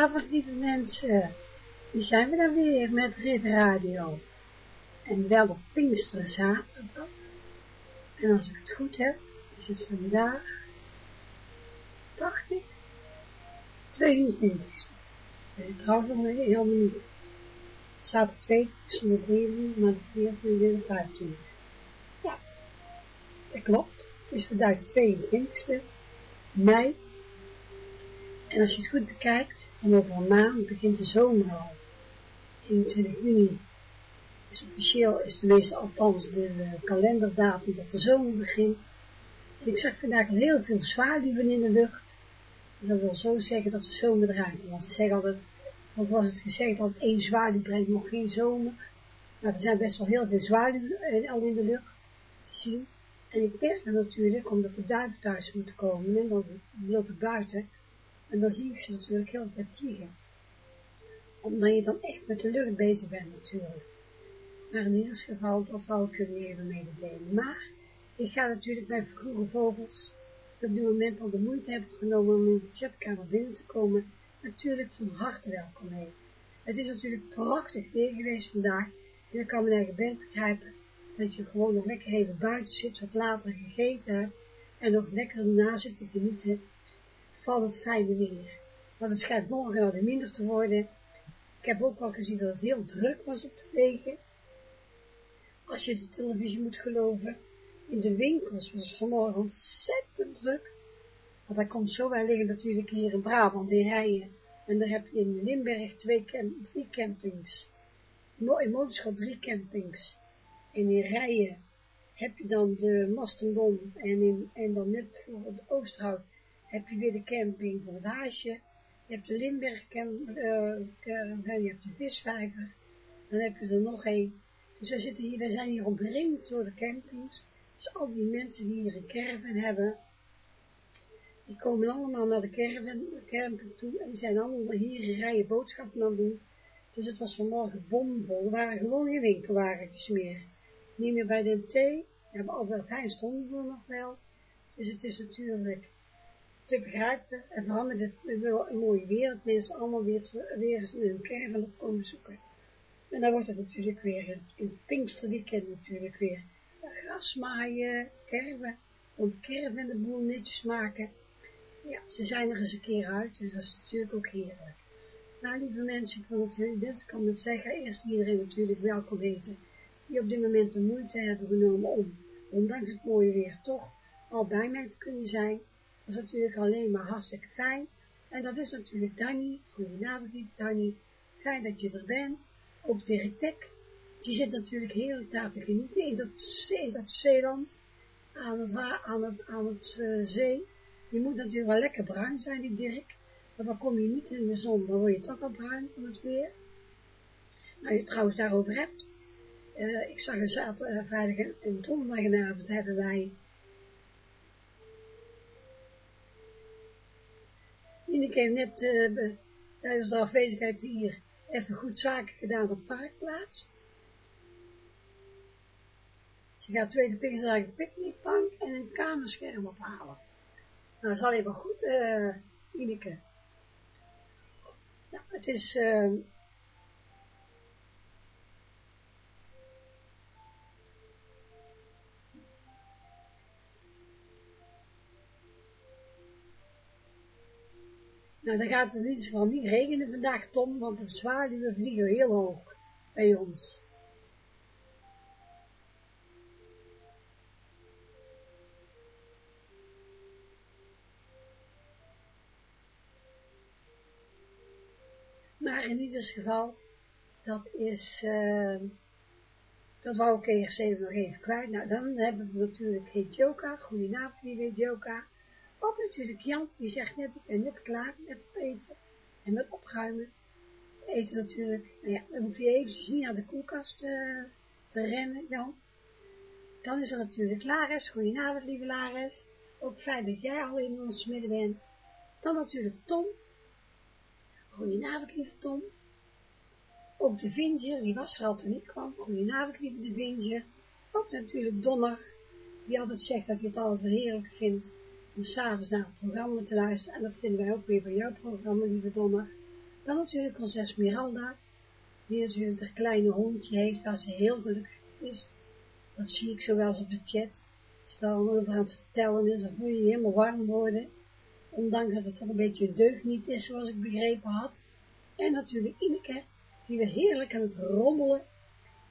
Goedenavond, lieve mensen. Hier zijn we dan weer met Rit Radio. En wel op Pinksterzaterdag. En als ik het goed heb, is het vandaag, dacht ik, 22 Ik trouw van me helemaal niet. Zaterdag 20 zonder even, maar de 24 25. Ja, dat klopt. Het is vandaag de 22e mei en als je het goed bekijkt, dan over een maand begint de zomer al. 21 juni is officieel, is tenminste althans de kalenderdatum dat de zomer begint. En ik zag vandaag heel veel zwaluwen in de lucht. Dat wil zo zeggen dat de zomer komt. Want ze zeggen altijd, wat was het gezegd, dat één zwaluw brengt nog geen zomer. Maar er zijn best wel heel veel zwaluwen al in de lucht te zien. En ik merk natuurlijk, omdat de duiven thuis moeten komen en dan loop ik buiten. En dan zie ik ze natuurlijk heel veel vliegen. Omdat je dan echt met de lucht bezig bent natuurlijk. Maar in ieder geval, dat wou ik jullie even mededelen. Maar, ik ga natuurlijk bij vroege vogels, die op dit moment al de moeite hebben genomen om in de chatkamer binnen te komen, natuurlijk van harte welkom heten. Het is natuurlijk prachtig weer geweest vandaag. En dan kan mijn eigen bent begrijpen dat je gewoon nog lekker even buiten zit, wat later gegeten hebt, en nog lekker na zit te genieten valt het fijne weer. Want het schijnt morgen alweer minder te worden. Ik heb ook wel gezien dat het heel druk was op de wegen. Als je de televisie moet geloven. In de winkels was het vanmorgen ontzettend druk. Want dat komt zo, wij liggen natuurlijk hier in Brabant in Rijen. En daar heb je in Limburg twee drie campings. In Motorschot drie campings. En in Rijen heb je dan de Mastendon en, in, en dan net voor het Oosterhout heb je weer de camping van het Haasje, je hebt de Limburg camp, uh, je hebt de visvijver, dan heb je er nog één. Dus wij zitten hier, wij zijn hier omringd door de campings, dus al die mensen die hier een caravan hebben, die komen allemaal naar de caravan, camping toe. En die zijn allemaal hier in rijen boodschappen aan doen. Dus het was vanmorgen bomvol, er waren gewoon geen winkelwagentjes meer. Niet meer bij de thee, we hebben Albert Heijn stonden er nog wel, dus het is natuurlijk te begrijpen. En vooral met een mooie weer, dat mensen allemaal weer, weer eens in caravan op komen zoeken. En dan wordt het natuurlijk weer in Pinksterweekend natuurlijk weer grasmaaien, kerven, ontkerven de boel netjes maken. Ja, ze zijn er eens een keer uit, dus dat is natuurlijk ook heerlijk. Nou, lieve mensen, ik wil natuurlijk, dit kan het zeggen, eerst iedereen natuurlijk welkom heten, die op dit moment de moeite hebben genomen om, ondanks het mooie weer, toch al bij mij te kunnen zijn. Dat is natuurlijk alleen maar hartstikke fijn. En dat is natuurlijk Danny. Goedenavond, Danny. Fijn dat je er bent. Ook Dirk Tek. Die zit natuurlijk heerlijk daar te genieten in dat, zeeland. Aan het, aan het, aan het uh, zee. Je moet natuurlijk wel lekker bruin zijn, die Dirk. Maar dan kom je niet in de zon, dan word je toch al bruin van het weer. Nou, je trouwens daarover hebt. Uh, ik zag een zaterdag, uh, vrijdag en donderdagavond hebben wij ik heb net uh, tijdens de afwezigheid hier even goed zaken gedaan op Parkplaats. Ze gaat tweede pinkster een picknickbank en een kamerscherm ophalen. Nou, dat is maar goed, uh, Ineke. Nou, het is... Uh, Nou, dan gaat het in ieder geval niet regenen vandaag, Tom, want de zwaluwen vliegen heel hoog bij ons. Maar in ieder geval, dat is, uh, dat wou ik even nog even kwijt. Nou, dan hebben we natuurlijk Joka. Goedenavond, lieve Joka. Ook natuurlijk Jan, die zegt net, ik ben net klaar met eten en met opruimen. Eten natuurlijk, nou ja, dan hoef je eventjes niet naar de koelkast uh, te rennen, Jan. Dan is er natuurlijk Laris, goedenavond lieve Laris. Ook fijn dat jij al in ons midden bent. Dan natuurlijk Tom. Goedenavond lieve Tom. Ook de Vinger, die was er al toen ik kwam. Goedenavond lieve de Vinger. Ook natuurlijk Donner, die altijd zegt dat hij het altijd weer heerlijk vindt om s'avonds naar het programma te luisteren. En dat vinden wij ook weer bij jouw programma, lieve Donner. Dan natuurlijk onze Esmeralda, die natuurlijk een kleine hondje heeft waar ze heel gelukkig is. Dat zie ik zowel op de chat. Als het al over aan het vertellen is, dan voel je helemaal warm worden. Ondanks dat het toch een beetje een deugniet is, zoals ik begrepen had. En natuurlijk Ineke, die weer heerlijk aan het rommelen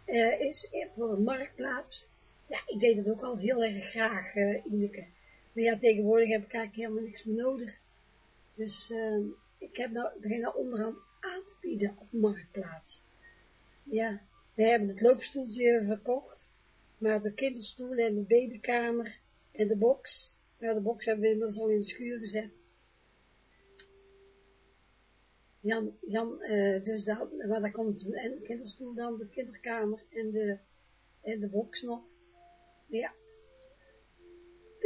uh, is voor een marktplaats. Ja, ik deed het ook al heel erg graag, uh, Ineke. Maar ja, tegenwoordig heb ik eigenlijk helemaal niks meer nodig. Dus uh, ik heb nou, begin nou onderhand aan te bieden op marktplaats. Ja, we hebben het loopstoeltje verkocht, maar de kinderstoel en de babykamer en de box, nou de box hebben we inmiddels al in de schuur gezet. Jan, Jan uh, dus daar, maar daar komt de kinderstoel dan, de kinderkamer en de, en de box nog. Ja.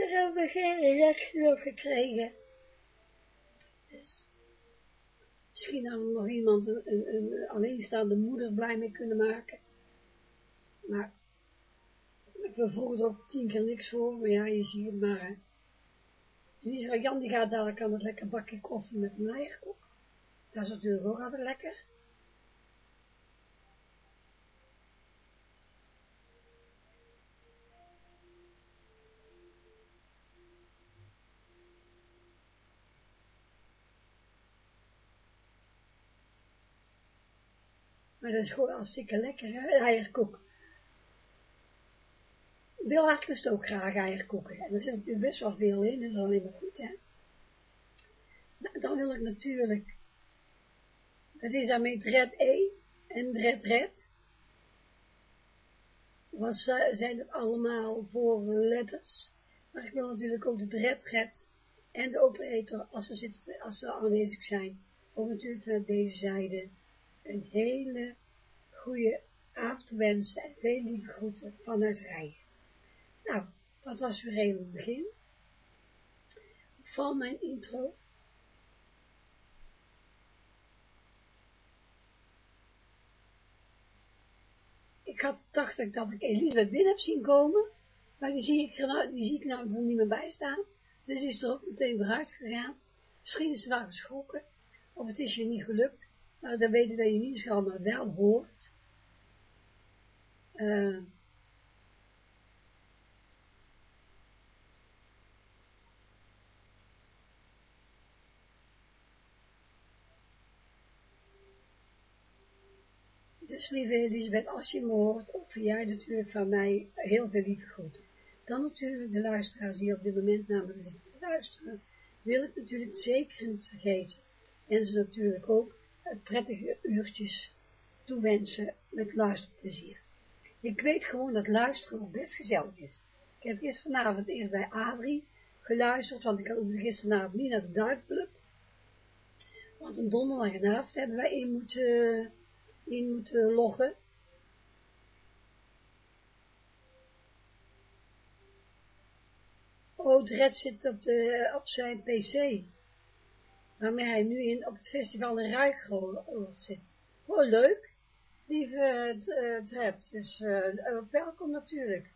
Daar hebben geen reactie op gekregen. Dus, misschien we nog iemand, een, een, een alleenstaande moeder blij mee kunnen maken. Maar, we vroegen er ook tien keer niks voor, maar ja, je ziet het maar. En Jan die gaat dadelijk aan het lekker bakje koffie met een eierkoek. Dat is natuurlijk ook altijd lekker. Maar dat is gewoon hartstikke lekker, hè, eierkoek. Wil lust ook graag eierkoeken. En er zit natuurlijk best wel veel in, dat is alleen maar goed, hè. Dan wil ik natuurlijk het is daarmee red E en red red. Wat zijn het allemaal voor letters? Maar ik wil natuurlijk ook de red red en de operator, als ze, zitten, als ze aanwezig zijn, ook natuurlijk vanuit deze zijde, een hele goede avond wensen en veel lieve groeten vanuit Rijen. Nou, dat was weer even het begin van mijn intro. ik had, dacht dat ik Elisabeth binnen heb zien komen, maar die zie ik, die zie ik nou er niet meer bij staan. Dus is er ook meteen weer uitgegaan. Misschien is ze wel geschrokken, of het is je niet gelukt, maar dan weet je dat je niet zo maar wel hoort. Uh, Dus lieve Elisabeth, als je me hoort, voor jij natuurlijk van mij heel veel lieve groeten. Dan natuurlijk de luisteraars die op dit moment naar me zitten te luisteren, wil ik natuurlijk zeker niet vergeten. En ze natuurlijk ook prettige uurtjes toewensen met luisterplezier. Ik weet gewoon dat luisteren ook best gezellig is. Ik heb gisteravond eerst bij Adrie geluisterd, want ik had gisteravond niet naar de duivenclub. Want een donderdag en avond hebben wij in moeten in moeten loggen. Oh, Red zit op, de, op zijn pc, waarmee hij nu in, op het festival in Rijkgroot zit. Oh, leuk, lieve uh, dus uh, welkom natuurlijk.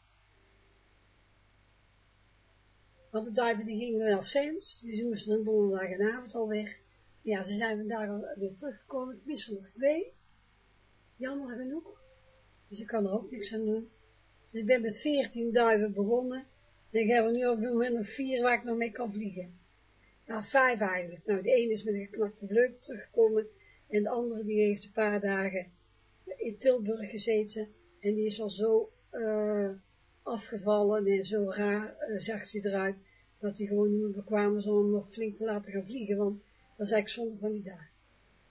Want de duiven die gingen wel sens, dus ze moesten een donderdag al weg. Ja, ze zijn vandaag weer teruggekomen, ik mis nog twee jammer genoeg. Dus ik kan er ook niks aan doen. Dus ik ben met 14 duiven begonnen. En ik heb er nu op het moment nog vier waar ik nog mee kan vliegen. Nou, vijf eigenlijk. Nou, de ene is met een geknakte vleugel teruggekomen. En de andere die heeft een paar dagen in Tilburg gezeten. En die is al zo uh, afgevallen en zo raar uh, zag ze eruit. Dat hij gewoon niet meer bekwaam was om hem nog flink te laten gaan vliegen. Want dat is eigenlijk zonde van die dagen.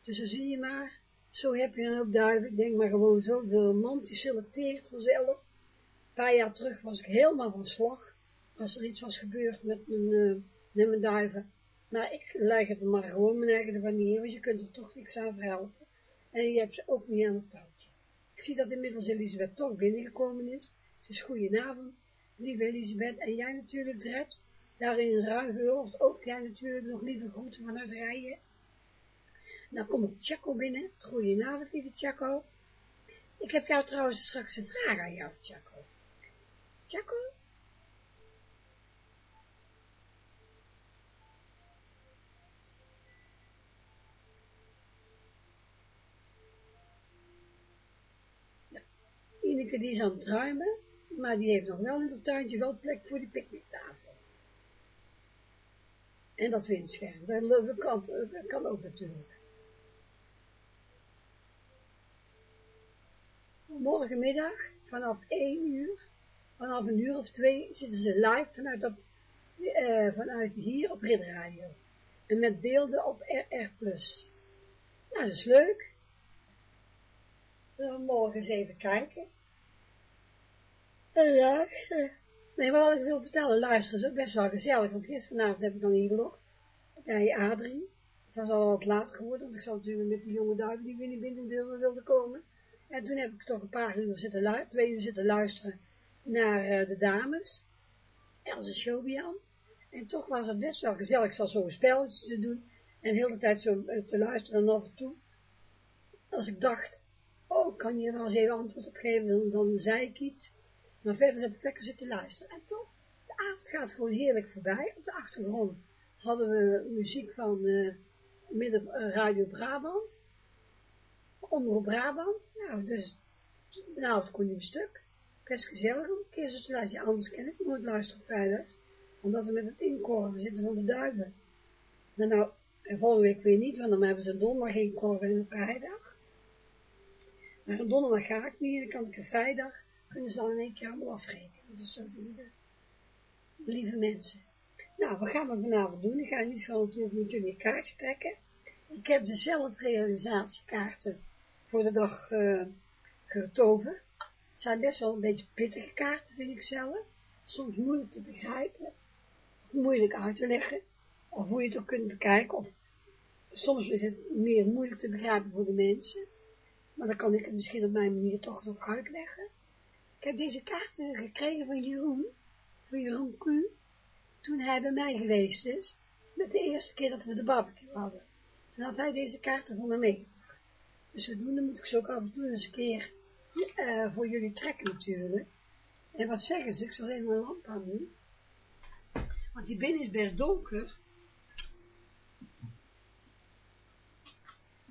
Dus dan zie je maar zo heb je een hoop duiven. Ik denk maar gewoon zo. De man die selecteert vanzelf. Een paar jaar terug was ik helemaal van slag. Als er iets was gebeurd met mijn, uh, met mijn duiven. Maar ik leg het maar gewoon mijn eigen manier. Want je kunt er toch niks aan verhelpen. En je hebt ze ook niet aan het touwtje. Ik zie dat inmiddels Elisabeth toch binnengekomen is. Dus goedenavond, lieve Elisabeth. En jij natuurlijk, Dred. Daarin in Ruigehoord ook jij natuurlijk nog lieve groeten vanuit Rijen. Nou kom ik Chaco binnen. Goedenavond, lieve Chaco. Ik heb jou trouwens straks een vraag aan jou, Chaco. Chaco? Die is aan het ruimen, maar die heeft nog wel in het tuintje wel plek voor die picknicktafel. En dat windscherm, dat kan, kan ook natuurlijk. Morgenmiddag, vanaf 1 uur, vanaf een uur of twee, zitten ze live vanuit, uh, vanuit hier op Ridderradio. En met beelden op RR+. Nou, dat is leuk. Dan morgen eens even kijken. En luisteren. Nee, maar wat ik wil vertellen, luisteren is ook best wel gezellig, want gisteravond heb ik dan ingelogd bij Adrie. Het was al wat laat geworden, want ik zat natuurlijk met die jonge duiven die weer niet binnen wilden komen. En toen heb ik toch een paar uur zitten luisteren, twee uur zitten luisteren naar uh, de dames. Els en Shobian. En toch was het best wel gezellig, zat zo'n spelletje te doen. En de hele tijd zo te luisteren en af en toe. Als ik dacht, oh, kan je wel eens even antwoord op geven, dan, dan zei ik iets. Maar verder heb ik lekker zitten luisteren. En toch, de avond gaat gewoon heerlijk voorbij. Op de achtergrond hadden we muziek van uh, midden, uh, Radio Brabant. Omroep Brabant. Nou, dus de avond kon je een stuk. Best gezellig om een keer zo te luisteren. Anders ken ik nooit luisteren vrijdag. Omdat we met het inkorven zitten van de duiven. En nou, en volgende week weer niet, want dan hebben ze donderdag inkorven en een vrijdag. Maar donderdag ga ik niet en dan kan ik een vrijdag, kunnen ze dan in één keer allemaal afrekenen. Dus zo doen lieve mensen. Nou, wat gaan we vanavond doen? Ik ga in ieder geval natuurlijk met jullie een kaartje trekken. Ik heb de zelfrealisatiekaarten voor de dag uh, getoverd. Het zijn best wel een beetje pittige kaarten, vind ik zelf. Soms moeilijk te begrijpen, moeilijk uit te leggen, of hoe je het ook kunt bekijken. Soms is het meer moeilijk te begrijpen voor de mensen, maar dan kan ik het misschien op mijn manier toch nog uitleggen. Heb deze kaarten gekregen van Jeroen, van Jeroen Q, toen hij bij mij geweest is, met de eerste keer dat we de barbecue hadden. Toen had hij deze kaarten voor me meegebracht. Dus zodoende moet ik ze ook af en toe eens een keer uh, voor jullie trekken natuurlijk. En wat zeggen ze? Ik zal even mijn lamp aan doen. Want die binnen is best donker.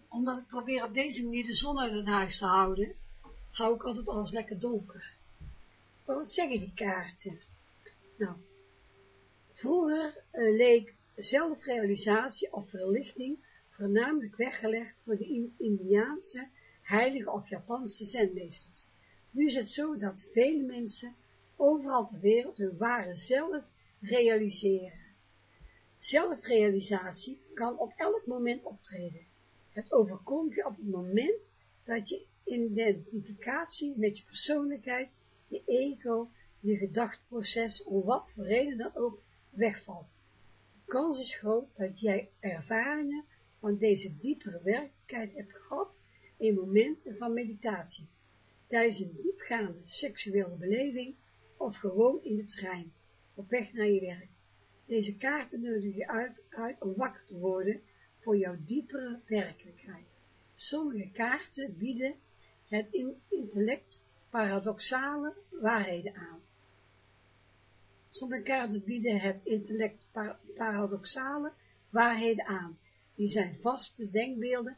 Omdat ik probeer op deze manier de zon uit het huis te houden, hou ik altijd alles lekker donker. Maar wat zeggen die kaarten? Nou, vroeger uh, leek zelfrealisatie of verlichting voornamelijk weggelegd voor de Indiaanse, heilige of Japanse zenmeesters. Nu is het zo dat vele mensen overal ter wereld hun ware zelf realiseren. Zelfrealisatie kan op elk moment optreden. Het overkomt je op het moment dat je identificatie met je persoonlijkheid, je ego, je gedachteproces, om wat voor reden dan ook, wegvalt. De kans is groot dat jij ervaringen van deze diepere werkelijkheid hebt gehad in momenten van meditatie, tijdens een diepgaande seksuele beleving of gewoon in de trein, op weg naar je werk. Deze kaarten nodigen je uit, uit om wakker te worden voor jouw diepere werkelijkheid. Sommige kaarten bieden het intellect paradoxale waarheden aan. Sommige kaarten bieden het intellect paradoxale waarheden aan, die zijn vaste denkbeelden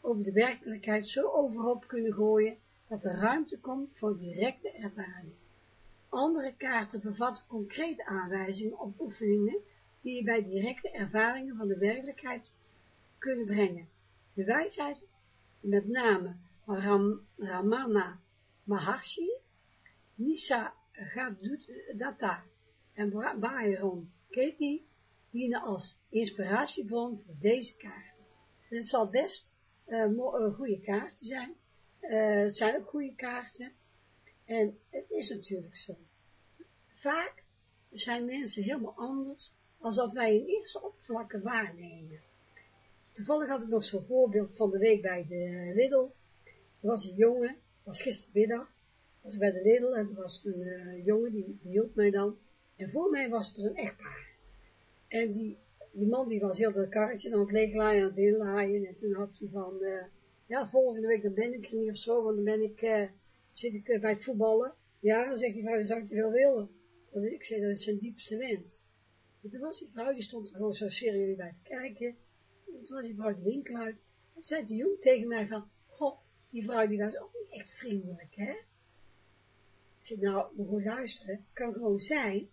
over de werkelijkheid zo overhoop kunnen gooien, dat er ruimte komt voor directe ervaring. Andere kaarten bevatten concrete aanwijzingen of oefeningen, die je bij directe ervaringen van de werkelijkheid kunnen brengen. De wijsheid, met name Ram, Ramana Maharshi, Nisa Gaddatta en Byron Katie dienen als inspiratiebron voor deze kaarten. Het zal best uh, goede kaarten zijn. Het zijn ook goede kaarten. En het is natuurlijk zo. Vaak zijn mensen helemaal anders als dat wij in eerste oppervlakken waarnemen. Toevallig had ik nog zo'n voorbeeld van de week bij de Lidl. Er was een jongen, was gistermiddag, was bij de Lidl en er was een uh, jongen, die, die hielp mij dan. En voor mij was er een echtpaar. En die, die man die was heel dat karretje aan het leeglaaien, aan het inlaaien. En toen had hij van, uh, ja, volgende week dan ben ik er niet of zo, want dan ben ik, uh, zit ik bij het voetballen. Ja, dan zegt die vrouw, zou ik te veel willen. Dat ik zei, dat is zijn diepste wens. En toen was die vrouw, die stond er gewoon zo serieus bij te kijken. En toen was die vrouw de winkel uit. En zei die jong tegen mij van, die vrouw die was ook niet echt vriendelijk, hè? zeg, nou, goed luisteren, kan gewoon zijn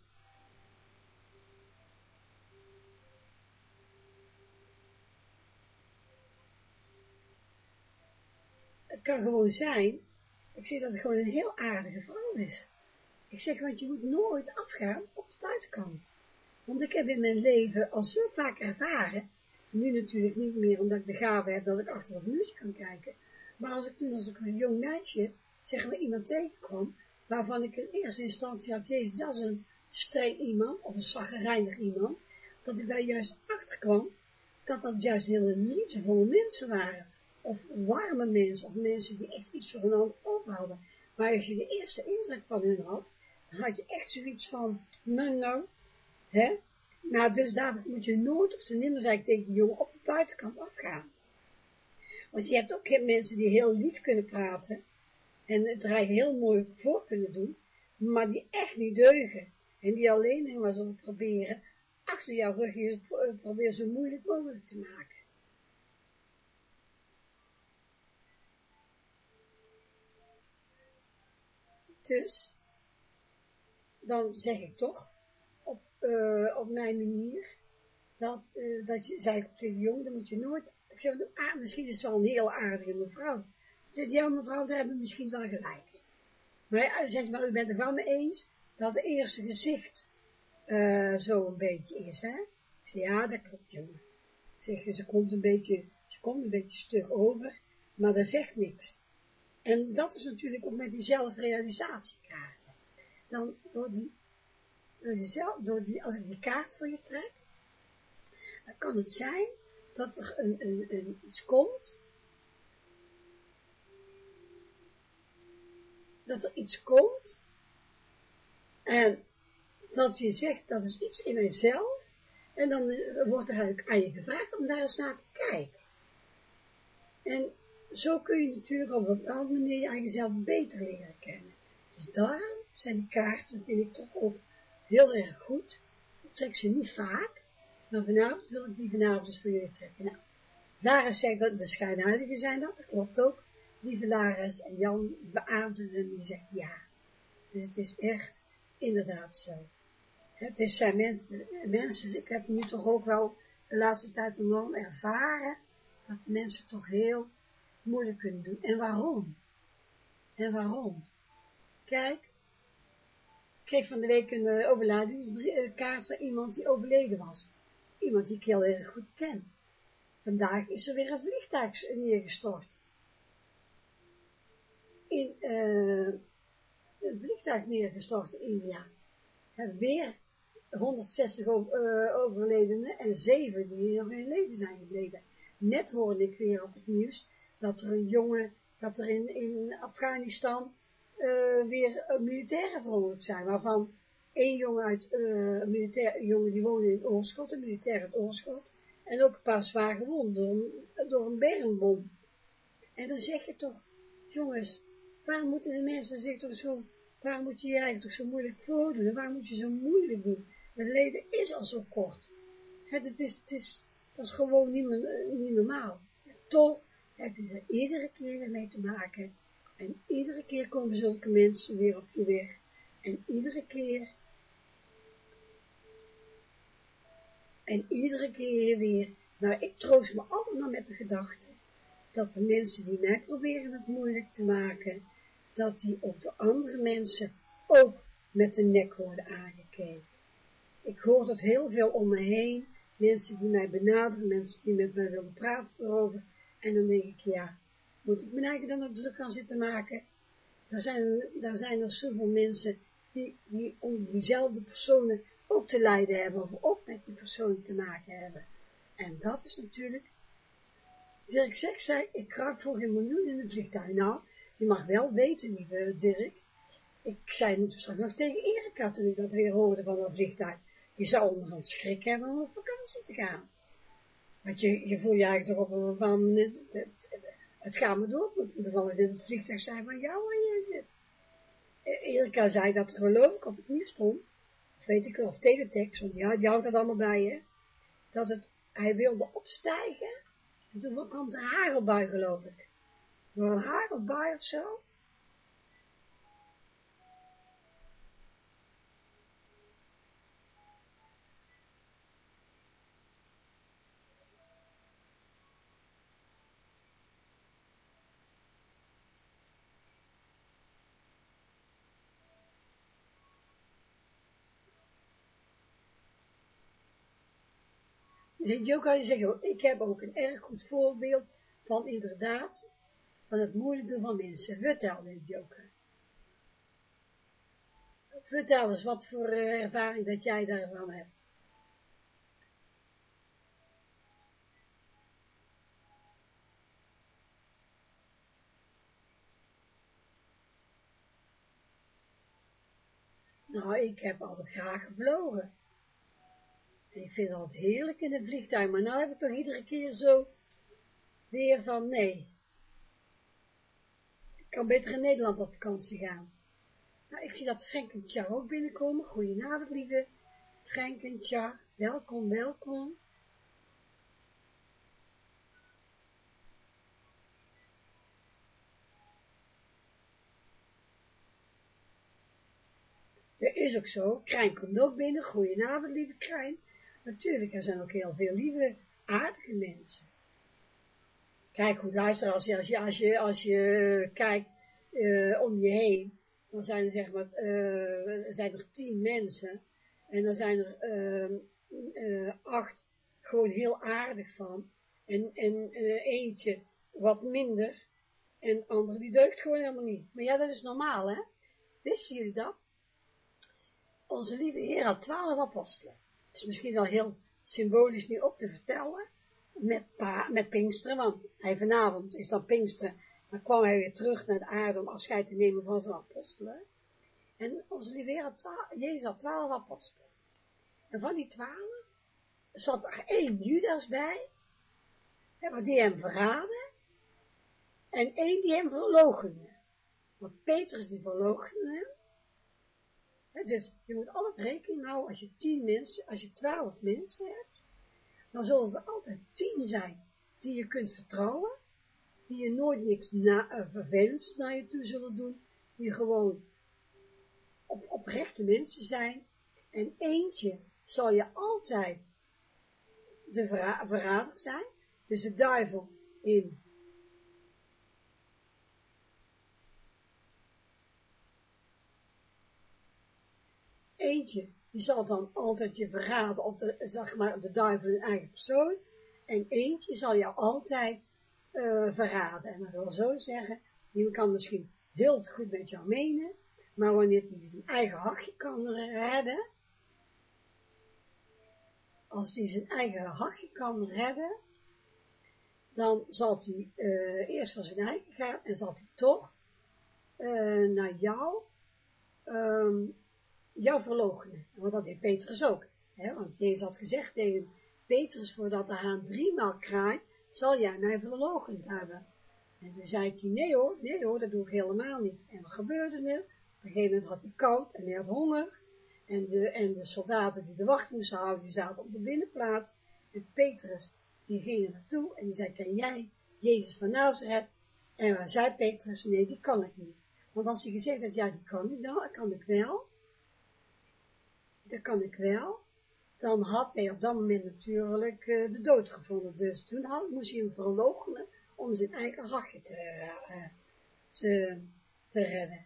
het kan gewoon zijn, ik zeg dat het gewoon een heel aardige vrouw is. Ik zeg, want je moet nooit afgaan op de buitenkant. Want ik heb in mijn leven al zo vaak ervaren, nu natuurlijk niet meer omdat ik de gave heb dat ik achter dat muziek kan kijken, maar als ik toen als ik een jong meisje, zeg maar iemand tegenkwam, waarvan ik in eerste instantie had, jezus, dat is een streng iemand, of een zaggerijnig iemand, dat ik daar juist achter kwam, dat dat juist hele liefdevolle mensen waren, of warme mensen, of mensen die echt iets voor ander overhouden. Maar als je de eerste indruk van hun had, dan had je echt zoiets van, nou nou, hè, nou dus daar moet je nooit of te nimmer, zei ik tegen die jongen, op de buitenkant afgaan. Want je hebt ook mensen die heel lief kunnen praten, en het er heel mooi voor kunnen doen, maar die echt niet deugen. En die alleen maar zullen proberen, achter jouw rug je proberen zo moeilijk mogelijk te maken. Dus, dan zeg ik toch, op, uh, op mijn manier, dat, uh, dat je, zei ik tegen de jongen, dan moet je nooit, ik zeg, ah, misschien is het wel een heel aardige mevrouw. Zegt, ja mevrouw, daar hebben we misschien wel gelijk. Maar hij zegt, maar u bent er wel mee eens, dat het eerste gezicht, uh, zo een beetje is, hè? Zeg, ja, dat klopt, jongen. Zeg, ze komt een beetje, ze komt een beetje stug over, maar dat zegt niks. En dat is natuurlijk ook met die zelfrealisatiekaarten. Dan door die, door die, door die, als ik die kaart voor je trek, dan kan het zijn dat er een, een, een iets komt, dat er iets komt, en dat je zegt, dat is iets in mijzelf, en dan wordt er eigenlijk aan je gevraagd om daar eens naar te kijken. En zo kun je natuurlijk op een bepaalde manier je eigen zelf beter leren kennen. Dus daarom zijn die kaarten, vind ik toch ook heel erg goed. Ik trek ze niet vaak, maar vanavond wil ik die vanavond eens voor jullie trekken. Nou, Laris zegt dat de schijnheiligen zijn dat, dat klopt ook. Lieve Laris en Jan beaamden die zegt ja. Dus het is echt inderdaad zo. Het is zijn mensen, mensen, ik heb nu toch ook wel de laatste tijd enorm ervaren, dat mensen toch heel moeilijk kunnen doen. En waarom? En waarom? Kijk, ik kreeg van de week een uh, overladingskaart van iemand die overleden was. Iemand die ik heel erg goed ken. Vandaag is er weer een vliegtuig neergestort. In, uh, een vliegtuig neergestort in India. En weer 160 uh, overledenen en 7 die nog in leven zijn gebleven. Net hoorde ik weer op het nieuws dat er een jongen, dat er in, Afghanistan uh, weer militairen verongelukt zijn, waarvan één jongen uit, een militair, een jongen die woonde in Oorschot, een militair uit Oorschot, en ook een paar zwaar gewond door, een bermbom. En dan zeg je toch, jongens, waarom moeten de mensen zich toch zo, waarom moet je je eigenlijk toch zo moeilijk voordoen, waarom moet je zo moeilijk doen? Het leven is al zo kort. Het, het is, het is, dat is gewoon niet, niet normaal. Toch heb je er iedere keer mee te maken. En iedere keer komen zulke mensen weer op je weg. En iedere keer, en iedere keer weer, nou ik troost me allemaal met de gedachte, dat de mensen die mij proberen het moeilijk te maken, dat die op de andere mensen ook met de nek worden aangekeken. Ik hoor dat heel veel om me heen, mensen die mij benaderen, mensen die met mij willen praten erover, en dan denk ik, ja, moet ik mijn eigen dan ook druk aan zitten maken? Daar zijn, daar zijn er zoveel mensen die, die om diezelfde personen ook te lijden hebben, of ook met die personen te maken hebben. En dat is natuurlijk, Dirk Zek zei, ik krak voor een miljoen in het vliegtuig. Nou, je mag wel weten, lieve Dirk, ik zei nu straks nog tegen Erika toen ik dat weer hoorde van dat vliegtuig. Je zou onderhand schrik hebben om op vakantie te gaan. Want je, je voel je eigenlijk toch op een het, het, het, gaat me door, toevallig in het vliegtuig zijn van jou waar je zit. E, Erika zei dat geloof ik op het nieuws stond, weet ik wel, of teletext, want die, die houdt dat allemaal bij je, dat het, hij wilde opstijgen, en toen kwam een hagelbui geloof ik. Door een hagelbui of zo. Joka zeggen, ik heb ook een erg goed voorbeeld van inderdaad, van het moeilijk doen van mensen. Vertel, Joka. Vertel eens wat voor eh, ervaring dat jij daarvan hebt. Nou, ik heb altijd graag gevlogen. Ik vind altijd heerlijk in een vliegtuig, maar nou heb ik toch iedere keer zo weer van nee. Ik kan beter in Nederland op vakantie gaan. Nou, ik zie dat Frank en Tja ook binnenkomen. Goedenavond, lieve Frank en. Welkom, welkom. Dat is ook zo. Krijn komt ook binnen. Goedenavond, lieve Krijn. Natuurlijk, er zijn ook heel veel lieve, aardige mensen. Kijk, goed luister, als je, als je, als je, als je kijkt uh, om je heen, dan zijn er zeg maar, uh, zijn er tien mensen, en dan zijn er uh, acht gewoon heel aardig van, en, en eentje wat minder, en andere die deugt gewoon helemaal niet. Maar ja, dat is normaal, hè? Wisten jullie dat? Onze lieve Heer had twaalf apostelen. Is misschien al heel symbolisch nu op te vertellen, met, met Pinksteren, want hij vanavond is dan Pinksteren, dan kwam hij weer terug naar de aarde om afscheid te nemen van zijn apostelen. En onze lieve had Jezus had twaalf apostelen. En van die twaalf zat er één Judas bij, die hem verraden, en één die hem verloochende. Want Petrus die verloochende hem, dus je moet altijd rekening houden, als je tien mensen, als je twaalf mensen hebt, dan zullen er altijd tien zijn die je kunt vertrouwen, die je nooit niks na, vervelends naar je toe zullen doen, die gewoon op, oprechte mensen zijn. En eentje zal je altijd de verrader zijn, dus de duivel in eentje, die zal dan altijd je verraden op de, zeg maar, de duivel in eigen persoon, en eentje zal je altijd uh, verraden. En dat wil zo zeggen, die kan misschien heel goed met jou menen, maar wanneer hij zijn eigen hachje kan redden, als hij zijn eigen hachje kan redden, dan zal hij uh, eerst van zijn eigen gaan en zal hij toch uh, naar jou um, jou verloochenen. Want dat deed Petrus ook. Hè? Want Jezus had gezegd tegen Petrus, voordat de haan driemaal kraait, zal jij mij verloochend hebben. En toen zei hij, nee hoor, nee hoor, dat doe ik helemaal niet. En wat gebeurde er? Op een gegeven moment had hij koud en hij had honger. En de, en de soldaten die de wacht moesten houden, die zaten op de binnenplaats. En Petrus, die ging er naartoe en die zei, ken jij Jezus van Nazareth? En waar zei Petrus, nee, die kan ik niet. Want als hij gezegd had, ja, die kan ik nou, kan ik wel kan ik wel, dan had hij op dat moment natuurlijk uh, de dood gevonden. Dus toen had, moest hij hem verloochenen om zijn eigen hachje te, uh, te, te redden.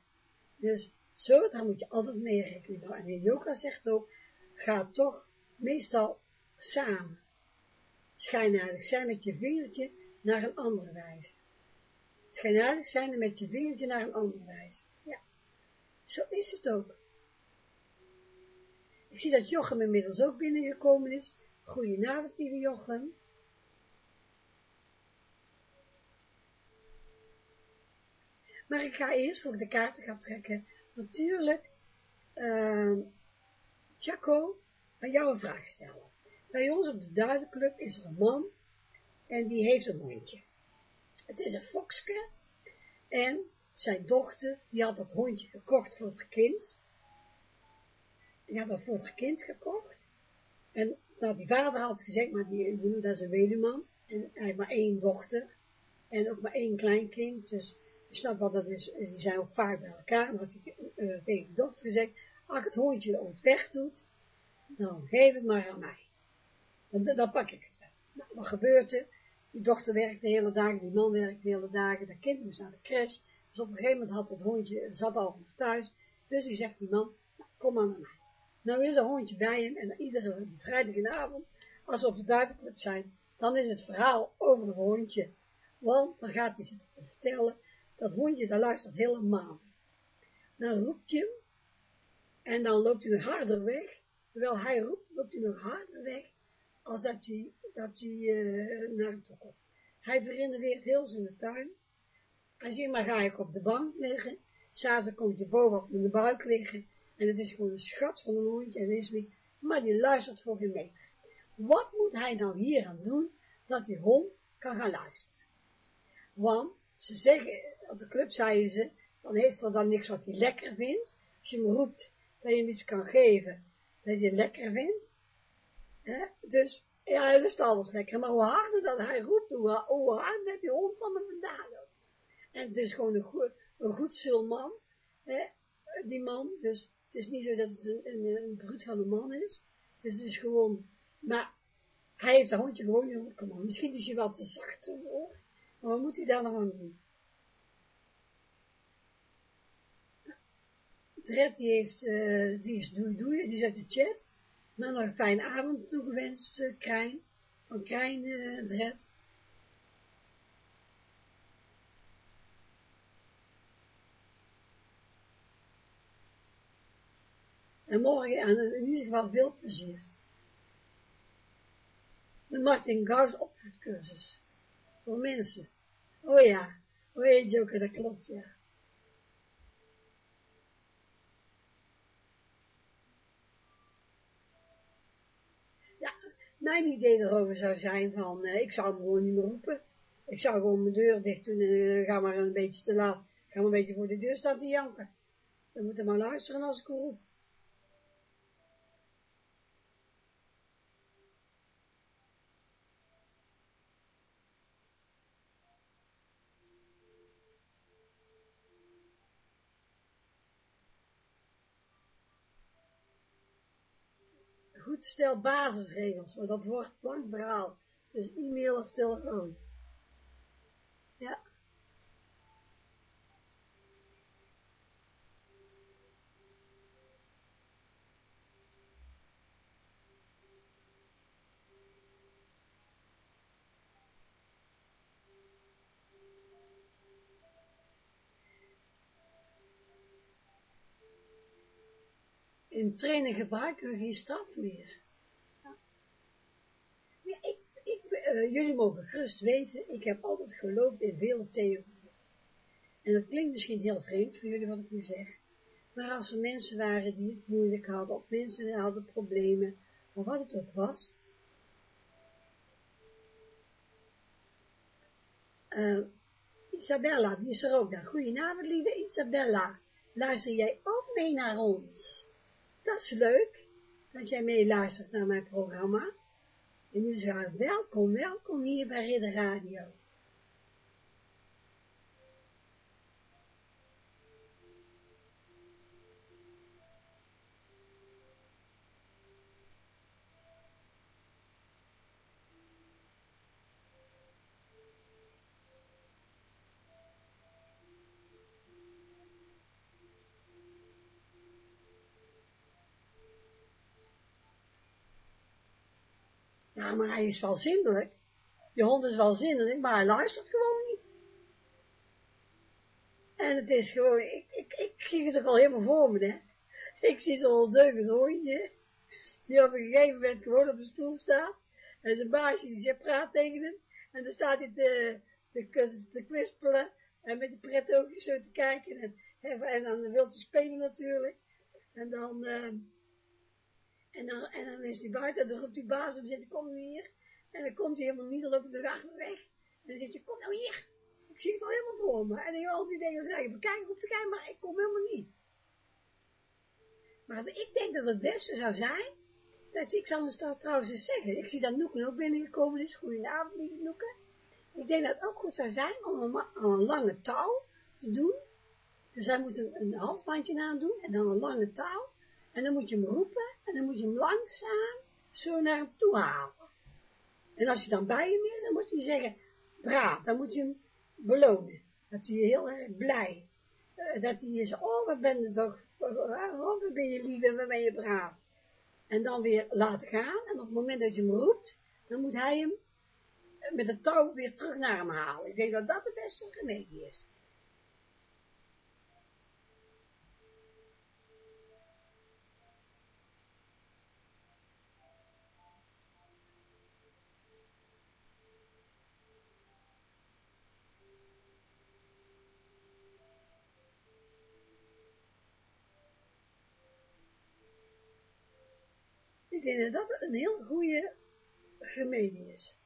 Dus zo, daar moet je altijd mee rekenen. En de yoga zegt ook, ga toch meestal samen. Schijnaardig zijn met je vingertje naar een andere wijze. Schijnaardig zijn met je vingertje naar een andere wijze. Ja, zo is het ook. Ik zie dat Jochem inmiddels ook binnengekomen is. Goedenavond, lieve Jochem. Maar ik ga eerst, voor ik de kaarten ga trekken, natuurlijk, uh, Chaco, aan jou een vraag stellen. Bij ons op de Duivenclub is er een man en die heeft een hondje. Het is een fokske en zijn dochter, die had dat hondje gekocht voor het kind had dat het kind gekocht. En dat die vader had gezegd, maar die, die dat is een weduwman. En hij heeft maar één dochter. En ook maar één kleinkind. Dus je snapt wat dat is. Die zijn ook vaak bij elkaar. En had uh, tegen de dochter gezegd, als ik het hondje ooit wegdoet, dan geef het maar aan mij. Dan, dan pak ik het wel. Nou, wat gebeurt er? Die dochter werkt de hele dagen, die man werkt de hele dagen, dat kind moest naar de crash. Dus op een gegeven moment had het hondje, zat al thuis. Dus die zegt die man, nou, kom maar naar mij. Nou is een hondje bij hem en iedere vrijdagavond, als we op de duivenclub zijn, dan is het verhaal over het hondje. Want dan gaat hij zitten te vertellen, dat hondje, daar luistert helemaal. Dan roept je en dan loopt hij nog harder weg. Terwijl hij roept, loopt hij nog harder weg, als dat hij, dat hij uh, naar hem toe komt. Hij verinnerweert heel zijn tuin. Hij zegt, maar ga ik op de bank liggen. S'avonds komt hij bovenop in de buik liggen. En het is gewoon een schat van een hondje. En is niet, maar die luistert voor geen meter. Wat moet hij nou hier aan doen, dat die hond kan gaan luisteren? Want, ze zeggen, op de club zeiden ze, dan heeft er dan niks wat hij lekker vindt. Als je hem roept dat je hem iets kan geven, dat je het lekker vindt. Dus, ja, hij lust alles lekker. Maar hoe harder dat hij roept, hoe, harder dat die hond van hem vandaan loopt. En het is gewoon een goed, een goed zulman, hè? die man. Dus het is niet zo dat het een, een, bruut van een man is. Dus het is gewoon, maar hij heeft dat hondje gewoon niet opgemaakt. Misschien is hij wel te zacht hoor. Maar wat moet hij daar nog aan doen? Dred die heeft, uh, die is doei doei, die is uit de chat. Maar nog een fijne avond toegewenst, uh, Krijn. Van Krijn, uh, Dred. En morgen en in ieder geval veel plezier. De Martin Gauss opvoedcursus. Voor mensen. Oh ja. Oh ja, Joker, dat klopt, ja. Ja, mijn idee erover zou zijn van, eh, ik zou hem gewoon niet meer roepen. Ik zou gewoon mijn deur dicht doen en uh, ga maar een beetje te laat, ga maar een beetje voor de deur staan te janken. Dan moet je maar luisteren als ik roep. Stel basisregels, maar dat wordt lang verhaal. Dus e-mail of telefoon. Ja. In training gebruiken we geen straf meer. Ja. ja ik, ik, uh, jullie mogen gerust weten, ik heb altijd geloofd in vele theorieën. En dat klinkt misschien heel vreemd voor jullie wat ik nu zeg, maar als er mensen waren die het moeilijk hadden, of mensen hadden problemen, of wat het ook was, uh, Isabella, die is er ook daar. Goedenavond, lieve Isabella. Luister jij ook mee naar ons? Dat is leuk, dat jij meeluistert naar mijn programma. En dus welkom, welkom hier bij Ridder Radio. Ja, maar hij is wel zindelijk. Je hond is wel zindelijk, maar hij luistert gewoon niet. En het is gewoon, ik, ik, ik zie het ook al helemaal voor me, hè. Ik zie zo'n ondeugend hondje, die op een gegeven moment gewoon op een stoel staat. En zijn baasje die zegt, praat tegen hem. En dan staat hij te, te, te kwispelen en met de pret oogjes zo te kijken. En, en dan wil hij spelen natuurlijk. En dan... Uh, en dan, en dan is hij buiten, en dan roept die baas hem, zegt, kom nu hier. En dan komt hij helemaal niet, dan loopt hij de weg. En dan zegt hij, kom nou hier. Ik zie het al helemaal voor me. En ik al die dingen zeggen, kijk, roep de kijken, maar ik kom helemaal niet. Maar ik denk dat het beste zou zijn, dat ik zal het trouwens eens zeggen, ik zie dat Noeken ook binnengekomen is, goedenavond lieve Noeken. Ik denk dat het ook goed zou zijn om een, een lange touw te doen. Dus hij moet een, een halsbandje aan doen en dan een lange touw. En dan moet je hem roepen en dan moet je hem langzaam zo naar hem toe halen. En als je dan bij hem is, dan moet je zeggen, braaf, dan moet je hem belonen. Dat hij heel erg blij. Uh, dat hij is, oh, wat ben je toch, oh, wat ben je lief en wat ben je braaf. en dan weer laten gaan. En op het moment dat je hem roept, dan moet hij hem met de touw weer terug naar hem halen. Ik denk dat dat de beste remedie is. Ik denk dat een heel goede remedie is.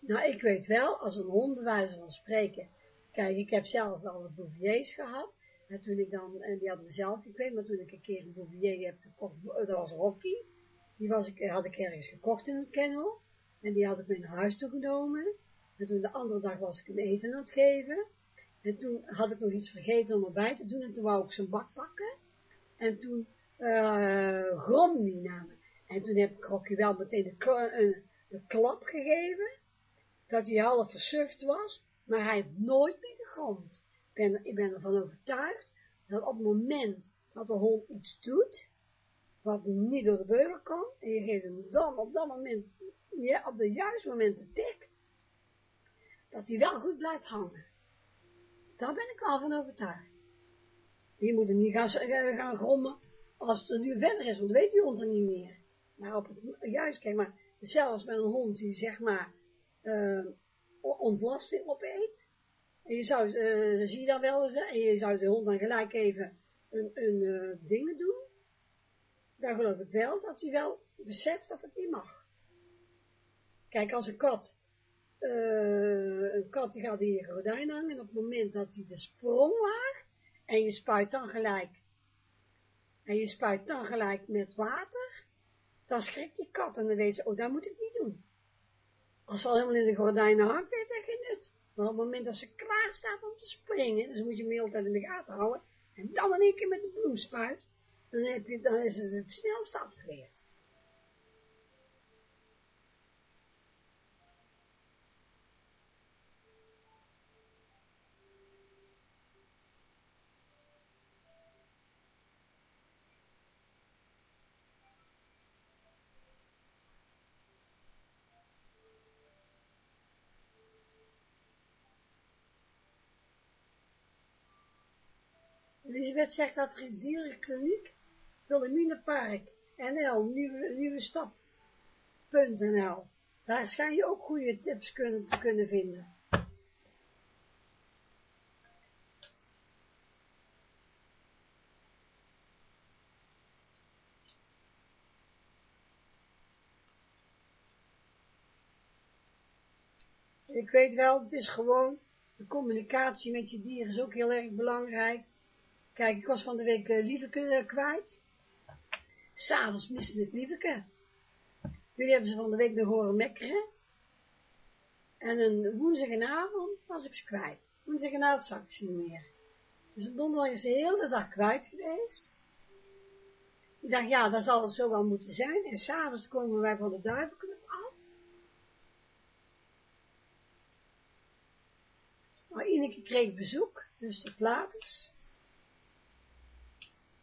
Nou, ik weet wel, als een hond wijze van spreken, kijk, ik heb zelf wel wat bouviers gehad, en toen ik dan, en die hadden we zelf gekregen, maar toen ik een keer een bouvier heb gekocht, dat was Rocky, die was ik, had ik ergens gekocht in een kennel, en die had ik mee naar huis toegenomen, en toen de andere dag was ik hem eten aan het geven, en toen had ik nog iets vergeten om erbij te doen, en toen wou ik zijn bak pakken, en toen uh, grom die namen. En toen heb ik Rocky wel meteen een, een, klap gegeven, dat hij half versuft was, maar hij heeft nooit meer gegrond. Ik ben, ik ben ervan overtuigd dat op het moment dat de hond iets doet, wat niet door de beugel kan, en je geeft hem dan op dat moment, ja, op de juiste moment de tik, dat hij wel goed blijft hangen. Daar ben ik wel van overtuigd. Je moet er niet gaan, gaan grommen als het er nu verder is, want weet die hond er niet meer. Maar op het juist, kijk maar, zelfs met een hond die zeg maar uh, ontlasting opeet. En je zou, uh, zie je dan wel eens, en je zou de hond dan gelijk even een, een uh, dingen doen. Dan geloof ik wel dat hij wel beseft dat het niet mag. Kijk, als een kat, uh, een kat die gaat in je gordijn hangen, en op het moment dat hij de sprong waagt, en je spuit dan gelijk, en je spuit dan gelijk met water, dan schrikt die kat en dan weet ze, oh, dat moet ik niet doen. Als ze al helemaal in de gordijnen hangt, heeft dat geen nut. Maar op het moment dat ze klaar staat om te springen, dus moet je hem altijd in de gaten houden, en dan in één keer met de bloem spuit, dan, heb je, dan is het het snelst Elisabeth zegt dat er is dierenkliniek, Wilhelminapark, NL, nieuwe, nieuwe stap.nl. Daar schijn je ook goede tips kunnen, te kunnen vinden. Ik weet wel, het is gewoon, de communicatie met je dieren is ook heel erg belangrijk. Kijk, ik was van de week uh, Lieveke kwijt. S'avonds miste ik Lieveke. Jullie hebben ze van de week nog horen mekkeren. En een woensdagavond was ik ze kwijt. Woensdagavond zag ik ze niet meer. Dus op donderdag is ze de hele dag kwijt geweest. Ik dacht, ja, dat zal het zo wel moeten zijn. En s'avonds komen wij van de duivenclub af. Maar Ineke kreeg bezoek, dus tot later.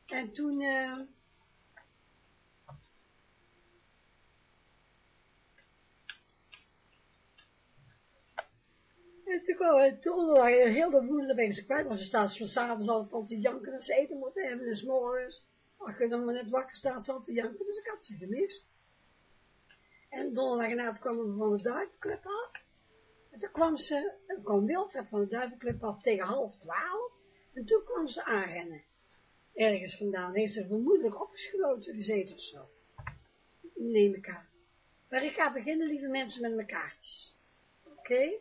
En toen, uh, en toen kwam het donderdag, heel de woensdag ze kwijt, maar ze staat van s'avonds altijd al te janken dat ze eten moeten hebben, dus morgens, als je dan maar net wakker staat, ze al te janken, dus ik had ze gemist. En donderdagavond kwamen we van de duivenclub af. En toen kwam ze, kwam Wilfred van de duivenclub af tegen half twaalf, en toen kwam ze aanrennen ergens vandaan. Heeft ze vermoedelijk opgesloten gezeten of zo. Neem ik aan. Maar ik ga beginnen, lieve mensen, met mijn kaartjes. Oké?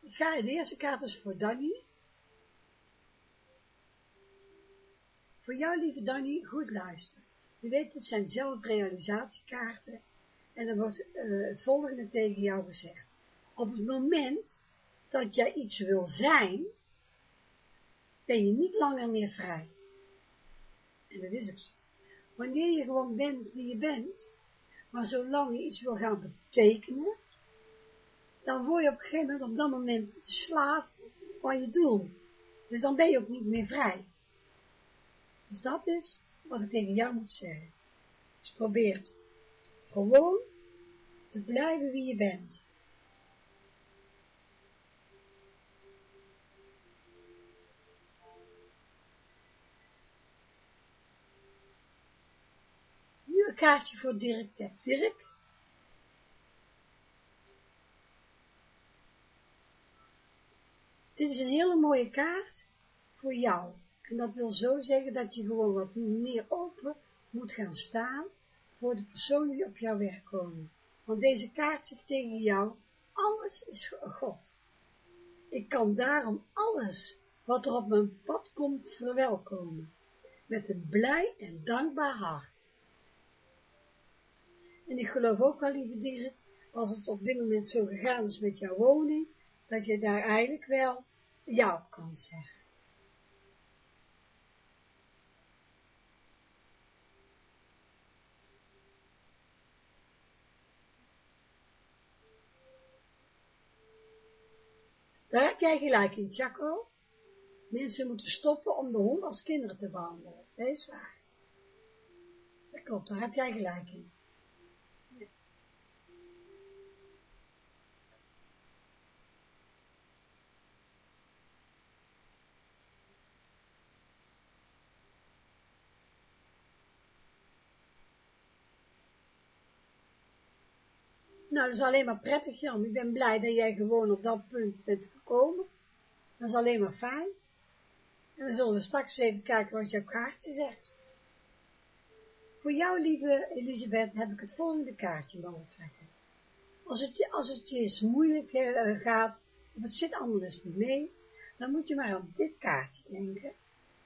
Ik ga, de eerste kaart is voor Danny. Voor jou, lieve Danny, goed luisteren. Je weet, het zijn zelfrealisatiekaarten. En dan wordt uh, het volgende tegen jou gezegd. Op het moment dat jij iets wil zijn, ben je niet langer meer vrij. En dat is ook zo. Wanneer je gewoon bent wie je bent, maar zolang je iets wil gaan betekenen, dan word je op een gegeven moment op dat moment slaaf van je doel. Dus dan ben je ook niet meer vrij. Dus dat is wat ik tegen jou moet zeggen. Dus probeer gewoon te blijven wie je bent. Nu een kaartje voor Dirk Dirk, Dit is een hele mooie kaart voor jou. En dat wil zo zeggen dat je gewoon wat meer open moet gaan staan voor de personen die op jouw weg komen. Want deze kaart zegt tegen jou, alles is God. Ik kan daarom alles wat er op mijn pad komt verwelkomen, met een blij en dankbaar hart. En ik geloof ook wel, lieve dieren, als het op dit moment zo gegaan is met jouw woning, dat je daar eigenlijk wel ja kan zeggen. Daar heb jij gelijk in, Chaco. Mensen moeten stoppen om de hond als kinderen te behandelen. Dat is waar. Dat klopt, daar heb jij gelijk in. Nou, dat is alleen maar prettig, Jan. Ik ben blij dat jij gewoon op dat punt bent gekomen. Dat is alleen maar fijn. En dan zullen we straks even kijken wat jouw kaartje zegt. Voor jou, lieve Elisabeth, heb ik het volgende kaartje mogen trekken. Als het, als het je eens moeilijk uh, gaat, of het zit anders niet mee, dan moet je maar aan dit kaartje denken.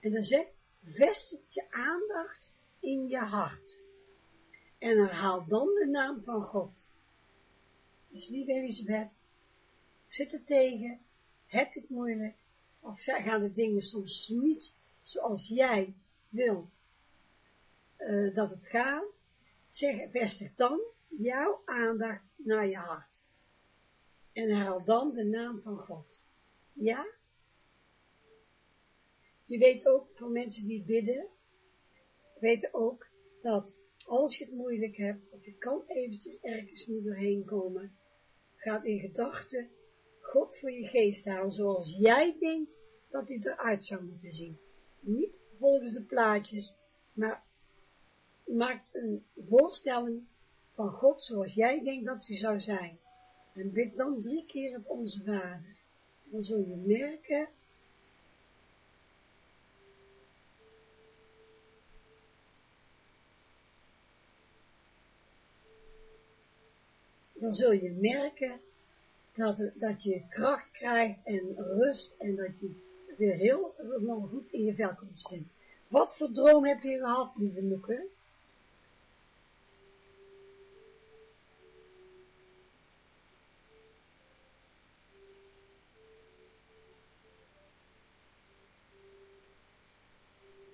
En dan zegt, vestig je aandacht in je hart. En herhaal dan de naam van God. Dus lieve Elisabeth, zit er tegen, heb je het moeilijk, of gaan de dingen soms niet zoals jij wil uh, dat het gaat, zeg, vestig dan jouw aandacht naar je hart. En herhaal dan de naam van God. Ja? Je weet ook, voor mensen die bidden, weten ook dat als je het moeilijk hebt, of je kan eventjes ergens niet doorheen komen, gaat in gedachten God voor je geest halen zoals jij denkt dat hij eruit zou moeten zien. Niet volgens de plaatjes, maar maakt een voorstelling van God zoals jij denkt dat hij zou zijn. En bid dan drie keer op onze vader. Dan zul je merken dan zul je merken dat, dat je kracht krijgt en rust en dat je weer heel goed in je vel komt zitten. Wat voor droom heb je gehad, lieve Noeke?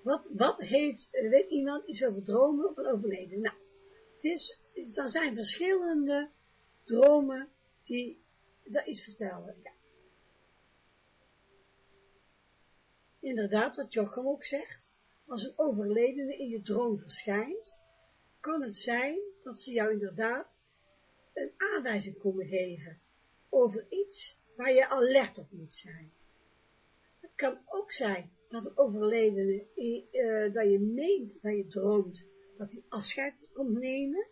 Wat, wat heeft, weet iemand iets over dromen of overleden? Nou, het is, er zijn verschillende dromen die dat iets vertellen. Ja. Inderdaad, wat Jochem ook zegt, als een overledene in je droom verschijnt, kan het zijn dat ze jou inderdaad een aanwijzing komen geven over iets waar je alert op moet zijn. Het kan ook zijn dat een overledene, uh, dat je meent, dat je droomt, dat hij afscheid komt nemen,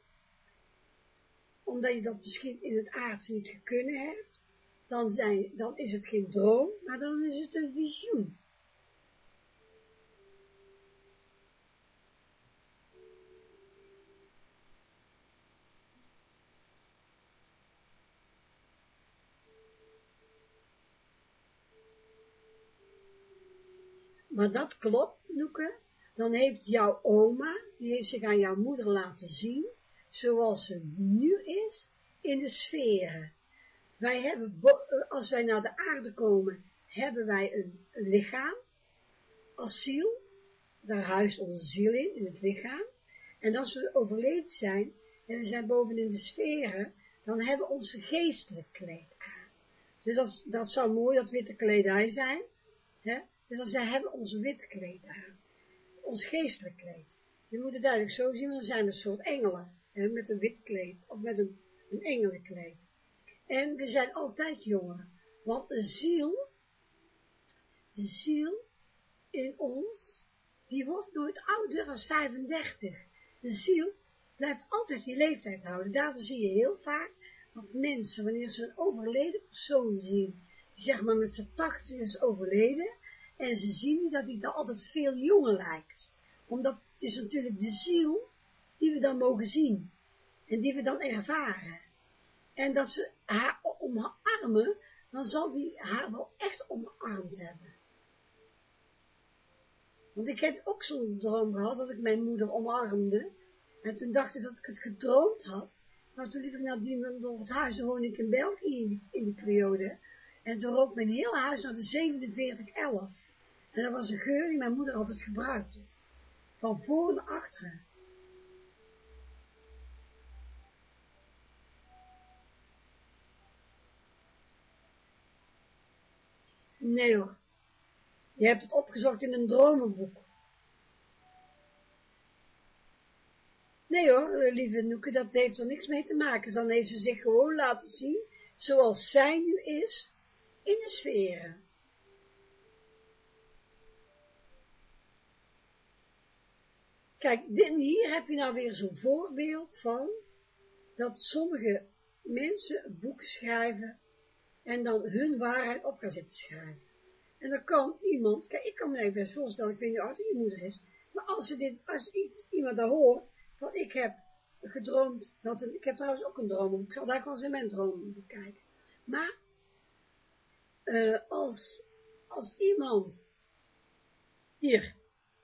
omdat je dat misschien in het aardse niet gekunnen hebt, dan, zijn, dan is het geen droom, maar dan is het een visioen. Maar dat klopt, Noeke, dan heeft jouw oma, die heeft zich aan jouw moeder laten zien, zoals ze nu is, in de sferen. Wij hebben, als wij naar de aarde komen, hebben wij een, lichaam, als ziel, daar huist onze ziel in, in het lichaam, en als we overleden zijn, en we zijn boven in de sferen, dan hebben we onze geestelijk kleed aan. Dus dat, dat zou mooi, dat witte kledij zijn, hè? dus dan zij hebben onze witte kleed aan, ons geestelijk kleed. Je moet het eigenlijk zo zien, want dan zijn we een soort engelen, met een wit kleed, of met een, een engelenkleed. En we zijn altijd jonger, want de ziel, de ziel in ons, die wordt nooit ouder dan 35. De ziel blijft altijd die leeftijd houden. Daarvoor zie je heel vaak dat mensen, wanneer ze een overleden persoon zien, die zeg maar met zijn tachtig is overleden, en ze zien dat hij dan altijd veel jonger lijkt. Omdat het is natuurlijk de ziel die we dan mogen zien. En die we dan ervaren. En dat ze haar omarmen, dan zal die haar wel echt omarmd hebben. Want ik heb ook zo'n droom gehad, dat ik mijn moeder omarmde. En toen dacht ik dat ik het gedroomd had. Maar toen liep ik naar die, door het huis, woonde ik in België in die, periode. En toen rook mijn hele huis naar de 4711. En dat was een geur die mijn moeder altijd gebruikte. Van voor naar achteren. Nee hoor. Je hebt het opgezocht in een dromenboek. Nee hoor, lieve Noeke, dat heeft er niks mee te maken. Dan heeft ze zich gewoon laten zien, zoals zij nu is, in de sferen. Kijk, hier heb je nou weer zo'n voorbeeld van, dat sommige mensen boeken schrijven en dan hun waarheid op gaan zitten schrijven. En dan kan iemand, kijk, ik kan me best voorstellen, ik weet niet hoe oud je moeder is, maar als, ze dit, als iets, iemand daar hoort, want ik heb gedroomd, dat een, ik heb trouwens ook een droom, ik zal daar wel eens mijn droom bekijken. Maar, uh, als, als iemand, hier,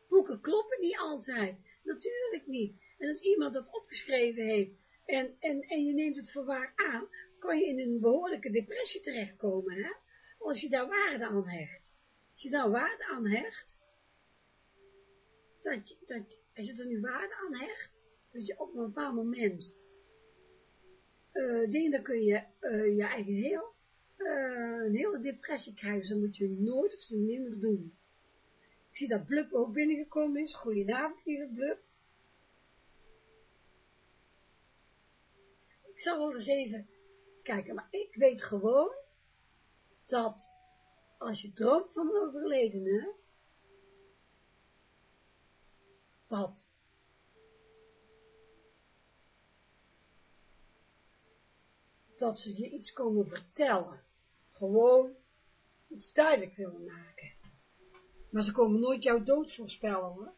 boeken kloppen niet altijd, natuurlijk niet. En als iemand dat opgeschreven heeft, en, en, en je neemt het voor waar aan, kan je in een behoorlijke depressie terechtkomen, hè? Als je daar waarde aan hecht. Als je daar waarde aan hecht, dat, dat, als je er nu waarde aan hecht, dat je op een bepaald moment uh, dingen, dan kun je uh, je eigen heel, uh, een hele depressie krijgen, dat moet je nooit of te minder doen. Ik zie dat Blub ook binnengekomen is. Goedenavond, lieve Blub. Ik zal wel eens even kijken, maar ik weet gewoon dat als je droomt van een overledene, dat dat ze je iets komen vertellen. Gewoon iets duidelijk willen maken. Maar ze komen nooit jouw dood voorspellen hoor.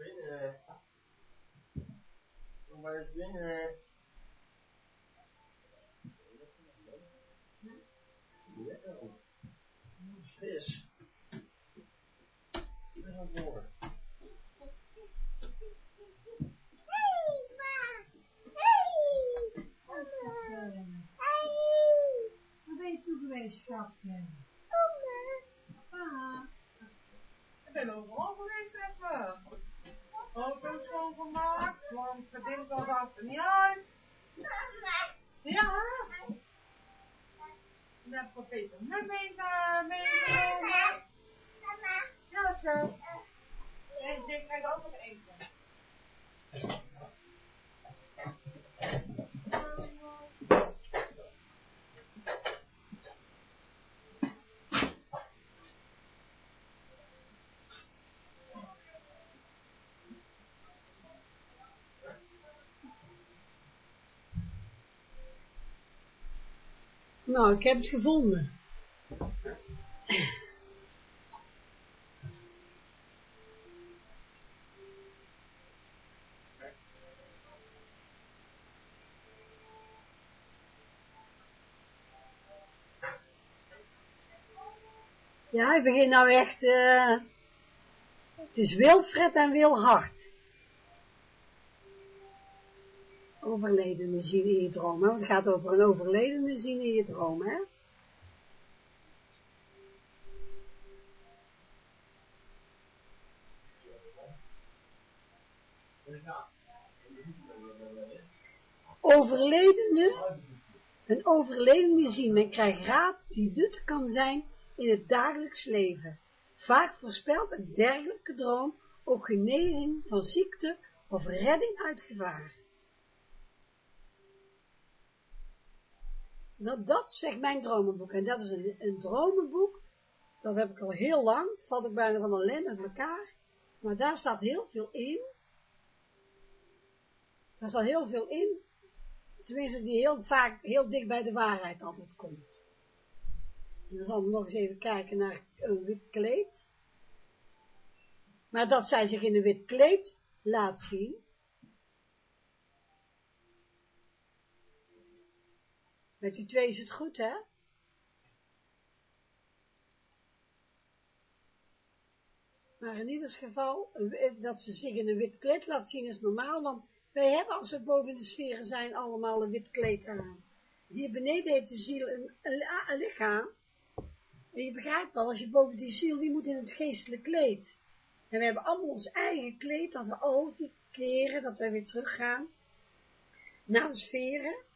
Binnen hè? Kom maar hey, Lekker. ben je toe geweest, Oh nee. Papa. Ik ben overal geweest, even. Auto schoongemaakt, want de al was achter niet uit. Ja. Dan heb ik wat beter met meegenomen. Ja, zo. En dit krijg ik ook nog eentje. Nou, ik heb het gevonden. Ja, ik begin nou echt, uh, het is Wilfred en Wilhard. Overledene zien in je droom, hè? het gaat over een overledene zien in je droom, hè. Overledene, een overledene zien, men krijgt raad die nut kan zijn in het dagelijks leven. Vaak voorspelt een dergelijke droom ook genezing van ziekte of redding uit gevaar. Dat, dat zegt mijn dromenboek. En dat is een, een dromenboek, dat heb ik al heel lang, het valt ook bijna van alleen uit elkaar, maar daar staat heel veel in. Daar staat heel veel in, tenminste die heel vaak, heel dicht bij de waarheid altijd komt. Dan zal ik nog eens even kijken naar een wit kleed. Maar dat zij zich in een wit kleed laat zien. Met die twee is het goed, hè? Maar in ieder geval, dat ze zich in een wit kleed laat zien is normaal, want wij hebben als we boven de sferen zijn allemaal een wit kleed aan. Hier beneden heeft de ziel een, een, een lichaam, en je begrijpt wel, als je boven die ziel, die moet in het geestelijk kleed. En we hebben allemaal ons eigen kleed, dat we altijd keren, dat we weer teruggaan naar de sferen.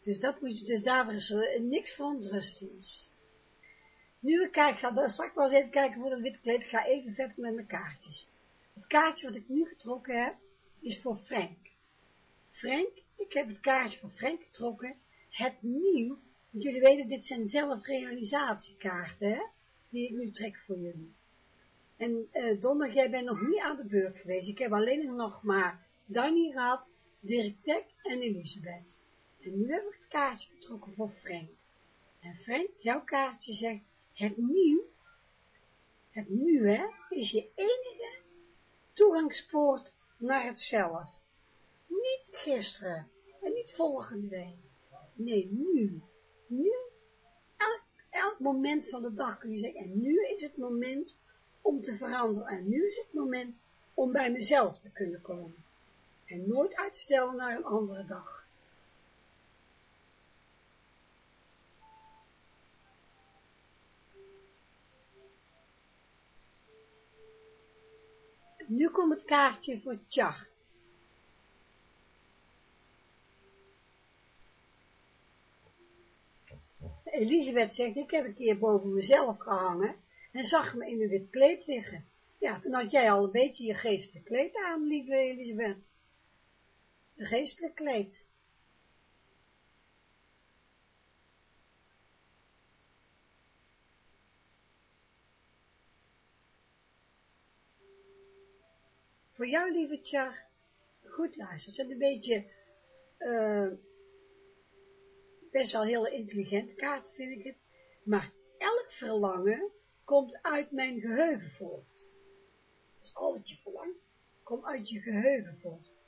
Dus, dat moet je, dus daarvoor is er niks verontrustends. Nu ik kijk, ga daar straks wel eens even kijken voor dat witte kleed. Ik ga even verder met mijn kaartjes. Het kaartje wat ik nu getrokken heb, is voor Frank. Frank, ik heb het kaartje voor Frank getrokken. Het nieuw, want jullie weten, dit zijn zelfrealisatiekaarten, hè, die ik nu trek voor jullie. En donderdag, jij bent nog niet aan de beurt geweest. Ik heb alleen nog maar Danny gehad, Dirk Tek en Elisabeth. En nu heb ik het kaartje getrokken voor Frank. En Frank, jouw kaartje zegt, het nieuw, het nu, hè, is je enige toegangspoort naar het zelf. Niet gisteren en niet volgende week. Nee, nu. Nu, elk, elk moment van de dag kun je zeggen, en nu is het moment om te veranderen. En nu is het moment om bij mezelf te kunnen komen. En nooit uitstellen naar een andere dag. Nu komt het kaartje voor Tjach. Elisabeth zegt, ik heb een keer boven mezelf gehangen en zag me in een wit kleed liggen. Ja, toen had jij al een beetje je geestelijk kleed aan, lieve Elisabeth. Een geestelijk kleed. Voor jou, lieve goed luisteren. Het zijn een beetje, uh, best wel hele intelligente kaarten, vind ik het. Maar elk verlangen komt uit mijn geheugen voort. Dus al wat je verlangt, komt uit je geheugen voort.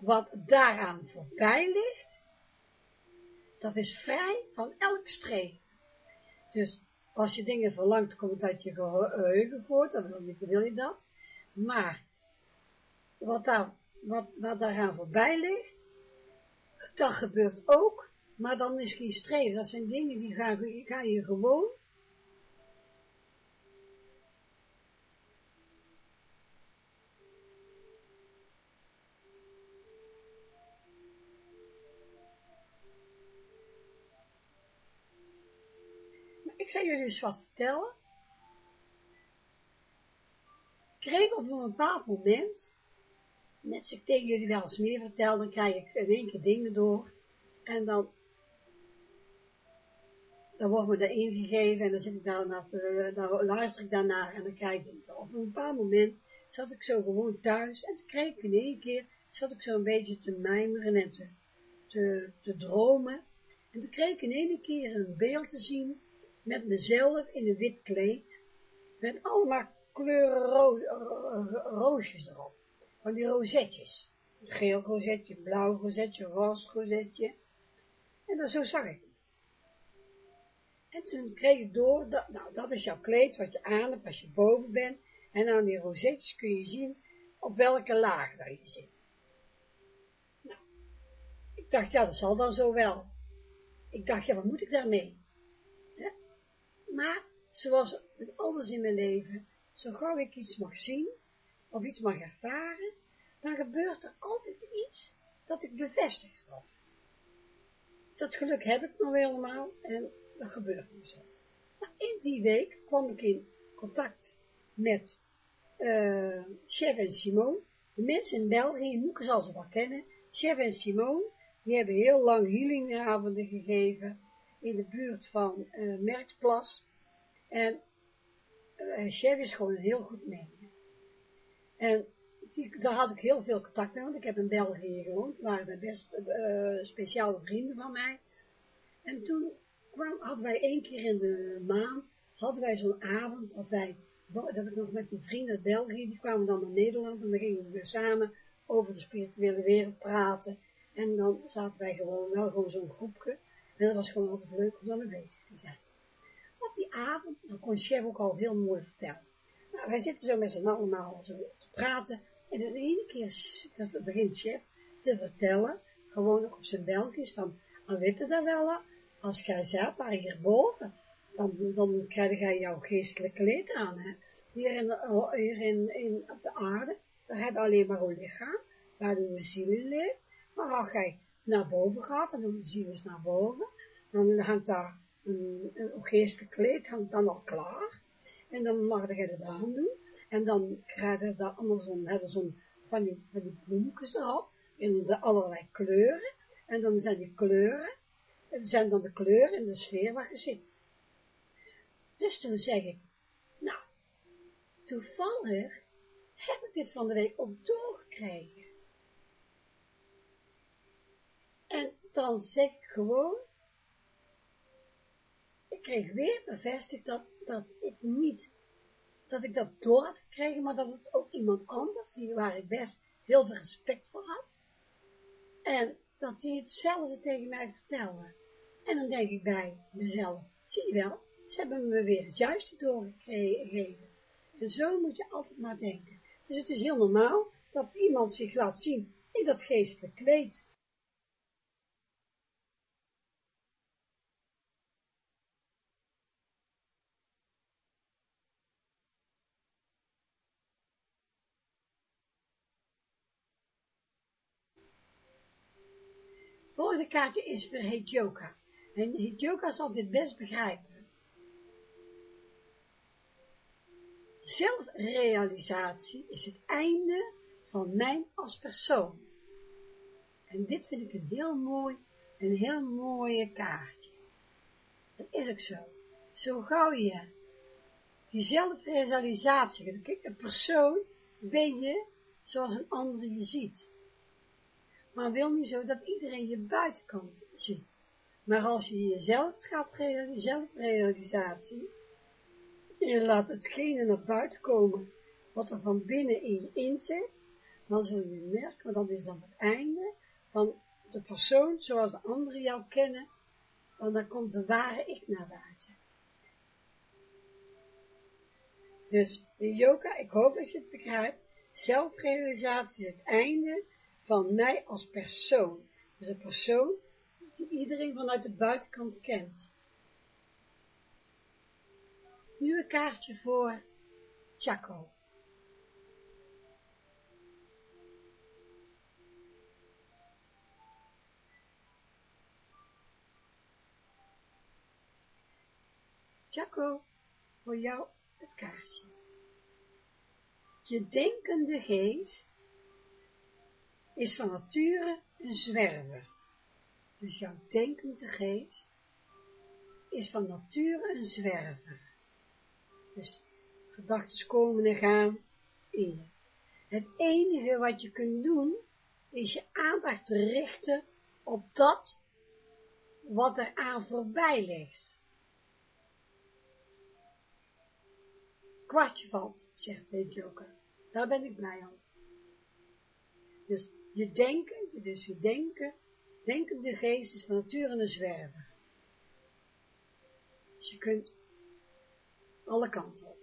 wat daaraan voorbij ligt, dat is vrij van elk streven. Dus als je dingen verlangt, komt het uit je geheugen voort, dan wil je dat. Maar wat, daar, wat, wat daaraan voorbij ligt, dat gebeurt ook, maar dan is geen streven. Dat zijn dingen die gaan, ga je gewoon Ik zal jullie eens wat vertellen. Ik kreeg op een bepaald moment, net als ik tegen jullie wel eens meer vertel, dan krijg ik in één keer dingen door. En dan, dan wordt me dat ingegeven en dan zit ik daar naar te, luister ik daarnaar en dan krijg ik Op een bepaald moment zat ik zo gewoon thuis en toen kreeg ik in één keer, zat ik zo een beetje te mijmeren en te, te, te dromen. En toen kreeg ik in één keer een beeld te zien met mezelf in een wit kleed, met allemaal kleuren ro roosjes erop, van die rozetjes. Geel rozetje, blauw rozetje, roze rozetje. En dan zo zag ik En toen kreeg ik door, dat, nou, dat is jouw kleed wat je aan hebt als je boven bent. En aan die rozetjes kun je zien op welke laag daar je zit. Nou, ik dacht, ja, dat zal dan zo wel. Ik dacht, ja, wat moet ik daarmee? Maar, zoals met alles in mijn leven, zo gauw ik iets mag zien, of iets mag ervaren, dan gebeurt er altijd iets dat ik bevestigd word. Dat geluk heb ik nog helemaal en dat gebeurt niet zo. In die week kwam ik in contact met uh, Chef en Simone. De mensen in België, Moeke zal ze wel kennen. Chef en Simone, die hebben heel lang healingavonden gegeven in de buurt van uh. En uh, chef is gewoon een heel goed mens. En daar had ik heel veel contact mee, want ik heb in België gewoond, waren daar best uh, speciale vrienden van mij. En toen hadden wij één keer in de maand, hadden wij zo'n avond, dat wij, dat ik nog met die vrienden uit België, die kwamen dan naar Nederland en dan gingen we weer samen over de spirituele wereld praten. En dan zaten wij gewoon, wel gewoon zo'n groepje, en dat was gewoon altijd leuk om daarmee bezig te zijn. Op die avond, dan kon chef ook al heel mooi vertellen. Nou, wij zitten zo met z'n allemaal zo praten. En in ene keer begint chef te vertellen, gewoon ook op zijn Belgisch, van, al weet je dat wel, als jij zat daar hierboven, dan, dan krijg jij jouw geestelijk kleed aan, hè. Hier, in, hier in, in, op de aarde, daar we alleen maar een lichaam, waar de ziel in leeft. Maar als jij naar boven gaat, en zien we eens naar boven, dan hangt daar een, een geestelijk kleed, hangt dan al klaar, en dan mag je het aan doen, en dan krijg je daar allemaal zo'n, zo'n, van die, van erop, in de allerlei kleuren, en dan zijn die kleuren, en zijn dan de kleuren in de sfeer waar je zit. Dus toen zeg ik, nou, toevallig heb ik dit van de week ook doorgekregen. En dan zeg ik gewoon, ik kreeg weer bevestigd dat, dat ik niet, dat ik dat door had gekregen, maar dat het ook iemand anders, die, waar ik best heel veel respect voor had, en dat die hetzelfde tegen mij vertelde. En dan denk ik bij mezelf, zie je wel, ze hebben me weer het juiste doorgegeven. En zo moet je altijd maar denken. Dus het is heel normaal dat iemand zich laat zien in dat geestelijk kleed. Het volgende kaartje is voor Hetjoka. En Hetjoka zal dit best begrijpen. Zelfrealisatie is het einde van mij als persoon. En dit vind ik een heel mooi, een heel mooie kaartje. Dat is ook zo. Zo gauw je die zelfrealisatie, een persoon ben je zoals een ander je ziet maar wil niet zo dat iedereen je buitenkant ziet. Maar als je jezelf gaat realiseren, zelfrealisatie, je laat hetgene naar buiten komen, wat er van binnen in inzet, dan zul je merken, want dat is dan het einde van de persoon zoals de anderen jou kennen, want dan komt de ware ik naar buiten. Dus, yoga, ik hoop dat je het begrijpt, zelfrealisatie is het einde van mij als persoon. Dus een persoon die iedereen vanuit de buitenkant kent. Nu een kaartje voor Chaco. Chaco, voor jou het kaartje. Je denkende geest is van nature een zwerver. Dus jouw denkende geest is van nature een zwerver. Dus gedachten komen en gaan in. Het enige wat je kunt doen, is je aandacht richten op dat wat er aan voorbij ligt. Kwartje valt, zegt de joker. Daar ben ik blij om. Dus je denken, dus je denken, denkende geest is van nature een zwerver. Dus je kunt alle kanten op.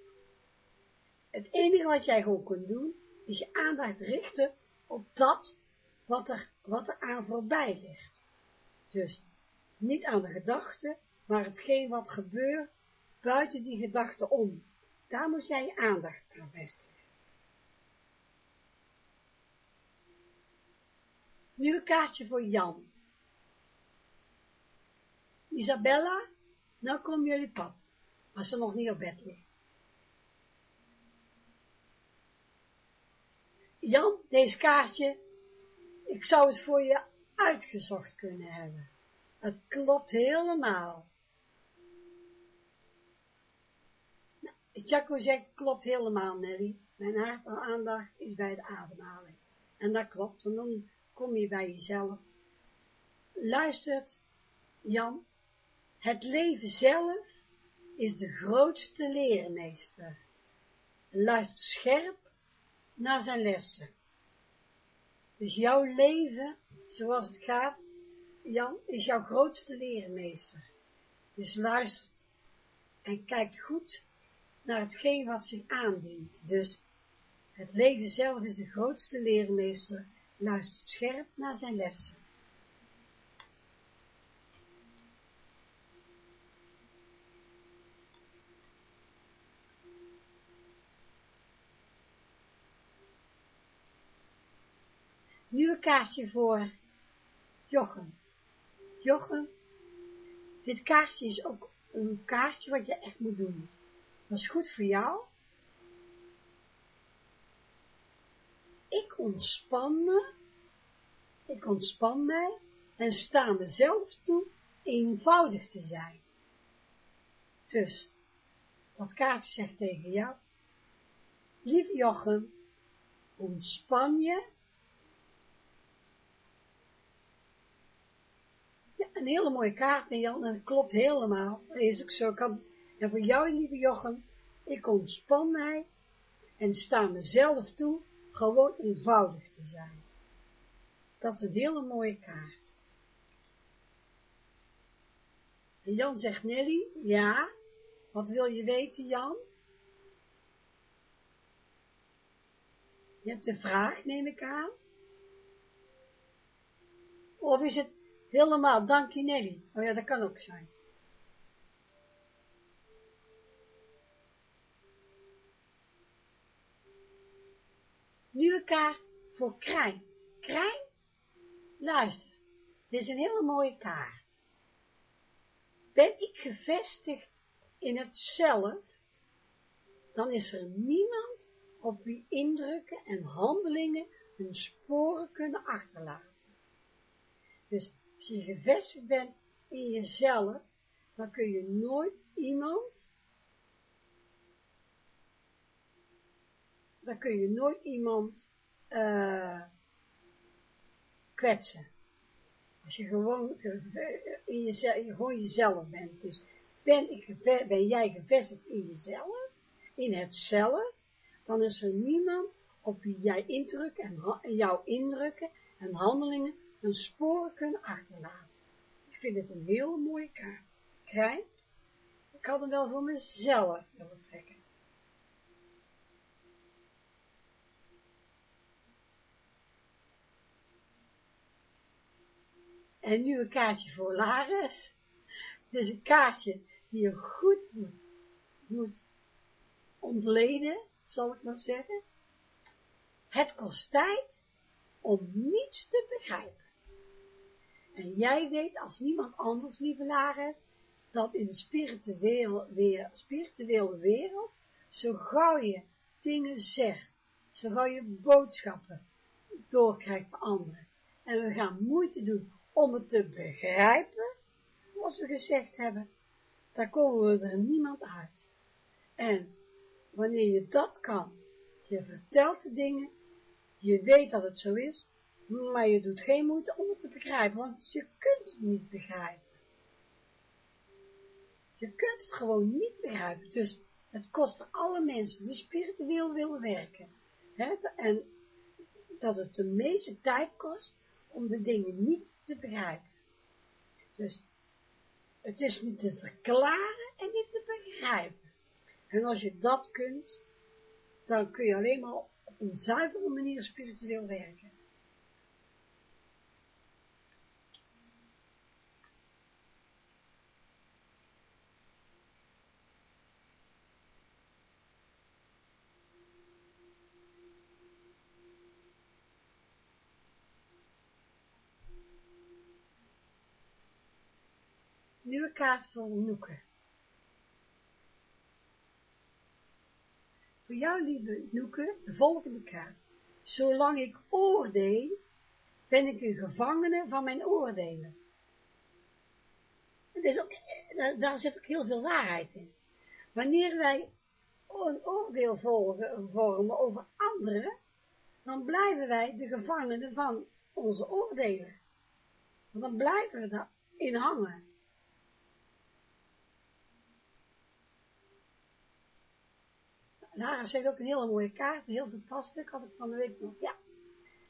Het enige wat jij gewoon kunt doen, is je aandacht richten op dat wat er, wat er aan voorbij ligt. Dus niet aan de gedachte, maar hetgeen wat gebeurt buiten die gedachte om. Daar moet jij je aandacht aan vestigen. Nu een kaartje voor Jan. Isabella, nou kom jullie pap, als ze nog niet op bed ligt. Jan, deze kaartje, ik zou het voor je uitgezocht kunnen hebben. Het klopt helemaal. Nou, zegt, klopt helemaal, Nelly. Mijn aandacht is bij de ademhaling. En dat klopt, want dan kom je bij jezelf. Luistert, Jan, het leven zelf is de grootste leermeester. Luister scherp naar zijn lessen. Dus jouw leven, zoals het gaat, Jan, is jouw grootste leermeester. Dus luistert en kijkt goed naar hetgeen wat zich aandient. Dus het leven zelf is de grootste leermeester luistert scherp naar zijn lessen. Nu een kaartje voor Jochem. Jochem, dit kaartje is ook een kaartje wat je echt moet doen. Dat is goed voor jou, ik ontspan me, ik ontspan mij en sta mezelf toe eenvoudig te zijn. Dus, dat kaartje zegt tegen jou, lieve Jochem, ontspan je. Ja, een hele mooie kaart, Jan, en dat klopt helemaal. Dat is ook zo. Kan, en voor jou, lieve Jochem, ik ontspan mij en sta mezelf toe gewoon eenvoudig te zijn. Dat is een hele mooie kaart. En Jan zegt, Nelly, ja, wat wil je weten, Jan? Je hebt een vraag, neem ik aan. Of is het helemaal, dank je Nelly? Oh ja, dat kan ook zijn. Nieuwe kaart voor Krijn. Krijn, luister, dit is een hele mooie kaart. Ben ik gevestigd in het zelf, dan is er niemand op wie indrukken en handelingen hun sporen kunnen achterlaten. Dus als je gevestigd bent in jezelf, dan kun je nooit iemand dan kun je nooit iemand uh, kwetsen. Als je gewoon, in jezelf, gewoon jezelf bent. Dus ben, ik, ben jij gevestigd in jezelf, in het zelf, dan is er niemand op wie jij indrukken en, jouw indrukken en handelingen hun sporen kunnen achterlaten. Ik vind het een heel mooie kaart. Krijg, ik had hem wel voor mezelf willen trekken. En nu een kaartje voor Laris. Is een kaartje die je goed moet, moet ontleden, zal ik maar zeggen. Het kost tijd om niets te begrijpen. En jij weet als niemand anders, lieve Laris, dat in de spirituele, weer, spirituele wereld, zo gauw je dingen zegt, zo gauw je boodschappen doorkrijgt van anderen, en we gaan moeite doen om het te begrijpen, wat we gezegd hebben, daar komen we er niemand uit. En wanneer je dat kan, je vertelt de dingen, je weet dat het zo is, maar je doet geen moeite om het te begrijpen, want je kunt het niet begrijpen. Je kunt het gewoon niet begrijpen, dus het kost alle mensen die spiritueel willen werken, hè, en dat het de meeste tijd kost om de dingen niet te begrijpen. Dus het is niet te verklaren en niet te begrijpen. En als je dat kunt, dan kun je alleen maar op een zuivere manier spiritueel werken. Kaart voor Noeke. Voor jou, lieve Noeke, de volgende kaart. Zolang ik oordeel, ben ik een gevangene van mijn oordelen. Is daar zit ook heel veel waarheid in. Wanneer wij een oordeel volgen, vormen over anderen, dan blijven wij de gevangenen van onze oordelen. Want dan blijven we daarin hangen. Lara zegt ook een hele mooie kaart, heel toepasselijk, had ik van de week nog. Ja,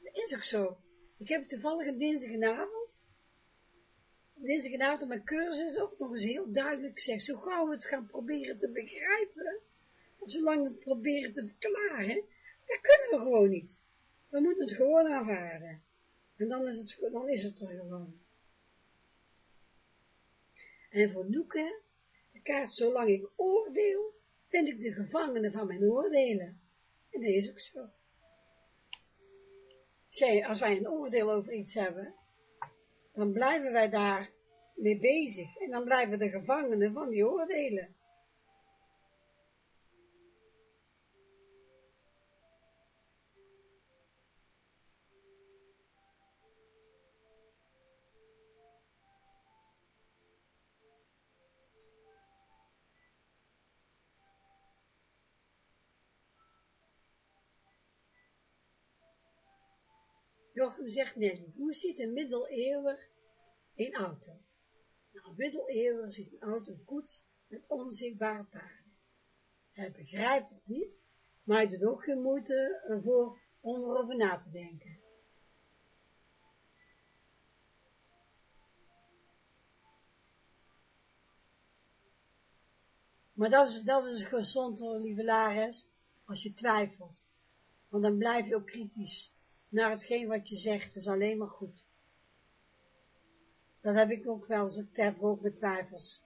dat is ook zo. Ik heb toevallig een dinsdagavond, dinsdagavond op mijn cursus ook nog eens heel duidelijk gezegd, zo gauw we het gaan proberen te begrijpen, of zolang we het proberen te verklaren, dat kunnen we gewoon niet. We moeten het gewoon aanvaarden. En dan is het, dan is het er gewoon. En voor Noeke, de kaart, zolang ik oordeel, ben ik de gevangene van mijn oordelen. En dat is ook zo. Zij, als wij een oordeel over iets hebben, dan blijven wij daar mee bezig. En dan blijven we de gevangenen van die oordelen. Jochem zegt Nelly, hoe ziet een middeleeuwer een auto? Nou, een middeleeuwer ziet een auto koets met onzichtbare paarden. Hij begrijpt het niet, maar hij doet ook geen moeite ervoor om erover na te denken. Maar dat is, dat is gezond hoor, lieve Lares, als je twijfelt. Want dan blijf je ook kritisch naar hetgeen wat je zegt, is alleen maar goed. Dat heb ik ook wel eens, heb ook met twijfels.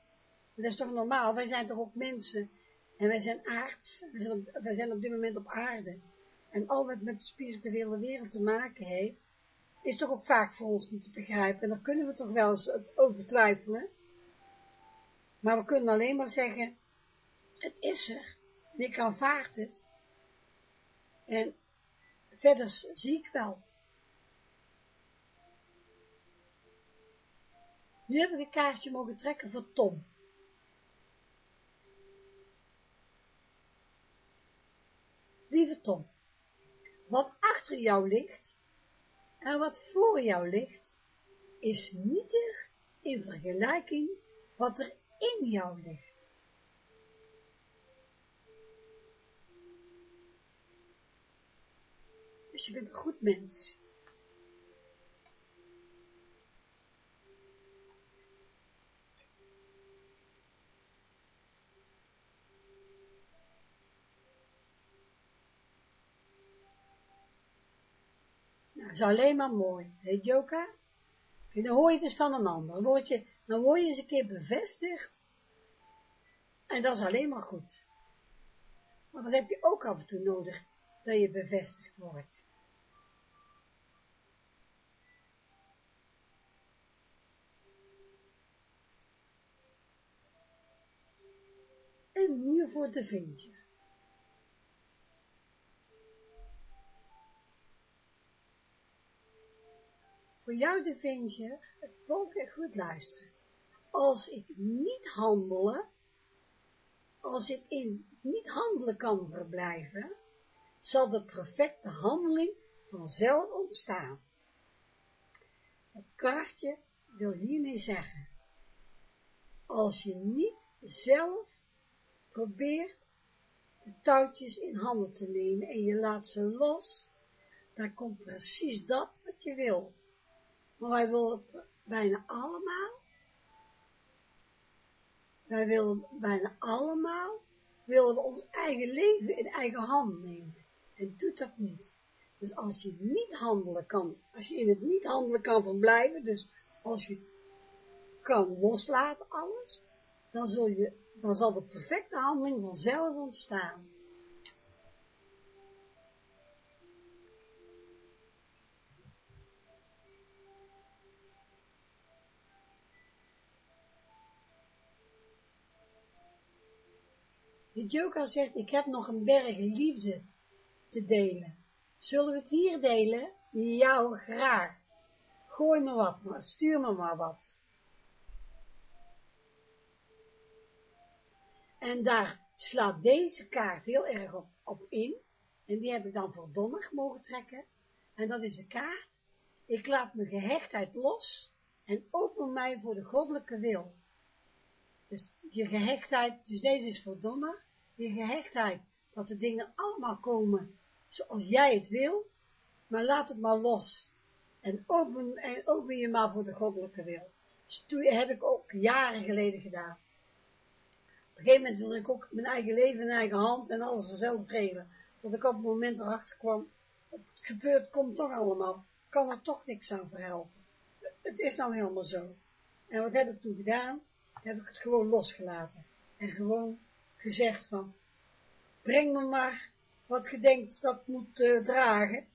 Dat is toch normaal, wij zijn toch ook mensen, en wij zijn aards, wij zijn, op, zijn op dit moment op aarde. En al wat met de spirituele wereld te maken heeft, is toch ook vaak voor ons niet te begrijpen. En dan kunnen we toch wel eens over twijfelen. Maar we kunnen alleen maar zeggen, het is er, en ik aanvaard het. En verder zie ik wel. Nu heb ik een kaartje mogen trekken voor Tom. Lieve Tom, wat achter jou ligt en wat voor jou ligt, is nietig in vergelijking wat er in jou ligt. Dus je bent een goed mens. Nou, dat is alleen maar mooi. Heet Joka? En dan hoor je het eens van een ander. Dan word je, dan word je eens een keer bevestigd. En dat is alleen maar goed. Want dat heb je ook af en toe nodig, dat je bevestigd wordt. En hiervoor te vind je. Voor jou te vind je, het volk goed luisteren. Als ik niet handelen, als ik in niet handelen kan verblijven, zal de perfecte handeling vanzelf ontstaan. Het kaartje wil hiermee zeggen, als je niet zelf probeert de touwtjes in handen te nemen en je laat ze los, dan komt precies dat wat je wil. Maar wij willen bijna allemaal, wij willen bijna allemaal, willen we ons eigen leven in eigen hand nemen. En doet dat niet. Dus als je niet handelen kan, als je in het niet handelen kan verblijven, dus als je kan loslaten alles, dan, zul je, dan zal de perfecte handeling vanzelf ontstaan. De Joker zegt, ik heb nog een berg liefde te delen. Zullen we het hier delen? Jou graag. Gooi me wat, maar stuur me maar wat. En daar slaat deze kaart heel erg op, in. En die heb ik dan voor donderdag mogen trekken. En dat is de kaart. Ik laat mijn gehechtheid los en open mij voor de goddelijke wil. Dus je gehechtheid, dus deze is voor donderdag. Je gehechtheid, dat de dingen allemaal komen zoals jij het wil. Maar laat het maar los. En open, en open je maar voor de goddelijke wil. Dus toen heb ik ook jaren geleden gedaan. Op een gegeven moment wilde ik ook mijn eigen leven in eigen hand en alles vanzelf regelen. Tot ik op het moment erachter kwam, het gebeurt, komt toch allemaal. Kan er toch niks aan verhelpen. Het is nou helemaal zo. En wat heb ik toen gedaan? Heb ik het gewoon losgelaten. En gewoon gezegd van, breng me maar wat je denkt dat moet uh, dragen,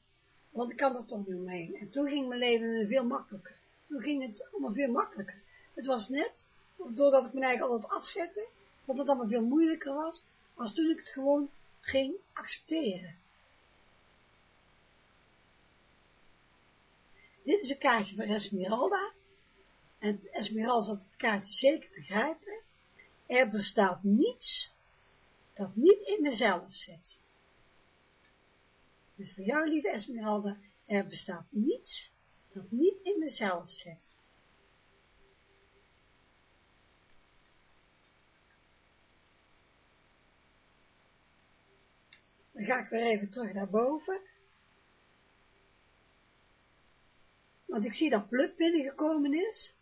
want ik kan er toch niet omheen. En toen ging mijn leven veel makkelijker. Toen ging het allemaal veel makkelijker. Het was net, doordat ik mijn eigen altijd afzette, dat het allemaal veel moeilijker was, als toen ik het gewoon ging accepteren. Dit is een kaartje van Esmeralda. En Esmeralda zal het kaartje zeker begrijpen. Er bestaat niets dat niet in mezelf zit. Dus voor jou, lieve Esmeralda, er bestaat niets dat niet in mezelf zit. Dan ga ik weer even terug naar boven. Want ik zie dat Pluk binnengekomen is.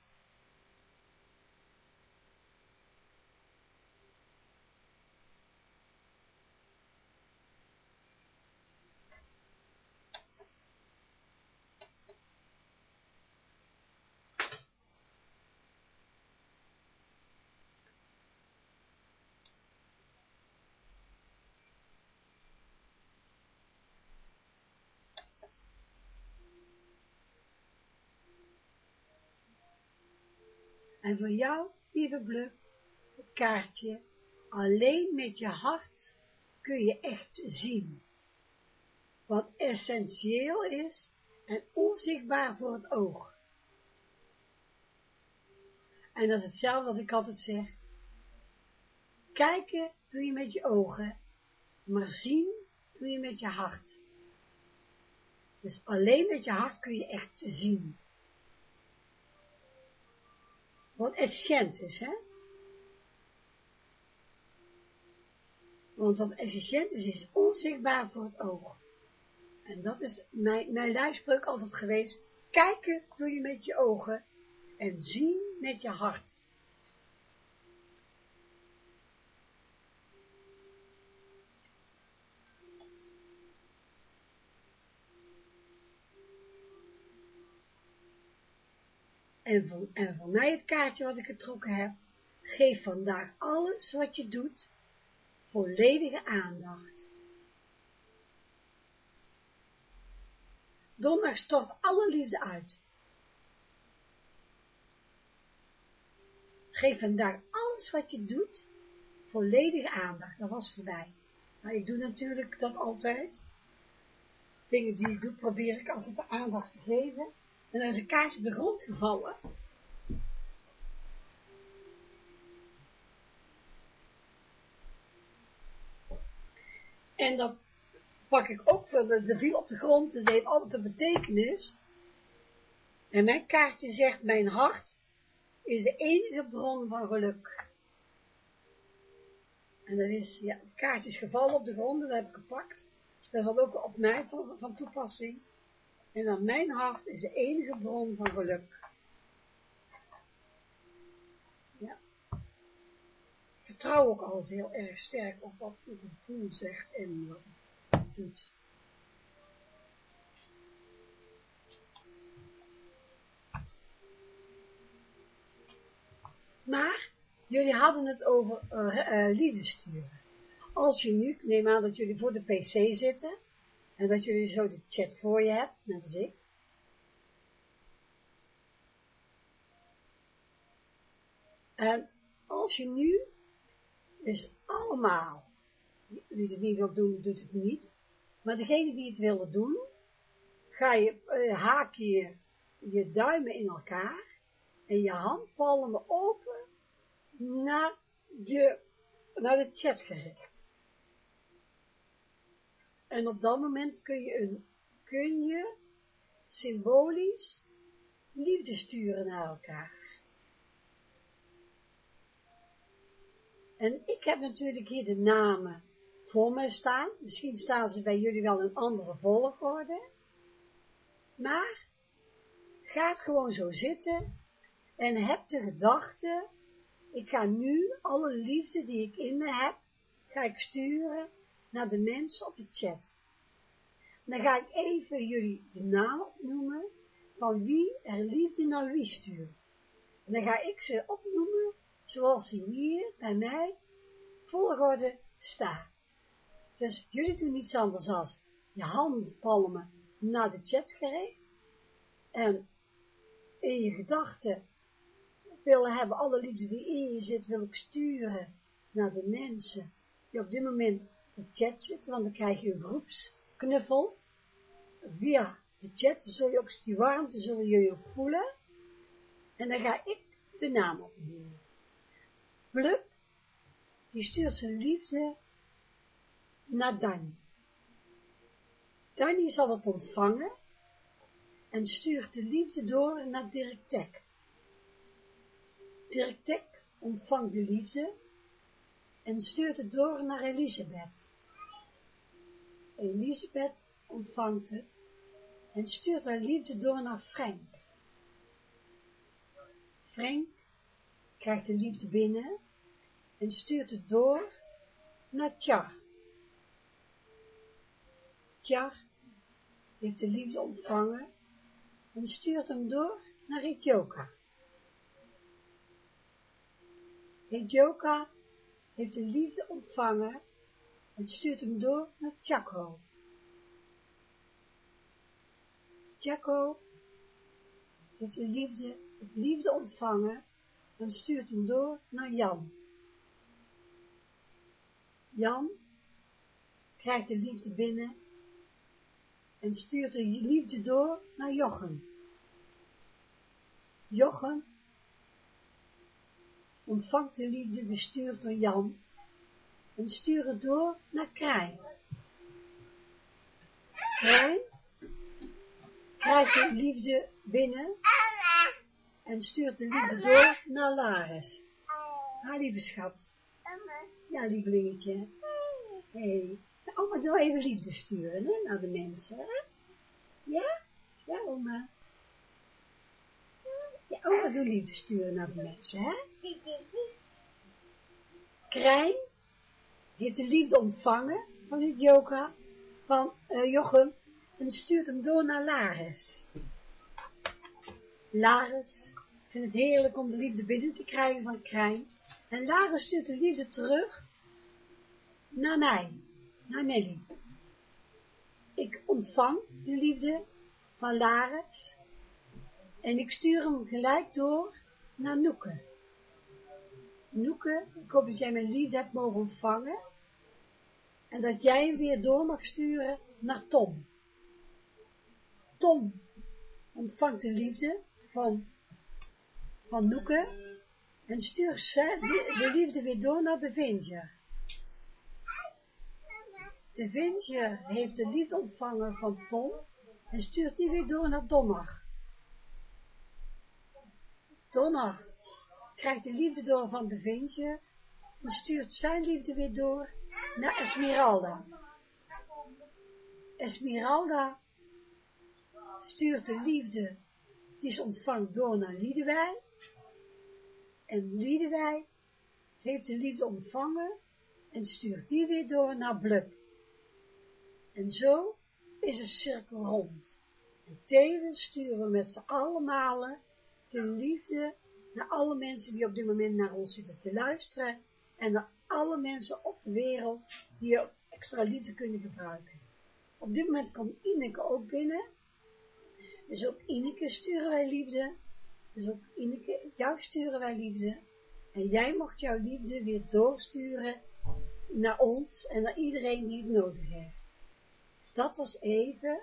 En voor jou, lieve Bluk, het kaartje, alleen met je hart kun je echt zien. Wat essentieel is en onzichtbaar voor het oog. En dat is hetzelfde wat ik altijd zeg. Kijken doe je met je ogen, maar zien doe je met je hart. Dus alleen met je hart kun je echt zien wat essentiënt is, hè? Want wat essentiënt is, is onzichtbaar voor het oog. En dat is mijn, mijn altijd geweest. Kijken doe je met je ogen en zien met je hart. En voor mij het kaartje wat ik getrokken heb, geef vandaag alles wat je doet, volledige aandacht. Donderdag stort alle liefde uit. Geef vandaag alles wat je doet, volledige aandacht. Dat was voorbij. Maar ik doe natuurlijk dat altijd. Dingen die ik doe, probeer ik altijd de aandacht te geven. En er is een kaartje op de grond gevallen. En dat pak ik ook, de, viel op de grond, dus heeft altijd een betekenis. En mijn kaartje zegt, mijn hart is de enige bron van geluk. En dat is, ja, het kaartje is gevallen op de grond, dat heb ik gepakt. Dat is ook op mij van toepassing. En dan mijn hart is de enige bron van geluk. Ja. Vertrouw ook altijd heel erg sterk op wat het gevoel zegt en wat het doet. Maar, jullie hadden het over uh, sturen. Als je nu, neem aan dat jullie voor de pc zitten, en dat jullie zo de chat voor je hebt, net als ik. En als je nu, dus allemaal, wie het niet wil doen, doet het niet. Maar degene die het willen doen, ga je, uh, haak je je duimen in elkaar en je handpalmen open naar je, naar de chat gericht. En op dat moment kun je, een, kun je symbolisch liefde sturen naar elkaar. En ik heb natuurlijk hier de namen voor mij staan. Misschien staan ze bij jullie wel in andere volgorde. Maar ga het gewoon zo zitten en heb de gedachte, ik ga nu alle liefde die ik in me heb, ga ik sturen naar de mensen op de chat. Dan ga ik even jullie de naam opnoemen van wie er liefde naar wie stuurt. En dan ga ik ze opnoemen zoals ze hier bij mij volgorde staan. Dus jullie doen niets anders als je handpalmen naar de chat gericht en in je gedachten willen hebben, alle liefde die in je zit, wil ik sturen naar de mensen die op dit moment de chat zitten, want dan krijg je een groepsknuffel. Via de chat zul je ook die warmte zul je ook voelen. En dan ga ik de naam opnemen. Pluk, die stuurt zijn liefde naar Danny. Danny zal het ontvangen en stuurt de liefde door naar Dirk Tek. Dirk Tek ontvangt de liefde en stuurt het door naar Elisabeth. Elisabeth ontvangt het en stuurt haar liefde door naar Frank. Frank krijgt de liefde binnen en stuurt het door naar Tjar. Tjar heeft de liefde ontvangen en stuurt hem door naar Etioka. Etioka heeft de liefde ontvangen en stuurt hem door naar Chaco. Chaco heeft de liefde, het liefde ontvangen en stuurt hem door naar Jan. Jan krijgt de liefde binnen en stuurt de liefde door naar Jochem. Jochem ontvangt de liefde bestuurd door Jan en stuurt het door naar Krijn. Krijn krijgt de liefde binnen en stuurt de liefde door naar Laris. Ha, lieve schat. Ja, lievelingetje. Hey. oma doe even liefde sturen, hè, naar de mensen, hè? Ja? Ja, oma. Ja, oma doe liefde sturen naar de mensen, hè? Krijn heeft de liefde ontvangen van het Joka, van uh, Jochem, en stuurt hem door naar Laris. Laris vindt het heerlijk om de liefde binnen te krijgen van Krijn, en Laris stuurt de liefde terug naar mij, naar Nelly. Ik ontvang de liefde van Laris, en ik stuur hem gelijk door naar Noeke. Noeke, ik hoop dat jij mijn liefde hebt mogen ontvangen, en dat jij hem weer door mag sturen naar Tom. Tom ontvangt de liefde van, van Noeke en stuurt de liefde weer door naar de Vinger. De Vinger heeft de liefde ontvangen van Tom en stuurt die weer door naar Donner. Donner krijgt de liefde door van de Vinger en stuurt zijn liefde weer door naar Esmeralda. Esmeralda stuurt de liefde die ze ontvangt door naar Liedewij. En Liedewij heeft de liefde ontvangen en stuurt die weer door naar Blub. En zo is het cirkel rond. En tevens sturen we met z'n allemaal de liefde naar alle mensen die op dit moment naar ons zitten te luisteren en naar alle mensen op de wereld die extra liefde kunnen gebruiken. Op dit moment komt Ineke ook binnen. Dus ook Ineke sturen wij liefde. Dus ook Ineke, jou sturen wij liefde. En jij mag jouw liefde weer doorsturen naar ons en naar iedereen die het nodig heeft. Dus dat was even.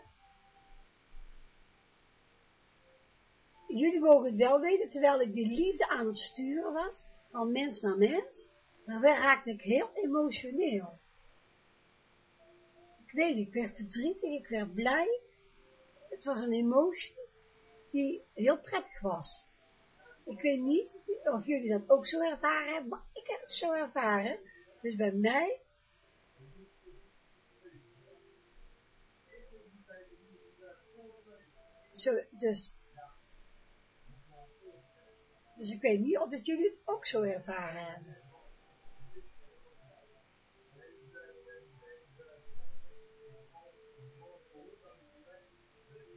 Jullie mogen het wel weten, terwijl ik die liefde aan het sturen was, van mens naar mens, dan raakte ik heel emotioneel. Ik weet ik werd verdrietig, ik werd blij. Het was een emotie die heel prettig was. Ik weet niet of jullie dat ook zo ervaren hebben, maar ik heb het zo ervaren. Dus bij mij Zo, dus, dus ik weet niet of dat jullie het ook zo ervaren hebben.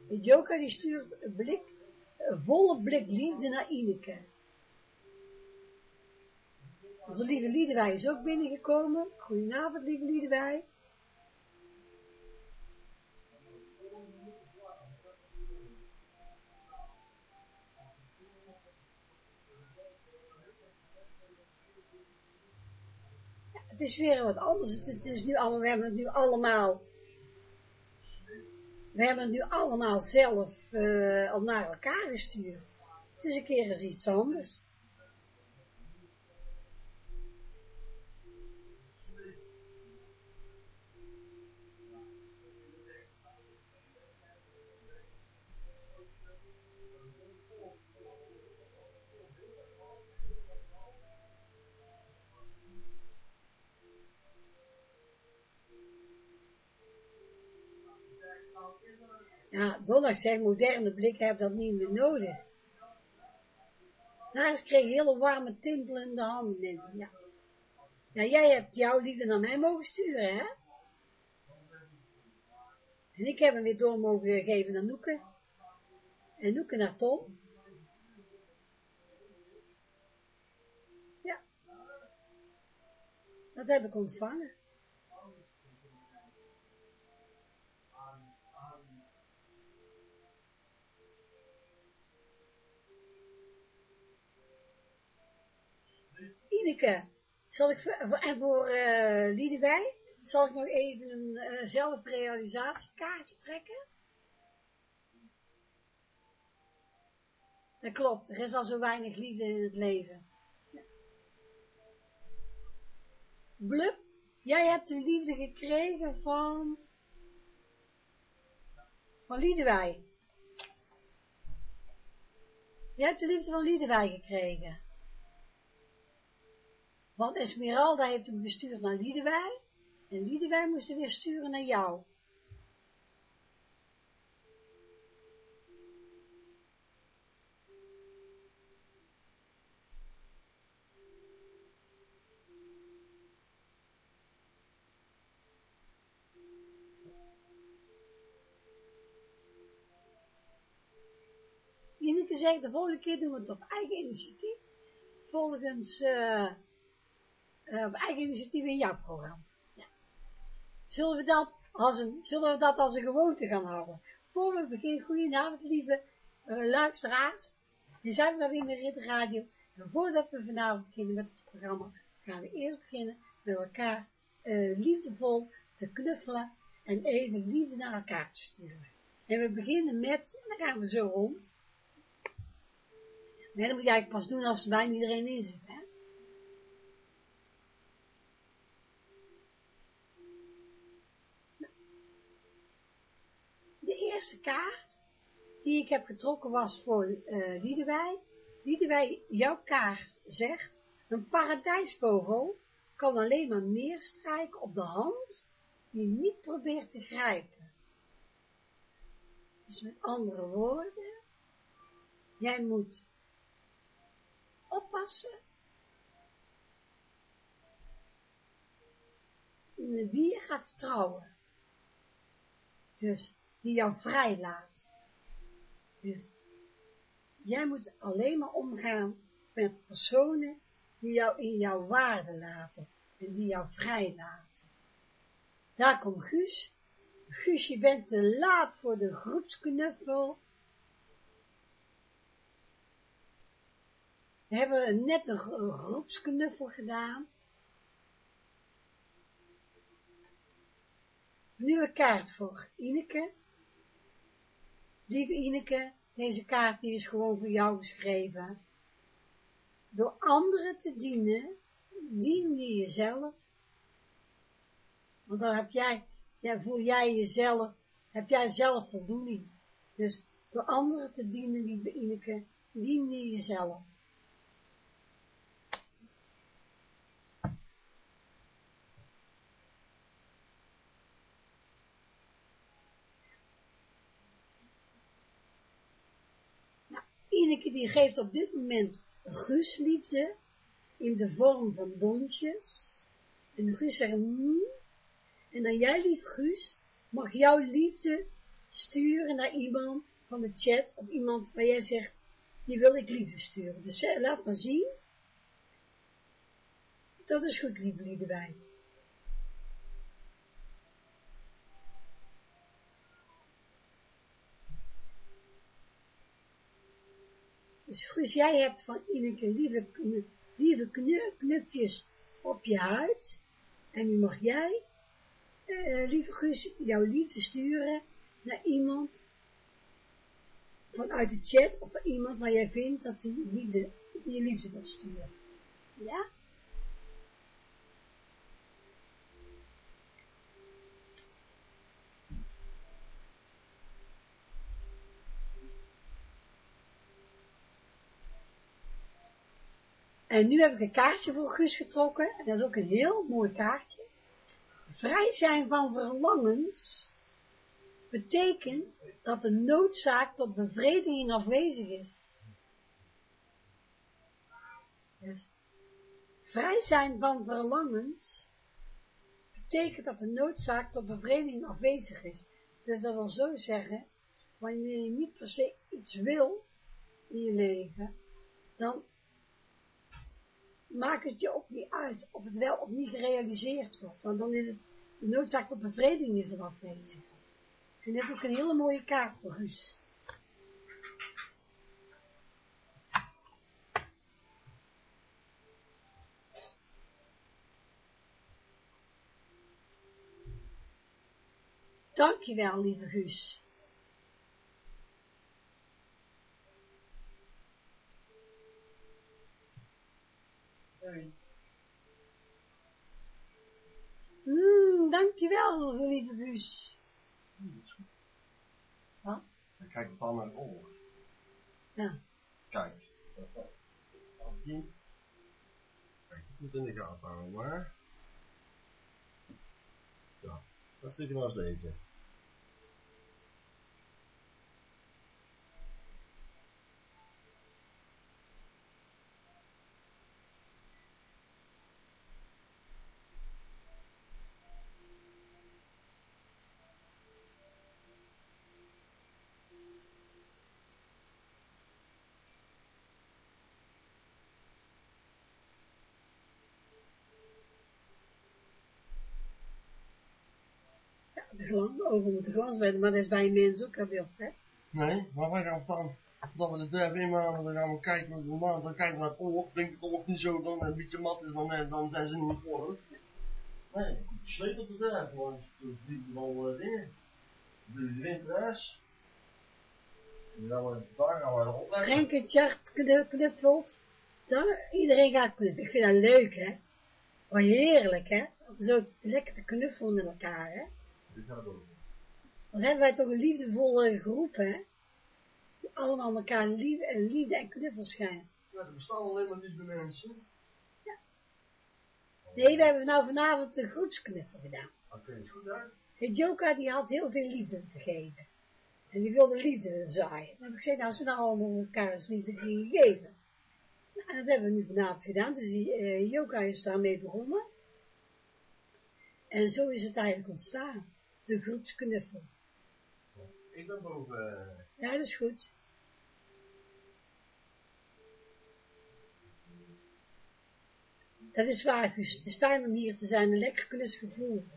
De joker die stuurt een blik, een volle blik liefde naar Ineke. Onze lieve Liedewij is ook binnengekomen. Goedenavond, lieve Liedewij. Het is weer wat anders. Het is nu allemaal, we hebben het nu allemaal we hebben nu allemaal zelf uh, al naar elkaar gestuurd. Het is een keer eens iets anders. Ja, Donald zijn moderne blik hebben dat niet meer nodig. Daar is kreeg hele warme tintel in de handen. Ja. ja, jij hebt jouw liefde naar mij mogen sturen, hè? En ik heb hem weer door mogen geven naar Noeke. En Noeke naar Tom. Ja. Dat heb ik ontvangen. Ineke, zal ik, en voor uh, Liedewij, zal ik nog even een uh, zelfrealisatiekaartje trekken? Dat klopt, er is al zo weinig liefde in het leven. Blub, jij hebt de liefde gekregen van, van Liedewij. Jij hebt de liefde van Liedewij gekregen. Want Esmeralda heeft hem bestuurd naar Liedewij. En Liedewij moest weer sturen naar jou. Ineke zegt, de volgende keer doen we het op eigen initiatief, volgens, uh, uh, op eigen initiatief in jouw programma. Ja. Zullen, we dat als een, zullen we dat als een gewoonte gaan houden? Voor we beginnen, goedenavond lieve uh, luisteraars, we zijn weer in de Rit Radio, en voordat we vanavond beginnen met het programma, gaan we eerst beginnen met elkaar liefdevol te knuffelen en even liefde naar elkaar te sturen. En we beginnen met, en dan gaan we zo rond, Nee, dat moet je eigenlijk pas doen als bijna iedereen in zit, hè. De eerste kaart die ik heb getrokken was voor uh, Liedewij. Jouw kaart zegt, een paradijsvogel kan alleen maar neerstrijken op de hand die niet probeert te grijpen. Dus met andere woorden, jij moet oppassen wie je gaat vertrouwen. Dus die jou vrijlaat. Dus jij moet alleen maar omgaan met personen die jou in jouw waarde laten en die jou vrijlaten. Daar komt Guus. Guus, je bent te laat voor de groepsknuffel We hebben net een groepsknuffel gedaan. Nu een kaart voor Ineke. Lieve Ineke, deze kaart die is gewoon voor jou geschreven. Door anderen te dienen, dien je jezelf. Want dan heb jij, voel jij jezelf, heb jij zelf voldoening. Dus door anderen te dienen, lieve Ineke, dien je jezelf. Ineke die geeft op dit moment Guusliefde in de vorm van donsjes. En Guus zegt, mm, en dan jij lief Guus, mag jouw liefde sturen naar iemand van de chat, of iemand waar jij zegt, die wil ik liefde sturen. Dus laat maar zien. Dat is goed, lieve Liedewijn. Dus jij hebt van Ineke lieve, lieve knufjes op je huid. En nu mag jij, uh, lieve Guus, jouw liefde sturen naar iemand vanuit de chat of iemand waar jij vindt dat die die je liefde wil sturen. Ja? En nu heb ik een kaartje voor Guus getrokken. En dat is ook een heel mooi kaartje. Vrij zijn van verlangens betekent dat de noodzaak tot bevrediging afwezig is. Dus vrij zijn van verlangens betekent dat de noodzaak tot bevrediging afwezig is. Dus dat wil zo zeggen, wanneer je niet per se iets wil in je leven, dan maakt het je ook niet uit of het wel of niet gerealiseerd wordt. Want dan is het, de noodzaak tot bevrediging is er afwezig. Ik vind dit ook een hele mooie kaart voor Guus. Dankjewel, lieve Guus. Sorry. Mm, dankjewel, lieve Buus. Hmm, Wat? Ik kijk ik mijn het. Ja. Kijk. Afzien. Kijk, ik moet in de gaten houden, maar... Ja, dat stukje eens deze. Glans, over moeten glans werden, maar dat is bij een mens ook heel vet. Nee, maar wij gaan dan, dat we de derde inhalen, dan gaan we kijken de maand, dan kijken we naar het oog, denk ik oog niet zo, dan een beetje mat is, dan, eh, dan zijn ze niet voor. Nee, sleep op de deur, want toen vliegen wel uh, dingen. Dus gaan we, daar gaan we nog opleggen. Frenkenchart knuffelt. Dan, iedereen gaat knuffelen. Ik vind dat leuk, hè. Heerlijk, hè. Om zo lekker te knuffelen met elkaar, hè. Dan hebben wij toch een liefdevolle groep, hè. Die allemaal elkaar liefde en liefde en knuffels schijnen. Ja, er bestaan alleen maar lieve mensen. Nee, we hebben nou vanavond een groepsknuffel gedaan. Oké, is goed uit. De Joker die had heel veel liefde te geven. En die wilde liefde zaaien. Dan heb ik gezegd, nou, als we nou allemaal elkaar eens liefde gingen geven. Nou, dat hebben we nu vanavond gedaan. Dus die eh, Joka is daarmee begonnen. En zo is het eigenlijk ontstaan. De groepsknuffel. Ik ben boven. Ja, dat is goed. Dat is waar, Guus. Het is fijn om hier te zijn. Een lekker knusgevoel.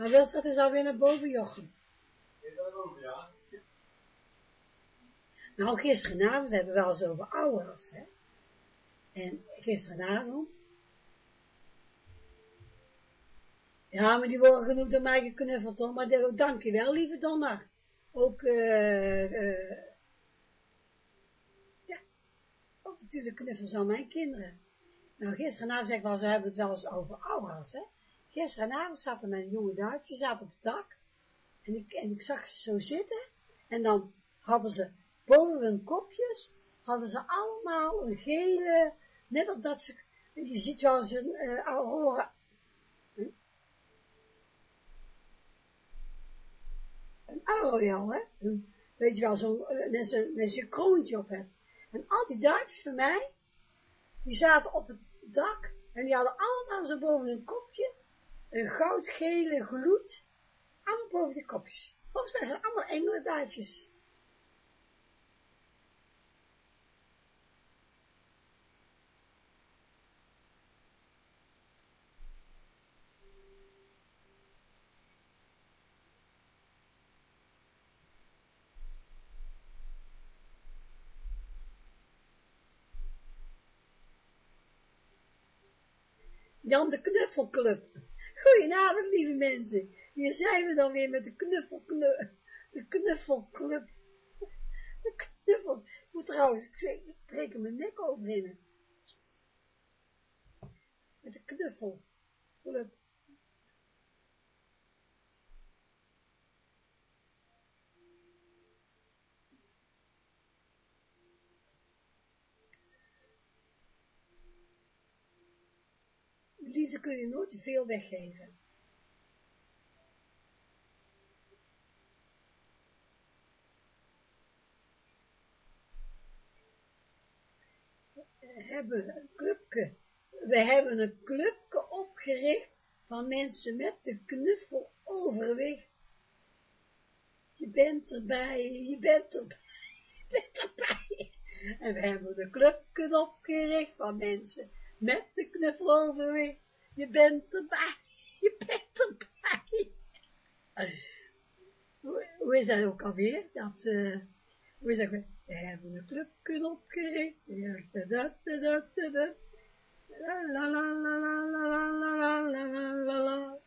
Maar Wilfred is alweer naar boven, Jochem. Boven, ja. Nou, gisteravond hebben we wel eens over ouders, hè. En gisteravond... Ja, maar die worden genoeg door mij geknuffeld, hoor. Maar de- dank je wel, lieve Donner. Ook, eh, eh, ja, ook natuurlijk knuffels aan mijn kinderen. Nou, gisteravond zeg ik wel, ze hebben het wel eens over ouders, hè. Gisteravond zaten mijn jonge duifje, zaten op het dak. En ik, en ik zag ze zo zitten. En dan hadden ze boven hun kopjes, hadden ze allemaal een gele, net op dat ze, je ziet wel eens een uh, aurora, hm? een aureool, hè, Een- weet je wel, net zo'n net zo'n kroontje op hebt. En al die duifjes van mij, die zaten op het dak, en die hadden allemaal zo boven hun kopje, een goudgele gloed, allemaal boven die kopjes. Volgens mij zijn het allemaal engelenduifjes. Jan de Knuffelclub. Goedenavond, lieve mensen. Hier zijn we dan weer met de knuffelclub. De knuffelclub. De knuffel. Ik moet trouwens, ik, breek er mijn nek overheen. Met de knuffelclub. Liefde kun je nooit te veel weggeven. We hebben een clubje, we hebben een clubje opgericht van mensen met de knuffel overweg. Je bent erbij, je bent erbij, je bent erbij. En we hebben een clubje opgericht van mensen met de knuffel overweg. Je bent erbij, je bent erbij. Hoe, hoe is dat ook alweer? Dat, uh, hoe is dat? We hebben een clubje opgericht. Ja. La la la la la la la la.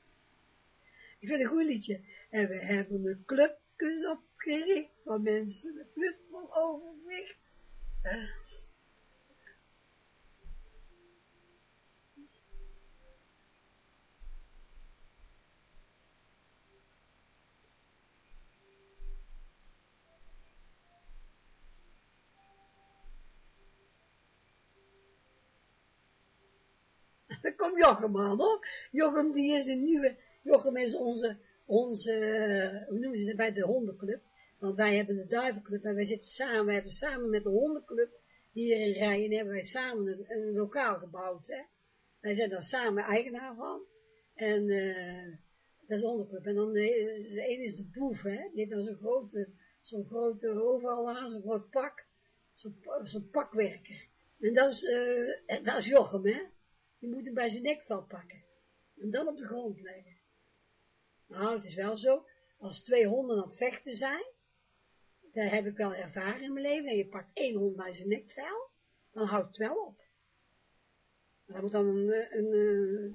Ik vind het een goed liedje. En we hebben een clubkus opgericht van mensen met van overwicht. Eh, Jochem aan hoor. Jochem die is een nieuwe, Jochem is onze, onze, hoe noemen ze het, bij de hondenclub. Want wij hebben de duivenclub en wij zitten samen, wij hebben samen met de hondenclub hier in Rijen, hebben wij samen een, een lokaal gebouwd. Hè. Wij zijn daar samen eigenaar van. En eh, dat is de hondenclub. En dan, eh, de een is de boef, hè. Heeft dan zo'n grote, zo'n grote overal aan, zo'n groot pak. Zo'n zo'n pakwerker. En dat is, eh, dat is Jochem, hè. Je moet hem bij zijn nekvel pakken. En dan op de grond leggen. Nou, het is wel zo. Als twee honden aan het vechten zijn. Daar heb ik wel ervaren in mijn leven. En je pakt één hond bij zijn nekvel. Dan houdt het wel op. Maar dat moet dan een, een, een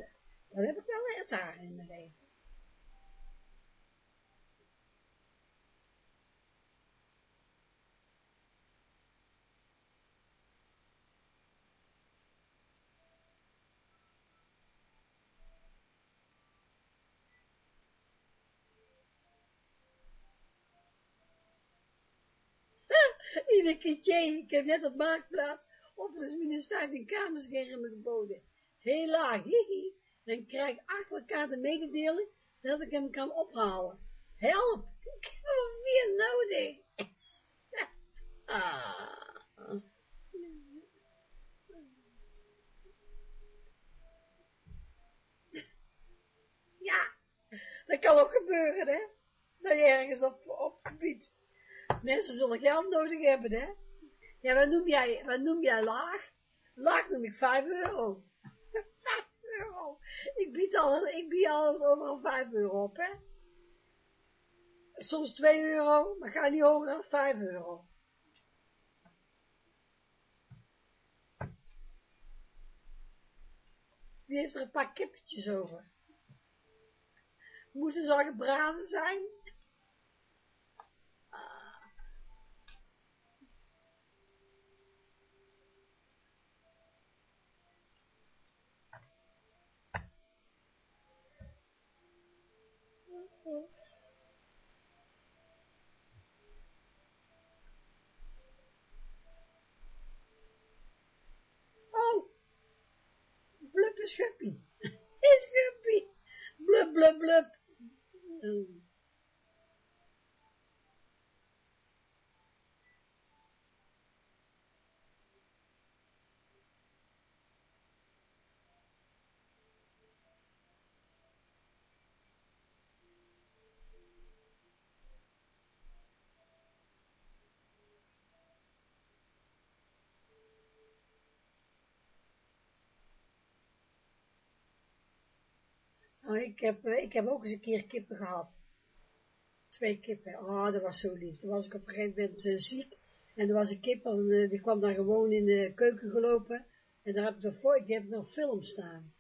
dat heb ik wel ervaren in mijn leven. Ik heb net op Marktplaats op plus minus 15 kamerschermen geboden. Heel laag, hihi. Dan krijg ik achter elkaar de mededeling dat ik hem kan ophalen. Help, ik heb er vier nodig. ah. Ja, dat kan ook gebeuren, hè. Dat je ergens op, op gebied Mensen zullen geld nodig hebben, hè? Ja, wat noem jij, wat noem jij laag? Laag noem ik 5 euro. 5 euro. Ik bied al, ik bied al overal 5 euro op, hè? Soms 2 euro, maar ga niet hoger dan 5 euro. Wie heeft er een paar kippetjes over? Moeten ze al gebraden zijn? Oh, blub is. Is guppy. Blub, blub, blub. Mm. Nou, ik heb, eh, ik heb ook eens een keer kippen gehad. Twee kippen. Oh, dat was zo lief. Toen was ik op een gegeven moment eh, ziek. En er was een kip, en, eh, die kwam dan gewoon in de keuken gelopen. En daar heb ik nog voor, ik heb nog film staan.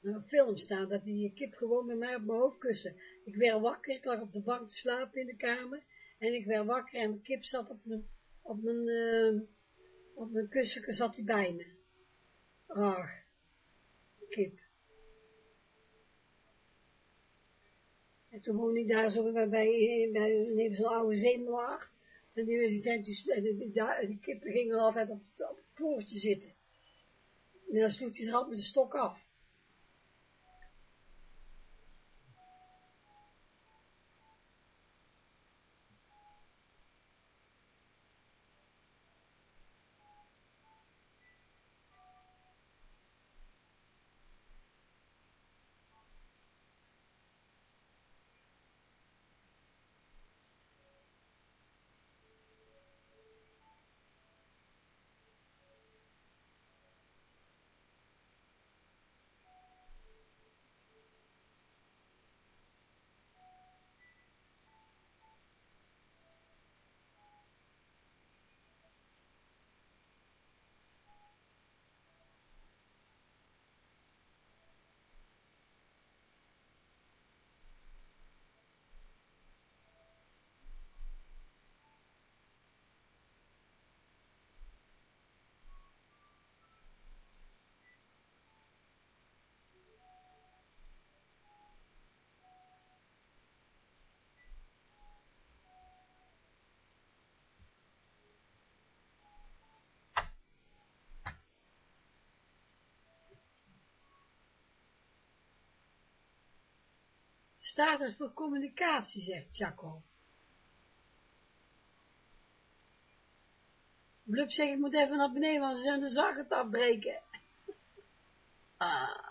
Nog Een film staan, dat die kip gewoon met mij op mijn hoofd kussen. Ik werd wakker, ik lag op de bank te slapen in de kamer. En ik werd wakker en de kip zat op mijn, op mijn, op mijn kussen, zat hij bij me. Ach, kip. En toen woonde ik daar zo bij, bij, zo'n oude zeemelaar. En die, ventjes, en die kippen gingen altijd op het, op poortje zitten. En dan sloeg hij er altijd met de stok af. Staat voor communicatie, zegt Jaco. Blub zegt, ik moet even naar beneden, want ze zijn de zak het afbreken. Ah.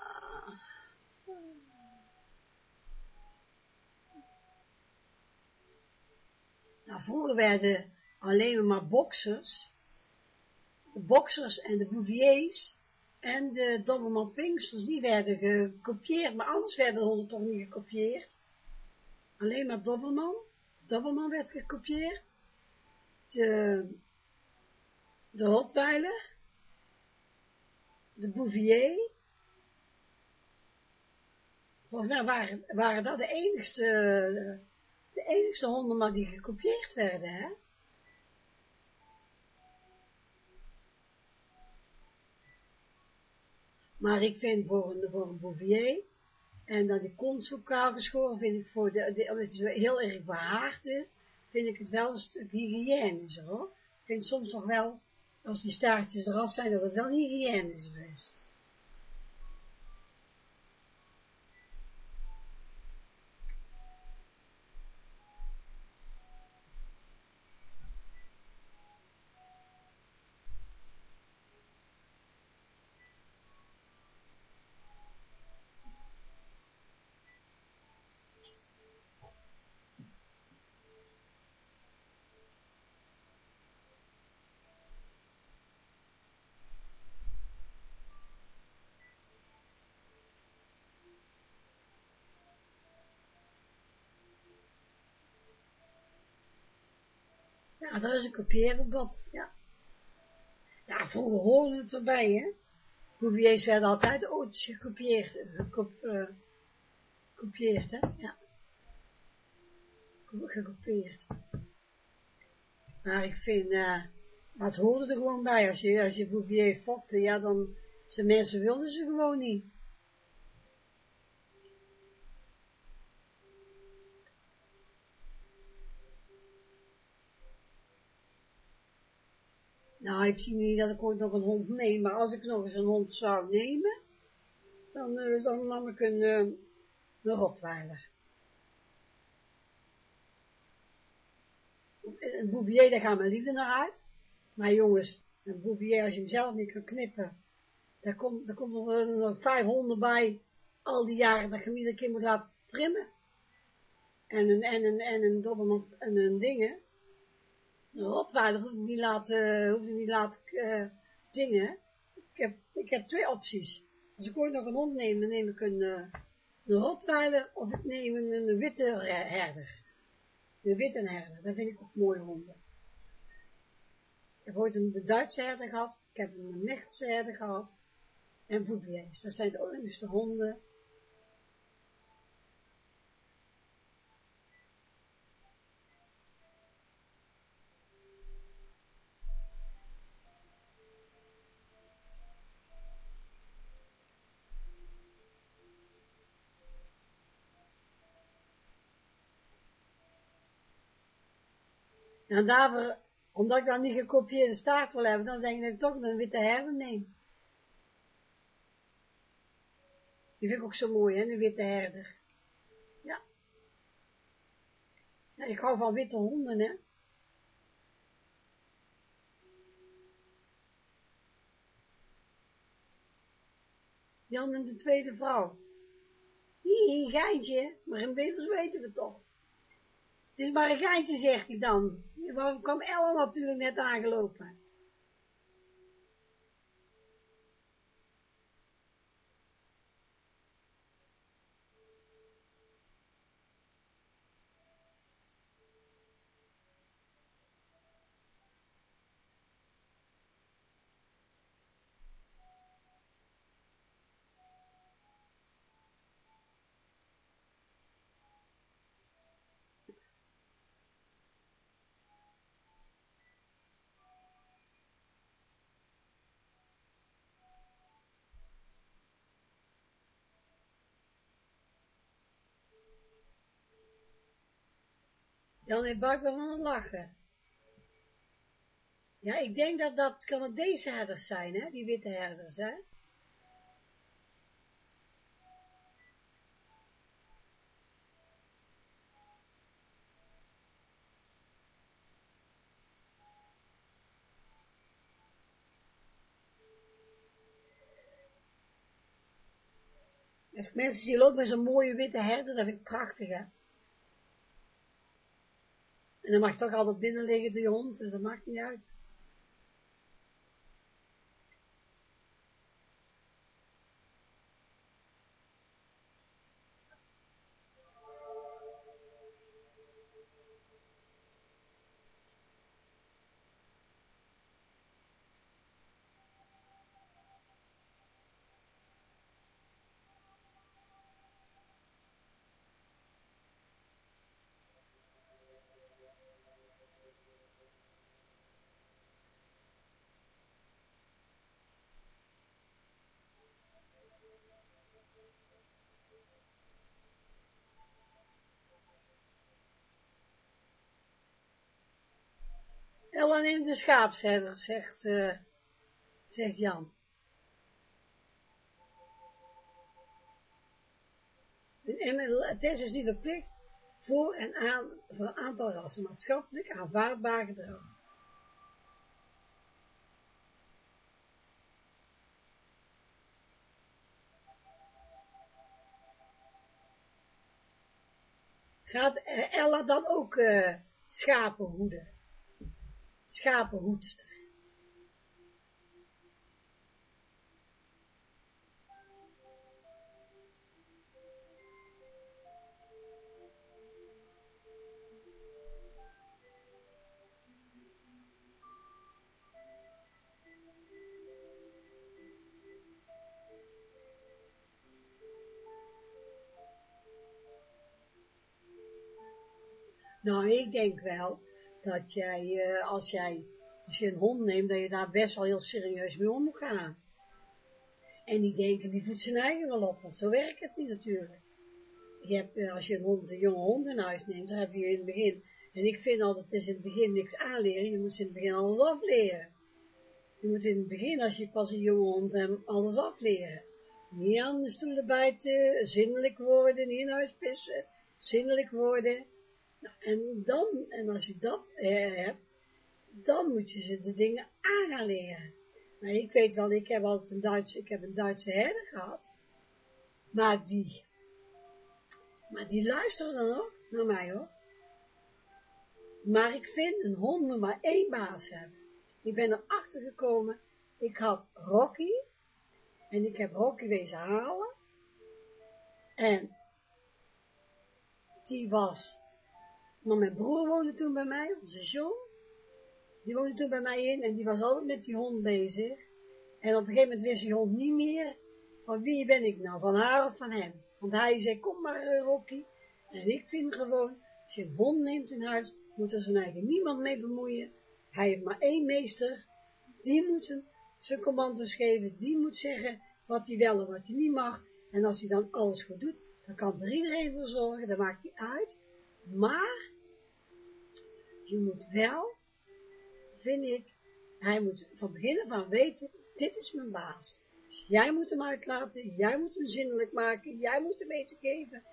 Nou, vroeger werden alleen maar boxers, de boxers en de bouviers en de dobbelman Pinksters, die werden gekopieerd, maar anders werden de honden toch niet gekopieerd. Alleen maar dobbelman, de dobbelman werd gekopieerd, de, de de Bouvier. Volgens mij waren, waren dat de enigste, de enigste honden maar die gekopieerd werden, hè. Maar ik vind voor een, voor Bouvier, en dat die kont zo kaal geschoren, vind ik voor de, de, omdat het zo heel erg behaard is, vind ik het wel een stuk hygiënischer, hoor. Ik vind soms nog wel, als die staartjes eraf zijn, dat het wel hygiënischer is. Ja, dat is een kopieerverbod, ja. Ja, vroeger hoorde het erbij, hè. Bouviers werden altijd auto's gekopieerd, gekop, uh, gekopieerd, hè, ja. Gekopieerd. Maar ik vind, maar het hoorde er gewoon bij, als je, als je Bouvier fokte, ja, dan, zijn mensen wilden ze gewoon niet. Nou, ik zie niet dat ik ooit nog een hond neem, maar als ik nog eens een hond zou nemen, dan, uh, dan nam ik een, uh, een Rottweiler. Een Bouvier, daar gaan mijn liefde naar uit. Maar jongens, een Bouvier, als je hem zelf niet kan knippen, daar komt, daar komt er nog vijf honden bij, al die jaren dat je hem iedere keer moet laten trimmen. En een, en een, en een en een dingen, Rotweiler hoef ik niet laten, niet laten uh, dingen. Ik heb, ik heb twee opties. Als ik ooit nog een hond neem, dan neem ik een, een Rotweiler of ik neem een, een witte herder. Een witte herder, dat vind ik ook mooie honden. Ik heb ooit een de Duitse herder gehad, ik heb een Mechelse herder gehad en Bouviers. Dat zijn de enigste honden En daarvoor, omdat ik dan niet gekopieerde staart wil hebben, dan denk ik dat ik toch een witte herder neem. Die vind ik ook zo mooi, hè, een witte herder. Ja. ik hou van witte honden, hè. Jan en de tweede vrouw. Hier, geintje, maar in beters weten we toch. Het is maar een geintje, zegt hij dan. Waarom kwam Ellen natuurlijk net aangelopen? Dan heb ik wel van het lachen. Ja, ik denk dat dat deze herders zijn, hè? Die witte herders, hè? Dus mensen zien lopen met zo'n mooie witte herder, dat vind ik prachtig, hè? En dan mag toch altijd binnen liggen, die hond, dus dat maakt niet uit. Ellen in de schaapsherder, zegt, uh, zegt Jan. En deze is nu verplicht voor en aan, voor een aantal rassen, maatschappelijk aanvaardbaar gedrag. Gaat Ella dan ook uh, schapen hoeden? Schapenhoedster. Nou, ik denk wel dat jij, uh, als jij, als je een hond neemt, dat je daar best wel heel serieus mee om moet gaan. En die denken, die voedt zijn eigen wel op, want zo werkt het niet natuurlijk. Je hebt, uh, als je een hond, een jonge hond in huis neemt, dan heb je in het begin, en ik vind altijd, het is in het begin niks aanleren, je moet ze in het begin alles afleren. Je moet in het begin, als je pas een jonge hond hebt, alles afleren. Niet aan de stoelen bijten, zinnelijk worden, niet in huis pissen, zinnelijk worden. En dan, en als je dat eh, hebt, dan moet je ze de dingen aan gaan leren. Nou, ik weet wel, ik heb altijd een Duitse, ik heb een Duitse herder gehad, maar die, maar die luisterde dan nog naar mij hoor. Maar ik vind een hond moet maar één baas hebben. Ik ben erachter gekomen, ik had Rocky, en ik heb Rocky wezen halen, en die was maar mijn broer woonde toen bij mij, onze John. Die woonde toen bij mij in en die was altijd met die hond bezig. En op een gegeven moment wist die hond niet meer van wie ben ik nou, van haar of van hem. Want hij zei, kom maar uh, Rocky. En ik vind gewoon, als je een hond neemt in huis, moet er zijn eigen niemand mee bemoeien. Hij heeft maar één meester, die moet hem zijn commando's geven, die moet zeggen wat hij wel en wat hij niet mag. En als hij dan alles goed doet, dan kan er iedereen voor zorgen, dat maakt hij uit. Maar je moet wel, vind ik, hij moet van begin af aan weten, dit is mijn baas. Jij moet hem uitlaten, jij moet hem zinnelijk maken, jij moet hem eten geven.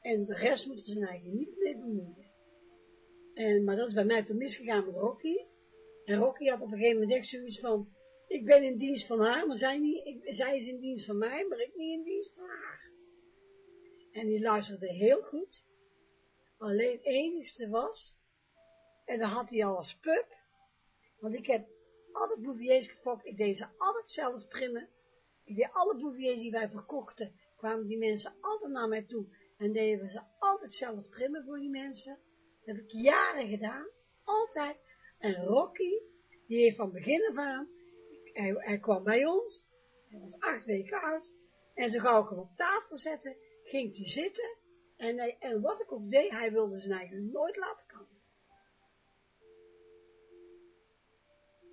En de rest moet er zijn eigen niet mee bemoeien. En, maar dat is bij mij toen misgegaan met Rocky. En Rocky had op een gegeven moment echt zoiets van, ik ben in dienst van haar, maar zij, niet, zij is in dienst van mij, maar ik niet in dienst van haar. En die luisterde heel goed. Alleen enigste was, en dan had hij al als pup, want ik heb altijd bouviers gefokt, ik deed ze altijd zelf trimmen. Ik deed alle bouviers die wij verkochten, kwamen die mensen altijd naar mij toe en deden we ze altijd zelf trimmen voor die mensen. Dat heb ik jaren gedaan, altijd. En Rocky, die heeft van begin af aan, hij, kwam bij ons, hij was acht weken oud, en zo gauw ik hem op tafel zette, ging hij zitten, en, en wat ik ook deed, hij wilde zijn eigen nooit laten komen.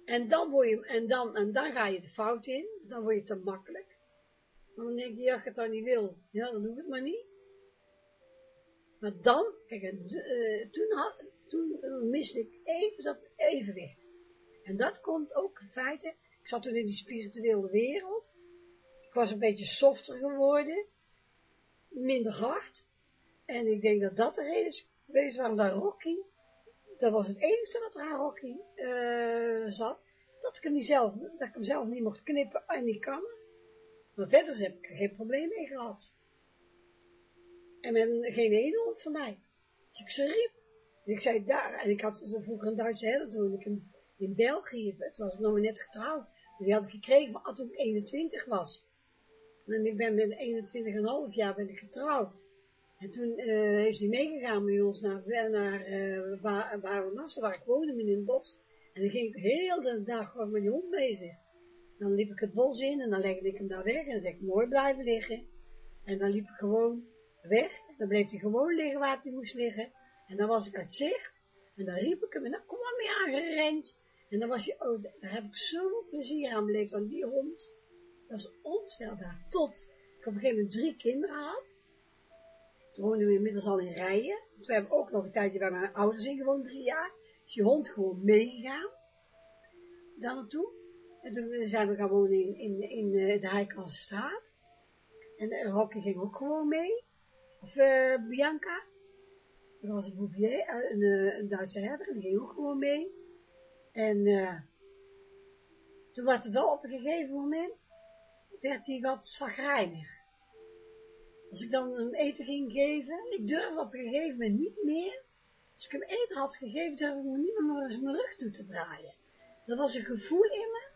En dan, word je, en, dan, en dan ga je de fout in, dan word je te makkelijk. Maar dan denk je, ja, ik het dan niet wil, ja, dan doe ik het maar niet. Maar dan, kijk, uh, toen, had, toen uh, miste ik even dat evenwicht. En dat komt ook in feite, ik zat toen in die spirituele wereld, ik was een beetje softer geworden, minder hard, en ik denk dat dat de reden is geweest waarom daar Rocky dat was het enige wat er aan Rocky zat, dat ik, hem niet zelf, dat ik hem zelf niet mocht knippen en niet kammen. Maar verder heb ik er geen probleem mee gehad. En met geen ene hond van mij. Dus ik ze riep. En ik zei daar, en ik had vroeger een Duitse herder toen ik in, in België, het was nog maar net getrouwd. Die had ik gekregen van toen ik 21 was. En ik ben met 21,5 jaar ben ik getrouwd. En toen uh, is hij meegegaan met ons naar, naar uh, waar, waar, waar ik woonde, in het bos. En dan ging ik heel de dag met die hond bezig. Dan liep ik het bos in en dan legde ik hem daar weg en dan zei ik mooi blijven liggen. En dan liep ik gewoon weg. Dan bleef hij gewoon liggen waar hij moest liggen. En dan was ik uit zicht. En dan riep ik hem en dan kom maar mee aangerend. En dan was hij, oh, daar heb ik zoveel plezier aan beleefd aan die hond. Dat is onvoorstelbaar. Tot ik op een gegeven moment drie kinderen had. Toen woonden we inmiddels al in rijen. Toen hebben we ook nog een tijdje bij mijn ouders in gewoond, drie jaar. Is je hond gewoon meegegaan. Daar naartoe. En toen zijn we gaan wonen in, in, in uh, de Heikanse straat. En uh, Rocky ging ook gewoon mee. Of uh, Bianca. Dat was een Bouvier, een, een Duitse herder. Die ging ook gewoon mee. En toen was het wel op een gegeven moment, werd hij wat zagrijnig. Als ik dan hem eten ging geven, ik durfde op een gegeven moment niet meer. Als ik hem eten had gegeven, durfde ik me niet meer naar mijn rug toe te draaien. Dat was een gevoel in me,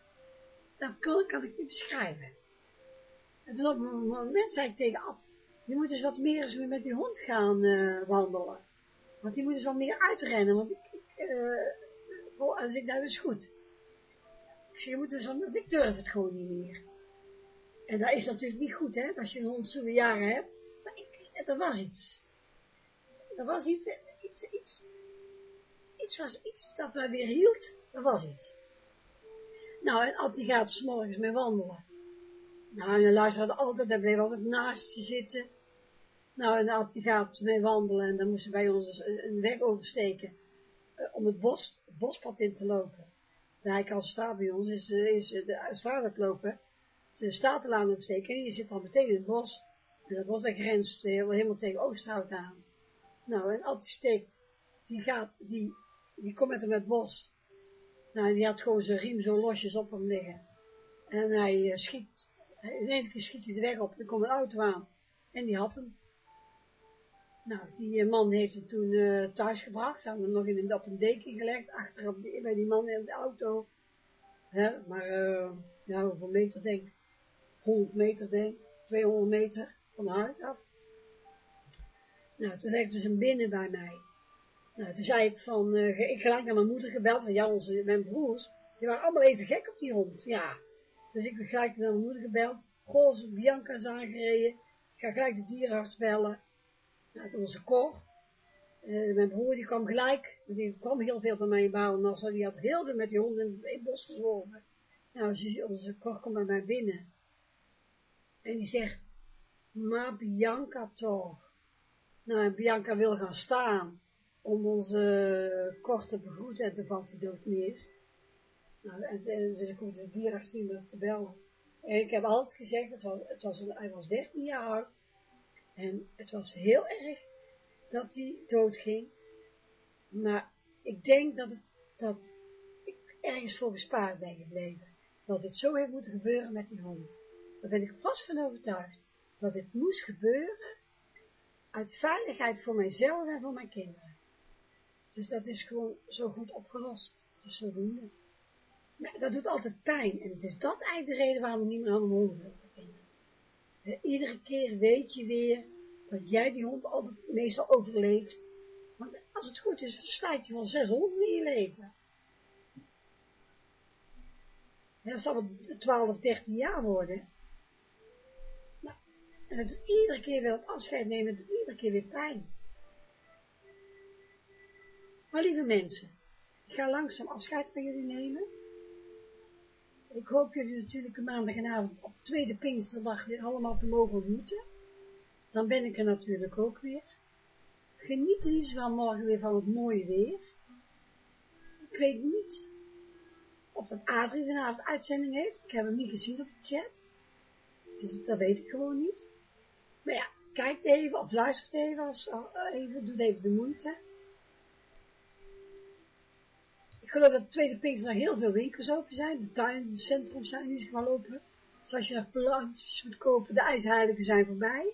dat kan, kan ik niet beschrijven. En toen op een moment zei ik tegen Ad, je moet eens wat meer eens met die hond gaan uh, wandelen. Want die moet eens wat meer uitrennen, want ik, ik uh, als ik dat is goed. Ik zeg, je moet eens, want ik durf het gewoon niet meer. En dat is natuurlijk niet goed, hè, als je een hond zoveel jaren hebt. Maar ik, er was iets. Er was iets, iets, iets, iets was iets dat mij weer hield. Er was iets. Nou, en Ad die gaat s morgens mee wandelen. Nou, en de luisterde altijd, hij bleef altijd naast je zitten. Nou, en die gaat mee wandelen en dan moesten wij ons een weg oversteken. Uh, om het bos, het bospad in te lopen. De Heikal staat bij ons, is, is de straat lopen. De Statenlaan opsteken en je zit dan meteen in het bos. En dat bos dat grenst helemaal tegen Oosterhout aan. Nou, en Ad die steekt, die gaat, die, die komt met hem het bos. Nou, die had gewoon zijn riem zo losjes op hem liggen. En hij uh, schiet, in één keer schiet hij de weg op, er komt een auto aan. En die had hem. Nou, die uh, man heeft hem toen uh, thuis gebracht. Ze hadden hem nog in een, op een deken gelegd, achter op die, bij die man in de auto. Hè, maar, ja, hoeveel meter denk ik? 100 meter denk ik, 200 meter van huis af. Nou, toen legden ze hem binnen bij mij. Nou, toen zei ik van, uh, ik gelijk naar mijn moeder gebeld, van ja, onze, mijn broers, die waren allemaal even gek op die hond, ja. Dus ik gelijk naar mijn moeder gebeld, goh, Bianca is aangereden, ik ga gelijk de dierenarts bellen. Nou, toen was ze Cor, uh, mijn broer die kwam gelijk, die kwam heel veel bij mij in Balen, die had heel veel met die hond in, het bos gezworven. Nou, ze, onze Cor komt bij mij binnen. En die zegt, maar Bianca toch. Nou, Bianca wil gaan staan om onze korte begroeten en toen valt hij dood neer. Nou, en, ik hoefde de dierarts zien dat te bellen. En ik heb altijd gezegd, het was, het was hij was 13 jaar oud. En het was heel erg dat hij doodging. Maar ik denk dat, het, dat ik ergens voor bespaard ben gebleven. Dat het zo heeft moeten gebeuren met die hond. Daar ben ik vast van overtuigd. Dat het moest gebeuren uit veiligheid voor mijzelf en voor mijn kinderen. Dus dat is gewoon zo goed opgelost. Dus zodoende. Maar dat doet altijd pijn. En het is dat eigenlijk de reden waarom ik niet meer aan een hond Iedere keer weet je weer dat jij die hond altijd meestal overleeft. Want als het goed is, verslijt je van zes honden in je leven. Ja, dat zal wel 12 of 13 jaar worden. En het doet iedere keer weer het afscheid nemen, het doet iedere keer weer pijn. Maar lieve mensen, ik ga langzaam afscheid van jullie nemen. Ik hoop jullie natuurlijk een maandagavond op tweede Pinksterdag weer allemaal te mogen ontmoeten. Dan ben ik er natuurlijk ook weer. Geniet er iets van morgen weer van het mooie weer. Ik weet niet of dat Adrie vanavond uitzending heeft. Ik heb hem niet gezien op de chat. Dus dat weet ik gewoon niet. Maar ja, kijk even of luistert even, als, even doe even de moeite. Ik geloof dat de tweede Pinkster heel veel winkels open zijn. De tuin, de centrum zijn niet gewoon open. Dus als je nog plantjes moet kopen, de ijsheiligen zijn voorbij.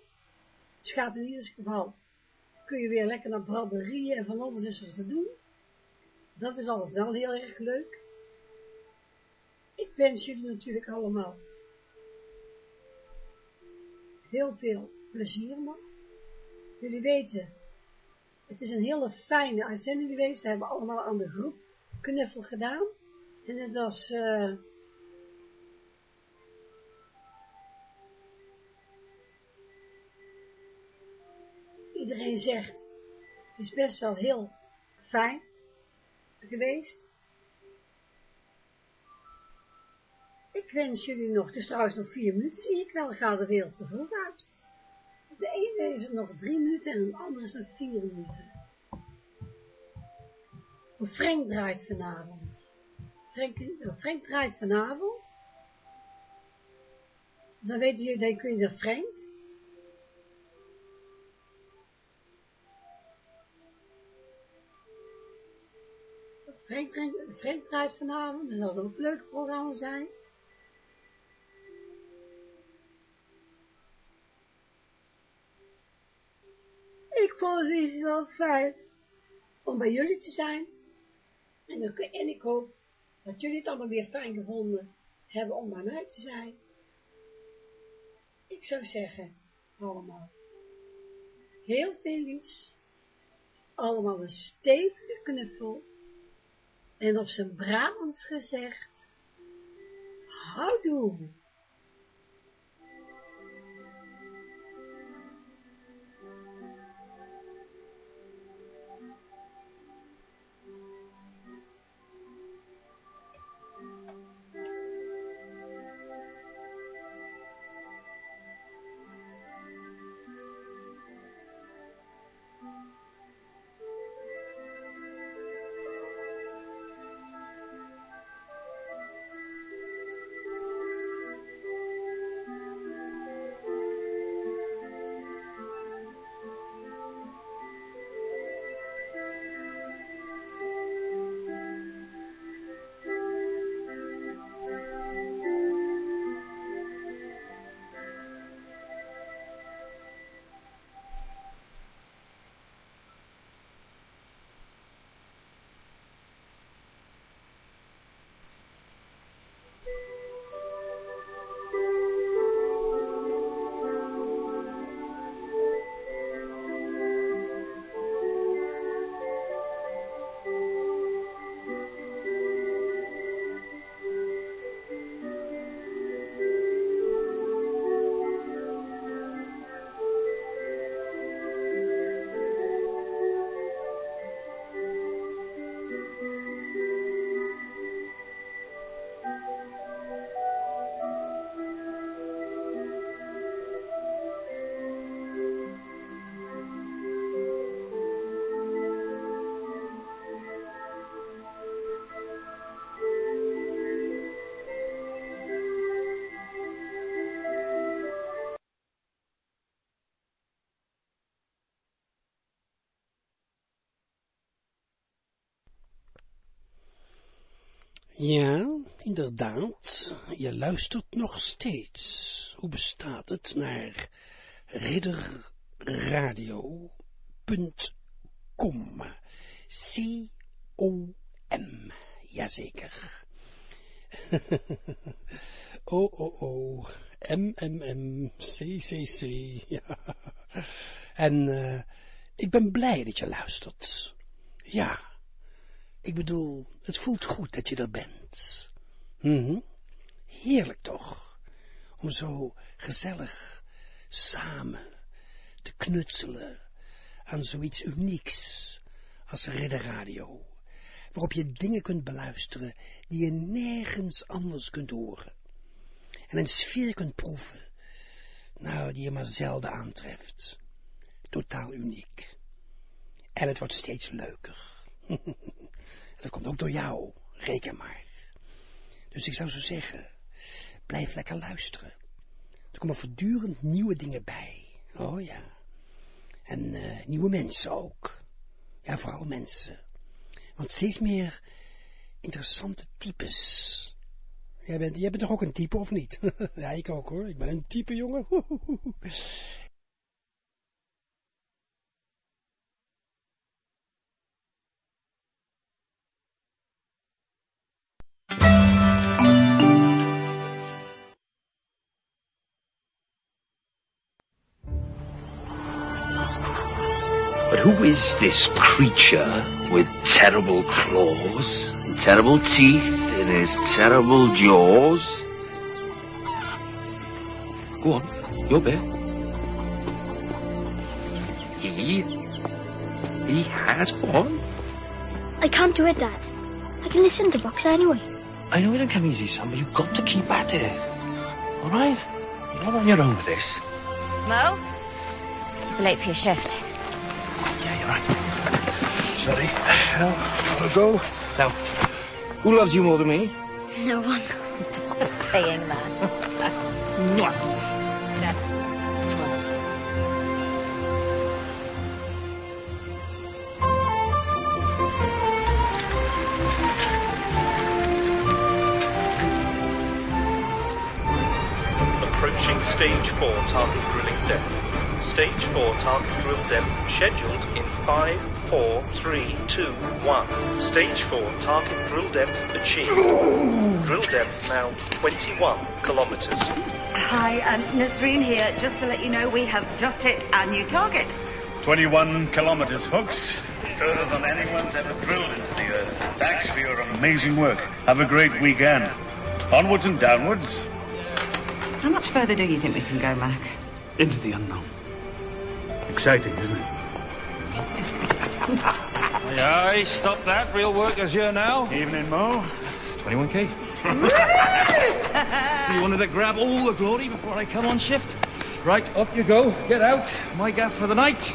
Dus gaat in ieder geval, kun je weer lekker naar braderieën en van alles is er te doen. Dat is altijd wel heel erg leuk. Ik wens jullie natuurlijk allemaal heel veel plezier nog. Jullie weten, het is een hele fijne uitzending geweest. We hebben allemaal aan de groep knuffel gedaan. En het was... Uh, iedereen zegt, het is best wel heel fijn geweest. Ik wens jullie nog, het is trouwens nog vier minuten, zie ik wel, gaat er veel te vroeg uit. De ene is nog drie minuten en de andere is nog vier minuten. Frank draait vanavond. Frank, Frank draait vanavond. Dus dan weten jullie, dan kun je naar Frank. Frank, draait vanavond, dat zal ook een leuk programma zijn. Vond het wel fijn om bij jullie te zijn. En, en ik hoop dat jullie het allemaal weer fijn gevonden hebben om bij mij te zijn. Ik zou zeggen, allemaal, heel veel liefs, allemaal een stevige knuffel, en op zijn Brabants gezegd, houdoe. Ja, inderdaad. Je luistert nog steeds. Hoe bestaat het naar ridderradio.com. C-O-M. Jazeker. oh, oh, oh. M-M-M. C-C-C. Ja. En uh, ik ben blij dat je luistert. Ja. Ik bedoel, het voelt goed dat je er bent. Mm Heerlijk toch, om zo gezellig samen te knutselen aan zoiets unieks als ridderradio, waarop je dingen kunt beluisteren die je nergens anders kunt horen. En een sfeer kunt proeven, nou, die je maar zelden aantreft. Totaal uniek. En het wordt steeds leuker. Dat komt ook door jou, reken maar. Dus ik zou zo zeggen, blijf lekker luisteren. Er komen voortdurend nieuwe dingen bij. Oh ja. En uh, nieuwe mensen ook. Ja, vooral mensen. Want steeds meer interessante types. Jij bent, jij bent toch ook een type, of niet? ja, ik ook hoor. Ik ben een type, jongen. who is this creature with terrible claws, and terrible teeth in his terrible jaws? Go on, your bit. He. He has one? I can't do it, Dad. I can listen to Boxer anyway. I know it'll come easy, son, but you've got to keep at it. All right? You're not on your own with this. Mo? You're late for your shift. Yeah, you're right. Sorry. Now, gotta go. Now, who loves you more than me? No one. Stop saying that. Mwah. Approaching stage 4 target drilling depth. Stage 4 target drill depth scheduled in 5, 4, 3, 2, 1. Stage 4 target drill depth achieved. drill depth now 21 kilometers. Hi, um, Nasreen here. Just to let you know, we have just hit our new target. 21 kilometers, folks. Further than anyone's ever drilled into the earth. Thanks for your amazing work. Have a great weekend. Onwards and downwards. How much further do you think we can go, Mac? Into the unknown. Exciting, isn't it? Aye, aye, stop that. Real work is here now. Evening, Mo. 21k. you wanted to grab all the glory before I come on shift? Right, up you go. Get out. My gaff for the night.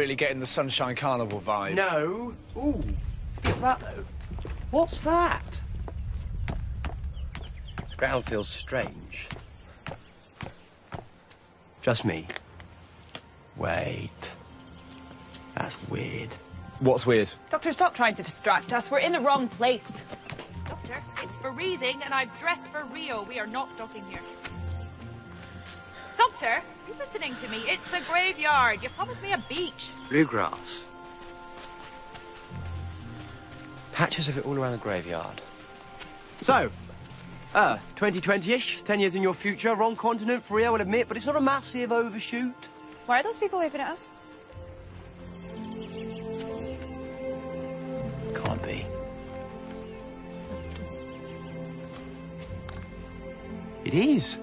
Really getting the Sunshine Carnival vibe. No. Ooh, feel that though. What's that? The ground feels strange. Just me. Wait. That's weird. What's weird? Doctor, stop trying to distract us. We're in the wrong place. Doctor, it's dressed for Reesing and I've dressed for Rio. We are not stopping here. Doctor, are you listening to me? It's a graveyard. You promised me a beach. Bluegrass. Patches of it all around the graveyard. So, uh, 2020-ish, 10 years in your future, wrong continent, for free, I will admit, but it's not a massive overshoot. Why are those people waving at us? Can't be. It is.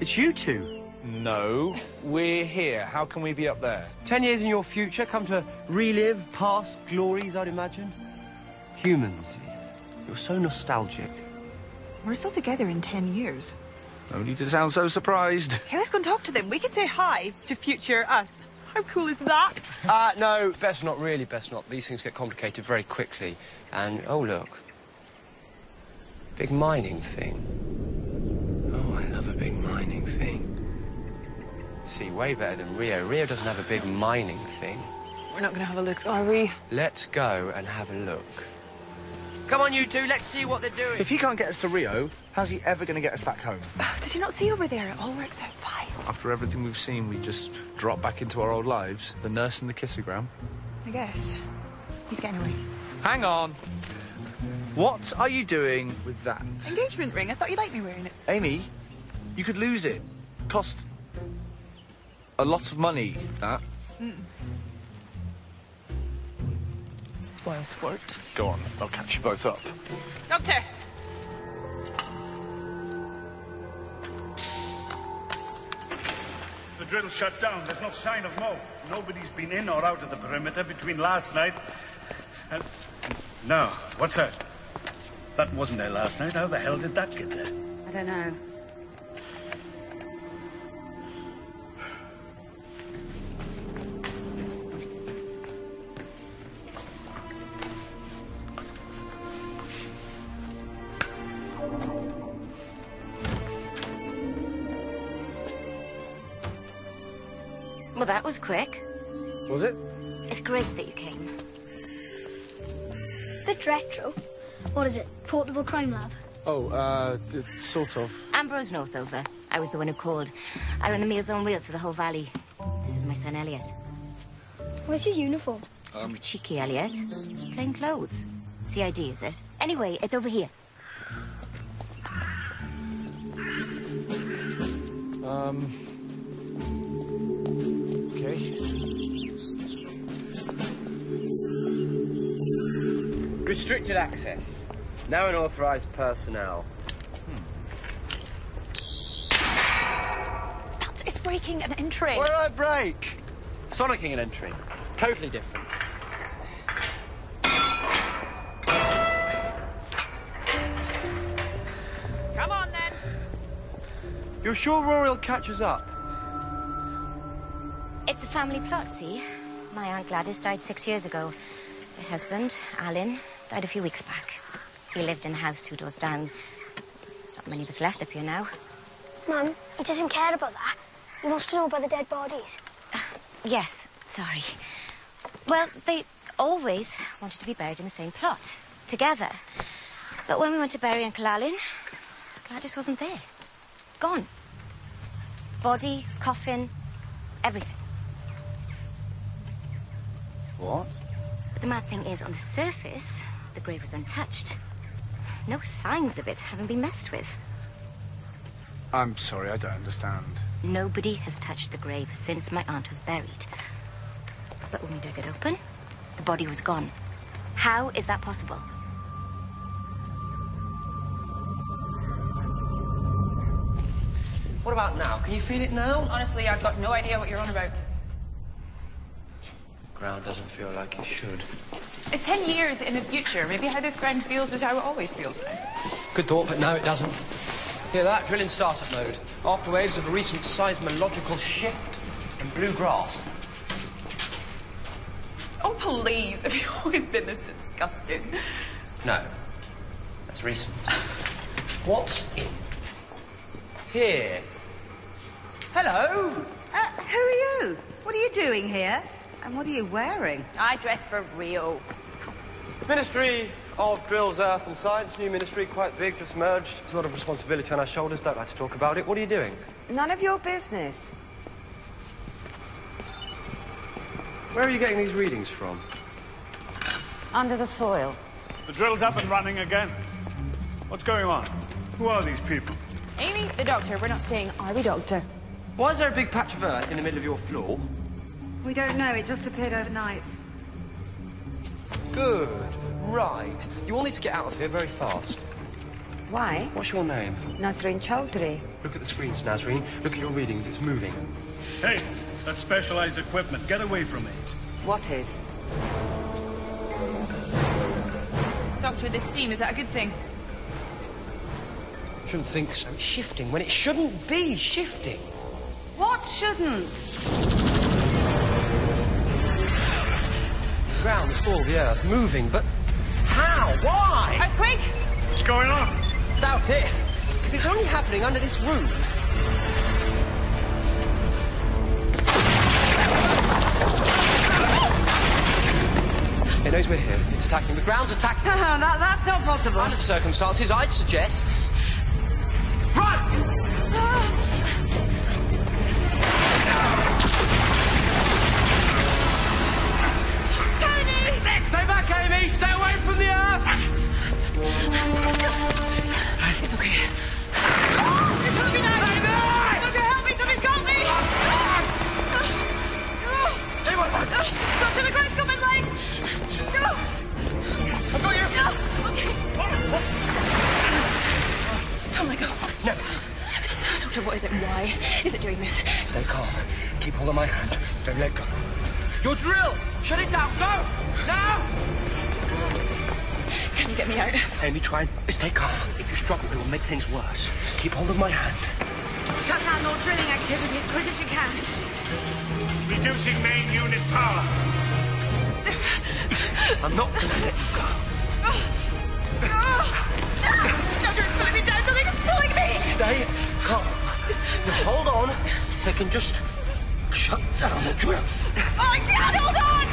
It's you two. No, we're here. How can we be up there? Ten years in your future, come to relive past glories, I'd imagine. Humans, you're so nostalgic. We're still together in 10 years. No need to sound so surprised. Hey, let's go and talk to them. We could say hi to future us. How cool is that? Uh, no, best not, really best not. These things get complicated very quickly. And, oh, look. Big mining thing. Oh, I love a big mining thing. See, way better than Rio. Rio doesn't have a big mining thing. We're not going to have a look, are we? Let's go and have a look. Come on, you two, let's see what they're doing. If he can't get us to Rio, how's he ever going to get us back home? Did you not see over there? It all works out fine. After everything we've seen, we just drop back into our old lives. The nurse and the kissogram. I guess. He's getting away. Hang on. What are you doing with that? Engagement ring. I thought you liked me wearing it. Amy, you could lose it. Cost a lot of money, that. Mm. Spoil sport. Go on, I'll catch you both up. Doctor! The drill's shut down. There's no sign of Mo. Nobody's been in or out of the perimeter between last night and... No. What's that? That wasn't there last night. How the hell did that get there? I don't know. Well, that was quick. Was it? It's great that you came. Bit retro. What is it? Portable crime lab? Oh, uh, d- sort of. Ambrose Northover. I was the one who called. I run the Meals on Wheels for the whole valley. This is my son, Elliot. Where's your uniform? Um, cheeky, Elliot. Plain clothes. CID, is it? Anyway, it's over here. Um. Okay. Restricted access. No unauthorized personnel. Hmm. That is breaking an entry. Where I break? Sonicking an entry. Totally different. Come on, then. You're sure Rory will catch us up? A family plot, see? My Aunt Gladys died six years ago. Her husband, Alan, died a few weeks back. He lived in the house two doors down. There's not many of us left up here now. Mum, he doesn't care about that. He wants to know about the dead bodies. Ah, yes, sorry. Well, they always wanted to be buried in the same plot, together. But when we went to bury Uncle Alan, Gladys wasn't there. Gone. Body, coffin, everything. What? But the mad thing is, on the surface, the grave was untouched. No signs of it having been messed with. I'm sorry, I don't understand. Nobody has touched the grave since my aunt was buried. But when we dug it open, the body was gone. How is that possible? What about now? Can you feel it now? Honestly, I've got no idea what you're on about. Ground doesn't feel like it should. It's ten years in the future. Maybe how this ground feels is how it always feels now. Good thought, but no, it doesn't. Hear that? Drill in startup mode. After waves of a recent seismological shift and blue grass. Oh, please. Have you always been this disgusting? No. That's recent. What's in here? Hello. Uh, who are you? What are you doing here? And what are you wearing? I dressed for Rio. Ministry of drills, earth and science, new ministry, quite big, just merged. There's a lot of responsibility on our shoulders, don't like to talk about it. What are you doing? None of your business. Where are you getting these readings from? Under the soil. The drill's up and running again. What's going on? Who are these people? Amy, the doctor. We're not staying, are we, doctor? Why is there a big patch of earth in the middle of your floor? We don't know. It just appeared overnight. Good. Right. You all need to get out of here very fast. Why? What's your name? Nasreen Chowdhury. Look at the screens, Nasreen. Look at your readings. It's moving. Hey, that's specialized equipment. Get away from it. What is? Doctor, this steam, is that a good thing? Shouldn't think so. It's shifting when it shouldn't be shifting. What shouldn't? Ground, the soil, the earth, moving, but how? Why? Earthquake? What's going on? Doubt it. Because it's only happening under this roof. It knows we're here. It's attacking. The ground's attacking us. that, that's not possible. Under the circumstances, I'd suggest... Tony! Stay back, Amy! Stay away from the earth! It's okay. It's got me now! Doctor, help me! Somebody's got me! Doctor, the ground's got my leg! I've got you! Okay. Don't let go. No. Doctor, what is it? Why is it doing this? Stay calm. Keep hold of my hand. Don't let go. Your drill! Shut it down! Go! Now! Can you get me out? Amy, try and stay calm. If you struggle, it will make things worse. Keep hold of my hand. Shut down all drilling activity as quick as you can. Reducing main unit power. I'm not gonna let you go. Doctor, it's pulling me down. Something is pulling me! Stay calm. Now hold on. They can just shut down the drill. Oh, I can't hold on!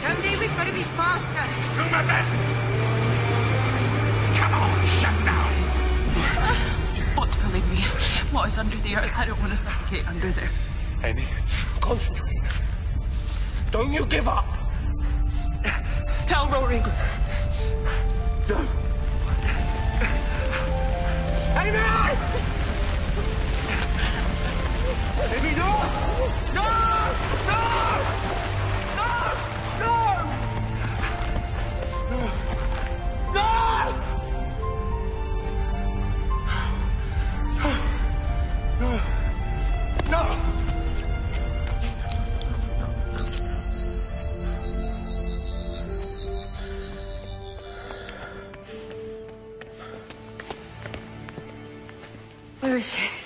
Tony, we've got to be faster. Do my best. Come on, shut down. What's pulling me? What is under the earth? I don't want to suffocate under there. Amy, concentrate. Don't you give up. Tell Rory. No. Amy! No! No! No! No! No! No! No! Where is she?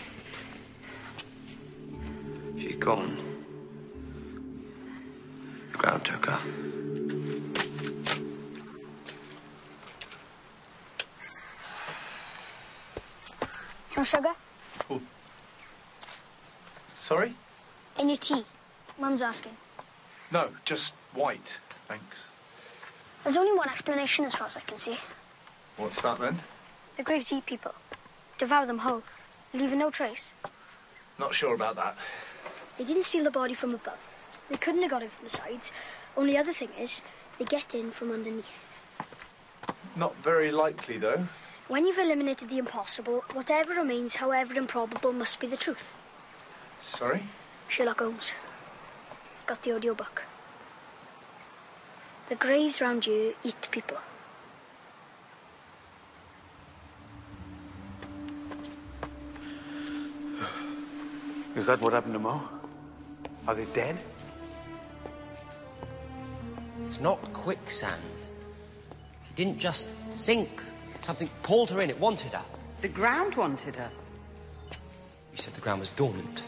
She's gone. The ground took her. Do you want sugar? Oh. Sorry? In your tea. Mum's asking. No, just white, thanks. There's only one explanation as far as I can see. What's that then? The graves eat people. Devour them whole, leaving no trace. Not sure about that. They didn't steal the body from above. They couldn't have got it from the sides. Only other thing is, they get in from underneath. Not very likely, though. When you've eliminated the impossible, whatever remains, however improbable, must be the truth. Sorry? Sherlock Holmes. Got the audio audiobook. The graves round you eat people. Is that what happened to Mo? Are they dead? It's not quicksand. She didn't just sink. Something pulled her in. It wanted her. The ground wanted her. You said the ground was dormant.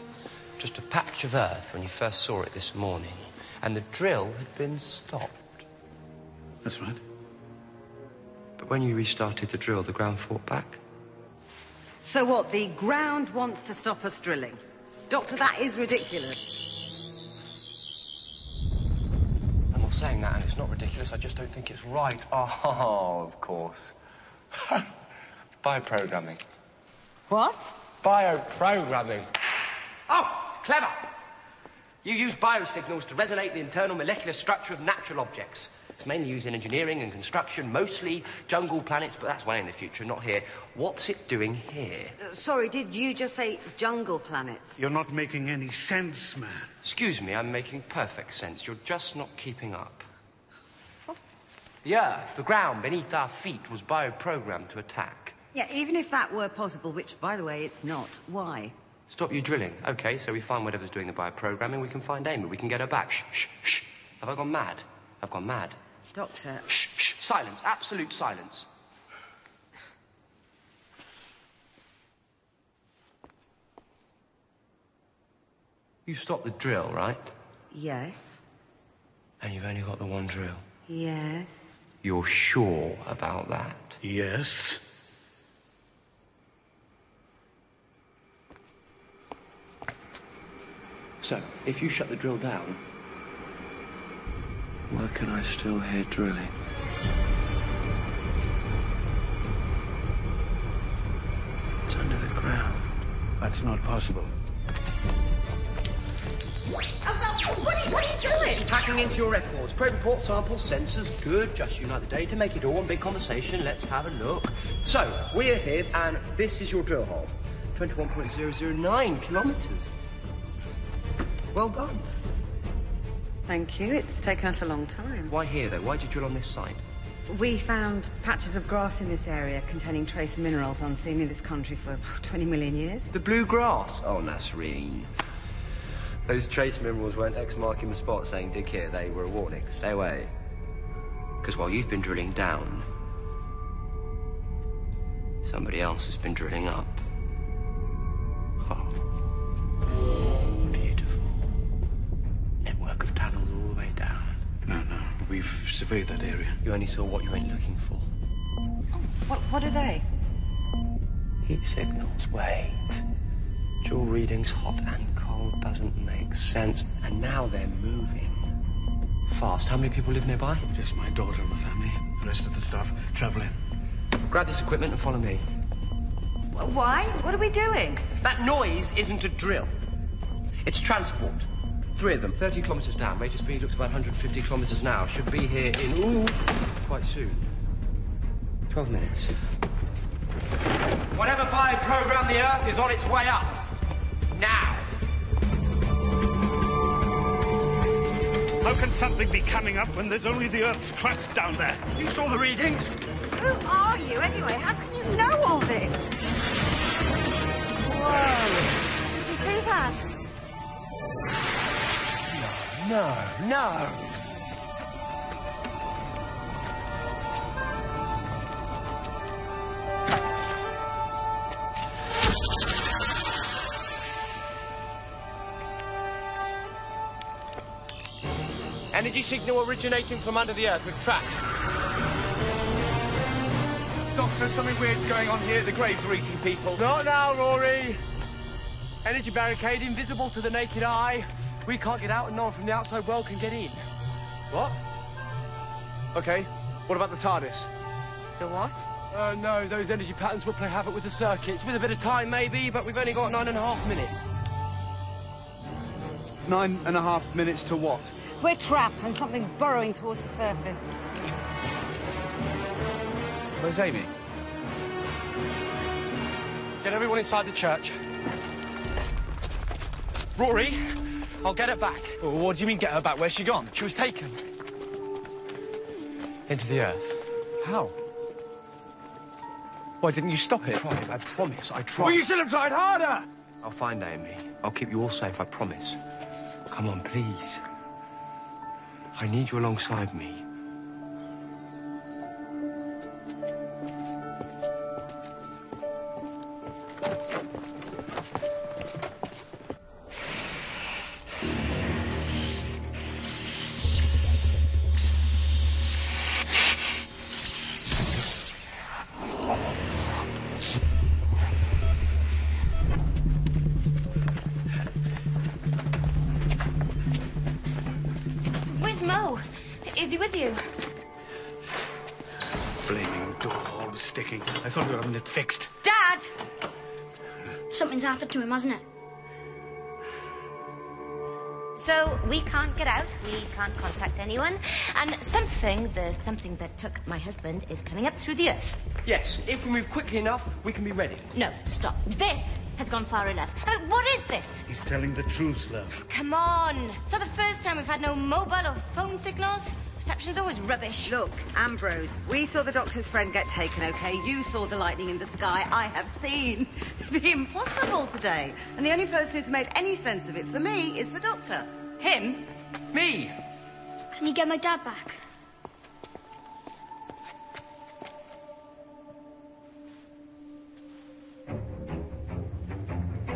Just a patch of earth when you first saw it this morning. And the drill had been stopped. That's right. But when you restarted the drill, the ground fought back. So what? The ground wants to stop us drilling. Doctor, that is ridiculous. Ridiculous. I just don't think it's right. Oh, of course. Bioprogramming. What? Bioprogramming. Oh, clever. You use biosignals to resonate the internal molecular structure of natural objects. It's mainly used in engineering and construction, mostly jungle planets, but that's way in the future, not here. What's it doing here? Uh, sorry, did you just say jungle planets? You're not making any sense, man. Excuse me, I'm making perfect sense. You're just not keeping up. The earth, the ground beneath our feet, was bioprogrammed to attack. Yeah, even if that were possible, which, by the way, it's not. Why? Stop you drilling. Okay, so we find whatever's doing the bioprogramming, we can find Amy, we can get her back. Shh, shh, shh. Have I gone mad? I've gone mad. Doctor. Shh, shh. Silence, absolute silence. You stopped the drill, right? Yes. And you've only got the one drill. Yes. You're sure about that? Yes. So, if you shut the drill down, why can I still hear drilling? It's under the ground. That's not possible. What, are you, what are you doing? Hacking into your records. Probe report, samples, sensors. Good. Just unite the data, to make it all one big conversation. Let's have a look. So, we're here, and this is your drill hole. 21.009 kilometres. Well done. Thank you. It's taken us a long time. Why here, though? Why did you drill on this site? We found patches of grass in this area containing trace minerals unseen in this country for 20 million years. The blue grass? Oh, Nasreen. Those trace minerals weren't X marking the spot saying dig here. They were a warning. Stay away. Because while you've been drilling down, somebody else has been drilling up. Oh. Beautiful. Network of tunnels all the way down. No, no. We've surveyed that area. You only saw what you went looking for. Oh, what, what are they? Heat signals. Wait. Dual readings, hot and cold, doesn't make sense. And now they're moving. Fast. How many people live nearby? Just my daughter and the family. The rest of the staff travel in. Grab this equipment and follow me. Why? What are we doing? That noise isn't a drill. It's transport. Three of them, 30 kilometers down. Rate of speed looks about 150 kilometers an hour. Should be here in, ooh, quite soon. 12 minutes. Whatever bioprogram the Earth is on its way up. Now. How can something be coming up when there's only the Earth's crust down there? You saw the readings? Who are you, anyway? How can you know all this? Whoa. Did you see that? No, no. Energy signal originating from under the earth. We're trapped. Doctor, something weird's going on here. The graves are eating people. Not now, Rory. Energy barricade invisible to the naked eye. We can't get out and no one from the outside world can get in. What? Okay. What about the TARDIS? The what? Oh no, those energy patterns will play havoc with the circuits. With a bit of time, maybe, but we've only got nine and a half minutes. Nine and a half minutes to what? We're trapped and something's burrowing towards the surface. Where's Amy? Get everyone inside the church. Rory, I'll get her back. Well, what do you mean get her back? Where's she gone? She was taken. Into the earth. How? Why didn't you stop it? I it? tried, I promise, I tried. Well, you should have tried harder! I'll find Amy. I'll keep you all safe, I promise. Come on, please. I need you alongside me. With you? Flaming door always sticking. I thought we were having it fixed. Dad! Something's happened to him, hasn't it? So we can't get out, we can't contact anyone, and something, the something that took my husband, is coming up through the earth. Yes, if we move quickly enough, we can be ready. No, stop. This has gone far enough. I mean, what is this? He's telling the truth, love. Come on. It's not the first time we've had no mobile or phone signals. Reception's always rubbish. Look, Ambrose, we saw the doctor's friend get taken, okay? You saw the lightning in the sky. I have seen the impossible today. And the only person who's made any sense of it for me is the doctor. Him? Me? Can you get my dad back?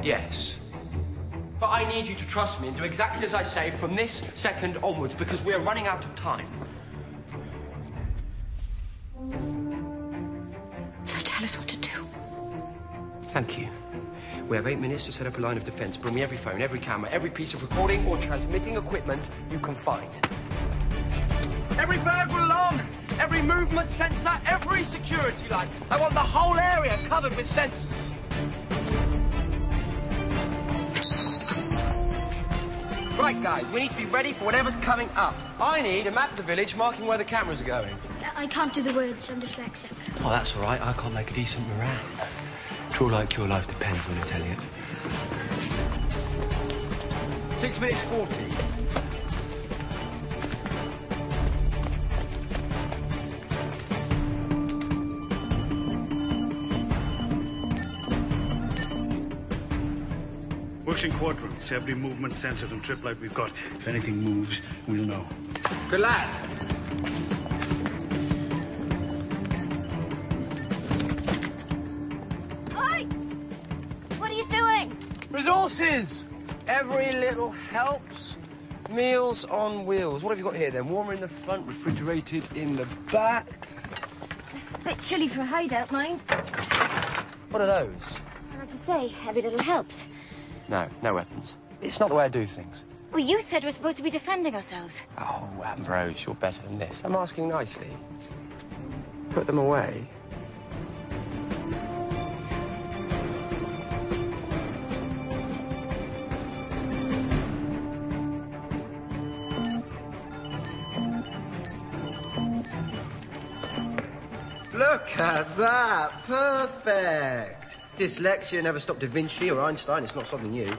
Yes. But I need you to trust me and do exactly as I say from this second onwards because we're running out of time. So tell us what to do. Thank you. We have eight minutes to set up a line of defense. Bring me every phone, every camera, every piece of recording or transmitting equipment you can find. Every burglar alarm, every movement sensor, every security light. I want the whole area covered with sensors. Right, guys, we need to be ready for whatever's coming up. I need a map of the village marking where the cameras are going. Uh, I can't do the words, I'm dyslexic. Oh, that's all right. I can't make a decent meringue. True like your life depends on it, Elliot. Six minutes forty. Works in quadrants. Every movement sensor and trip light we've got. If anything moves, we'll know. Good lad. Oi! What are you doing? Resources! Every little helps. Meals on wheels. What have you got here then? Warmer in the front, refrigerated in the back. Bit chilly for a hideout, mind. What are those? Like you say, every little helps. No, no weapons. It's not the way I do things. Well, you said we're supposed to be defending ourselves. Oh, Ambrose, you're better than this. I'm asking nicely. Put them away. Look at that! Perfect! Dyslexia never stopped Da Vinci or Einstein. It's not something new.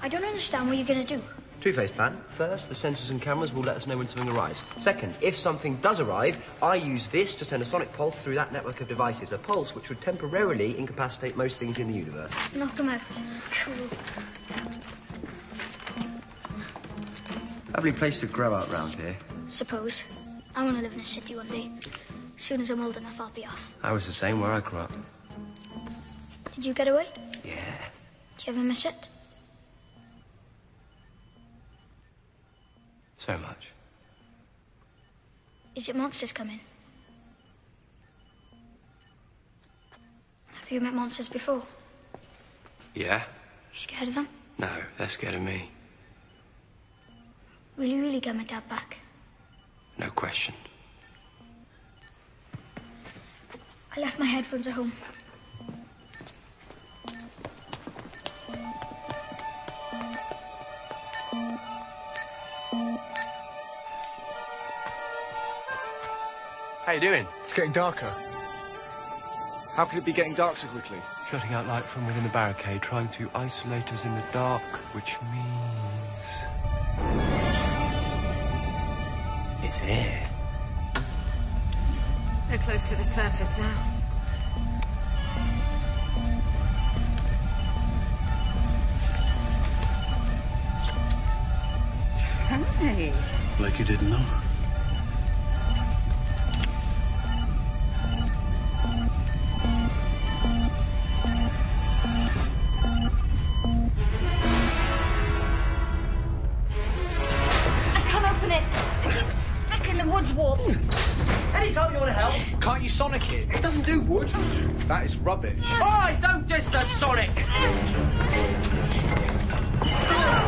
I don't understand what you're going to do. Two-phase plan. First, the sensors and cameras will let us know when something arrives. Second, if something does arrive, I use this to send a sonic pulse through that network of devices. A pulse which would temporarily incapacitate most things in the universe. Knock them out. Cool. Lovely place to grow up round here. Suppose. I want to live in a city one day. As soon as I'm old enough, I'll be off. I was the same where I grew up. Did you get away? Yeah. Do you ever miss it? So much. Is it monsters coming? Have you met monsters before? Yeah? You scared of them? No, they're scared of me. Will you really get my dad back? No question. I left my headphones at home. How you doing? It's getting darker. How could it be getting dark so quickly? Shutting out light from within the barricade, trying to isolate us in the dark, which means... It's here. They're close to the surface now. Tony. Like you didn't know. The wood's warped. Anytime you want to help. Can't you sonic it? It doesn't do wood. That is rubbish. Oi, don't diss the Sonic!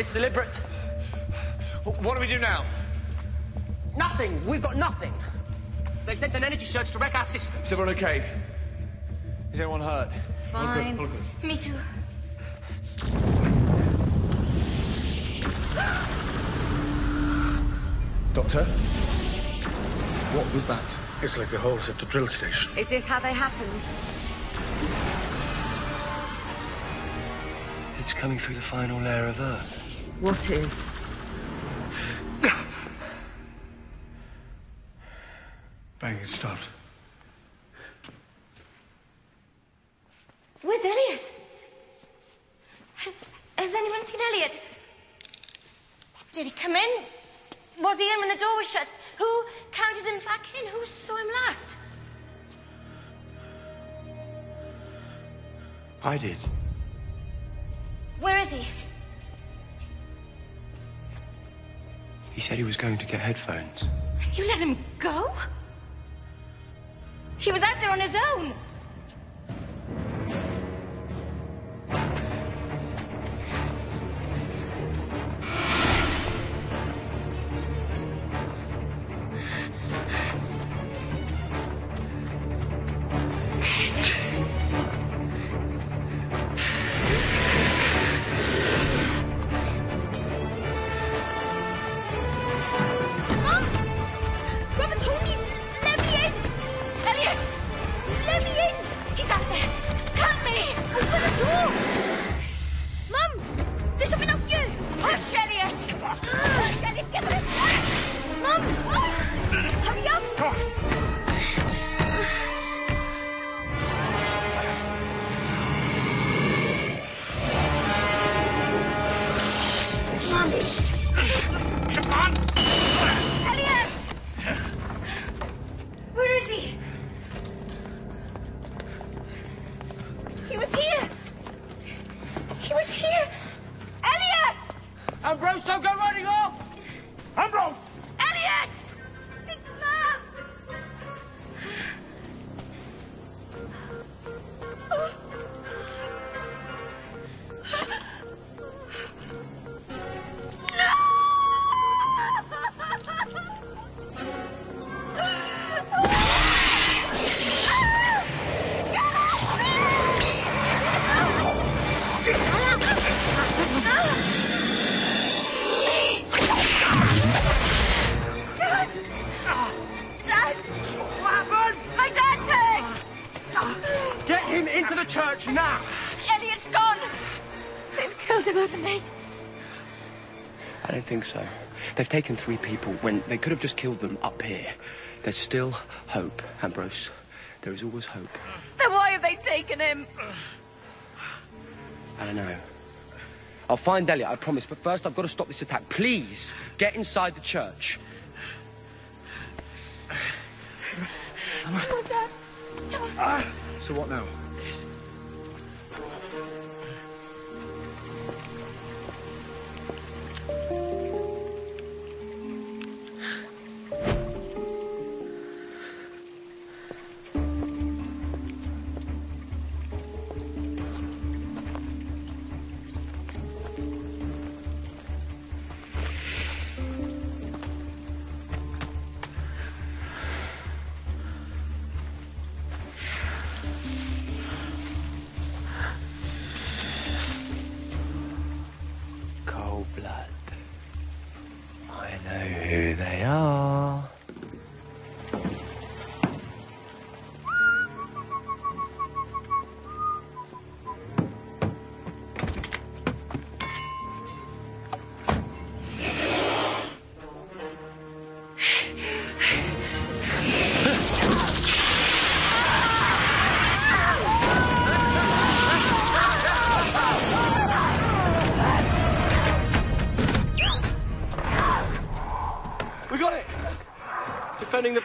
It's deliberate. What do we do now? Nothing. We've got nothing. They sent an energy surge to wreck our system. Is everyone okay? Is anyone hurt? Fine. All good, all good. Me too. Doctor? What was that? It's like the holes at the drill station. Is this how they happened? It's coming through the final layer of Earth. What is? Get headphones. You let him think so. They've taken three people when they could have just killed them up here. There's still hope, Ambrose. There is always hope. Then why have they taken him? I don't know. I'll find Elliot, I promise, but first I've got to stop this attack. Please, get inside the church. Come on, Dad. So what now?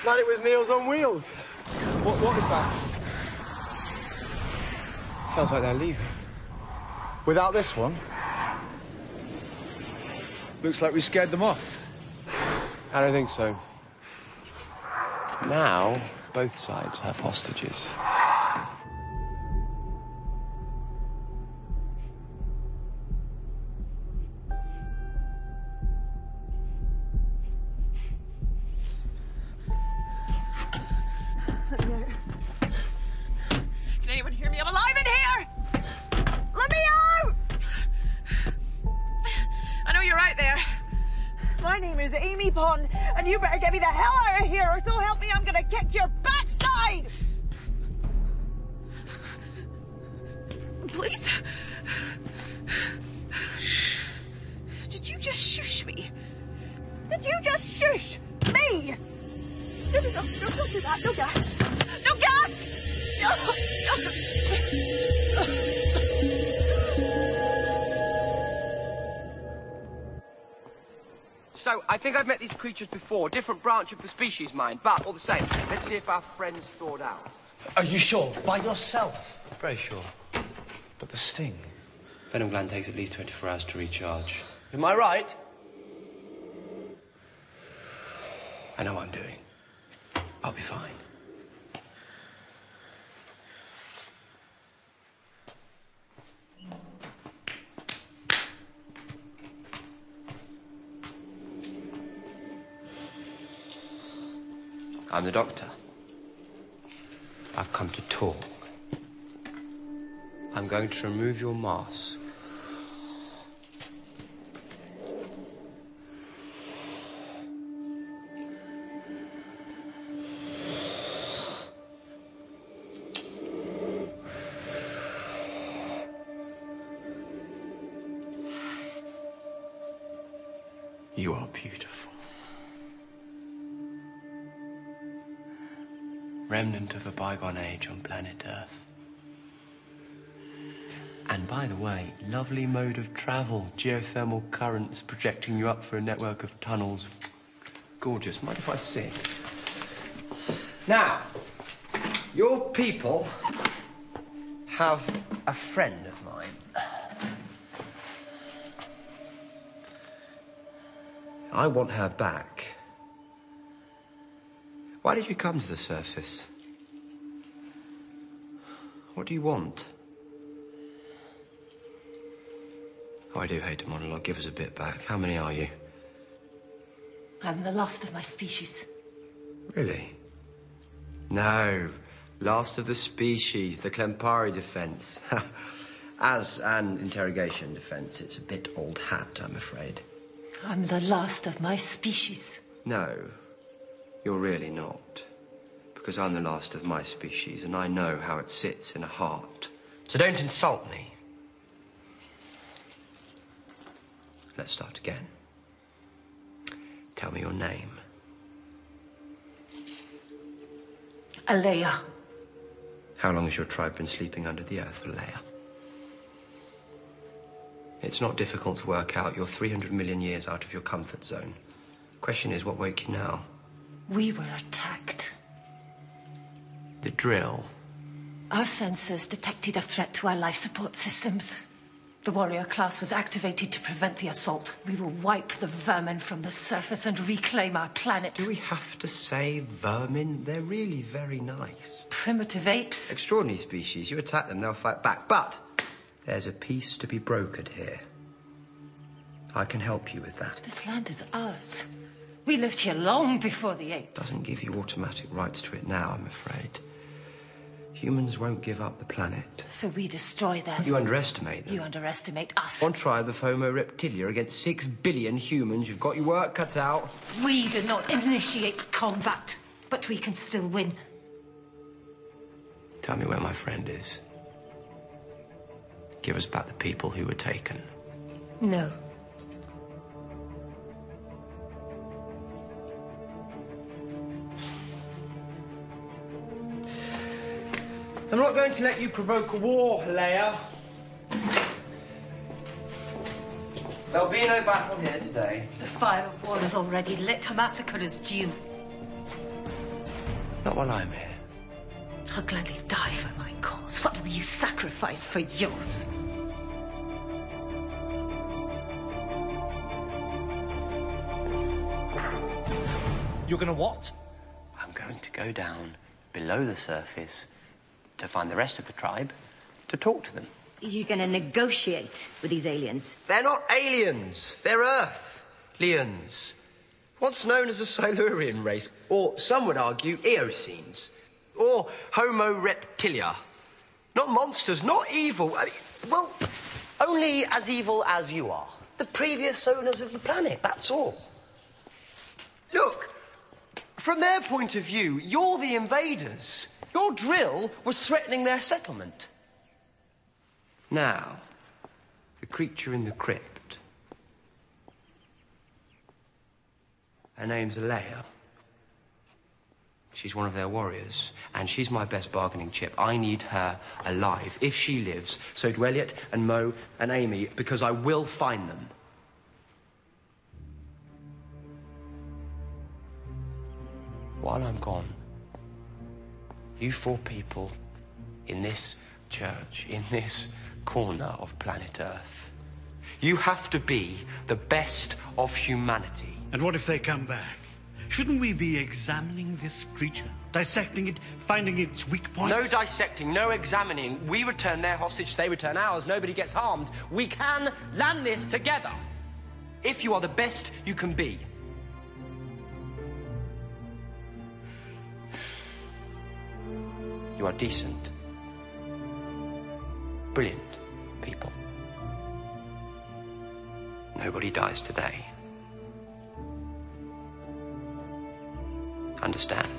Turning it planet with Meals on Wheels. What, what is that? Sounds like they're leaving. Without this one? Looks like we scared them off. I don't think so. Now, both sides have hostages. Branch of the species, mind. But, all the same, let's see if our friends thawed out. Are you sure? By yourself? Very sure. But the sting. Venom gland takes at least 24 hours to recharge. Am I right? I know what I'm doing. I'll be fine. I'm the doctor. I've come to talk. I'm going to remove your mask. You are beautiful. Remnant of a bygone age on planet Earth. And by the way, lovely mode of travel. Geothermal currents projecting you up for a network of tunnels. Gorgeous. Mind if I sit? Now, your people have a friend of mine. I want her back. Why did you come to the surface? What do you want? Oh, I do hate to monologue. Give us a bit back. How many are you? I'm the last of my species. Really? No. Last of the species, the Klempari defense. As an interrogation defense, it's a bit old hat, I'm afraid. I'm the last of my species. No, you're really not. Because I'm the last of my species, and I know how it sits in a heart. So don't insult me. Let's start again. Tell me your name. Alaya. How long has your tribe been sleeping under the earth, Alaya? It's not difficult to work out. You're 300 million years out of your comfort zone. Question is, what woke you now? We were attacked. The drill. Our sensors detected a threat to our life support systems. The warrior class was activated to prevent the assault. We will wipe the vermin from the surface and reclaim our planet. Do we have to say vermin? They're really very nice. Primitive apes? Extraordinary species. You attack them, they'll fight back. But there's a peace to be brokered here. I can help you with that. This land is ours. We lived here long before the apes. Doesn't give you automatic rights to it now, I'm afraid. Humans won't give up the planet. So we destroy them. You underestimate them. You underestimate us. One tribe of Homo reptilia against six billion humans. You've got your work cut out. We did not initiate combat, but we can still win. Tell me where my friend is. Give us back the people who were taken. No. I'm not going to let you provoke a war, Leia. There'll be no battle here today. The fire of war is already lit. A massacre is due. Not while I'm here. I'll gladly die for my cause. What will you sacrifice for yours? You're gonna what? I'm going to go down below the surface to find the rest of the tribe to talk to them. You're going to negotiate with these aliens. They're not aliens. They're Earth. Leons. Once known as a Silurian race, or some would argue Eocenes, or Homo reptilia. Not monsters, not evil. I mean, well, only as evil as you are. The previous owners of the planet, that's all. Look, from their point of view, you're the invaders. Your drill was threatening their settlement. Now, the creature in the crypt. Her name's Alaya. She's one of their warriors, and she's my best bargaining chip. I need her alive. If she lives, so do Elliot and Mo and Amy, because I will find them. While I'm gone, you four people in this church, in this corner of planet Earth, you have to be the best of humanity. And what if they come back? Shouldn't we be examining this creature? Dissecting it, finding its weak points? No dissecting, no examining. We return their hostage, they return ours. Nobody gets harmed. We can land this together. If you are the best you can be. You are decent, brilliant people. Nobody dies today. Understand?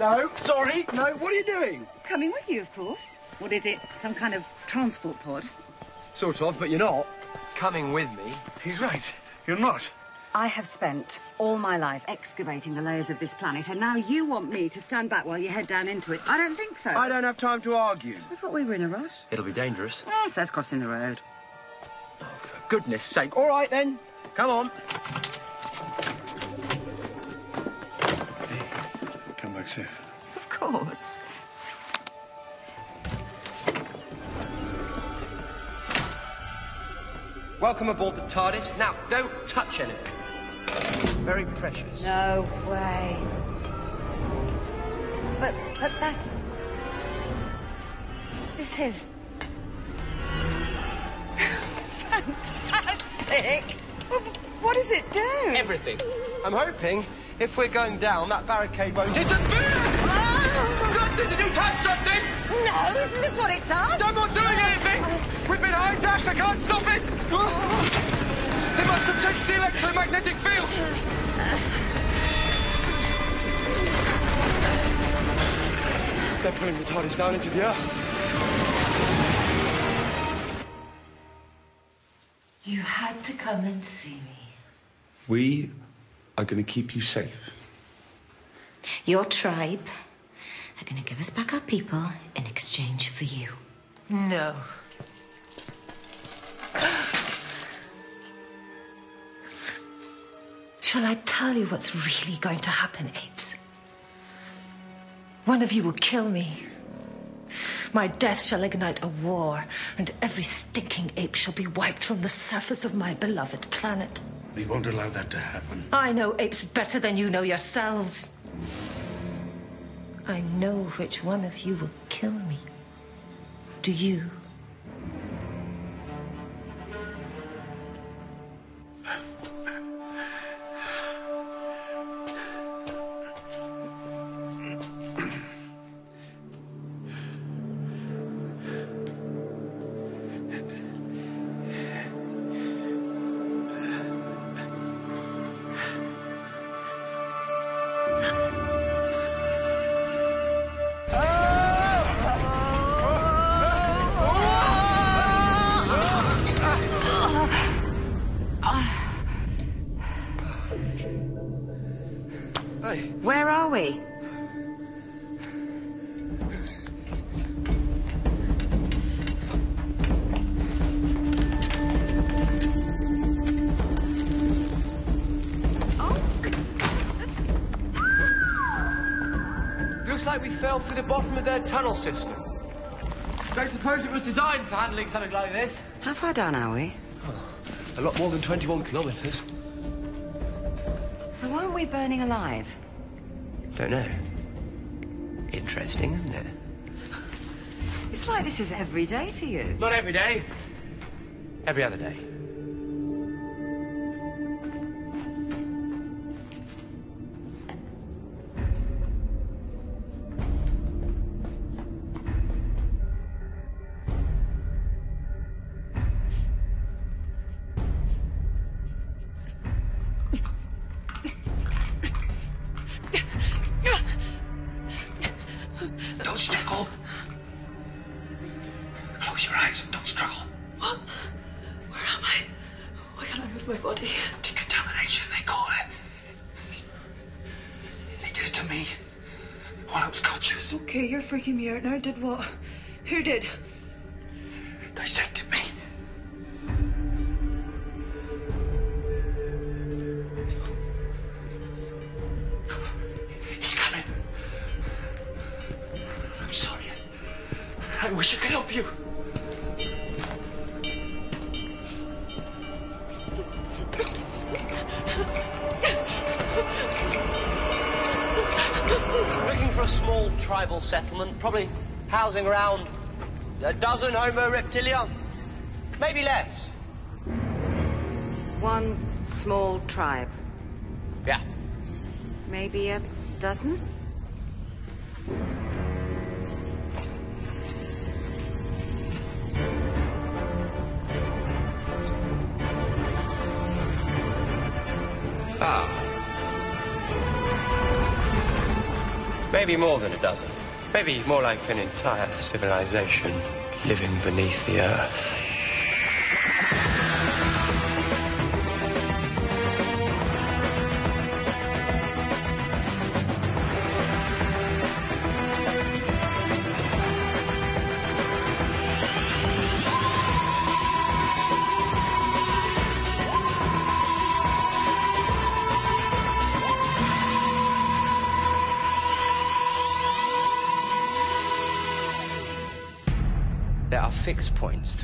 No, sorry, no, what are you doing? Coming with you, of course. What is it? Some kind of transport pod? Sort of, but you're not. Coming with me. He's right. You're not. I have spent all my life excavating the layers of this planet, and now you want me to stand back while you head down into it. I don't think so. I don't have time to argue. I thought we were in a rush. It'll be dangerous. Yes, that's crossing the road. Oh, For goodness sake. All right, then. Come on. Come back safe. Of course. Welcome aboard the TARDIS. Now, don't touch anything. Very precious. No way. But, but that's... This is... Fantastic! What does it do? Everything. I'm hoping if we're going down, that barricade won't interfere! God, did you touch something? No, isn't this what it does? I'm not doing anything! We've been hijacked, I can't stop it! They must have sensed the electromagnetic field! They're pulling the TARDIS down into the earth. You had to come and see me. We are going to keep you safe. Your tribe are going to give us back our people in exchange for you. No. Shall I tell you what's really going to happen, apes? One of you will kill me. My death shall ignite a war, and every stinking ape shall be wiped from the surface of my beloved planet. We won't allow that to happen. I know apes better than you know yourselves. I know which one of you will kill me. Do you? Handling something like this. How far down are we? A lot more than 21 kilometres. So why aren't we burning alive? Don't know. Interesting, isn't it? It's like this is every day to you. Not every day. Every other day. Homo reptilia. Maybe less. One small tribe. Yeah. Maybe a dozen? Ah. Maybe more than a dozen. Maybe more like an entire civilization living beneath the earth.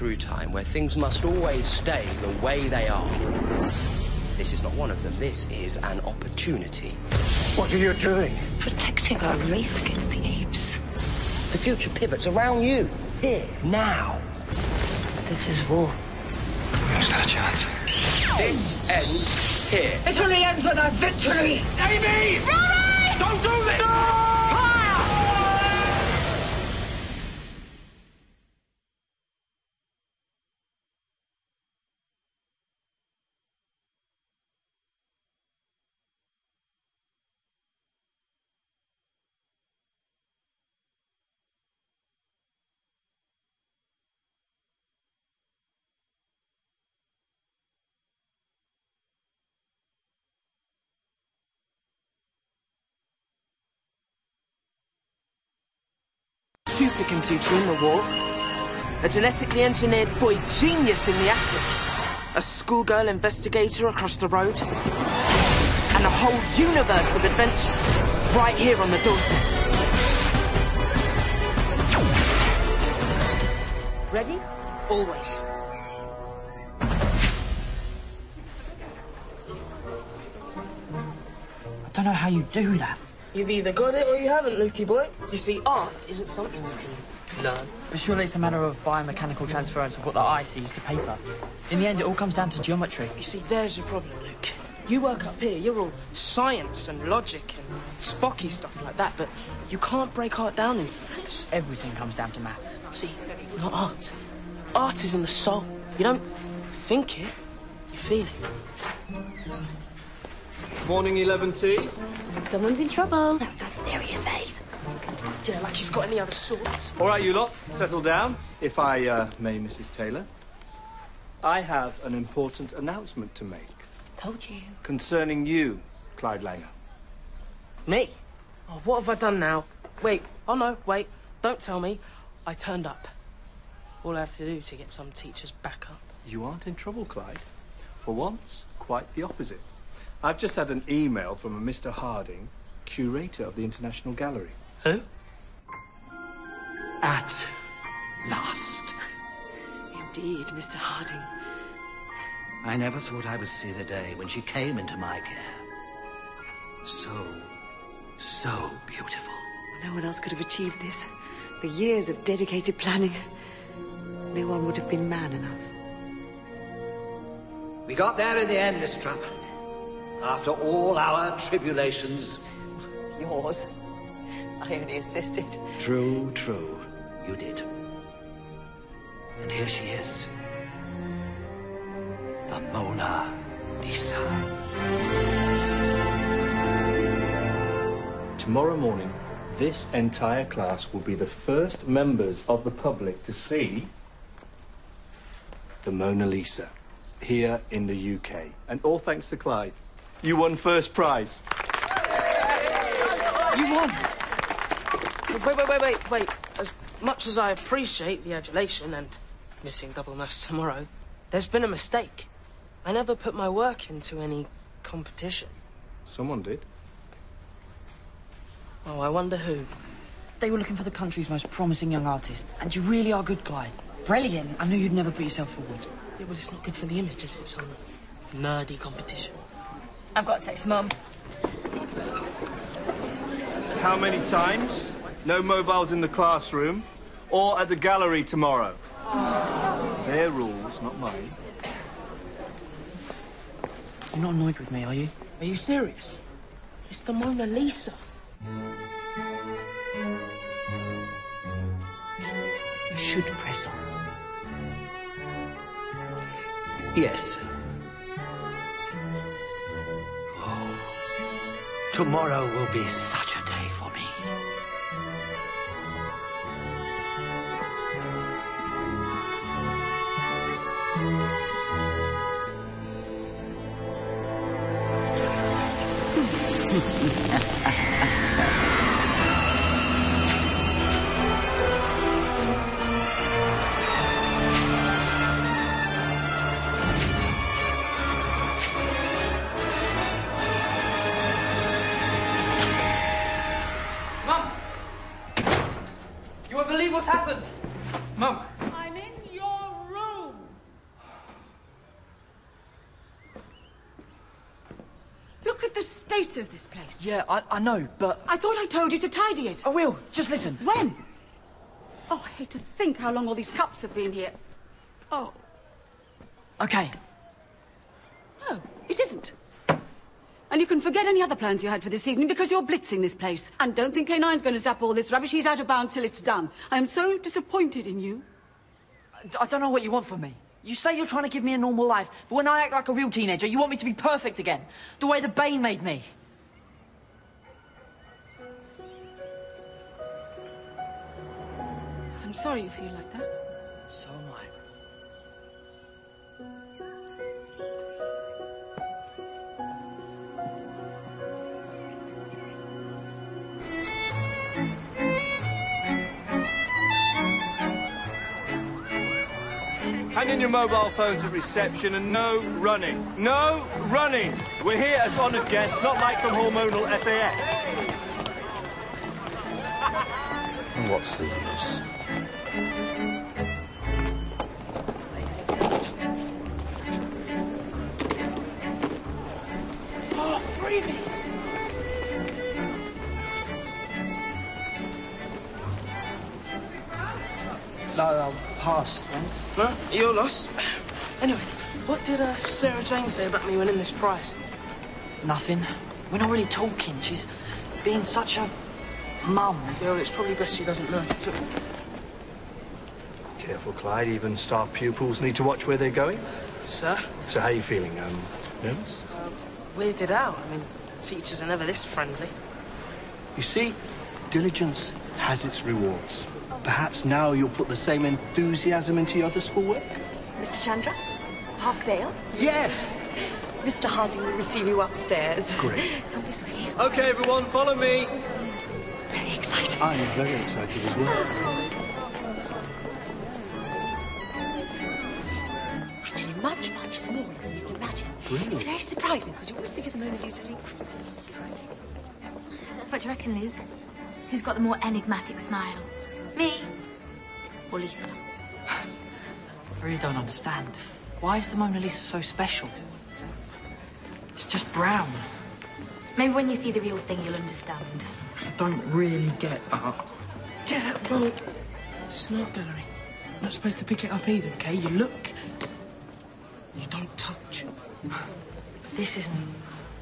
Through time where things must always stay the way they are. This is not one of them. This is an opportunity. What are you doing? Protecting our race against the apes. The future pivots around you, here, now. This is war. There's not a chance. This ends here. It only ends with our victory! Amy! Rory! Don't do this! Supercomputer in the wall, a genetically engineered boy genius in the attic, a schoolgirl investigator across the road, and a whole universe of adventure right here on the doorstep. Ready? Always. I don't know how you do that. You've either got it or you haven't, Lukey boy. You see, art isn't something you can learn. But surely it's a matter of biomechanical transference of what the eye sees to paper. In the end, it all comes down to geometry. You see, there's your problem, Luke. You work up here, you're all science and logic and Spocky stuff like that, but you can't break art down into maths. Everything comes down to maths. See, not art. Art is in the soul. You don't think it, you feel it. Morning, 11T. Someone's in trouble. That's that serious face. Yeah, like he's got any other sorts. All right, you lot, settle down. If I uh, may, Mrs. Taylor. I have an important announcement to make Told you. concerning you, Clyde Langer. Me? Oh, what have I done now? Wait, oh no, wait, don't tell me. I turned up. All I have to do to get some teachers back up. You aren't in trouble, Clyde. For once, quite the opposite. I've just had an email from a Mr. Harding, curator of the International Gallery. Who? At last. Indeed, Mr. Harding. I never thought I would see the day when she came into my care. So, so beautiful. No one else could have achieved this. The years of dedicated planning. No one would have been man enough. We got there in the end, Miss Trupp. After all our tribulations. Yours. I only assisted. True, true. You did. And here she is. The Mona Lisa. Tomorrow morning, this entire class will be the first members of the public to see the Mona Lisa here in the UK. And all thanks to Clyde. You won first prize. You won! Wait, wait, wait, wait, wait. As much as I appreciate the adulation and missing double mass tomorrow, there's been a mistake. I never put my work into any competition. Someone did. Oh, I wonder who. They were looking for the country's most promising young artist, and you really are good, Clyde. Brilliant. I knew you'd never put yourself forward. Yeah, well, it's not good for the image, is it? Some nerdy competition. I've got to text Mum. How many times? No mobiles in the classroom or at the gallery tomorrow. Oh. Their rules, not mine. You're not annoyed with me, are you? Are you serious? It's the Mona Lisa. You should press on. Yes. Tomorrow will be such a day for me. state of this place. Yeah, I, I know, but... I thought I told you to tidy it. I will. Just listen. When? Oh, I hate to think how long all these cups have been here. Oh, Okay. no, it isn't. And you can forget any other plans you had for this evening because you're blitzing this place. And don't think K9's going to zap all this rubbish. He's out of bounds till it's done. I am so disappointed in you. I don't know what you want from me. You say you're trying to give me a normal life, but when I act like a real teenager, you want me to be perfect again. The way the Bane made me. I'm sorry you feel like that. So am I. Hand in your mobile phones at reception and no running. No running! We're here as honoured guests, not like some hormonal SAS. What's the use? No, I'll pass, thanks. No, your loss. Anyway, what did uh, Sarah Jane say about me winning this prize? Nothing. We're not really talking. She's being such a mum. Yeah, well, it's probably best she doesn't know. So, Careful, Clyde. Even star pupils need to watch where they're going. sir, So how are you feeling? Um, nervous? weirded out. I mean, teachers are never this friendly. You see, diligence has its rewards. Perhaps now you'll put the same enthusiasm into your other schoolwork? Mr. Chandra? Park Vale? Yes! Mr. Harding will receive you upstairs. Great. Come this way. Okay, everyone, follow me. Very exciting. I'm very excited as well. Actually, much, much smaller than you can imagine. Really? It's very surprising because you always think of the Mona Lisa as being absolutely What do you reckon, Luke? Who's got the more enigmatic smile? Me or Lisa. I really don't understand. Why is the Mona Lisa so special? It's just brown. Maybe when you see the real thing, you'll understand. I don't really get art. Yeah, well, it's an art gallery. You're not supposed to pick it up either, okay? You look. You don't touch. This isn't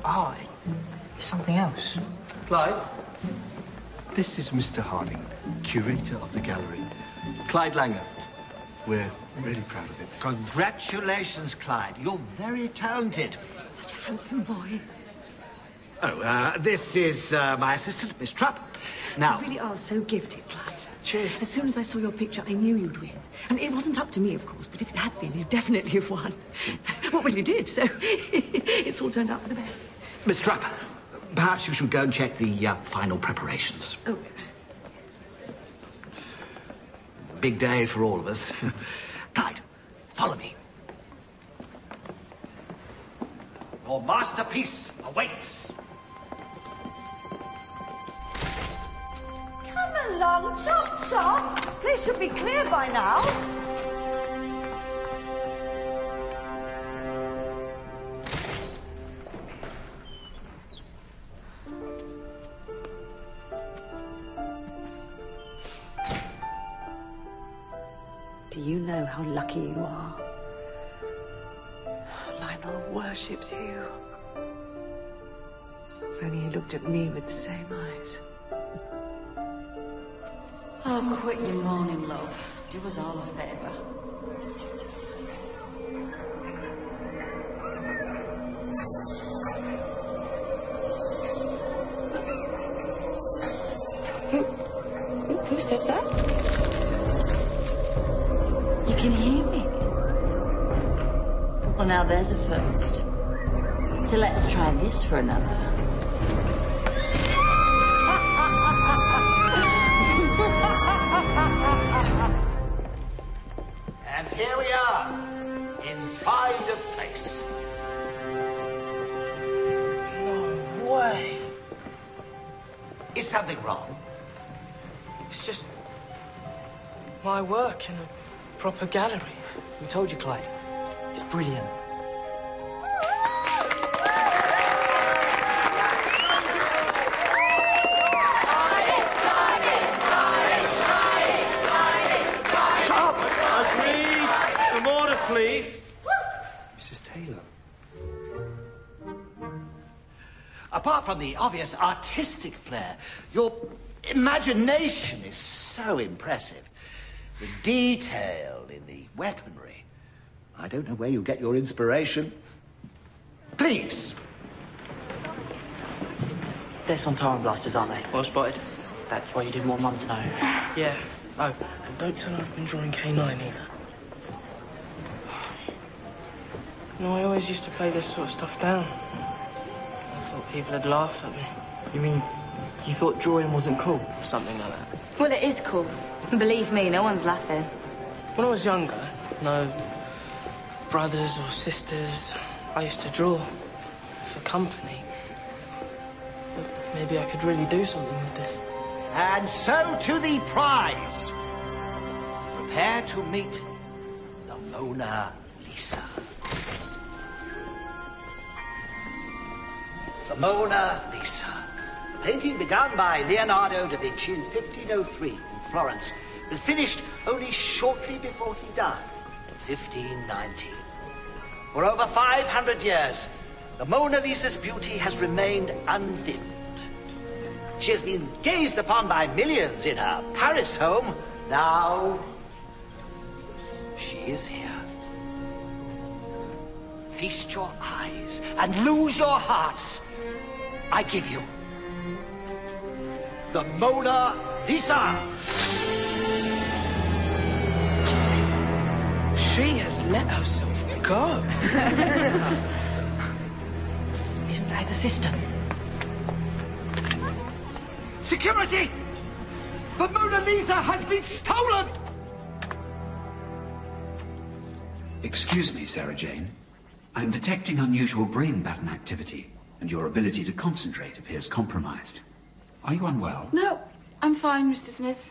art. It's something else. Clyde, this is Mr. Harding, curator of the gallery. Clyde Langer. We're really proud of him. Congratulations, Clyde. You're very talented. Such a handsome boy. Oh, uh, this is uh, my assistant, Miss Trupp. Now, You really are so gifted, Clyde. Cheers. As soon as I saw your picture, I knew you'd win. And it wasn't up to me, of course, but if it had been, you'd definitely have won. Well, well, you did, so it's all turned out for the best. Miss Trupp, perhaps you should go and check the uh, final preparations. Oh. Big day for all of us. Clyde, follow me. Your masterpiece awaits. Come along, chop chop. This place should be clear by now. Do you know how lucky you are? Lionel worships you. If only he looked at me with the same eyes. Oh, quit your moaning, love. Do us all a favour. Who, who, who said that? Can hear me. Well, now there's a first. So let's try this for another. And here we are, in pride of place. No way. Is something wrong? It's just my work in a proper gallery. We told you, Clyde. It's brilliant. Shut up! Some order, please. Mrs. Taylor. Apart from the obvious artistic flair, your imagination is so impressive. The detail in the weaponry. I don't know where you get your inspiration. Please. They're Sontaran blasters, aren't they? Well spotted. That's why you didn't want Mum to know. yeah. Oh, and don't tell her I've been drawing K9 either. You know, I always used to play this sort of stuff down. I thought people would laugh at me. You mean you thought drawing wasn't cool? Or something like that. Well, it is cool. Believe me, no one's laughing. When I was younger, no brothers or sisters, I used to draw for company. But maybe I could really do something with this. And so to the prize. Prepare to meet the Mona Lisa. The Mona Lisa. a Painting begun by Leonardo da Vinci in 1503 in Florence, but finished only shortly before he died in 1519. For over 500 years, the Mona Lisa's beauty has remained undimmed. She has been gazed upon by millions in her Paris home. Now, she is here. Feast your eyes and lose your hearts. I give you the Mona Lisa. She has let herself go. Isn't that his assistant? Security! The Mona Lisa has been stolen! Excuse me, Sarah Jane. I'm detecting unusual brain pattern activity, and your ability to concentrate appears compromised. Are you unwell? No, I'm fine, Mr. Smith.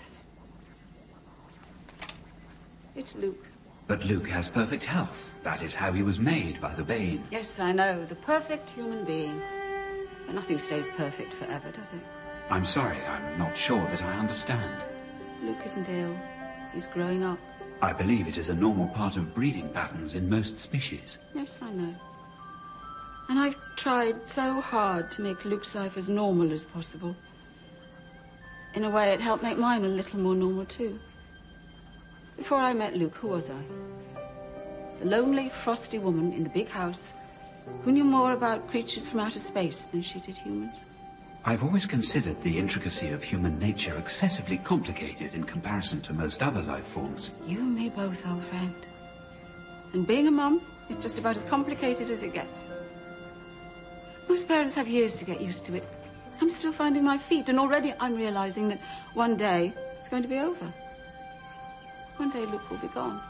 It's Luke. But Luke has perfect health. That is how he was made by the Bane. Yes, I know. The perfect human being. But nothing stays perfect forever, does it? I'm sorry, I'm not sure that I understand. Luke isn't ill. He's growing up. I believe it is a normal part of breeding patterns in most species. Yes, I know. And I've tried so hard to make Luke's life as normal as possible. In a way, it helped make mine a little more normal, too. Before I met Luke, who was I? The lonely, frosty woman in the big house who knew more about creatures from outer space than she did humans. I've always considered the intricacy of human nature excessively complicated in comparison to most other life forms. You and me both, old friend. And being a mum is just about as complicated as it gets. Most parents have years to get used to it. I'm still finding my feet, and already I'm realizing that one day it's going to be over. One day Luke will be gone.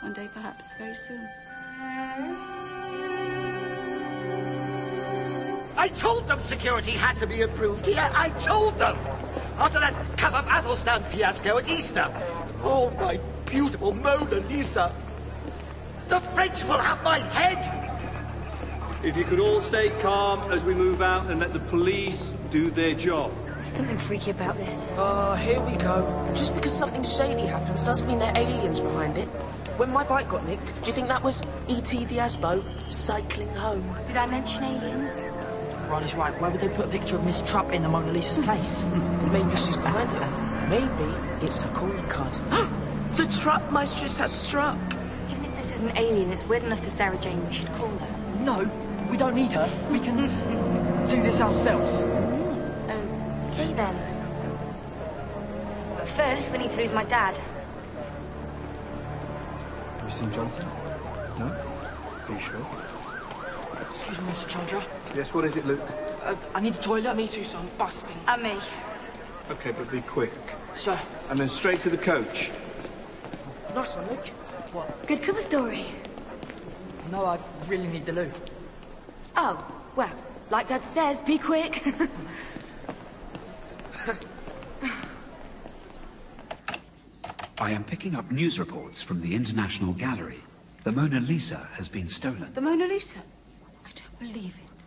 One day, perhaps, very soon. I told them security had to be improved here. I told them! After that cup of Athelstan fiasco at Easter. Oh, my beautiful Mona Lisa. The French will have my head! If you could all stay calm as we move out and let the police do their job. There's something freaky about this. Ah, here we go. Just because something shady happens doesn't mean there are aliens behind it. When my bike got nicked, do you think that was E.T. the Asbo cycling home? Did I mention aliens? Rani's right. Why would they put a picture of Miss Trupp in the Mona Lisa's place? Maybe she's behind it. Maybe it's her calling card. the Trupp mistress has struck. Even if this is an alien, it's weird enough for Sarah Jane. We should call her. No, we don't need her. We can do this ourselves. Okay then. But first, we need to lose my dad. Have you seen Jonathan? No? Are you sure? Excuse me, Mr. Chandra. Yes, what is it, Luke? Uh, I need the toilet. Me too, so I'm busting. And me. Okay, but be quick. Sir. And then straight to the coach. Nice one, Luke. What? Good cover story. No, I really need the loo. Oh, well, like Dad says, be quick. I am picking up news reports from the International Gallery. The Mona Lisa has been stolen. The Mona Lisa? I don't believe it.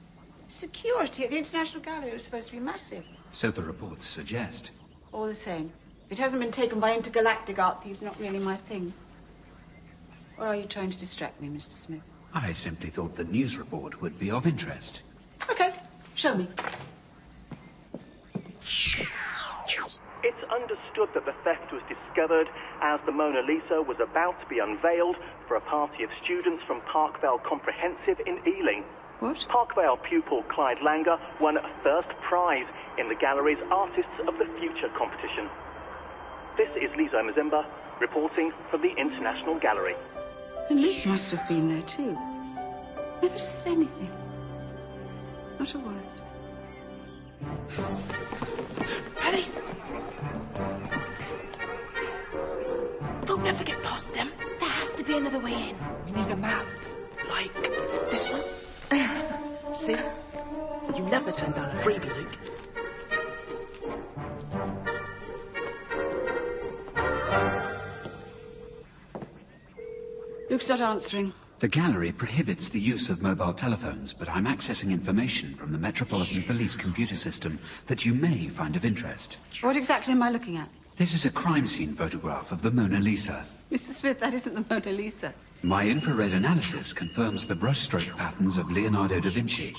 Security at the International Gallery was supposed to be massive. So the reports suggest. All the same, it hasn't been taken by intergalactic art thieves, not really my thing. Or are you trying to distract me, Mr. Smith? I simply thought the news report would be of interest. Okay, show me. It's understood that the theft was discovered as the Mona Lisa was about to be unveiled for a party of students from Parkvale Comprehensive in Ealing. What? Parkvale pupil Clyde Langer won a first prize in the gallery's Artists of the Future competition. This is Lisa Mazemba reporting from the International Gallery. And Luke must have been there too. Never said anything. Not a word. Alice! Don't ever get past them. there has to be another way in. We need a map. Like this one. See? You never turn down a freebie, Luke. Luke's not answering. The gallery prohibits the use of mobile telephones, but I'm accessing information from the Metropolitan Police computer system that you may find of interest. What exactly am I looking at? This is a crime scene photograph of the Mona Lisa. Mr. Smith, that isn't the Mona Lisa. My infrared analysis confirms the brushstroke patterns of Leonardo da Vinci.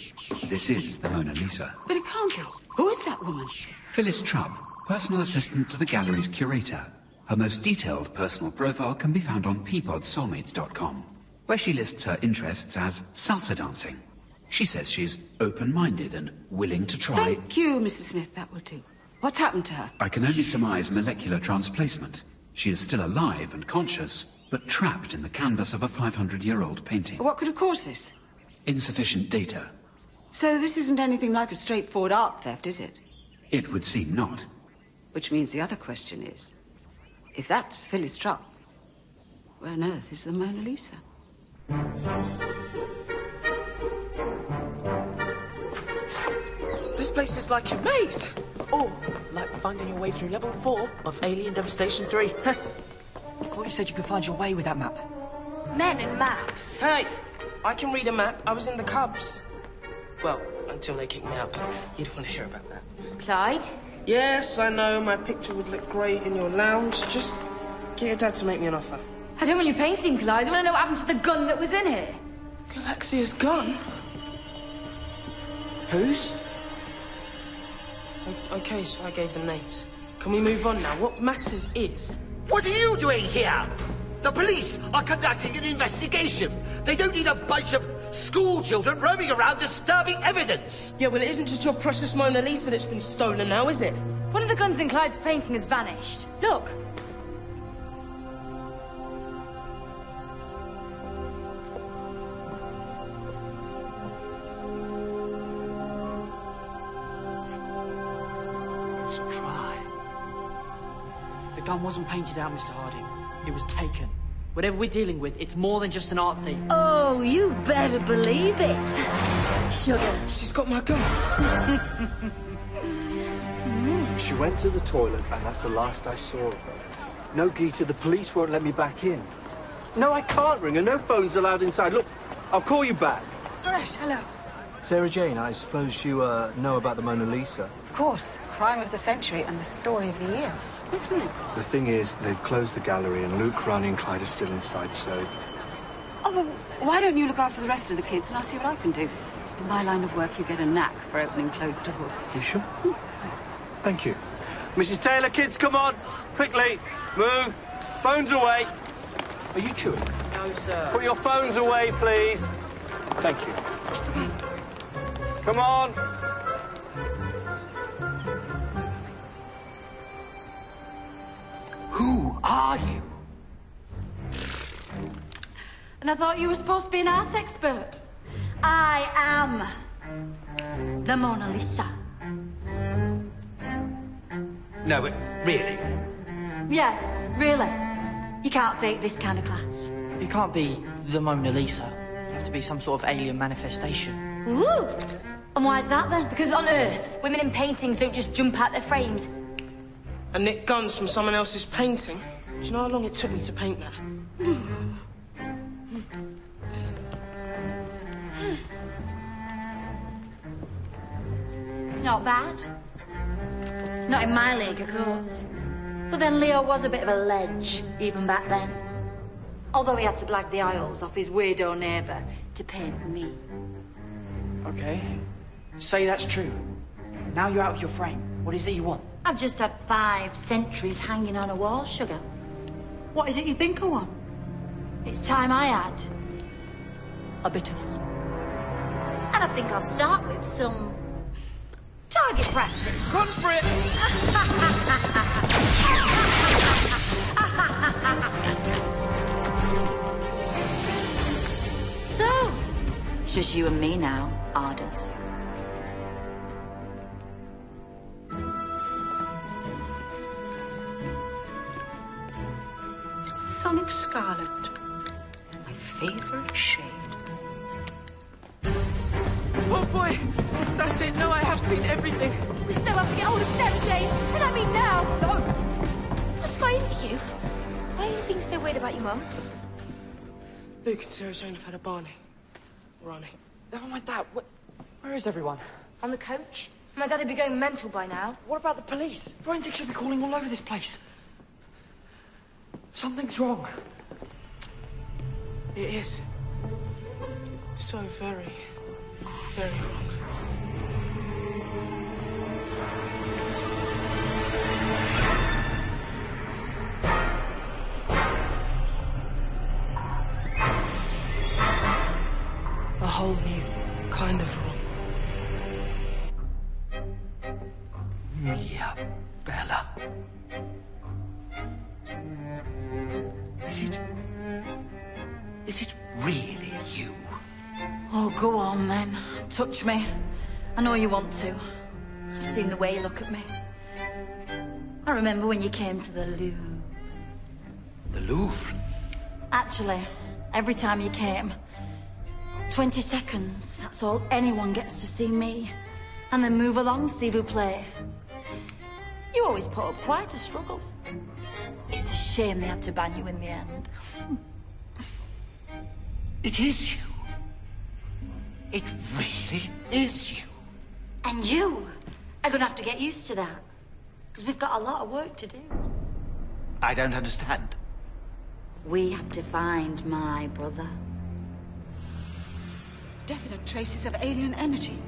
This is the Mona Lisa. But it can't be. Who is that woman? Phyllis Trupp, personal assistant to the gallery's curator. Her most detailed personal profile can be found on peapodsoulmates.com, where she lists her interests as salsa dancing. She says she's open-minded and willing to try... Thank you, Mr. Smith. That will do. What's happened to her? I can only surmise molecular transplacement. She is still alive and conscious, but trapped in the canvas of a 500-year-old painting. What could have caused this? Insufficient data. So this isn't anything like a straightforward art theft, is it? It would seem not. Which means the other question is, if that's Phyllis Trupp, where on earth is the Mona Lisa? This place is like a maze. Or like finding your way through level four of Alien Devastation 3. I thought you said you could find your way with that map. Men and maps. Hey, I can read a map. I was in the Cubs. Well, until they kicked me out, but you don't want to hear about that. Clyde? Yes, I know my picture would look great in your lounge. Just get your dad to make me an offer. I don't want your painting, Clyde. I want to know what happened to the gun that was in here. Galaxia's gun? Whose? Okay, so I gave them names. Can we move on now? What matters is... What are you doing here? The police are conducting an investigation. They don't need a bunch of school children roaming around disturbing evidence. Yeah, well, it isn't just your precious Mona Lisa that's been stolen now, is it? One of the guns in Clyde's painting has vanished. Look. Let's try. The gun wasn't painted out, Mr. Harding. It was taken. Whatever we're dealing with, it's more than just an art thing. Oh, you better believe it. Sugar. She's got my gun. She went to the toilet, and that's the last I saw of her. No, Gita, the police won't let me back in. No, I can't ring her. No phone's allowed inside. Look, I'll call you back. All right, hello. Sarah Jane, I suppose you uh, know about the Mona Lisa. Of course, crime of the century and the story of the year. What's wrong? The thing is, they've closed the gallery, and Luke, Rani, and Clyde are still inside, so... Oh, well, why don't you look after the rest of the kids and I'll see what I can do. In my line of work, you get a knack for opening closed doors. You sure? Thank you. Mrs. Taylor, kids, come on. Quickly. Move. Phones away. Are you chewing? No, sir. Put your phones away, please. Thank you. Come on. Who are you? And I thought you were supposed to be an art expert. I am the Mona Lisa. No, but really. Yeah, really. You can't fake this kind of class. You can't be the Mona Lisa. You have to be some sort of alien manifestation. Ooh! And why is that then? Because on Earth, women in paintings don't just jump out their frames. And nick guns from someone else's painting? Do you know how long it took me to paint that? Not bad. Not in my league, of course. But then Leo was a bit of a ledge, even back then. Although he had to blag the aisles off his weirdo neighbour to paint me. Okay. Say that's true. Now you're out of your frame. What is it you want? I've just had five centuries hanging on a wall, sugar. What is it you think I want? It's time I had a bit of fun. And I think I'll start with some target practice. Run for it! So, it's just you and me now, Harders. Sonic Scarlet. My favorite shade. Oh boy! That's it. No, I have seen everything. We still have to get hold of Sarah Jane. And I mean now. No. What's got into you? Why are you being so weird about your mum? Luke and Sarah Jane have had a Barney. Rani. Never mind that. Where, where is everyone? On the coach? My dad'd be going mental by now. What about the police? Forensic should be calling all over this place. Something's wrong. It is. So very, very wrong. A whole new kind of wrong. Mia Bella. Is it. Is it really you? Oh, go on then. Touch me. I know you want to. I've seen the way you look at me. I remember when you came to the Louvre. The Louvre? Actually, every time you came, 20 seconds, that's all anyone gets to see me. And then move along, s'il vous plaît. You always put up quite a struggle. It's a shame they had to ban you in the end. It is you. It really is you. And you are gonna have to get used to that. Because we've got a lot of work to do. I don't understand. We have to find my brother. Definite traces of alien energy.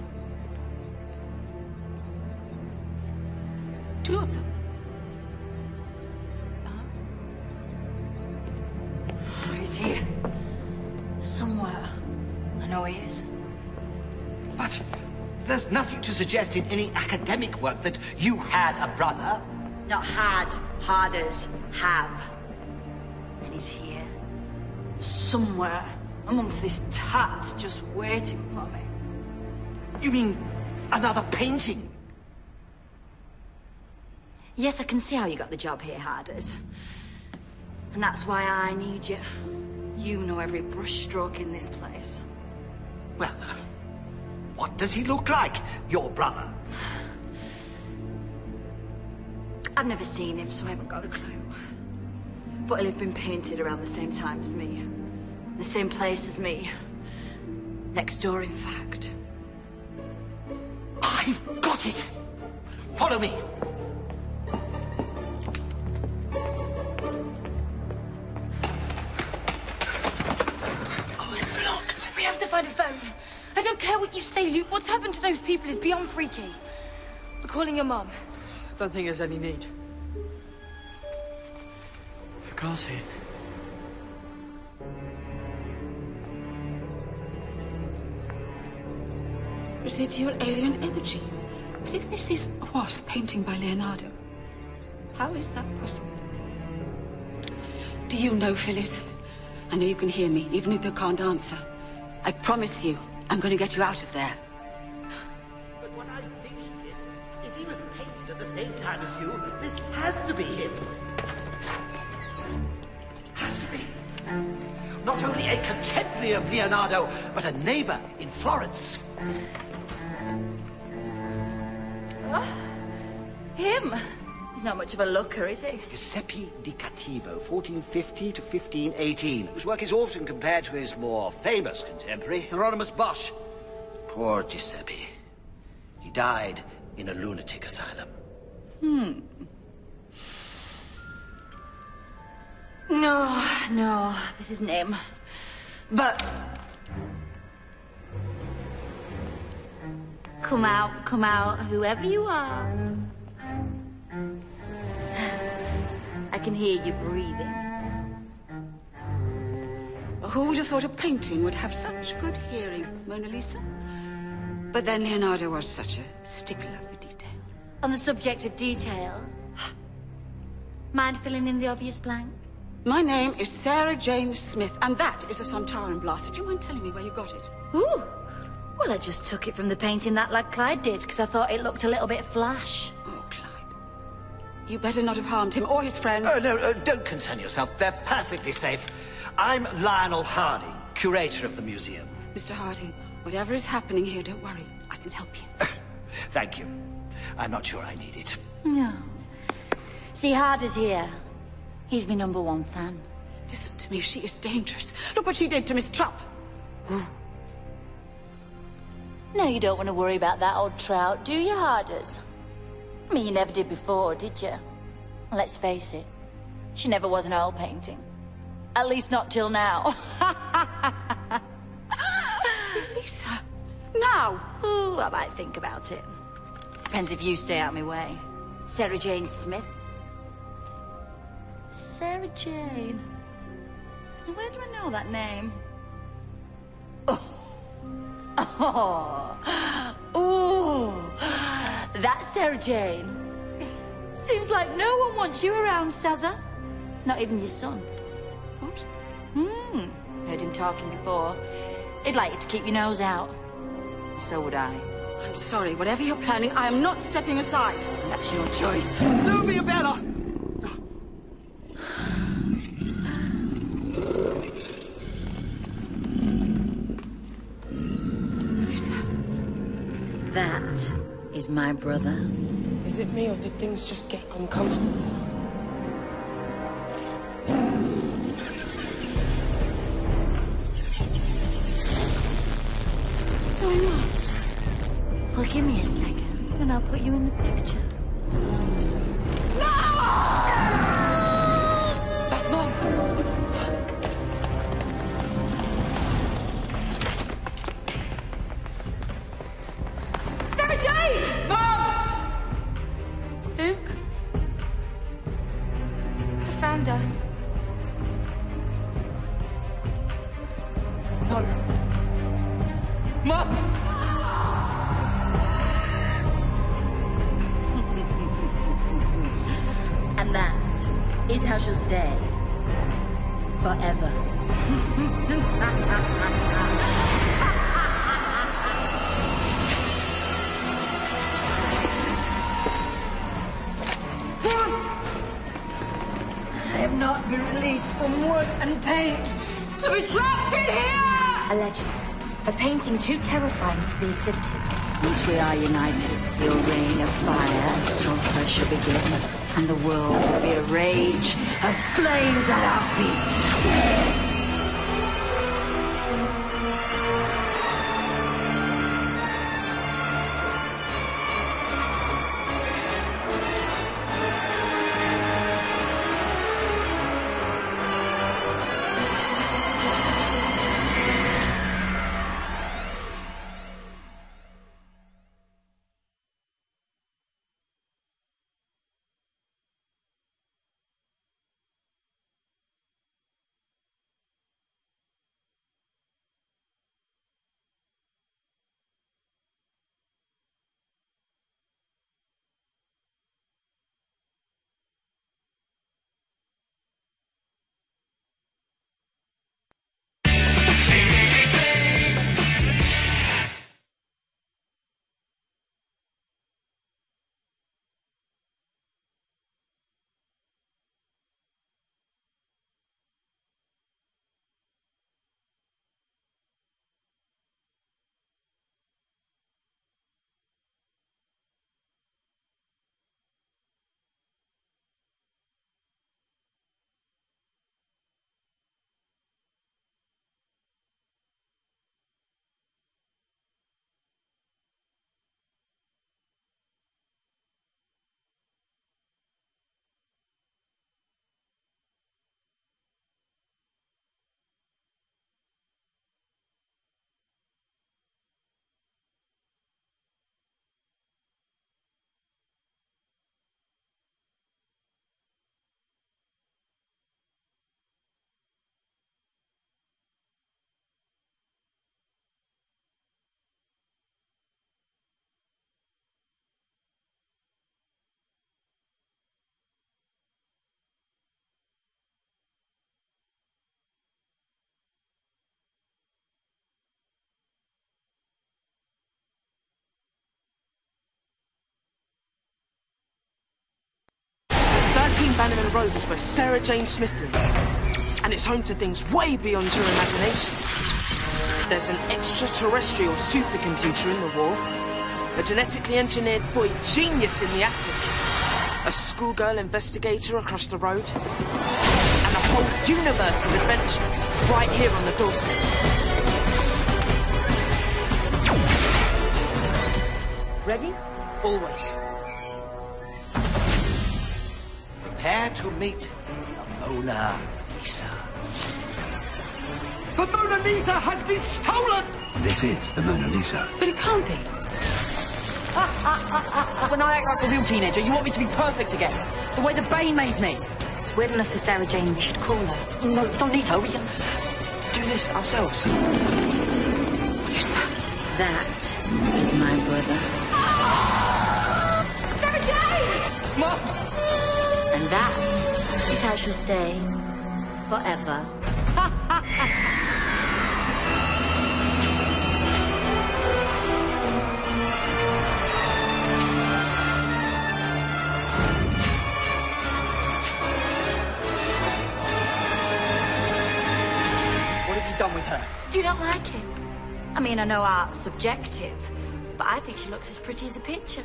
Two of them. Is here. Somewhere. I know he is. But there's nothing to suggest in any academic work that you had a brother. Not had, harders, have. And he's here. Somewhere amongst this tat just waiting for me. You mean another painting? Yes, I can see how you got the job here, Harders. And that's why I need you. You know every brushstroke in this place. Well, uh, what does he look like, your brother? I've never seen him, so I haven't got a clue. But he'll have been painted around the same time as me. The same place as me. Next door, in fact. I've got it! Follow me. Find a phone. I don't care what you say, Luke. What's happened to those people is beyond freaky. We're calling your mom. I don't think there's any need. The car's here. Residual alien energy. But if this is was a painting by Leonardo, how is that possible? Do you know, Phyllis? I know you can hear me, even if you can't answer. I promise you, I'm going to get you out of there. But what I'm thinking is, if he was painted at the same time as you, this has to be him. Has to be. Not only a contemporary of Leonardo, but a neighbor in Florence. Oh, him? He's not much of a looker, is he? Giuseppe di Cattivo, 1450 to 1518, whose work is often compared to his more famous contemporary, Hieronymus Bosch. Poor Giuseppe. He died in a lunatic asylum. Hmm. No, no, this isn't him. But... Come out, come out, whoever you are. I can hear you breathing. Who would have thought a painting would have such good hearing, Mona Lisa? But then Leonardo was such a stickler for detail. On the subject of detail, mind filling in the obvious blank? My name is Sarah Jane Smith, and that is a Sontaran blaster. Do you mind telling me where you got it? Ooh. Well, I just took it from the painting that lad Clyde did, because I thought it looked a little bit flash. Clyde. You better not have harmed him or his friends. Oh, no, uh, don't concern yourself. They're perfectly safe. I'm Lionel Harding, curator of the museum. Mr. Harding, whatever is happening here, don't worry. I can help you. Thank you. I'm not sure I need it. No. See, Harders here. He's my number one fan. Listen to me, she is dangerous. Look what she did to Miss Trupp. No, you don't want to worry about that old trout, do you, Harders? I mean, you never did before, did you? Let's face it, she never was an oil painting. At least not till now. Lisa, now? Ooh, I might think about it. Depends if you stay out of my way. Sarah Jane Smith. Sarah Jane. Where do I know that name? Oh. Oh. That's Sarah Jane. Seems like no one wants you around, Sazza. Not even your son. What? Hmm. Heard him talking before. He'd like you to keep your nose out. So would I. I'm sorry, whatever you're planning, I am not stepping aside. That's your choice. Do me That is my brother. Is it me or did things just get uncomfortable? What's going on? Well, give me a second, and I'll put you in the picture. No! To be exhibited. Once we are united, your reign of fire and sulfur shall begin, and the world will be a rage of flames at our feet. Thirteen Bannerman Road is where Sarah Jane Smith lives, and it's home to things way beyond your imagination. There's an extraterrestrial supercomputer in the wall, a genetically engineered boy genius in the attic, a schoolgirl investigator across the road, and a whole universe of adventure right here on the doorstep. Ready? Always. Prepare to meet the Mona Lisa. The Mona Lisa has been stolen! This is the Mona Lisa. But it can't be. Ah, ah, ah, when I act like a real teenager, you want me to be perfect again. The way the Bane made me. It's weird enough for Sarah Jane. We should call her. No, don't need her. We can do this ourselves. What is that? That is my brother. Sarah Jane! Mom! And that is how she'll stay forever. What have you done with her? Do you not like it? I mean, I know art's subjective, but I think she looks as pretty as a picture.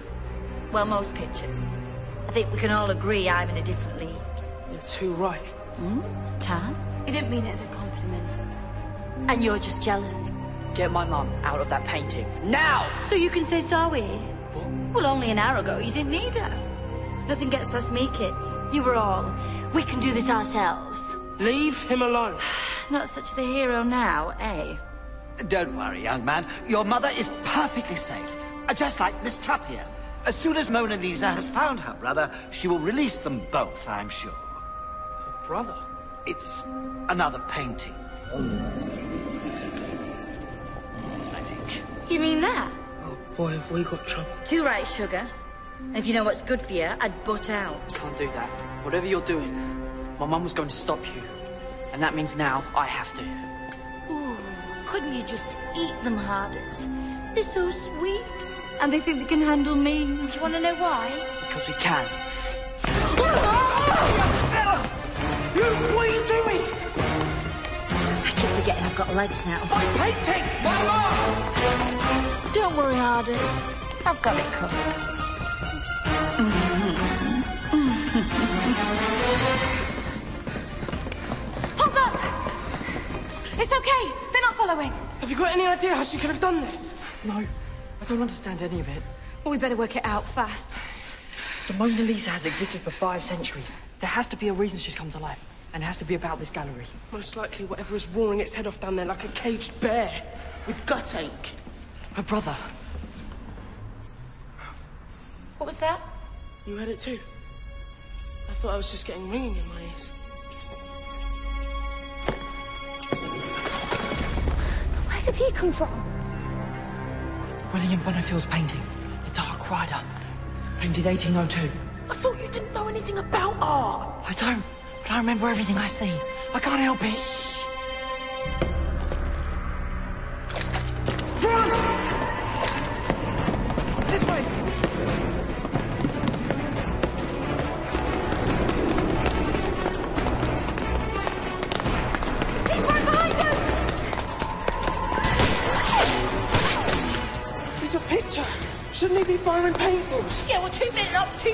Well, most pictures. I think we can all agree I'm in a different league. You're too right. Hmm? Tan? I didn't mean it as a compliment. And you're just jealous. Get my mum out of that painting. Now! So you can say sorry? Well, only an hour ago you didn't need her. Nothing gets past me, kids. You were all. We can do this ourselves. Leave him alone. Not such the hero now, eh? Don't worry, young man. Your mother is perfectly safe. Uh, Just like Miss Trupp here. As soon as Mona Lisa has found her brother, she will release them both, I'm sure. Her Brother? It's another painting. I think. You mean that? Oh boy, have we got trouble. Too right, sugar. If you know what's good for you, I'd butt out. Can't do that. Whatever you're doing, my mum was going to stop you. And that means now I have to. Ooh, couldn't you just eat them, Harders? They're so sweet. And they think they can handle me. Do you want to know why? Because we can. What are you doing? I keep forgetting I've got legs now. My painting! My Don't worry, Harders. I've got it covered. Hold up! It's okay. They're not following. Have you got any idea how she could have done this? No, I don't understand any of it. Well, we better work it out fast. The Mona Lisa has existed for five centuries. There has to be a reason she's come to life. And it has to be about this gallery. Most likely whatever is roaring its head off down there like a caged bear. With gut ache. Her brother. What was that? You heard it too. I thought I was just getting ringing in my ears. Where did he come from? William Bonifield's painting, The Dark Rider. Painted 1802. I thought you didn't know anything about art. I don't. But I remember everything I see. I can't help it. Front!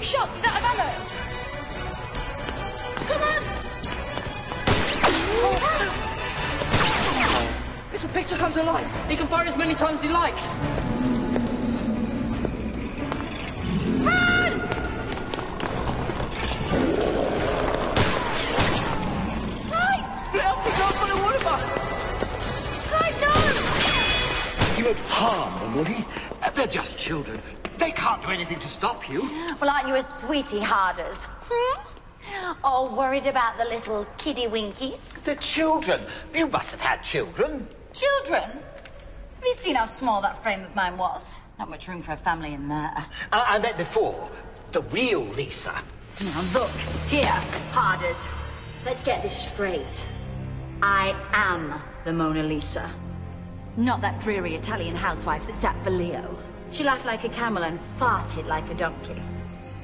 Shots. Is that of ammo? Come on! Oh, if a picture comes alive, he can fire as many times as he likes. Run! Right! Split up, he can't follow one of us. Right, no! You won't harm them, will he? They're just children. They can't do anything to stop you. Well, aren't you a sweetie, Harders? Hmm? All worried about the little kiddie winkies? They're children. You must have had children. Children? Have you seen how small that frame of mine was? Not much room for a family in there. I, I meant before. The real Lisa. Now look, here, Harders. Let's get this straight. I am the Mona Lisa. Not that dreary Italian housewife that sat for Leo. She laughed like a camel and farted like a donkey.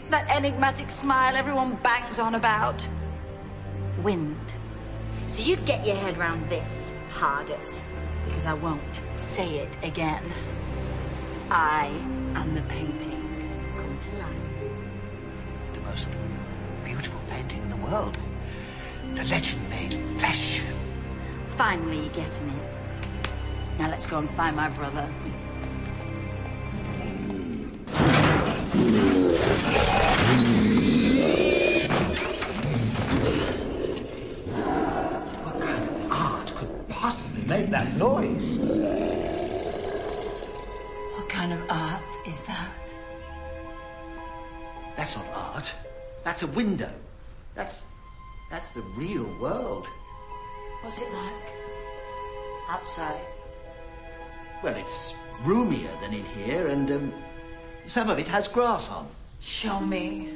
That enigmatic smile everyone bangs on about. Wind. So you get your head round this, Harders, because I won't say it again. I am the painting come to life. The most beautiful painting in the world. The legend made flesh. Finally, you're getting it. Now let's go and find my brother. What kind of art could possibly make that noise? What kind of art is that? That's not art. That's a window. That's. that's the real world. What's it like? Outside. Well, it's roomier than in here, and um, some of it has grass on. Show me.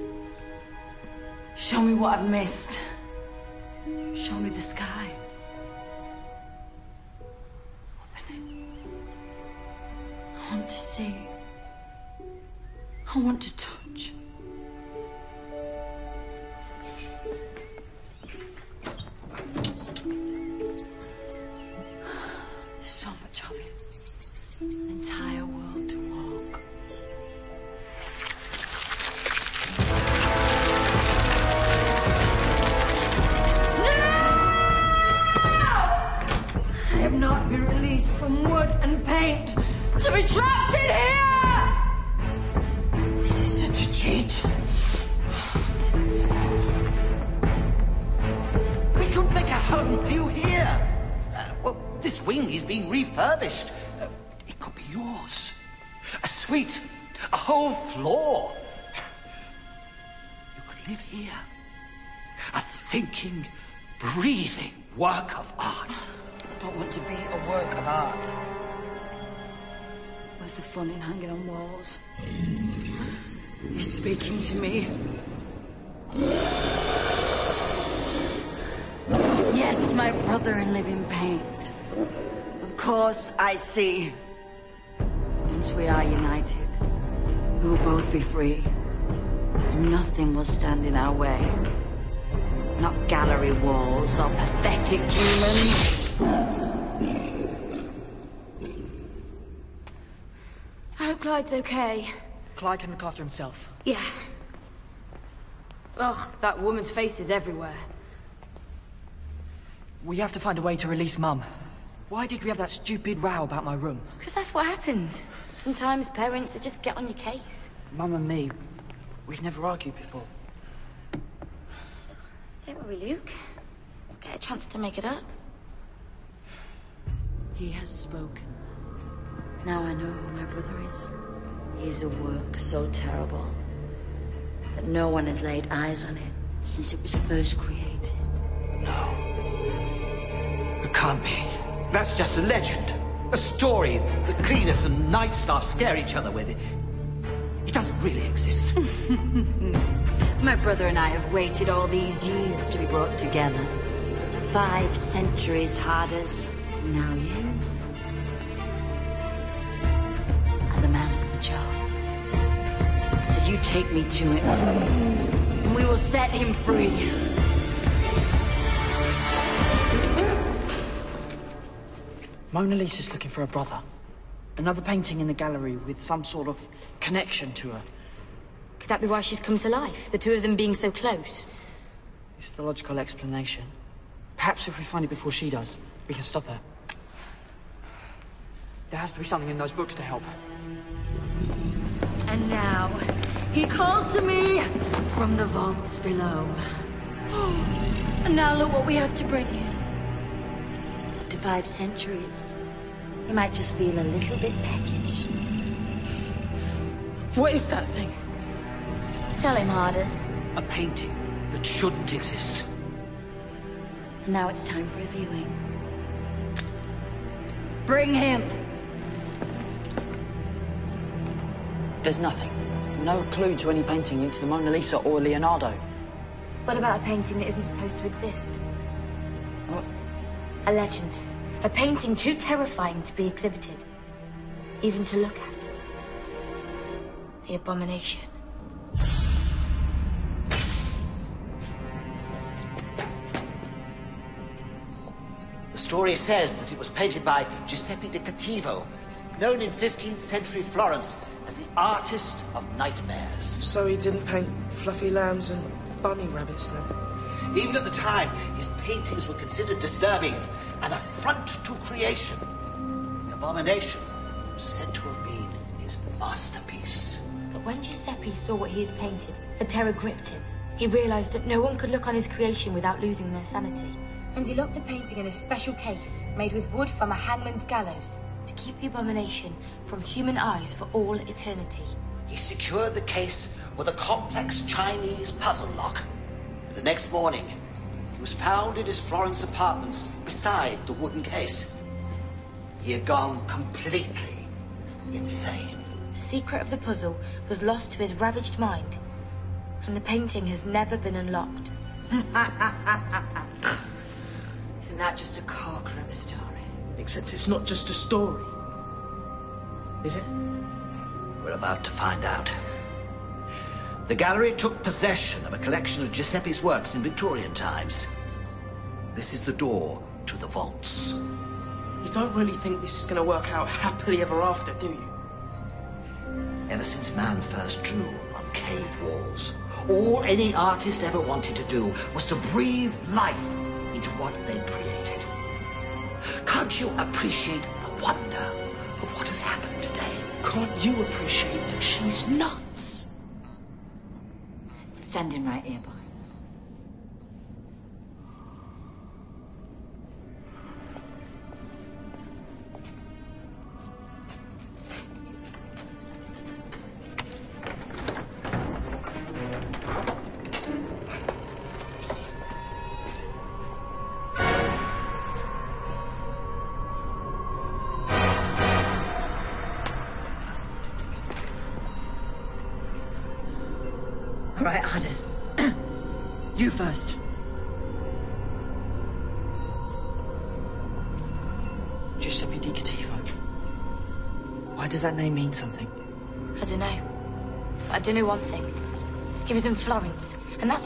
Show me what I've missed. Show me the sky. Open it. I want to see. I want to touch. So much of it. Entire from wood and paint to be trapped in here! This is such a cheat. We could make a home for you here. Uh, well, this wing is being refurbished. Uh, it could be yours. A suite, a whole floor. You could live here. A thinking, breathing work of art. Don't want to be a work of art. Where's the fun in hanging on walls? You're speaking to me. Yes, my brother in living paint. Of course, I see. Once we are united, we will both be free. Nothing will stand in our way. Not gallery walls or pathetic humans. I hope Clyde's okay. Clyde can look after himself. Yeah. Ugh, that woman's face is everywhere. We have to find a way to release Mum. Why did we have that stupid row about my room? Because that's what happens. Sometimes parents they just get on your case. Mum and me, we've never argued before. Don't worry, Luke. You'll get a chance to make it up. He has spoken. Now I know who my brother is. He is a work so terrible that no one has laid eyes on it since it was first created. No. It can't be. That's just a legend. A story that cleaners and night staff scare each other with. It doesn't really exist. My brother and I have waited all these years to be brought together. Five centuries harders. Now you are the man for the job. So you take me to him, and we will set him free. Mona Lisa's looking for a brother. Another painting in the gallery with some sort of connection to her. Could that be why she's come to life? The two of them being so close? It's the logical explanation. Perhaps if we find it before she does, we can stop her. There has to be something in those books to help. And now, he calls to me from the vaults below. And now look what we have to bring him. Up to five centuries. He might just feel a little bit peckish. What is that thing? Tell him, Harders. A painting that shouldn't exist. And now it's time for a viewing. Bring him! There's nothing. No clue to any painting linked to the Mona Lisa or Leonardo. What about a painting that isn't supposed to exist? What? A legend. A painting too terrifying to be exhibited. Even to look at. The abomination. The story says that it was painted by Giuseppe di Cattivo, known in 15th century Florence as the artist of nightmares. So he didn't paint fluffy lambs and bunny rabbits then? Even at the time, his paintings were considered disturbing, an affront to creation. The abomination was said to have been his masterpiece. But when Giuseppe saw what he had painted, a terror gripped him. He realized that no one could look on his creation without losing their sanity. And he locked the painting in a special case, made with wood from a hangman's gallows, to keep the abomination from human eyes for all eternity. He secured the case with a complex Chinese puzzle lock. The next morning, he was found in his Florence apartments beside the wooden case. He had gone completely insane. The secret of the puzzle was lost to his ravaged mind, and the painting has never been unlocked. Isn't that just a corker of a story? Except it's not just a story. Is it? We're about to find out. The gallery took possession of a collection of Giuseppe's works in Victorian times. This is the door to the vaults. You don't really think this is going to work out happily ever after, do you? Ever since man first drew on cave walls, all any artist ever wanted to do was to breathe life into what they created. Can't you appreciate the wonder of what has happened today. Can't you appreciate that she's nuts? Standing right here, boys.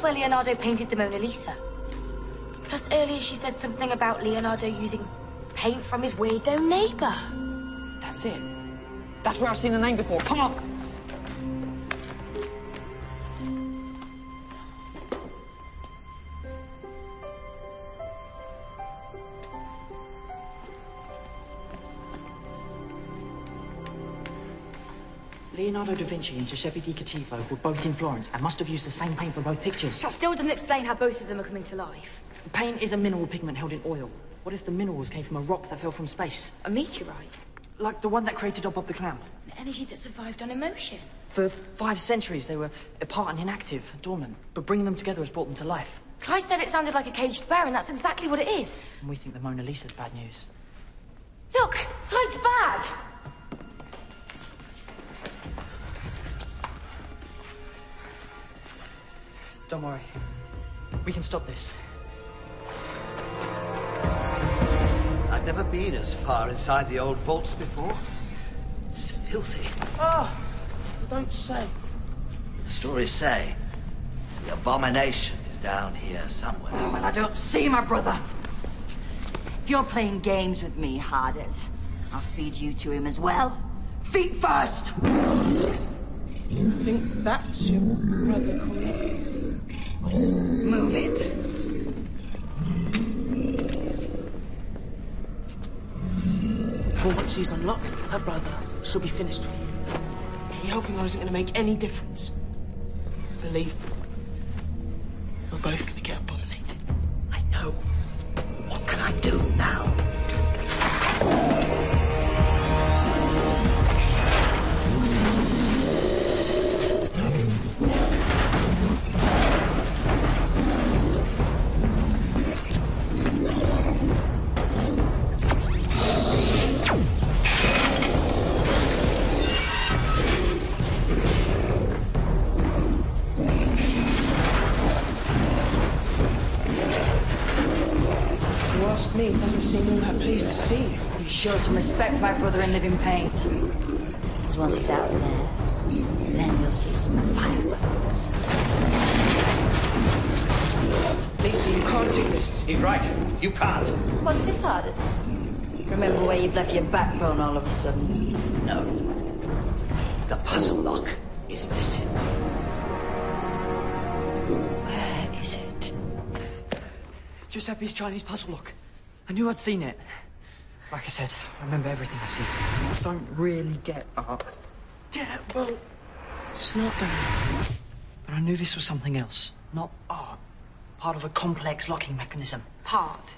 Where Leonardo painted the Mona Lisa. Plus, earlier she said something about Leonardo using paint from his weirdo neighbor. That's it. That's where I've seen the name before. Come on. Leonardo da Vinci and Giuseppe Di Cattivo were both in Florence and must have used the same paint for both pictures. That still doesn't explain how both of them are coming to life. Paint is a mineral pigment held in oil. What if the minerals came from a rock that fell from space? A meteorite? Like the one that created Bob the Clown. An energy that survived on emotion. For five centuries, they were apart and inactive, dormant. But bringing them together has brought them to life. Christ said it sounded like a caged bear, and that's exactly what it is. And we think the Mona Lisa's bad news. Look! Clyde's bag! Don't worry. We can stop this. I've never been as far inside the old vaults before. It's filthy. Oh, don't say. The stories say the abomination is down here somewhere. Oh, well, I don't see my brother. If you're playing games with me, Harders, I'll feed you to him as well. Feet first! I think that's your brother, Colin. Move it. But once she's unlocked, her brother, she'll be finished with you. Me helping her isn't going to make any difference. Believe me. We're both going to get abominated. Some respect for my brother in living paint. Because once he's out there, then you'll see some fireworks. Lisa, you can't do this. He's right. You can't. What's this, Harders? Remember where you've left your backbone all of a sudden? No. The puzzle lock is missing. Where is it? Giuseppe's Chinese puzzle lock. I knew I'd seen it. Like I said, I remember everything I see. I don't really get art. Yeah, well, it's not that. But I knew this was something else, not art. Part of a complex locking mechanism. Part.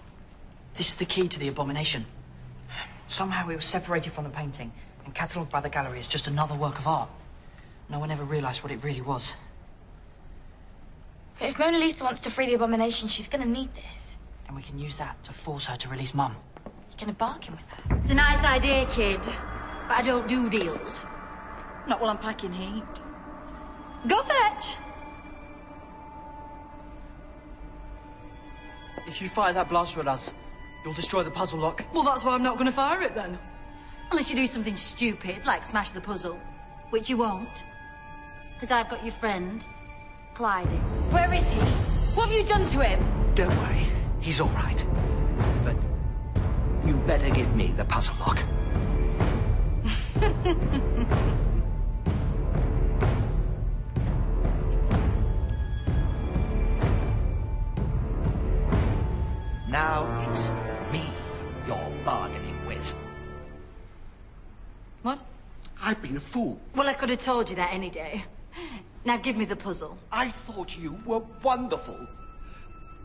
This is the key to the abomination. Somehow it was separated from the painting and catalogued by the gallery as just another work of art. No one ever realized what it really was. But if Mona Lisa wants to free the abomination, she's gonna need this. And we can use that to force her to release Mum. You're gonna bargain with her. It's a nice idea, kid. But I don't do deals. Not while I'm packing heat. Go fetch! If you fire that blaster at us, you'll destroy the puzzle lock. Well, that's why I'm not going to fire it then. Unless you do something stupid, like smash the puzzle. Which you won't. Because I've got your friend, Clyde. Where is he? What have you done to him? Don't worry. He's all right. You better give me the puzzle lock. Now it's me you're bargaining with. What? I've been a fool. Well, I could have told you that any day. Now give me the puzzle. I thought you were wonderful.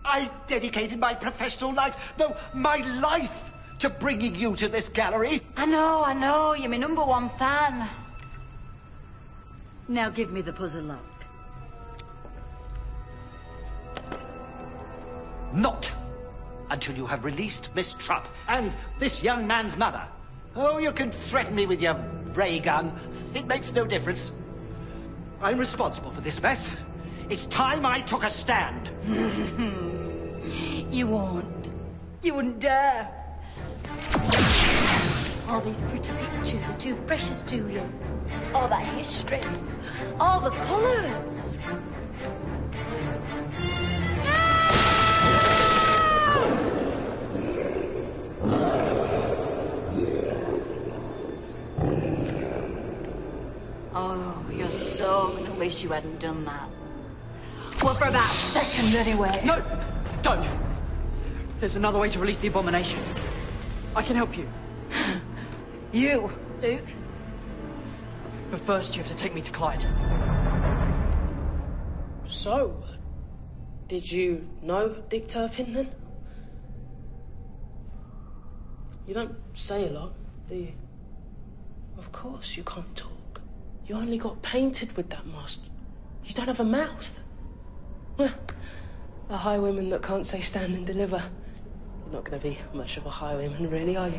I dedicated my professional life, no, my life, to bringing you to this gallery. I know, I know. You're my number one fan. Now give me the puzzle lock. Not until you have released Miss Trupp and this young man's mother. Oh, you can threaten me with your ray gun. It makes no difference. I'm responsible for this mess. It's time I took a stand. you won't. You wouldn't dare. All these pretty pictures are too precious to you. All that history. All the colours. Oh, you're so gonna wish you hadn't done that. Well, for about a second anyway. No! Don't! There's another way to release the abomination. I can help you. You? Luke? But first, you have to take me to Clyde. So, did you know Dick Turpin then? You don't say a lot, do you? Of course you can't talk. You only got painted with that mask. You don't have a mouth. Well, a highwayman that can't say stand and deliver. You're not going to be much of a highwayman, really, are you?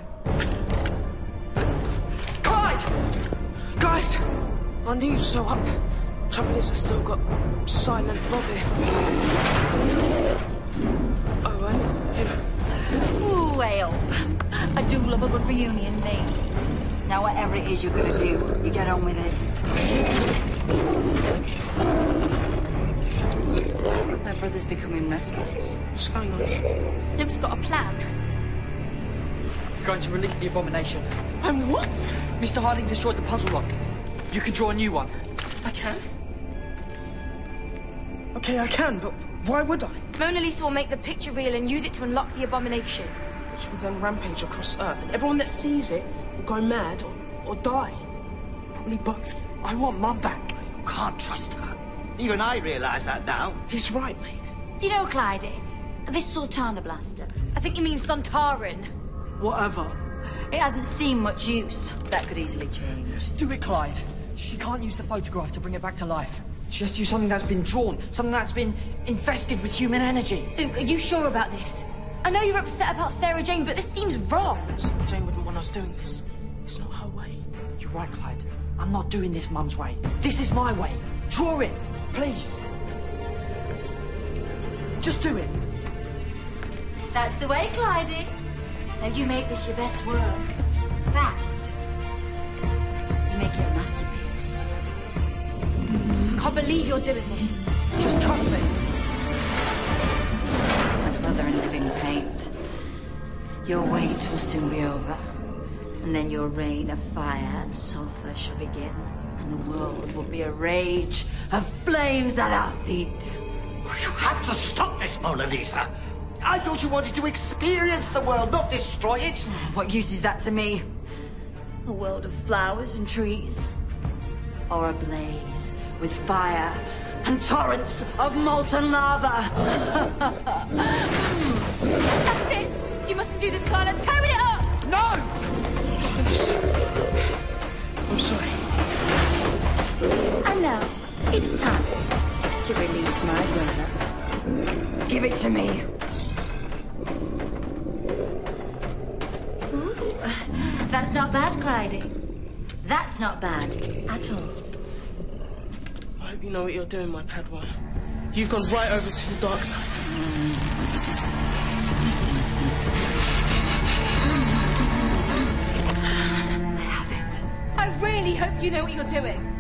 Clyde! Guys! I knew you'd show up. Trouble is, I still got Silent Bobby. Oh, and him. Ooh, up. I do love a good reunion, me. Now, whatever it is you're gonna do, you get on with it. My brother's becoming restless. What's going on? Luke's got a plan. Going to release the abomination. And what? Mr. Harding destroyed the puzzle lock. You can draw a new one. I can? Okay, I can, but why would I? Mona Lisa will make the picture real and use it to unlock the abomination. Which will then rampage across Earth, and everyone that sees it will go mad or, or die. Probably both. I want Mum back. You can't trust her. Even I realise that now. He's right, mate. You know, Clyde, this Sultana blaster, I think you mean Sontaran. Whatever. it hasn't seen much use. That could easily change. Do it, Clyde. She can't use the photograph to bring it back to life. She has to use something that's been drawn, something that's been infested with human energy. Luke, are you sure about this? I know you're upset about Sarah Jane, but this seems wrong. Sarah Jane wouldn't want us doing this. It's not her way. You're right, Clyde. I'm not doing this Mum's way. This is my way. Draw it, please. Just do it. That's the way, Clyde. Now you make this your best work. That, you make it a masterpiece. I can't believe you're doing this. Just trust me. My brother in living paint. Your wait will soon be over. And then your reign of fire and sulfur shall begin. And the world will be a rage of flames at our feet. You have to stop this, Mona Lisa. I thought you wanted to experience the world, not destroy it. What use is that to me? A world of flowers and trees? Or a blaze with fire and torrents of molten lava? That's it! You mustn't do this, Carla. Tear it up! No! It's finished. I'm sorry. And now, it's time to release my brother. Give it to me. Ooh, that's not bad, Clyde. That's not bad at all. I hope you know what you're doing, my Padawan. You've gone right over to the dark side. I have it. I really hope you know what you're doing.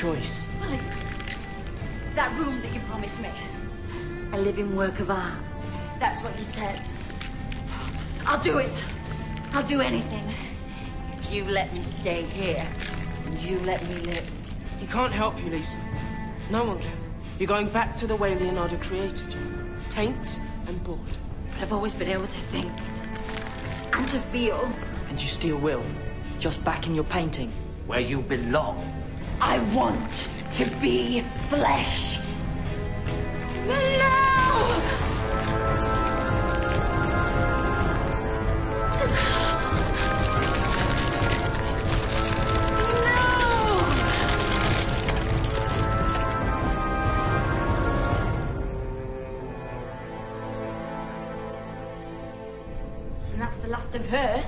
Choice. Please. That room that you promised me. A living work of art. That's what you said. I'll do it. I'll do anything. If you let me stay here, and you let me live. He can't help you, Lisa. No one can. You're going back to the way Leonardo created you. Paint and board. But I've always been able to think. And to feel. And you still will. Just back in your painting. Where you belong. I want to be flesh. No! And that's the last of her.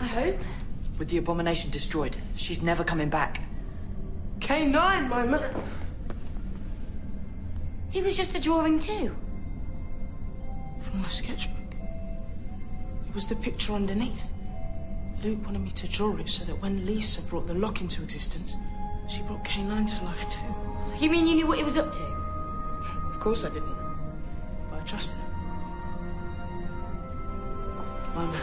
I hope. With the abomination destroyed, she's never coming back. K9, my man. He was just a drawing too. From my sketchbook. It was the picture underneath. Luke wanted me to draw it so that when Lisa brought the lock into existence, she brought K9 to life too. You mean you knew what he was up to? Of course I didn't. But I trusted him. My man.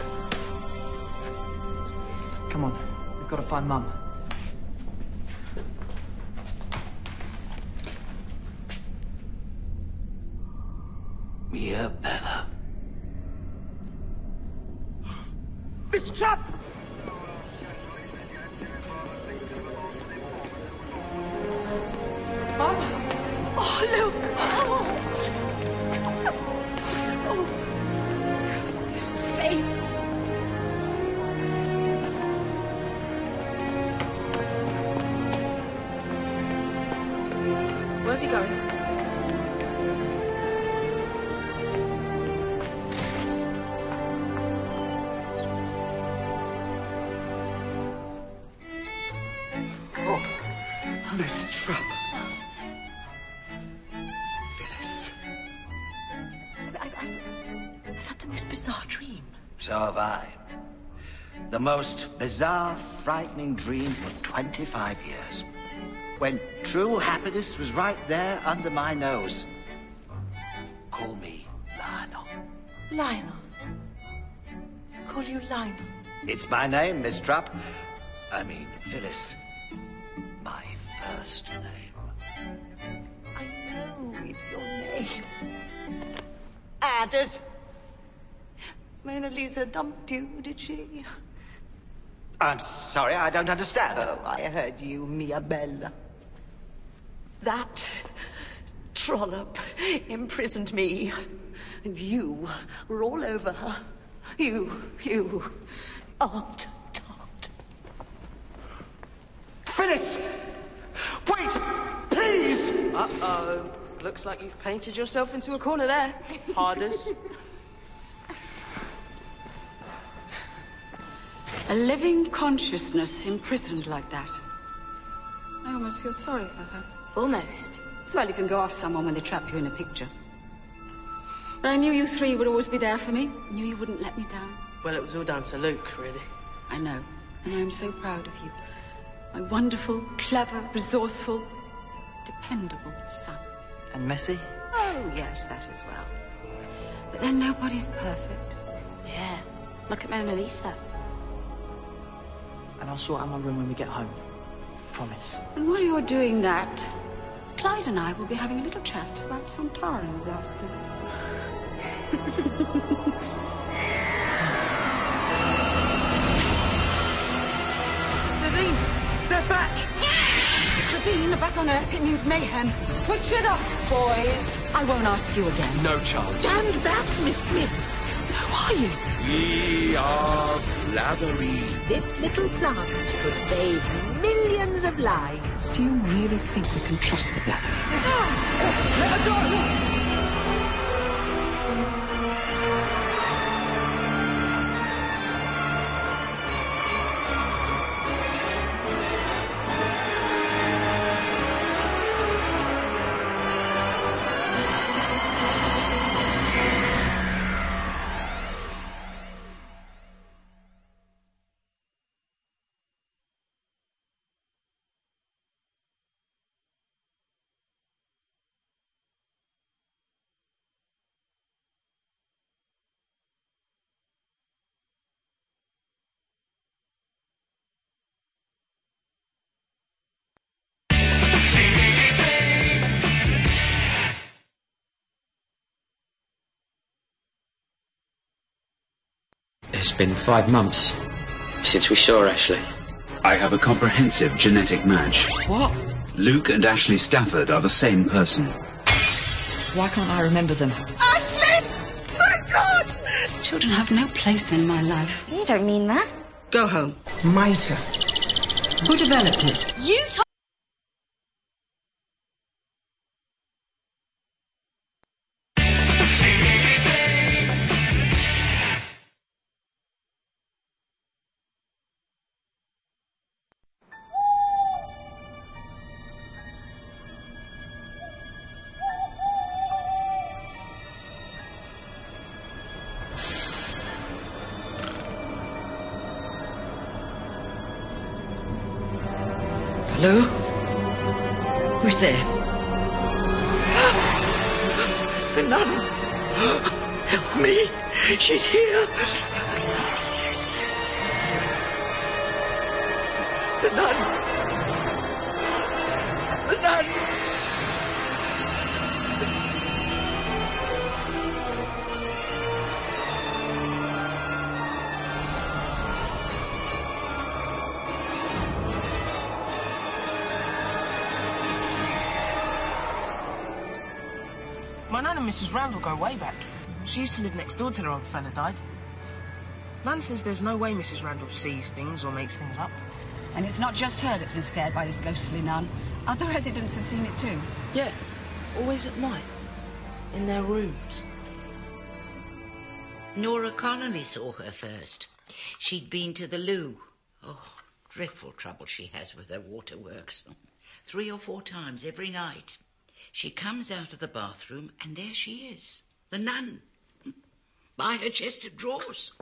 Come on, we've got to find Mum. Bizarre, frightening dream for 25 years. When true happiness was right there under my nose. Call me Lionel. Lionel. Call you Lionel. It's my name, Miss Trupp. I mean, Phyllis. My first name. I know it's your name. Adders. Mona Lisa dumped you, did she? I'm sorry, I don't understand. Oh, I heard you, Mia Bella. That trollop imprisoned me. And you were all over her. You, you, Aunt Dot. Phyllis! Wait! Please! Uh-oh. Looks like you've painted yourself into a corner there, Harders. A living consciousness imprisoned like that. I almost feel sorry for her. Almost. Well, you can go off someone when they trap you in a picture. But I knew you three would always be there for me. Knew you wouldn't let me down. Well, it was all down to Luke, really. I know. And I am so proud of you. My wonderful, clever, resourceful, dependable son. And messy? Oh, yes, that as well. But then nobody's perfect. Yeah. Look at Mona Lisa. And I'll sort out my room when we get home. Promise. And while you're doing that, Clyde and I will be having a little chat about Sontaran blasters. Slitheen! They're back! Slitheen, back on Earth, it means mayhem. Switch it off, boys. I won't ask you again. No charge. Stand back, Miss Smith. Who are you? We are Blathereen. This little plant could save millions millions of lives. Do you really think we can trust the blather? It's been five months since we saw Ashley. I have a comprehensive genetic match. What? Luke and Ashley Stafford are the same person. Why can't I remember them? Ashley! My God! Children have no place in my life. You don't mean that. Go home. Miter. Who developed it? You and Mrs. Randall go way back. She used to live next door till her old fella died. Nan says there's no way Mrs. Randall sees things or makes things up. And it's not just her that's been scared by this ghostly nun. Other residents have seen it too. Yeah, always at night. In their rooms. Nora Connolly saw her first. She'd been to the loo. Oh, dreadful trouble she has with her waterworks. Three or four times every night. She comes out of the bathroom, and there she is, the nun, by her chest of drawers.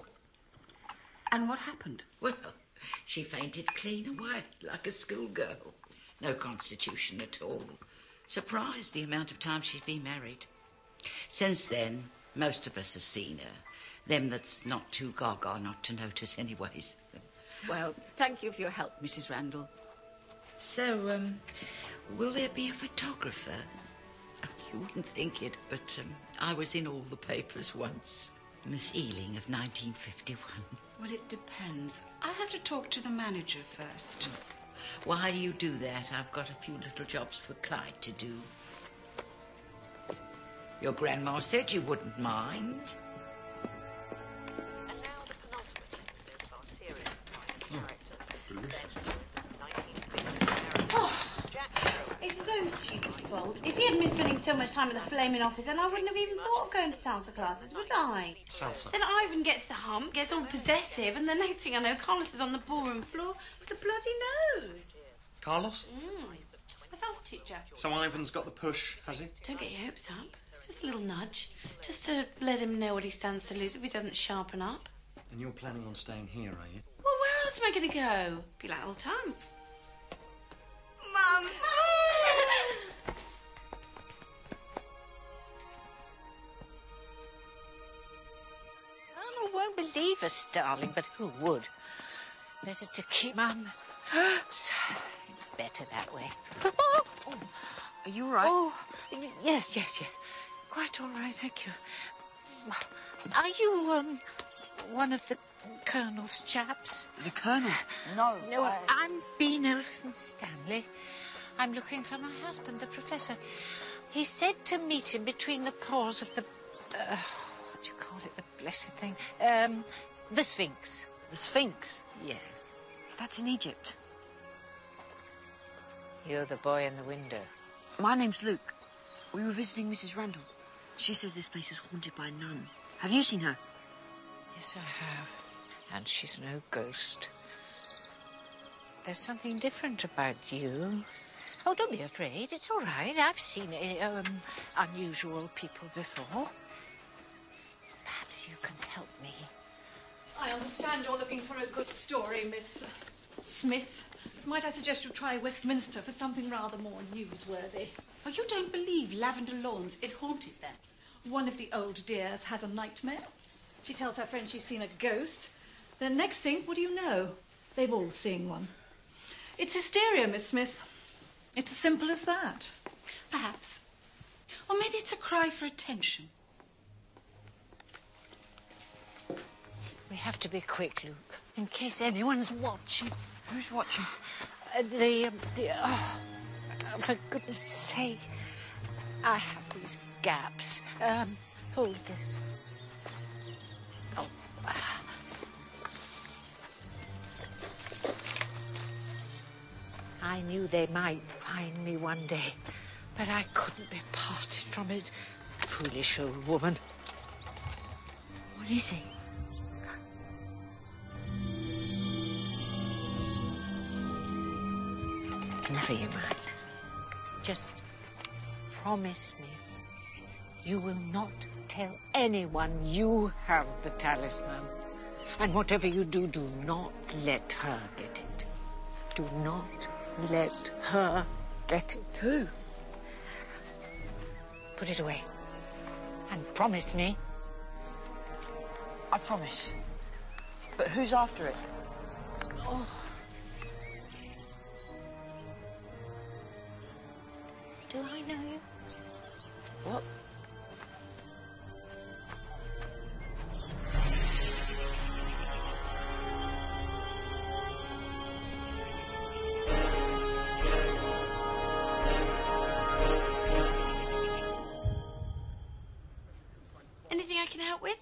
And what happened? Well, she fainted clean away, like a schoolgirl. No constitution at all. Surprised the amount of time she's been married. Since then, most of us have seen her. Them that's not too gaga not to notice, anyways. Well, thank you for your help, Mrs. Randall. So, um, will there be a photographer? Oh, You wouldn't think it, but um, I was in all the papers once. Miss Ealing of 1951. Well, it depends. I have to talk to the manager first. While you do that, I've got a few little jobs for Clyde to do. Your grandma said you wouldn't mind. It's his own stupid fault. If he hadn't been spending so much time in the flaming office, then I wouldn't have even thought of going to salsa classes, would I? Salsa? Then Ivan gets the hump, gets all possessive, and the next thing I know, Carlos is on the ballroom floor with a bloody nose. Carlos? Mm. A salsa teacher. So Ivan's got the push, has he? Don't get your hopes up. It's just a little nudge. Just to let him know what he stands to lose if he doesn't sharpen up. And you're planning on staying here, are you? Well, where else am I going to go? Be like old times. Mum! Won't believe us, darling, but who would? Better to keep Mum. Better that way. Are you all right? Oh, yes, yes, yes. Quite all right, thank you. Are you, um, one of the Colonel's chaps? The Colonel? No. No, I'm B. Nelson Stanley. I'm looking for my husband, the Professor. He said to meet him between the paws of the. Uh, what do you call it? The blessed thing. Um, the Sphinx. The Sphinx? Yes. That's in Egypt. You're the boy in the window. My name's Luke. We were visiting Mrs. Randall. She says this place is haunted by a nun. Have you seen her? Yes, I have. And she's no ghost. There's something different about you. Oh, don't be afraid. It's all right. I've seen uh, um, unusual people before. Perhaps you can help me. I understand you're looking for a good story, Miss Smith. Might I suggest you try Westminster for something rather more newsworthy? Oh, you don't believe Lavender Lawns is haunted then? One of the old dears has a nightmare. She tells her friend she's seen a ghost. Then next thing, what do you know? They've all seen one. It's hysteria, Miss Smith. It's as simple as that. Perhaps. Or maybe it's a cry for attention. We have to be quick, Luke, in case anyone's watching. Who's watching? Uh, the, um, the oh, for goodness sake, I have these gaps. Um, hold this. Oh. I knew they might find me one day, but I couldn't be parted from it. Foolish old woman. What is it? Never you mind. Just promise me you will not tell anyone you have the talisman. And whatever you do, do not let her get it. Do not let her get it. Who? Put it away. And promise me. I promise. But who's after it? Oh. Do I know you? What? Anything I can help with?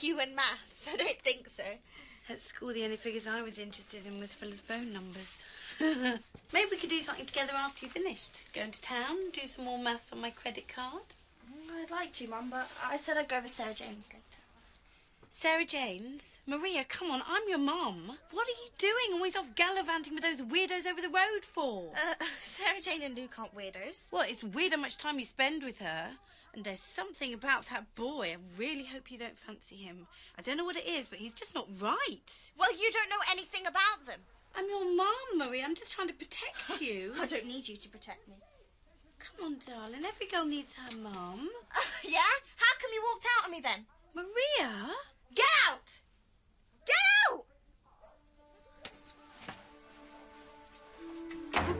You and maths? I don't think so. At school, the only figures I was interested in was Phil's phone numbers. Maybe we could do something together after you finished. Go into town, do some more maths on my credit card. Mm, I'd like to, Mum, but I said I'd go with Sarah James later. Sarah James? Maria, come on, I'm your mum. What are you doing always off gallivanting with those weirdos over the road for? Uh, Sarah Jane and Luke aren't weirdos. Well, it's weird how much time you spend with her. And there's something about that boy. I really hope you don't fancy him. I don't know what it is, but he's just not right. Well, you don't know anything about them. I'm your mum, Marie. I'm just trying to protect you. I don't need you to protect me. Come on, darling. Every girl needs her mum. Uh, yeah? How come you walked out on me then? Maria? Get out! Get out!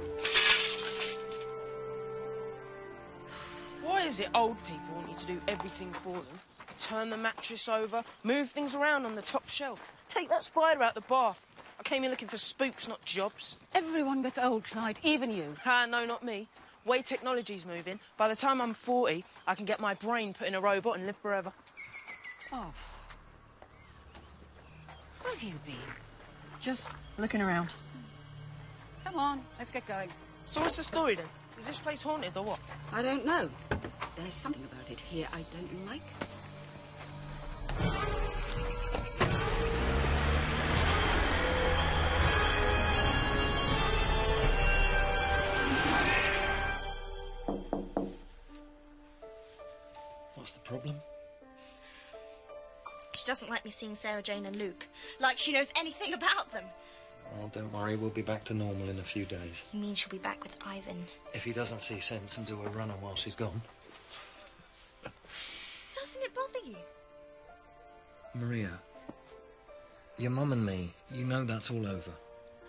Is it old people want you to do everything for them? Turn the mattress over, move things around on the top shelf. Take that spider out the bath. I came here looking for spooks, not jobs. Everyone gets old, Clyde, even you. Ah, no, not me. Way technology's moving. By the time I'm 40, I can get my brain put in a robot and live forever. Oh. Where have you been? Just looking around. Come on, let's get going. So what's the story then? Is this place haunted or what? I don't know. There's something about it here I don't like. What's the problem? She doesn't like me seeing Sarah Jane and Luke. Like she knows anything about them. Oh, don't worry, we'll be back to normal in a few days. You mean she'll be back with Ivan? If he doesn't see sense and do a runner while she's gone. Doesn't it bother you? Maria, your mum and me, you know that's all over.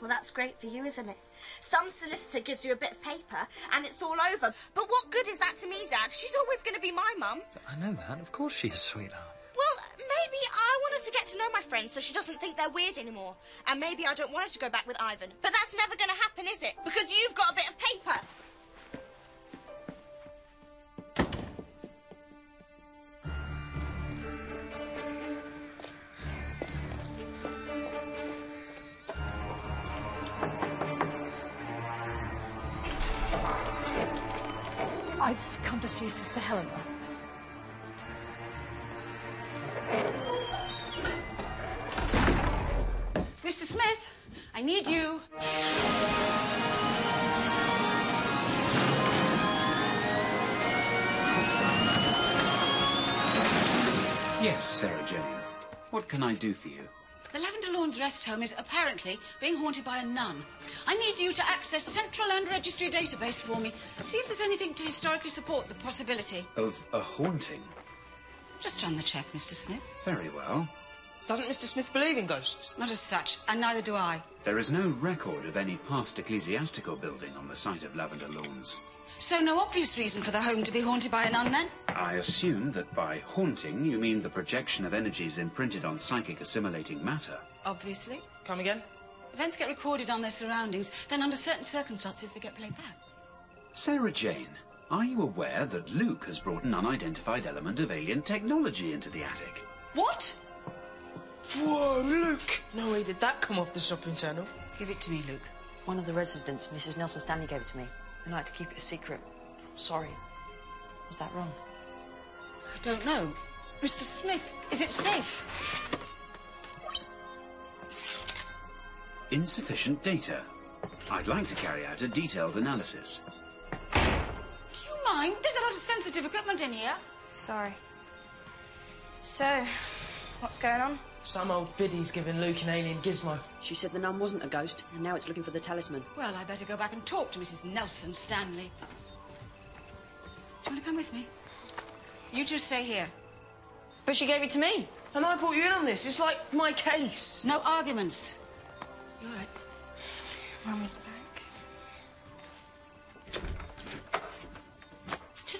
Well, that's great for you, isn't it? Some solicitor gives you a bit of paper and it's all over. But what good is that to me, Dad? She's always going to be my mum. I know that. Of course she is, sweetheart. Well, maybe I want her to get to know my friends so she doesn't think they're weird anymore. And maybe I don't want her to go back with Ivan. But that's never going to happen, is it? Because you've got a bit of paper. See Sister Helena. Mr. Smith, I need you. Yes, Sarah Jane. What can I do for you? The Lavender Lawns Rest Home is apparently being haunted by a nun. I need you to access Central Land Registry database for me. See if there's anything to historically support the possibility. Of a haunting? Just run the check, Mr. Smith. Very well. Doesn't Mr. Smith believe in ghosts? Not as such, and neither do I. There is no record of any past ecclesiastical building on the site of Lavender Lawns. So no obvious reason for the home to be haunted by a nun, then? I assume that by haunting you mean the projection of energies imprinted on psychic assimilating matter. Obviously. Come again? Events get recorded on their surroundings, then under certain circumstances they get played back. Sarah Jane, are you aware that Luke has brought an unidentified element of alien technology into the attic? What? Whoa, Luke! No way did that come off the shopping channel. Give it to me, Luke. One of the residents, Mrs. Nelson Stanley, gave it to me. I'd like to keep it a secret. Sorry. Was that wrong? I don't know. Mr. Smith, is it safe? Insufficient data. I'd like to carry out a detailed analysis. Do you mind? There's a lot of sensitive equipment in here. Sorry. So, what's going on? Some old biddy's giving Luke an alien gizmo. She said the nun wasn't a ghost, and now it's looking for the talisman. Well, I better go back and talk to Mrs. Nelson Stanley. Do you want to come with me? You two stay here. But she gave it to me. And I brought you in on this. It's like my case. No arguments. You all right? Mum's back.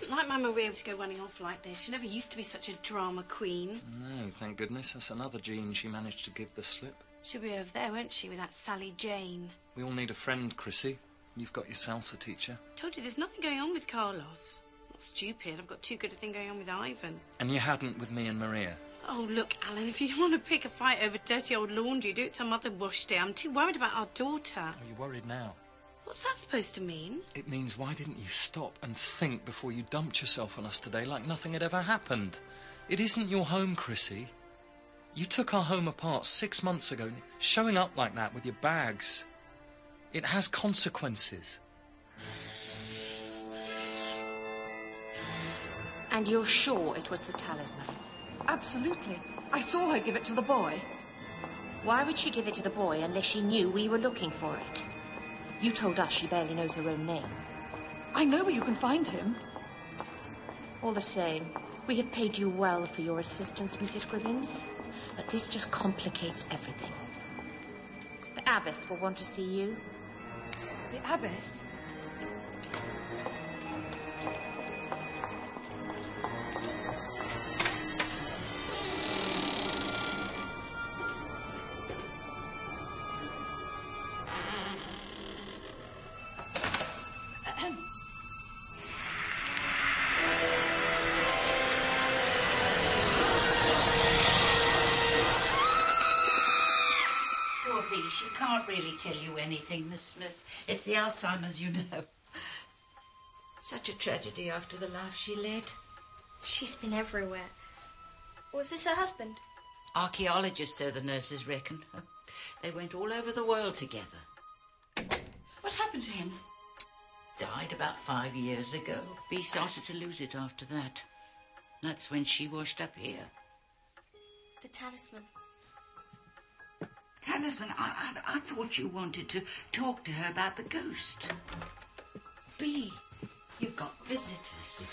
It isn't like Mama Maria to go running off like this. She never used to be such a drama queen. No, thank goodness. That's another gene she managed to give the slip. She'll be over there, won't she, with that Sally Jane? We all need a friend, Chrissy. You've got your salsa teacher. Told you there's nothing going on with Carlos. Not stupid. I've got too good a thing going on with Ivan. And you hadn't with me and Maria. Oh, look, Alan, if you want to pick a fight over dirty old laundry, do it some other wash day. I'm too worried about our daughter. Are you worried now? What's that supposed to mean? It means why didn't you stop and think before you dumped yourself on us today like nothing had ever happened? It isn't your home, Chrissy. You took our home apart six months ago, showing up like that with your bags. It has consequences. And you're sure it was the talisman? Absolutely. I saw her give it to the boy. Why would she give it to the boy unless she knew we were looking for it? You told us she barely knows her own name. I know where you can find him. All the same, we have paid you well for your assistance, Mrs. Gribbins. But this just complicates everything. The abbess will want to see you. The abbess? Miss Smith. It's the Alzheimer's, you know. Such a tragedy after the life she led. She's been everywhere. Was this her husband? Archaeologists, so the nurses reckon. They went all over the world together. What happened to him? Died about five years ago. Bee started to lose it after that. That's when she washed up here. The talisman. Talisman, I, I, I thought you wanted to talk to her about the ghost. Bee, you've got visitors.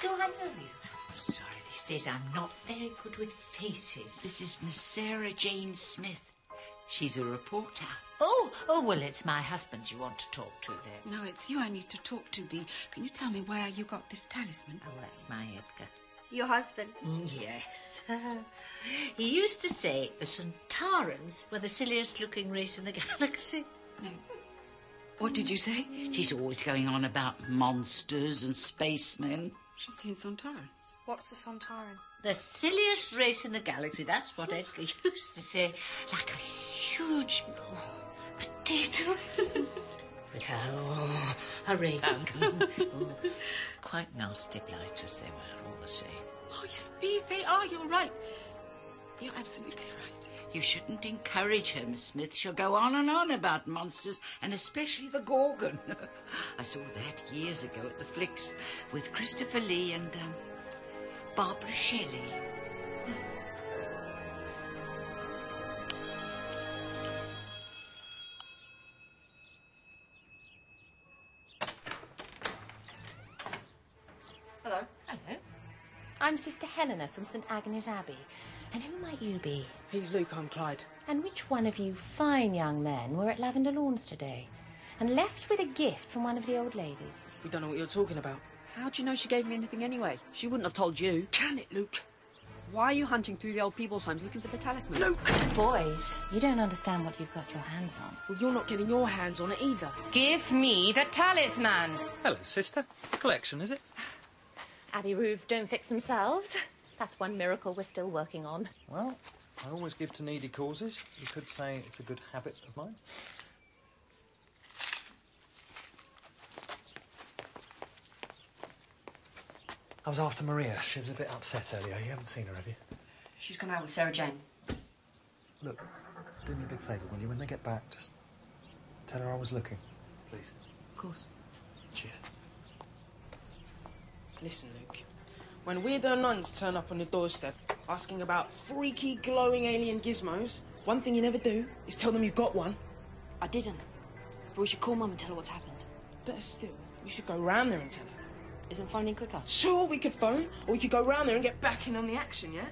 Do I know you? I'm sorry, these days I'm not very good with faces. This is Miss Sarah Jane Smith. She's a reporter. Oh, oh, well, it's my husband you want to talk to then. No, it's you I need to talk to, Bee. Can you tell me where you got this talisman? Oh, that's my Edgar. Your husband. Mm, yes. he used to say the Sontarans were the silliest looking race in the galaxy. Hmm. What did you say? She's always going on about monsters and spacemen. She's seen Sontarans. What's a Sontaran? The silliest race in the galaxy, that's what Edgar used to say. Like a huge potato. Oh, Duncan. oh, quite nasty blighters they were, all the same. Oh, yes, Bee, they are. You're right. You're absolutely right. You shouldn't encourage her, Miss Smith. She'll go on and on about monsters, and especially the Gorgon. I saw that years ago at the Flicks with Christopher Lee and um, Barbara Shelley. Sister Helena from St Agnes Abbey. And who might you be? He's Luke, I'm Clyde. And which one of you fine young men were at Lavender Lawns today? And left with a gift from one of the old ladies? We don't know what you're talking about. How do you know she gave me anything anyway? She wouldn't have told you. Can it, Luke? Why are you hunting through the old people's homes looking for the talisman? Luke! Boys, you don't understand what you've got your hands on. Well, you're not getting your hands on it either. Give me the talisman! Hello, sister. Collection, is it? Abbey roofs don't fix themselves. That's one miracle we're still working on. Well, I always give to needy causes. You could say it's a good habit of mine. I was after Maria. She was a bit upset earlier. You haven't seen her, have you? She's gone out with Sarah Jane. Look, do me a big favour, will you? When they get back, just tell her I was looking, please. Of course. Cheers. Listen, Luke. When weirdo nuns turn up on the doorstep asking about freaky glowing alien gizmos, one thing you never do is tell them you've got one. I didn't. But we should call Mum and tell her what's happened. Better still, we should go round there and tell her. Isn't phoning quicker? Sure, we could phone, or we could go round there and get back in on the action, yeah?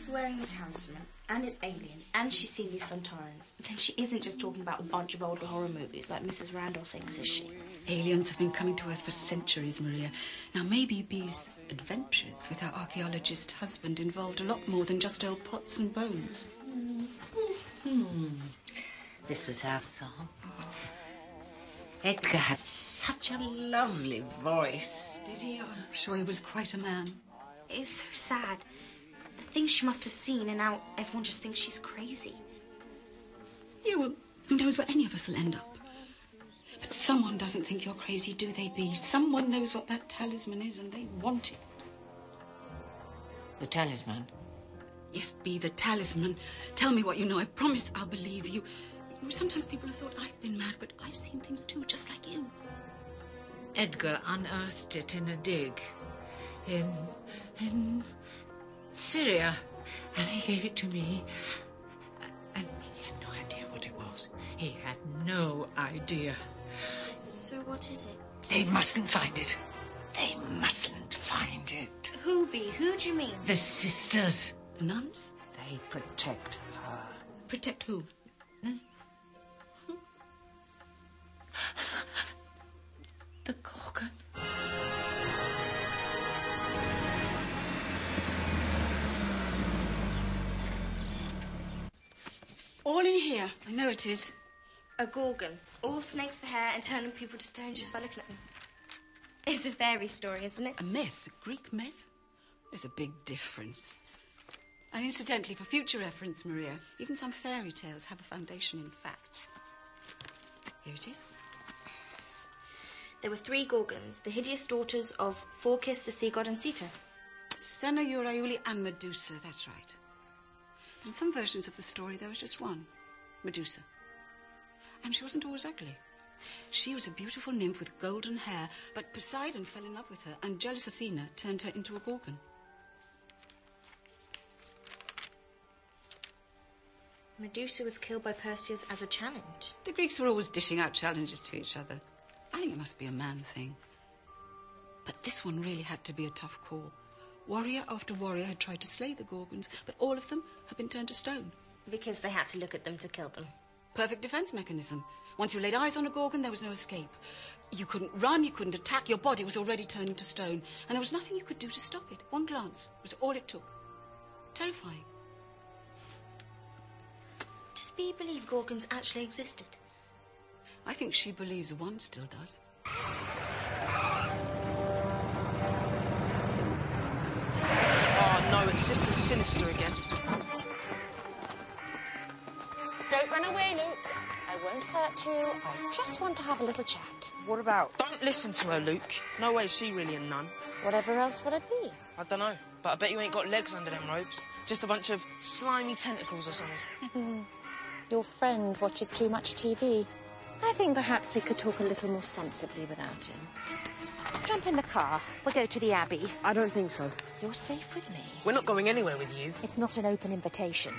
If Bee's wearing a talisman, and it's alien, and she's seen these Sontarans, then she isn't just talking about a bunch of old horror movies like Mrs. Randall thinks, is she? Aliens have been coming to Earth for centuries, Maria. Now, maybe Bee's adventures with her archaeologist husband involved a lot more than just old pots and bones. Hmm. This was our song. Edgar had such a lovely voice. Did he? I'm sure he was quite a man. It's so sad. The things she must have seen, and now everyone just thinks she's crazy. Yeah, well, who knows where any of us will end up? But someone doesn't think you're crazy, do they, Bee? Someone knows what that talisman is and they want it. The talisman? Yes, Bee, the talisman. Tell me what you know. I promise I'll believe you. Sometimes people have thought I've been mad, but I've seen things too, just like you. Edgar unearthed it in a dig in in Syria, and he gave it to me. And he had no idea what it was. He had no idea. So what is it? They mustn't find it. They mustn't find it. Who, Bea? Who do you mean? The sisters. The nuns? They protect her. Protect who? Hmm? The Gorgon. All in here. I know it is. A gorgon. All snakes for hair and turning people to stone just by looking at them. It's a fairy story, isn't it? A myth? A Greek myth? There's a big difference. And incidentally, for future reference, Maria, even some fairy tales have a foundation in fact. Here it is. There were three gorgons, the hideous daughters of Phorcys, the sea god, and Ceto. Stheno, Euryale, and Medusa, that's right. In some versions of the story, there was just one Medusa. And she wasn't always ugly. She was a beautiful nymph with golden hair, but Poseidon fell in love with her, and jealous Athena turned her into a gorgon. Medusa was killed by Perseus as a challenge. The Greeks were always dishing out challenges to each other. I think it must be a man thing. But this one really had to be a tough call. Warrior after warrior had tried to slay the Gorgons, but all of them had been turned to stone. Because they had to look at them to kill them. Perfect defense mechanism. Once you laid eyes on a Gorgon, there was no escape. You couldn't run, you couldn't attack, your body was already turning to stone, and there was nothing you could do to stop it. One glance was all it took. Terrifying. Does Bea believe Gorgons actually existed? I think she believes one still does. Sister Sinister again. Don't run away, Luke. I won't hurt you. I just want to have a little chat. What about? Don't listen to her, Luke. No way is she really a nun. Whatever else would it be? I don't know, but I bet you ain't got legs under them robes. Just a bunch of slimy tentacles or something. Your friend watches too much TV. I think perhaps we could talk a little more sensibly without him. Jump in the car. We'll go to the Abbey. I don't think so. You're safe with me. We're not going anywhere with you. It's not an open invitation.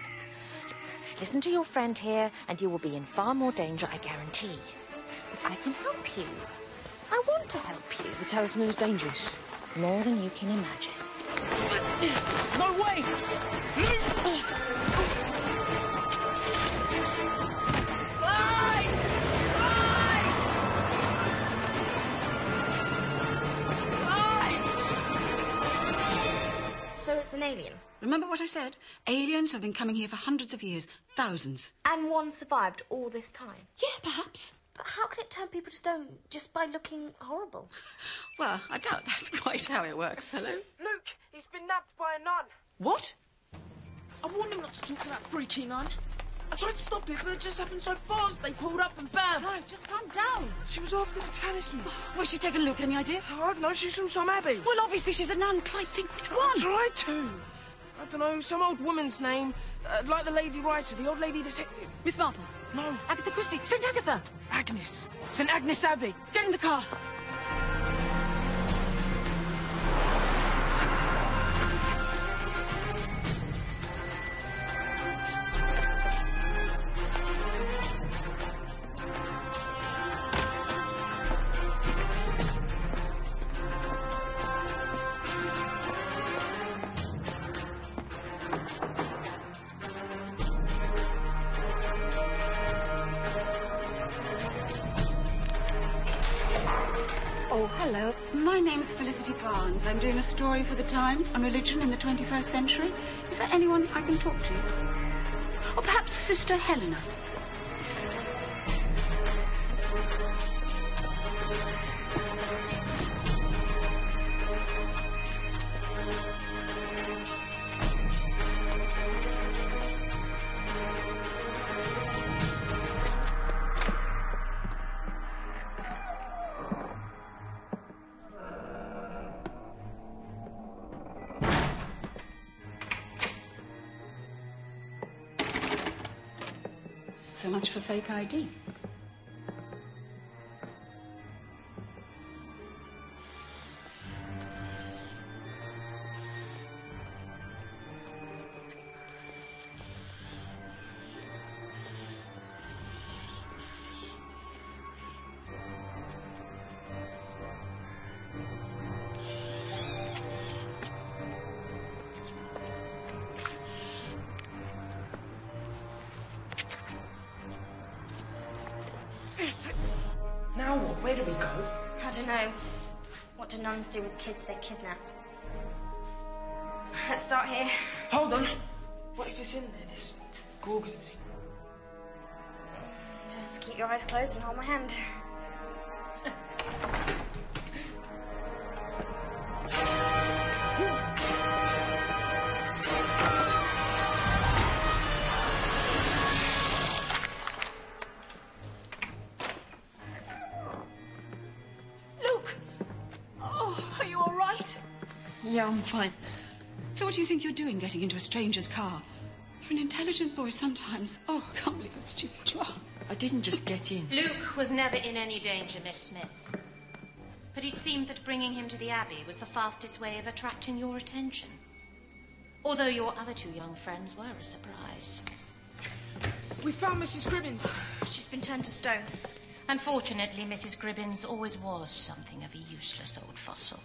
Listen to your friend here, and you will be in far more danger, I guarantee. But I can help you. I want to help you. The talisman is dangerous. More than you can imagine. No way! So it's an alien. Remember what I said? Aliens have been coming here for hundreds of years, thousands. And one survived all this time. Yeah, perhaps. But how can it turn people to stone just by looking horrible? Well, I doubt that's quite how it works. Hello? Luke, he's been nabbed by a nun. What? I warned him not to talk to that freaky nun. I tried to stop it, but it just happened so fast. They pulled up and bam! Right, just calm down. She was after the talisman. Where's she taking a look? Any idea? I don't know. She's from some abbey. Well, obviously she's a nun. Clyde, think which one? I tried to. I don't know, some old woman's name, uh, like the lady writer, the old lady detective. Miss Marple? No. Agatha Christie. St. Agatha. Agnes. St. Agnes Abbey. Get in the car. Story for the Times on religion in the 21st century. Is there anyone I can talk to? Or perhaps Sister Helena? Fake ID. Do with kids they kidnap? Let's start here. Hold on. What if it's in there, this Gorgon thing? Just keep your eyes closed and hold my hand. Yeah, I'm fine. So what do you think you're doing getting into a stranger's car? For an intelligent boy, sometimes... Oh, I can't believe how stupid you are. I didn't just get in. Luke was never in any danger, Miss Smith. But it seemed that bringing him to the Abbey was the fastest way of attracting your attention. Although your other two young friends were a surprise. We found Mrs. Gribbins. She's been turned to stone. Unfortunately, Mrs. Gribbins always was something of a useless old fossil.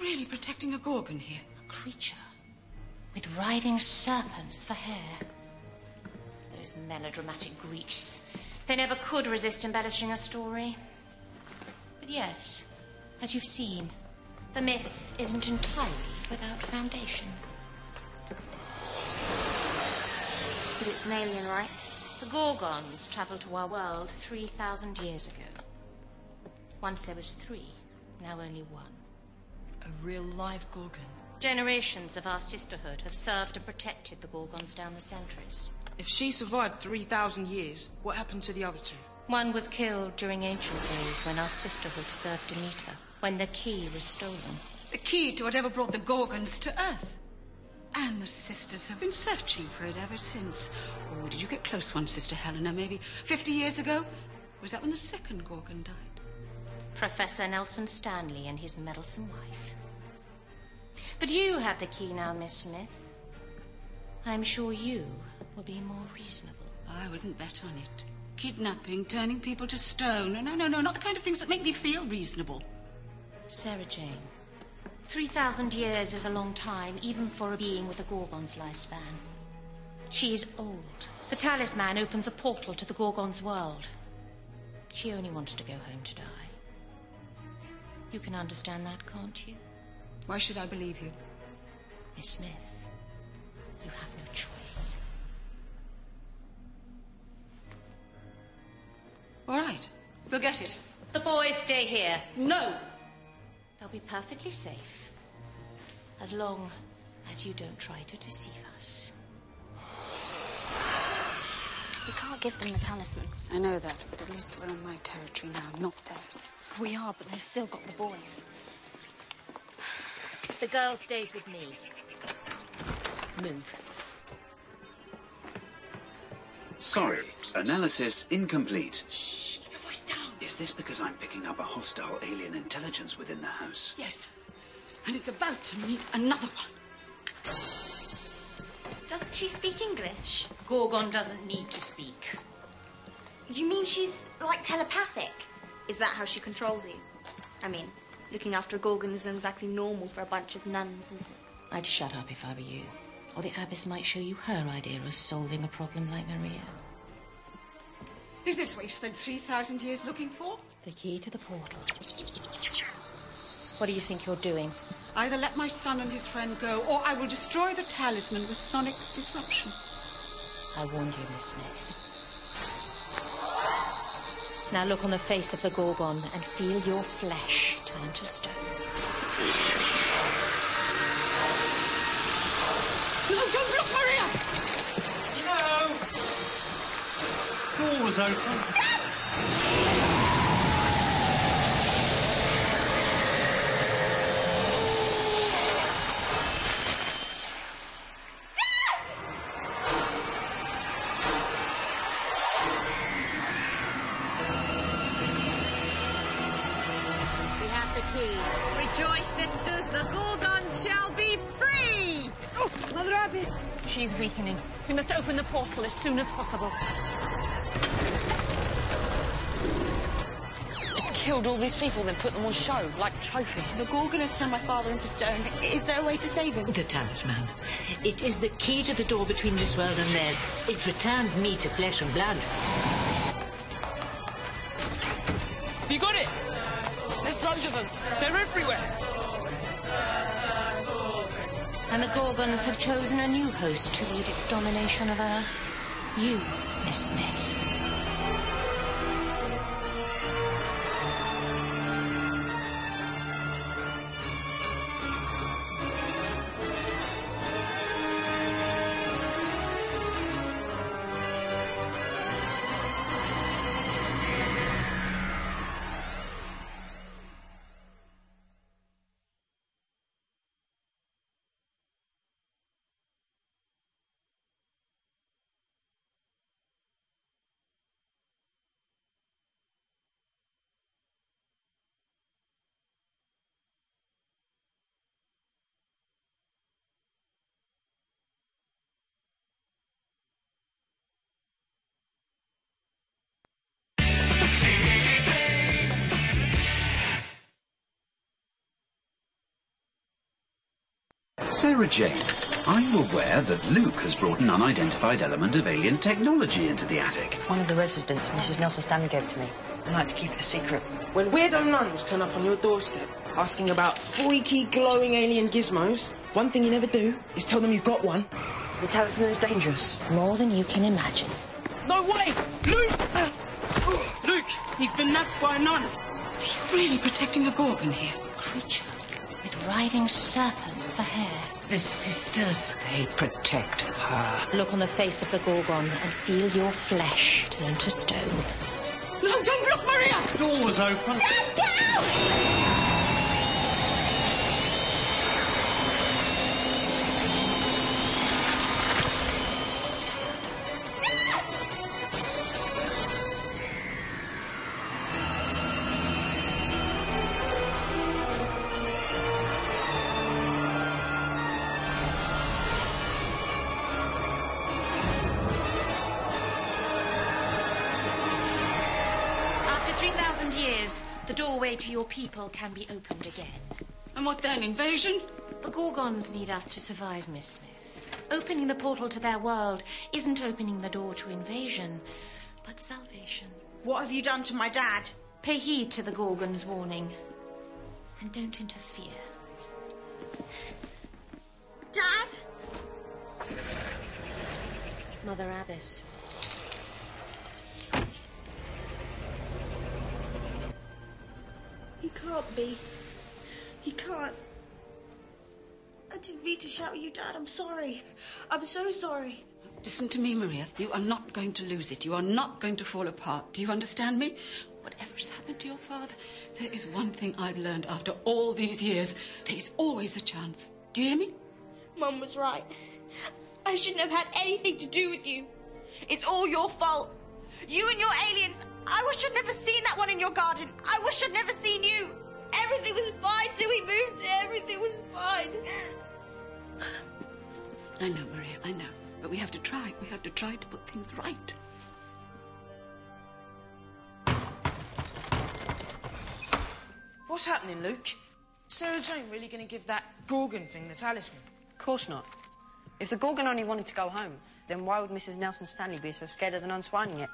Really protecting a Gorgon here? A creature with writhing serpents for hair. Those melodramatic Greeks. They never could resist embellishing a story. But yes, as you've seen, the myth isn't entirely without foundation. But it's an alien, right? The Gorgons travelled to our world 3,000 years ago. Once there was three, now only one. A real live Gorgon. Generations of our sisterhood have served and protected the Gorgons down the centuries. If she survived 3,000 years, what happened to the other two? One was killed during ancient days when our sisterhood served Demeter, when the key was stolen. The key to whatever brought the Gorgons to Earth. And the sisters have been searching for it ever since. Oh, did you get close one, Sister Helena, maybe 50 years ago? Was that when the second Gorgon died? Professor Nelson Stanley and his meddlesome wife. But you have the key now, Miss Smith. I'm sure you will be more reasonable. I wouldn't bet on it. Kidnapping, turning people to stone. No, no, no, no, not the kind of things that make me feel reasonable. Sarah Jane, 3,000 years is a long time, even for a being with a Gorgon's lifespan. She is old. The talisman opens a portal to the Gorgon's world. She only wants to go home to die. You can understand that, can't you? Why should I believe you? Miss Smith, you have no choice. All right, we'll get it. The boys stay here. No! They'll be perfectly safe. As long as you don't try to deceive us. We can't give them the talisman. I know that, but at least we're on my territory now, not theirs. We are, but they've still got the boys. The girl stays with me. Move. Sorry, analysis incomplete. Shh, keep your voice down. Is this because I'm picking up a hostile alien intelligence within the house? Yes, and it's about to meet another one. Doesn't she speak English? Gorgon doesn't need to speak. You mean she's like telepathic? Is that how she controls you? I mean, looking after a Gorgon isn't exactly normal for a bunch of nuns, is it? I'd shut up if I were you. Or the Abbess might show you her idea of solving a problem like Maria. Is this what you spent 3,000 years looking for? The key to the portal. What do you think you're doing? Either let my son and his friend go, or I will destroy the talisman with sonic disruption. I warned you, Miss Smith. Now look on the face of the Gorgon and feel your flesh turn to stone. No, don't look, Maria! No! Door was open. We killed all these people, and then put them on show, like trophies. The Gorgon has turned my father into stone. Is there a way to save him? The talisman. It is the key to the door between this world and theirs. It returned me to flesh and blood. You got it? There's loads of them. They're everywhere. And the Gorgons have chosen a new host to lead its domination of Earth. You, Miss Smith. Sarah Jane, are you aware that Luke has brought an unidentified element of alien technology into the attic? One of the residents, Mrs. Nelson Stanley, gave to me. I like to keep it a secret. When weirdo nuns turn up on your doorstep asking about freaky glowing alien gizmos, one thing you never do is tell them you've got one. The talisman is dangerous. More than you can imagine. No way! Luke! Luke, he's been nabbed by a nun. Are you really protecting a Gorgon here? Creature. Writhing serpents for hair. The sisters, they protect her. Look on the face of the Gorgon and feel your flesh turn to stone. No, don't look, Maria! Door was open. Dad, get people can be opened again. And what then, invasion? The Gorgons need us to survive, Miss Smith. Opening the portal to their world isn't opening the door to invasion, but salvation. What have you done to my dad? Pay heed to the Gorgon's warning. And don't interfere. Dad? Mother Abbess. He can't be. He can't. I didn't mean to shout at you, Dad. I'm sorry. I'm so sorry. Listen to me, Maria. You are not going to lose it. You are not going to fall apart. Do you understand me? Whatever has happened to your father, there is one thing I've learned after all these years. There is always a chance. Do you hear me? Mum was right. I shouldn't have had anything to do with you. It's all your fault. You and your aliens. I wish I'd never seen that one in your garden. I wish I'd never seen you. Everything was fine till we moved. Everything was fine. I know, Maria, I know. But we have to try. We have to try to put things right. What's happening, Luke? Sarah Jane really going to give that Gorgon thing the talisman? Of course not. If the Gorgon only wanted to go home, then why would Mrs. Nelson Stanley be so scared of the nuns finding it?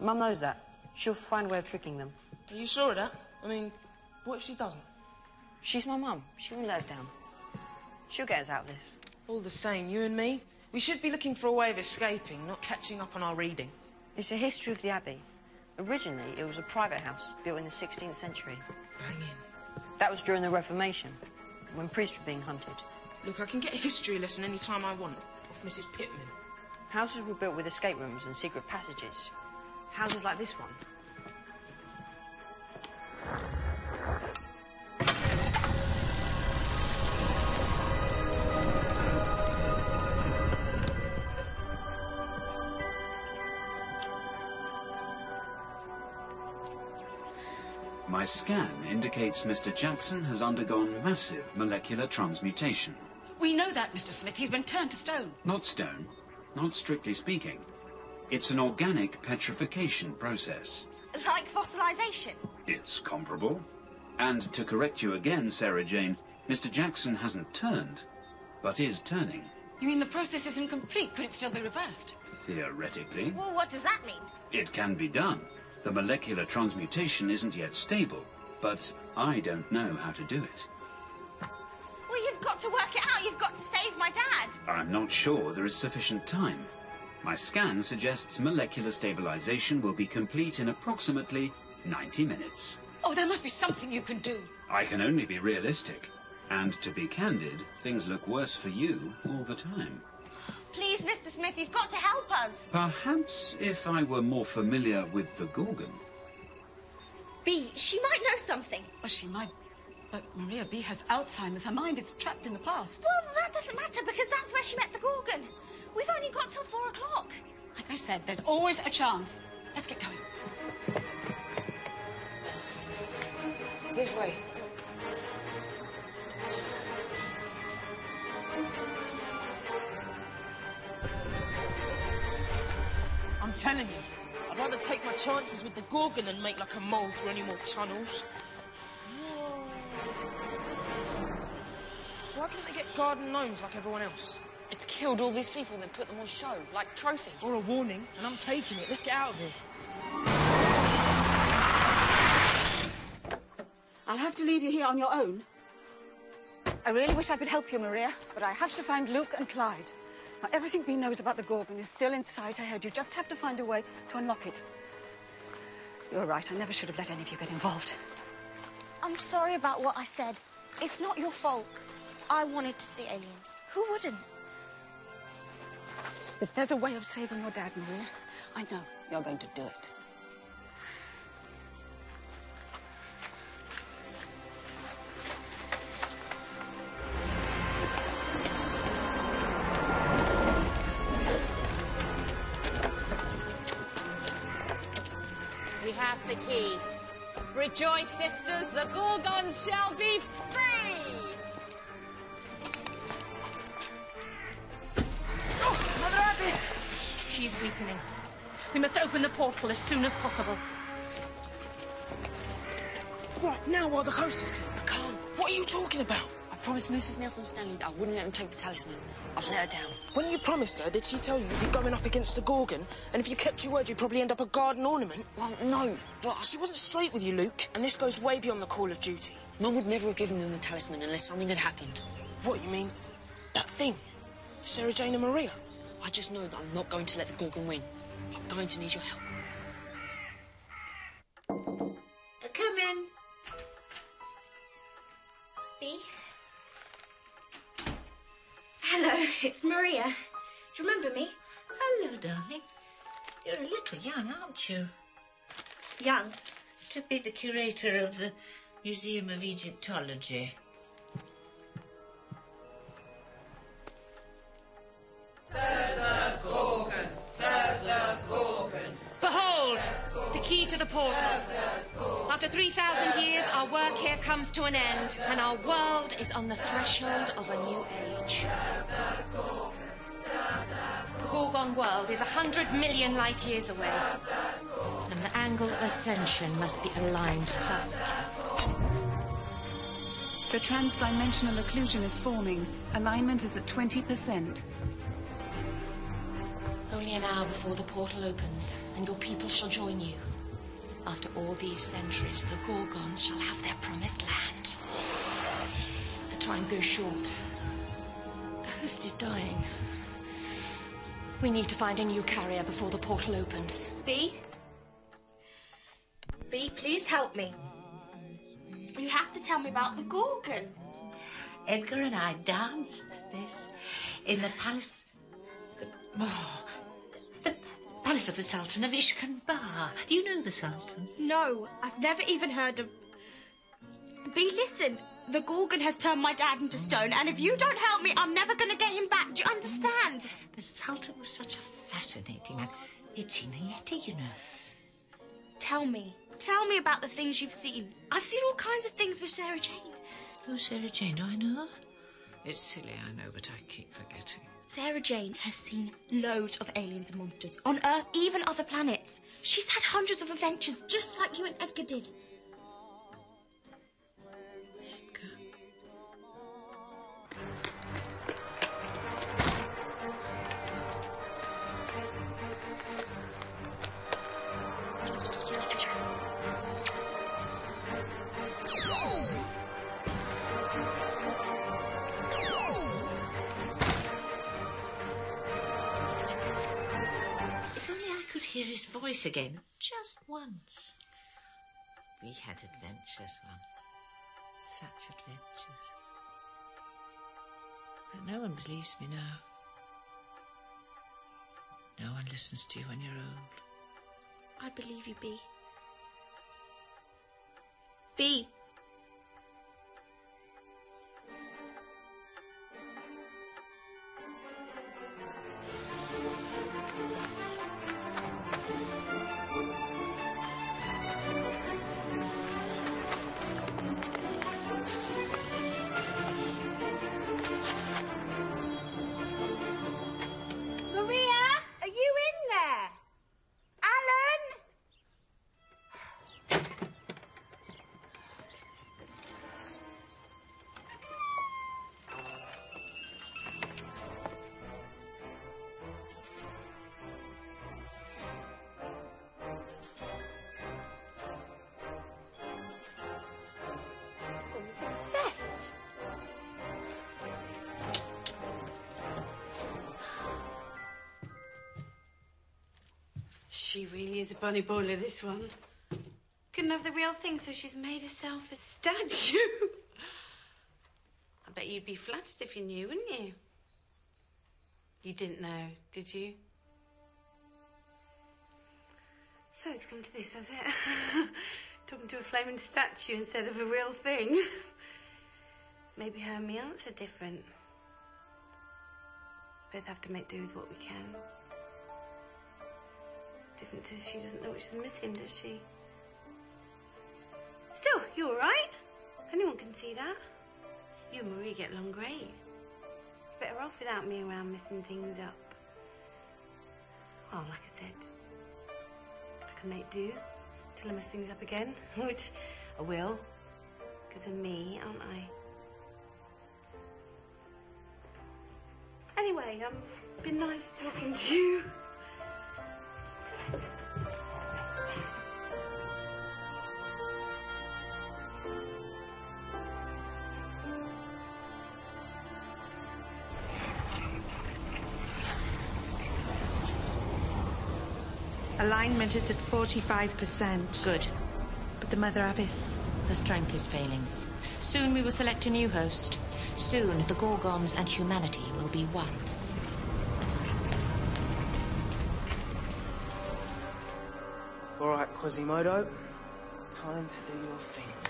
Mum knows that. She'll find a way of tricking them. Are you sure of that? I mean, what if she doesn't? She's my mum. She won't let us down. She'll get us out of this. All the same, you and me, we should be looking for a way of escaping, not catching up on our reading. It's a history of the Abbey. Originally, it was a private house built in the 16th century. Banging. That was during the Reformation, when priests were being hunted. Look, I can get a history lesson any time I want off Mrs. Pittman. Houses were built with escape rooms and secret passages. Houses like this one. My scan indicates Mr. Jackson has undergone massive molecular transmutation. We know that, Mr. Smith. He's been turned to stone. Not stone, not strictly speaking. It's an organic petrification process. Like fossilization. It's comparable. And to correct you again, Sarah Jane, Mr. Jackson hasn't turned, but is turning. You mean the process isn't complete? Could it still be reversed? Theoretically, Well, what does that mean? it can be done. The molecular transmutation isn't yet stable, but I don't know how to do it. Well, you've got to work it out. You've got to save my dad. I'm not sure there is sufficient time. My scan suggests molecular stabilization will be complete in approximately 90 minutes. Oh, there must be something you can do. I can only be realistic. And to be candid, things look worse for you all the time. Please, Mr. Smith, you've got to help us. Perhaps if I were more familiar with the Gorgon. Bea, she might know something. Well, she might. But Maria Bea has Alzheimer's. Her mind is trapped in the past. Well, that doesn't matter because that's where she met the Gorgon. We've only got till four o'clock. Like I said, there's always a chance. Let's get going. This way. I'm telling you, I'd rather take my chances with the Gorgon than make like a mole through any more tunnels. Whoa. Why can't they get garden gnomes like everyone else? It's killed all these people and then put them on show, like trophies. Or a warning, and I'm taking it. Let's get out of here. I'll have to leave you here on your own. I really wish I could help you, Maria, but I have to find Luke and Clyde. Now, everything Bea knows about the Gorgon is still inside her head. You just have to find a way to unlock it. You're right. I never should have let any of you get involved. I'm sorry about what I said. It's not your fault. I wanted to see aliens. Who wouldn't? If there's a way of saving your dad, Maria, I know you're going to do it. We have the key. Rejoice, sisters, the Gorgons shall be Abbess! She's weakening. We must open the portal as soon as possible. What, now while the coast is clear? I can't. What are you talking about? I promised Mrs. Nelson Stanley that I wouldn't let him take the talisman. I've let her down. When you promised her, did she tell you you'd be going up against the Gorgon? And if you kept your word, you'd probably end up a garden ornament? Well, no, but... She wasn't straight with you, Luke, and this goes way beyond the call of duty. Mum would never have given them the talisman unless something had happened. What, you mean? That thing? Sarah Jane and Maria? I just know that I'm not going to let the Gorgon win. I'm going to need your help. Come in. Bea? Hello, it's Maria. Do you remember me? Hello, darling. You're a little young, aren't you? Young? To be the curator of the Museum of Egyptology. Serve the Gorgon! Serve the Gorgon! Behold, the key to the portal. After 3,000 years, our work here comes to an end, and our world is on the threshold of a new age. The Gorgon world is a hundred million light years away, and the angle of ascension must be aligned perfectly. The transdimensional occlusion is forming. Alignment is at 20%. Only an hour before the portal opens, and your people shall join you. After all these centuries, the Gorgons shall have their promised land. The time goes short. The host is dying. We need to find a new carrier before the portal opens. Bea? Bea, please help me. You have to tell me about the Gorgon. Edgar and I danced this in the palace. The, oh, the palace of the Sultan of Ishkanbar. Do you know the Sultan? No, I've never even heard of. Bea, listen. The Gorgon has turned my dad into stone, and if you don't help me, I'm never going to get him back. Do you understand? The Sultan was such a fascinating man. He'd seen the Yeti, you know. Tell me. Tell me about the things you've seen. I've seen all kinds of things with Sarah Jane. Who's Sarah Jane? Do I know her? It's silly, I know, but I keep forgetting. Sarah Jane has seen loads of aliens and monsters on Earth, even other planets. She's had hundreds of adventures, just like you and Edgar did. Hear his voice again, just once. We had adventures once. Such adventures. But no one believes me now. No one listens to you when you're old. I believe you, Bea. Bea. She really is a bunny boiler, this one. Couldn't have the real thing, so she's made herself a statue. I bet you'd be flattered if you knew, wouldn't you? You didn't know, did you? So it's come to this, has it? Talking to a flaming statue instead of a real thing. Maybe her and me are different. Both have to make do with what we can. She doesn't know what she's missing, does she? Still, you're all right. Anyone can see that. You and Marie get along great. Better off without me around messing things up. Well, like I said, I can make do till I mess things up again, which I will, because of me, aren't I? Anyway, um, been nice talking to you. Alignment is at 45%. Good. But the Mother Abbess? Her strength is failing. Soon we will select a new host. Soon the Gorgons and humanity will be one. All right, Quasimodo. Time to do your thing.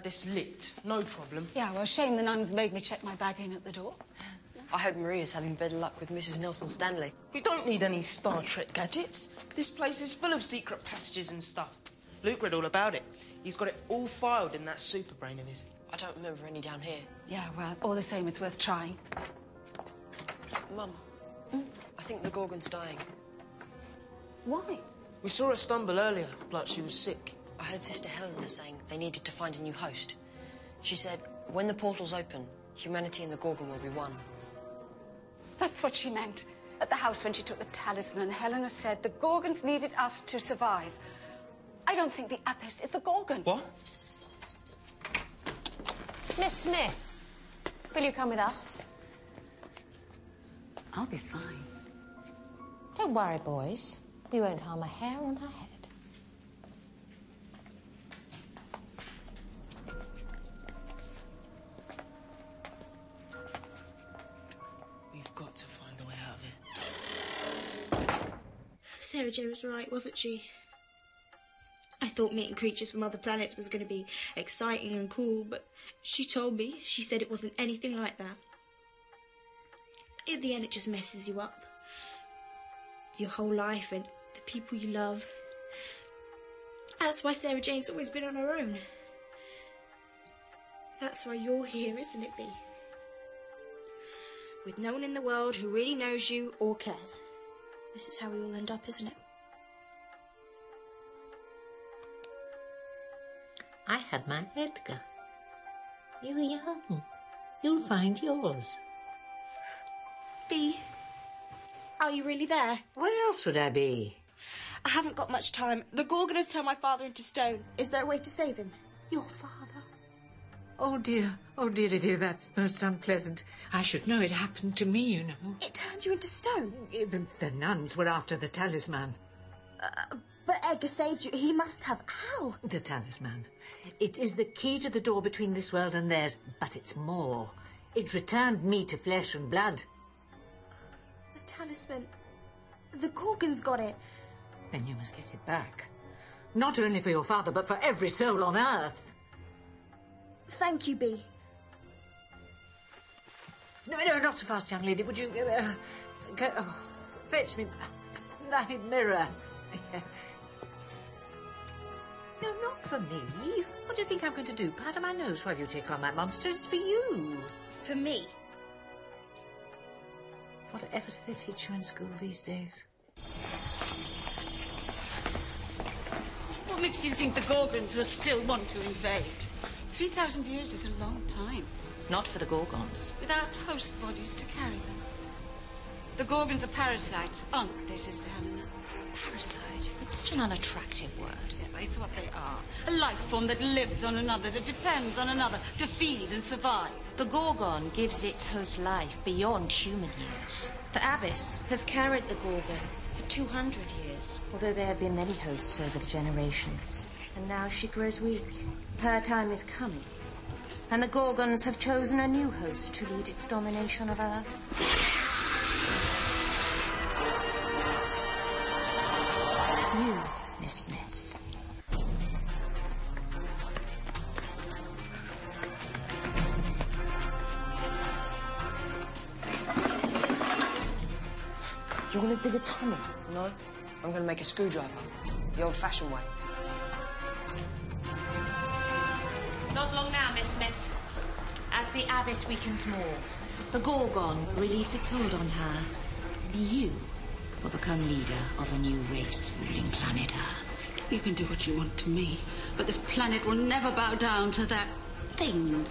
Had this lit. No problem. Yeah, well, shame the nuns made me check my bag in at the door. I hope Maria's having better luck with Mrs. Nelson Stanley. We don't need any Star Trek gadgets. This place is full of secret passages and stuff. Luke read all about it. He's got it all filed in that super brain of his. I don't remember any down here. Yeah, well, all the same, it's worth trying. Mum, I think the Gorgon's dying. Why? We saw her stumble earlier, like she was sick. I heard Sister Helena saying they needed to find a new host. She said, when the portals open, humanity and the Gorgon will be one. That's what she meant. At the house when she took the talisman, Helena said the Gorgons needed us to survive. I don't think the Abbess is the Gorgon. What? Miss Smith, will you come with us? I'll be fine. Don't worry, boys. We won't harm a hair on her head. Sarah J was right, wasn't she? I thought meeting creatures from other planets was going to be exciting and cool, but she told me, she said it wasn't anything like that. In the end, it just messes you up. Your whole life and the people you love. That's why Sarah Jane's always been on her own. That's why you're here, isn't it, Bea? With no one in the world who really knows you or cares. This is how we all end up, isn't it? I had my Edgar. You're young. You'll find yours. Bea, are you really there? Where else would I be? I haven't got much time. The Gorgon has turned my father into stone. Is there a way to save him? Your father? Oh dear, oh dear, dear, that's most unpleasant. I should know it happened to me, you know. It turned you into stone. Even the nuns were after the talisman. Uh, but Edgar saved you. He must have. How? The talisman. It is the key to the door between this world and theirs, but it's more. It returned me to flesh and blood. The talisman. The Gorgon's got it. Then you must get it back. Not only for your father, but for every soul on Earth. Thank you, Bea. No, no, not so fast, young lady. Would you uh, go, oh, fetch me my mirror? no, not for me. What do you think I'm going to do? Powder my nose while you take on that monster? It's for you. For me? Whatever do they teach you in school these days? What makes you think the Gorgons will still want to invade? 3,000 years is a long time. Not for the Gorgons. Without host bodies to carry them. The Gorgons are parasites, aren't they, Sister Helena? Parasite? It's such an unattractive word. Yeah, it's what they are. A life form that lives on another, that depends on another, to feed and survive. The Gorgon gives its host life beyond human years. The Abbess has carried the Gorgon for 200 years, although there have been many hosts over the generations. And now she grows weak. Her time is coming. And the Gorgons have chosen a new host to lead its domination of Earth. You, Miss Smith. You're gonna dig a tunnel? No, I'm going to make a screwdriver. The old-fashioned way. Not long now, Miss Smith. As the Abbess weakens more, the Gorgon will release its hold on her. You will become leader of a new race ruling planet Earth. You can do what you want to me, but this planet will never bow down to that thing.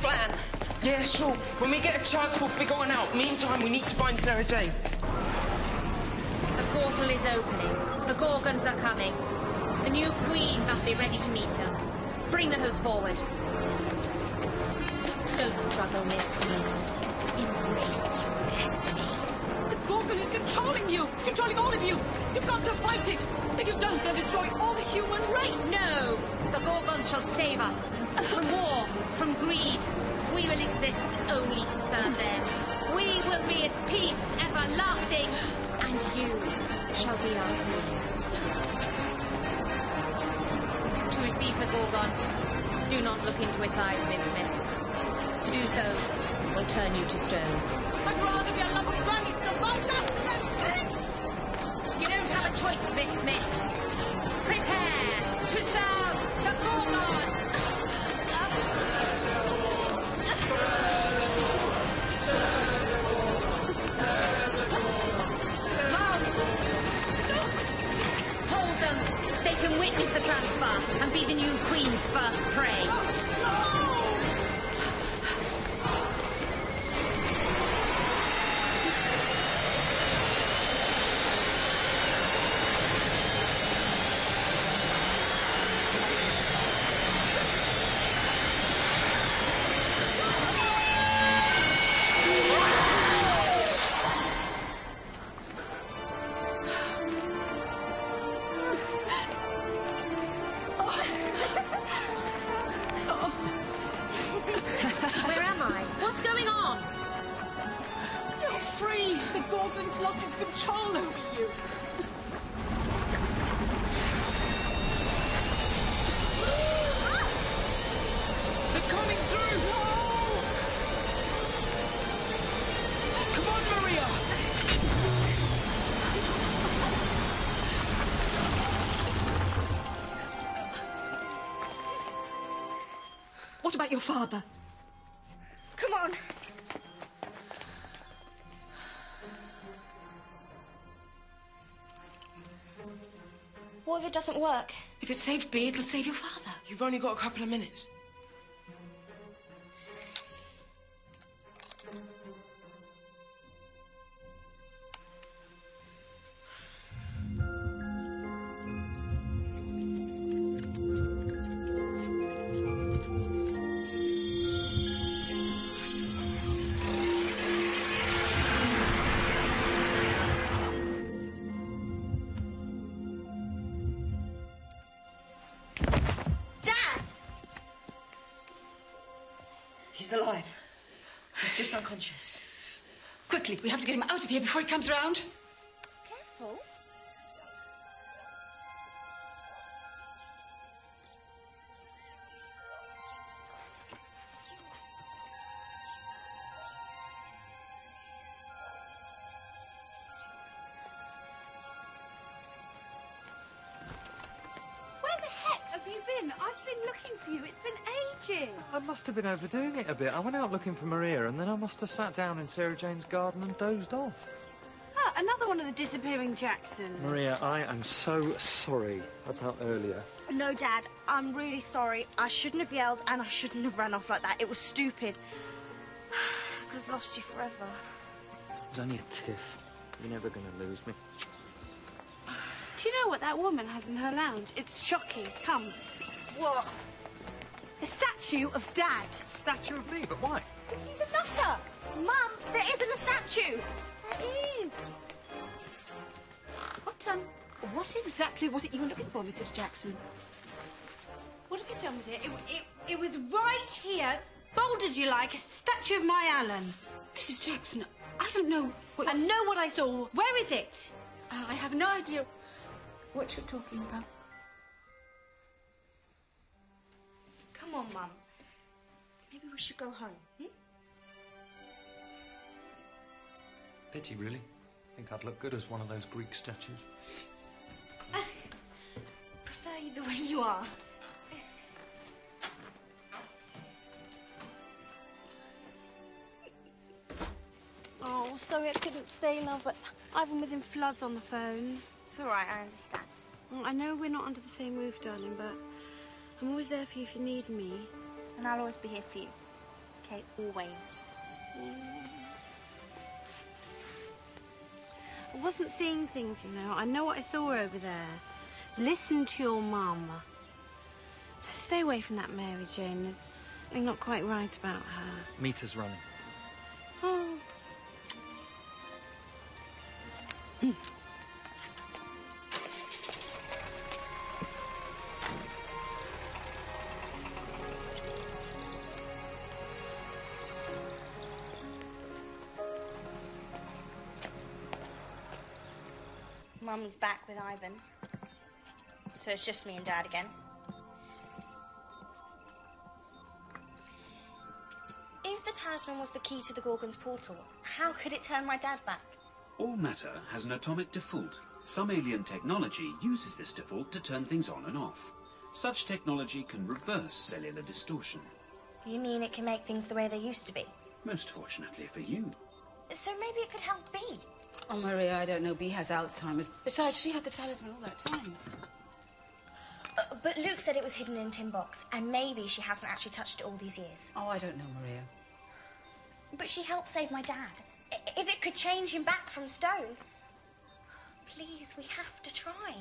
Plan. Yeah, sure. When we get a chance, we'll figure one out. Meantime, we need to find Sarah Jane. The portal is opening. The Gorgons are coming. The new queen must be ready to meet them. Bring the host forward. Don't struggle, Miss Smith. Embrace. The Gorgon is controlling you. It's controlling all of you. You've got to fight it. If you don't, they'll destroy all the human race. No! The Gorgons shall save us. From war, from greed. We will exist only to serve them. We will be at peace everlasting. And you shall be our queen. To receive the Gorgon, do not look into its eyes, Miss Smith. To do so will turn you to stone. I'd rather be a lump of granite than to that thing. You don't have a choice, Miss Smith. Prepare to serve the Gorgon! Hold them. They can witness the transfer and be the new queen's first prey. Lost its control over you. They're coming through! Come on, Maria! What about your father? It doesn't work? If it saved Bea, it'll save your father. You've only got a couple of minutes. Before he comes round. Must have been overdoing it a bit. I went out looking for Maria, and then I must have sat down in Sarah Jane's garden and dozed off. Ah, another one of the disappearing Jacksons. Maria, I am so sorry about earlier. No, Dad, I'm really sorry. I shouldn't have yelled and I shouldn't have ran off like that. It was stupid. I could have lost you forever. It was only a tiff. You're never going to lose me. Do you know what that woman has in her lounge? It's shocking. Come. What? A statue of Dad. Statue of me? But why? He's a nutter. Mum, there isn't a statue. There is. What, um, what exactly was it you were looking for, Mrs. Jackson? What have you done with it? It, it, it was right here, bold as you like, a statue of my Alan. Mrs. Jackson, I don't know. What... I know what I saw. Where is it? Uh, I have no idea what you're talking about. Come on, Mum. Maybe we should go home. Hmm? Pity, really. I think I'd look good as one of those Greek statues. Prefer you the way you are. Oh, sorry I couldn't stay, love, but Ivan was in floods on the phone. It's all right, I understand. Well, I know we're not under the same roof, darling, but I'm always there for you if you need me. And I'll always be here for you. Okay, always. I wasn't seeing things, you know. I know what I saw over there. Listen to your mum. Stay away from that Mary Jane. There's something not quite right about her. Meter's running. Oh. Mum's back with Ivan. So it's just me and Dad again. If the talisman was the key to the Gorgon's portal, how could it turn my dad back? All matter has an atomic default. Some alien technology uses this default to turn things on and off. Such technology can reverse cellular distortion. You mean it can make things the way they used to be? Most fortunately for you. So maybe it could help Bea. Oh, Maria, I don't know. Bea has Alzheimer's. Besides, she had the talisman all that time. Uh, but Luke said it was hidden in tin box, and maybe she hasn't actually touched it all these years. Oh, I don't know, Maria. But she helped save my dad. I- If it could change him back from stone. Please, we have to try.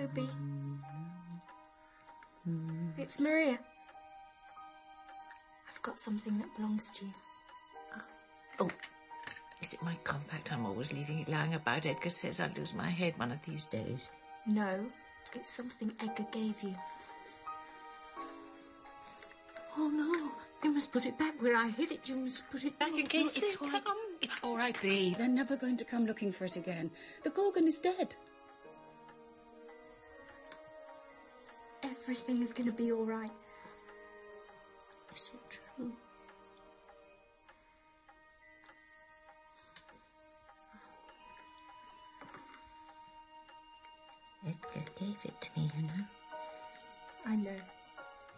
Hello, Bea. It's Maria. I've got something that belongs to you. Oh, is it my compact? I'm always leaving it lying about. Edgar says I'll lose my head one of these days. No, it's something Edgar gave you. Oh no, you must put it back where I hid it. You must put it back in case it's they all right. come. It's all right, Bea. They're never going to come looking for it again. The Gorgon is dead. Everything is going to be all right. Is it true? Edgar gave it to me, you know. I know.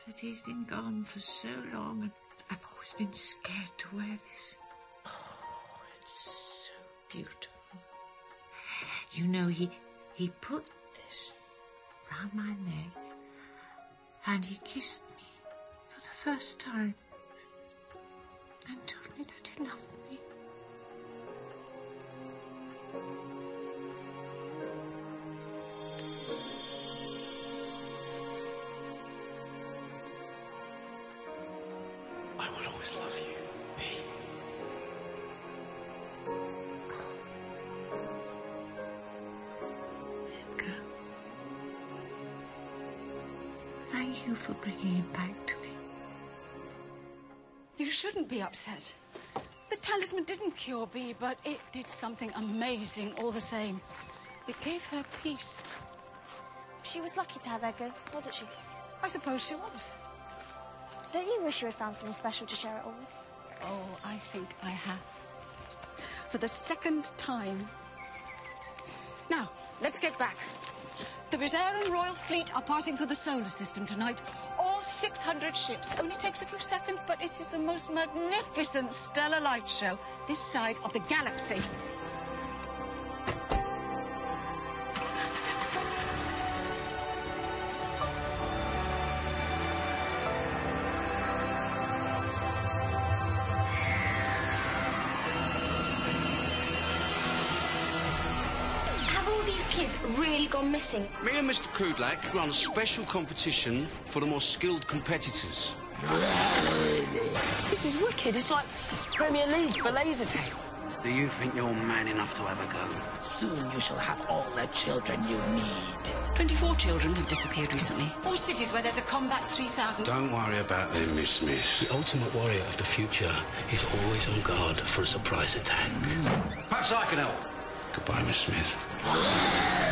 But he's been gone for so long, and I've always been scared to wear this. Oh, it's so beautiful. You know, he he put this round my neck, and he kissed me for the first time, and told me that he be upset. The talisman didn't cure Bea, but it did something amazing all the same. It gave her peace. She was lucky to have Edgar, wasn't she? I suppose she was. Don't you wish you had found someone special to share it all with? Oh, I think I have. For the second time. Now, let's get back. The Viseran Royal Fleet are passing through the solar system tonight. All 600 ships. Only takes a few seconds, but it is the most magnificent stellar light show this side of the galaxy. Gone missing? Me and Mr. Kudlak run a special competition for the more skilled competitors. This is wicked. It's like Premier League for laser tape. Do you think you're man enough to ever go? Soon you shall have all the children you need. 24 children have disappeared recently. All cities where there's a combat 3000. Don't worry about them, Miss Smith. The ultimate warrior of the future is always on guard for a surprise attack. Perhaps I can help. Goodbye, Miss Smith.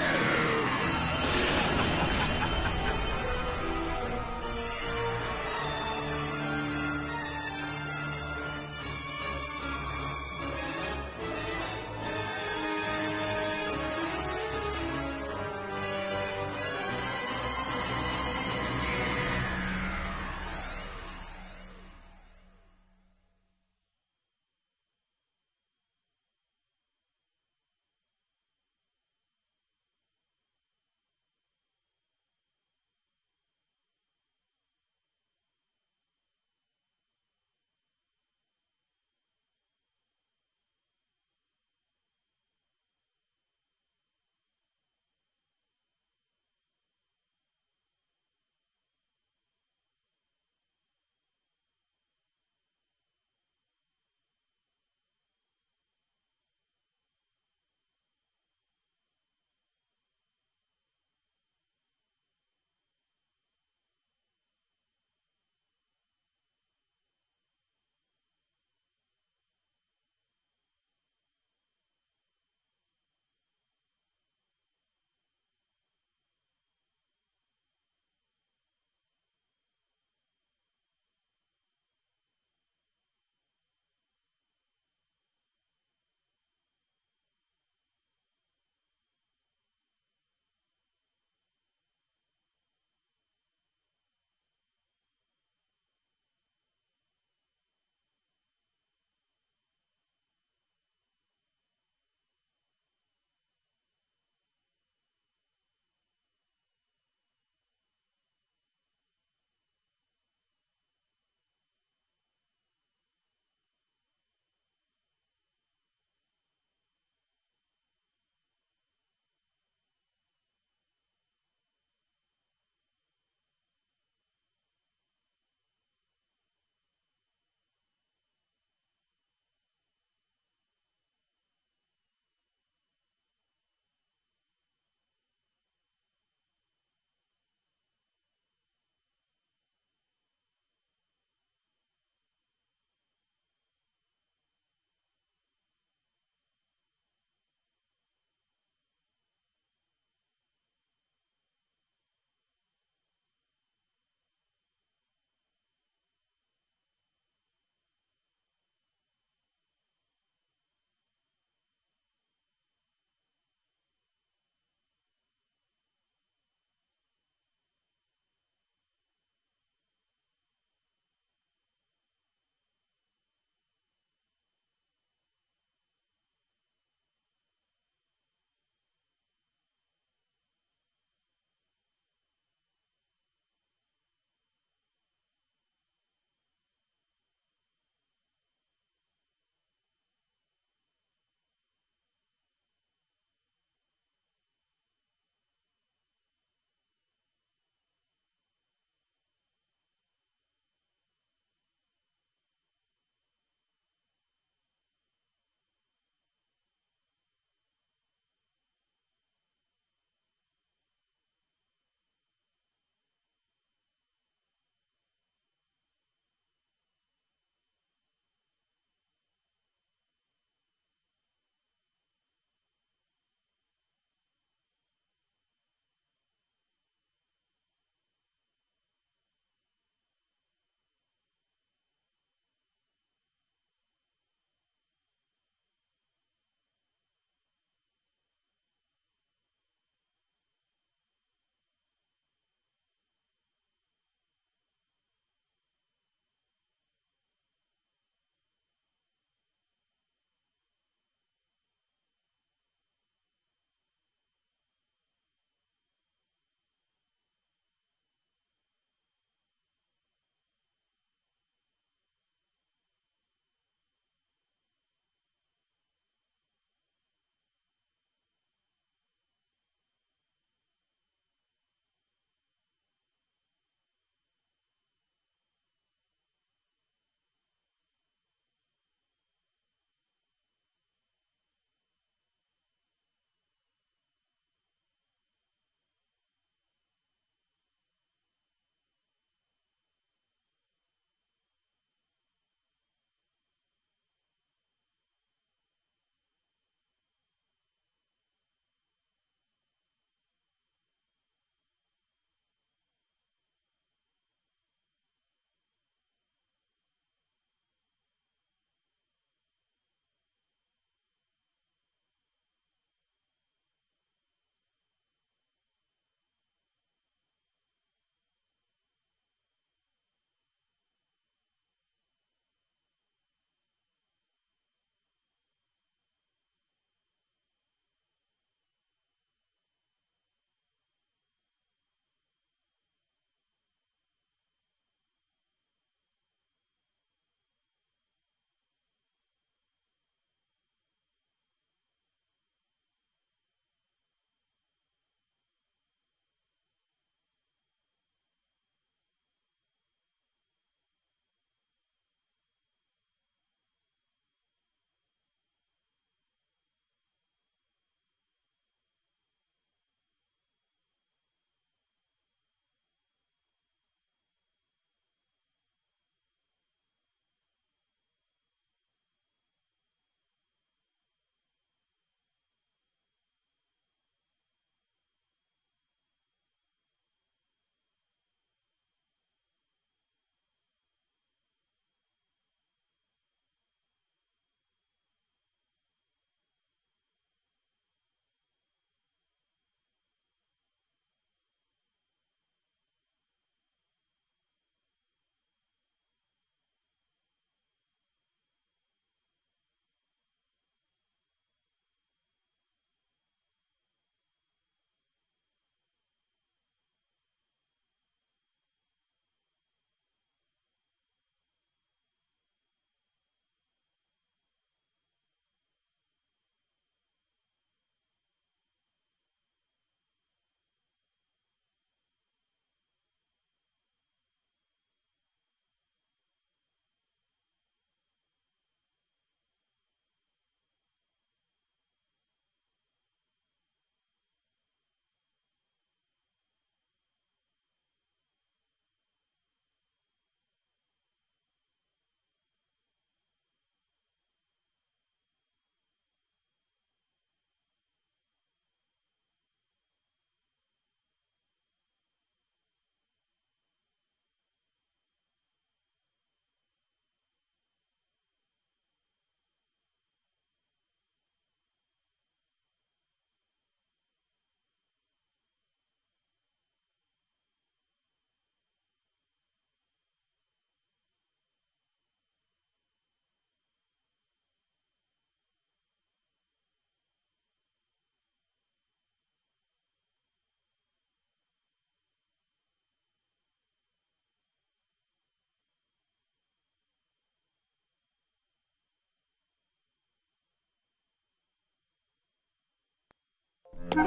We're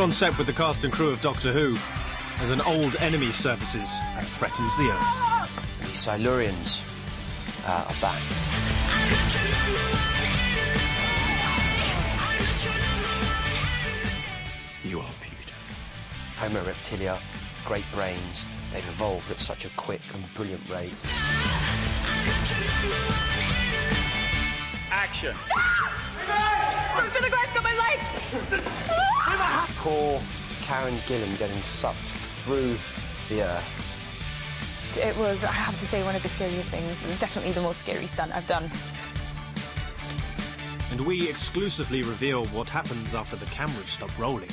on set with the cast and crew of Doctor Who as an old enemy surfaces and threatens the Earth. The Silurians uh, are back. You are Peter. Homo reptilia, great brains. They've evolved at such a quick and brilliant rate. Action! Don't do the grave, got my legs! Poor Karen Gillan getting sucked through the earth. It was, I have to say, one of the scariest things, and definitely the most scary stunt I've done. And we exclusively reveal what happens after the cameras stop rolling.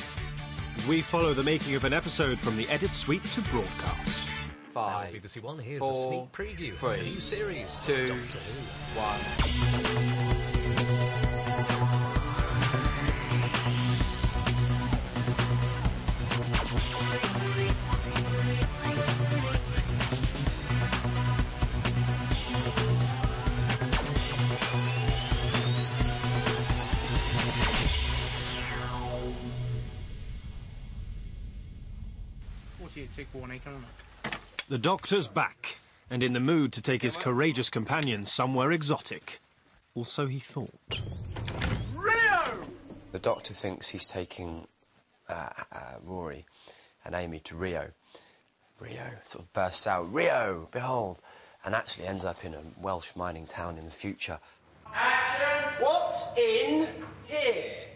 As we follow the making of an episode from the edit suite to broadcast. Five, BBC One, here's four, a sneak preview of three, the new series, two, Doctor Who. one. The Doctor's back, and in the mood to take his courageous companion somewhere exotic. Or so he thought. Rio! The doctor thinks he's taking uh, uh, Rory and Amy to Rio. Rio sort of bursts out, Rio, behold, and actually ends up in a Welsh mining town in the future. Action! What's in here?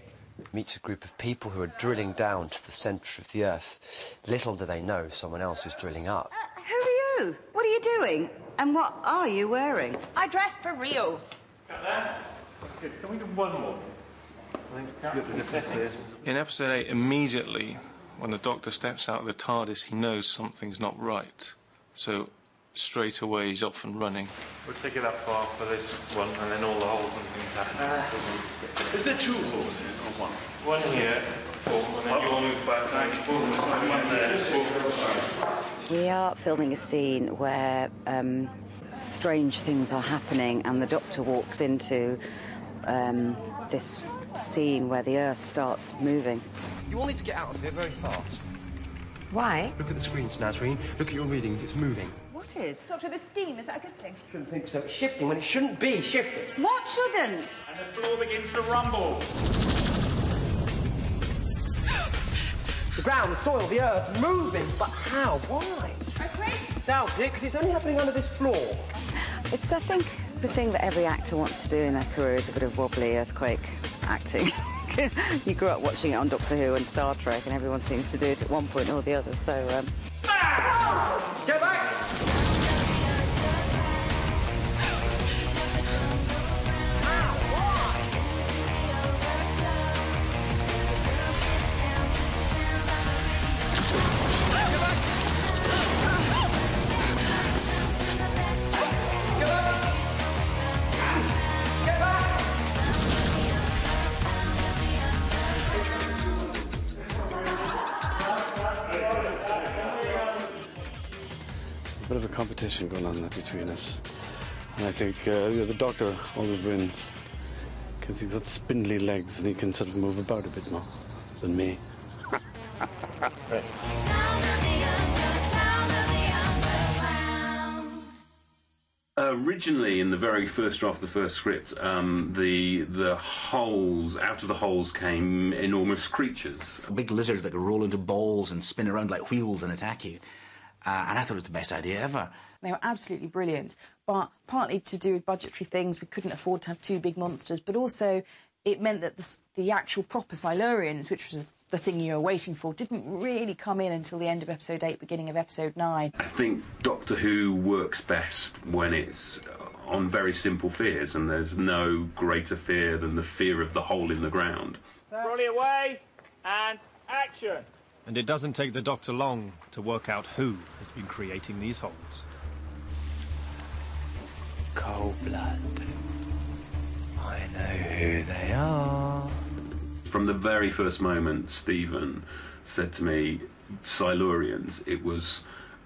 Meets a group of people who are drilling down to the centre of the earth. Little do they know someone else is drilling up. Uh, who are you? What are you doing? And what are you wearing? I dressed for Rio. Good. Can we do one more? In episode 8, immediately when the doctor steps out of the TARDIS, he knows something's not right. So straight away he's off and running. We'll take it up far for this one, and then all the holes and things happen. Uh, is there two holes in it, or one? One here, and then you all move back. Thanks, boom, there's one there. We are filming a scene where um, strange things are happening, and the Doctor walks into um, this scene where the Earth starts moving. You all need to get out of here very fast. Why? Look at the screens, Nasreen. Look at your readings. It's moving. What is? Doctor, the steam, is that a good thing? Shouldn't think so. It's shifting when it shouldn't be shifting. What shouldn't? And the floor begins to rumble. Ground, the soil, the earth moving. But how? Why? Doubt it, because it's only happening under this floor. It's, I think, the thing that every actor wants to do in their career is a bit of wobbly earthquake acting. you grew up watching it on Doctor Who and Star Trek, and everyone seems to do it at one point or the other. So, um, Get back! Bit of a competition going on there between us. And I think uh, you know, the doctor always wins because he's got spindly legs and he can sort of move about a bit more than me. Originally, in the very first draft of the first script, um, the the holes out of the holes came enormous creatures. Big lizards that could roll into balls and spin around like wheels and attack you. Uh, and I thought it was the best idea ever. They were absolutely brilliant, but partly to do with budgetary things, we couldn't afford to have two big monsters, but also it meant that the, the actual proper Silurians, which was the thing you were waiting for, didn't really come in until the end of episode 8, beginning of episode 9. I think Doctor Who works best when it's on very simple fears, and there's no greater fear than the fear of the hole in the ground. Rolly away, and action. And it doesn't take the Doctor long to work out who has been creating these holes. Cold blood. I know who they are. From the very first moment, Steven said to me, Silurians, it was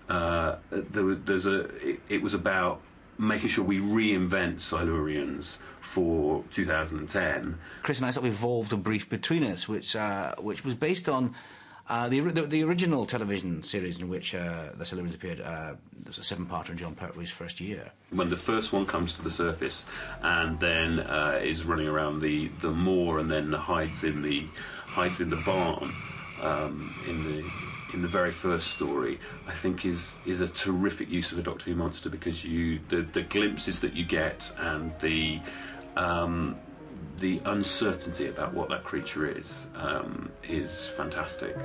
uh, there, was- there's a it, it was about making sure we reinvent Silurians for 2010. Chris and I sort of evolved a brief between us, which uh, which was based on uh, the, the the original television series in which uh, the Silurians appeared. Uh, was a seven-parter in Jon Pertwee's first year. when the first one comes to the surface and then uh, is running around the, the moor and then hides in the hides in the barn um, in the in the very first story, I think is is a terrific use of a Doctor Who monster because you the, the glimpses that you get and the um, the uncertainty about what that creature is um, is fantastic.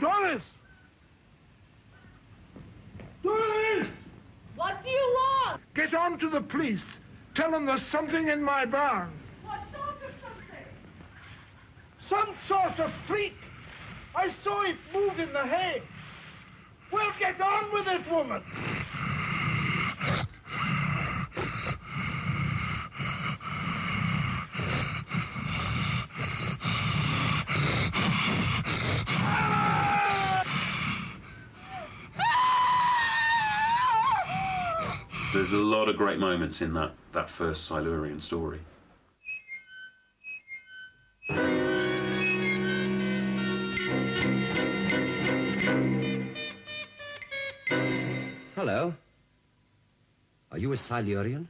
Doris! Doris! What do you want? Get on to the police. Tell them there's something in my barn. What sort of something? Some sort of freak. I saw it move in the hay. Well, get on with it, woman. There's a lot of great moments in that, that first Silurian story. Hello. Are you a Silurian?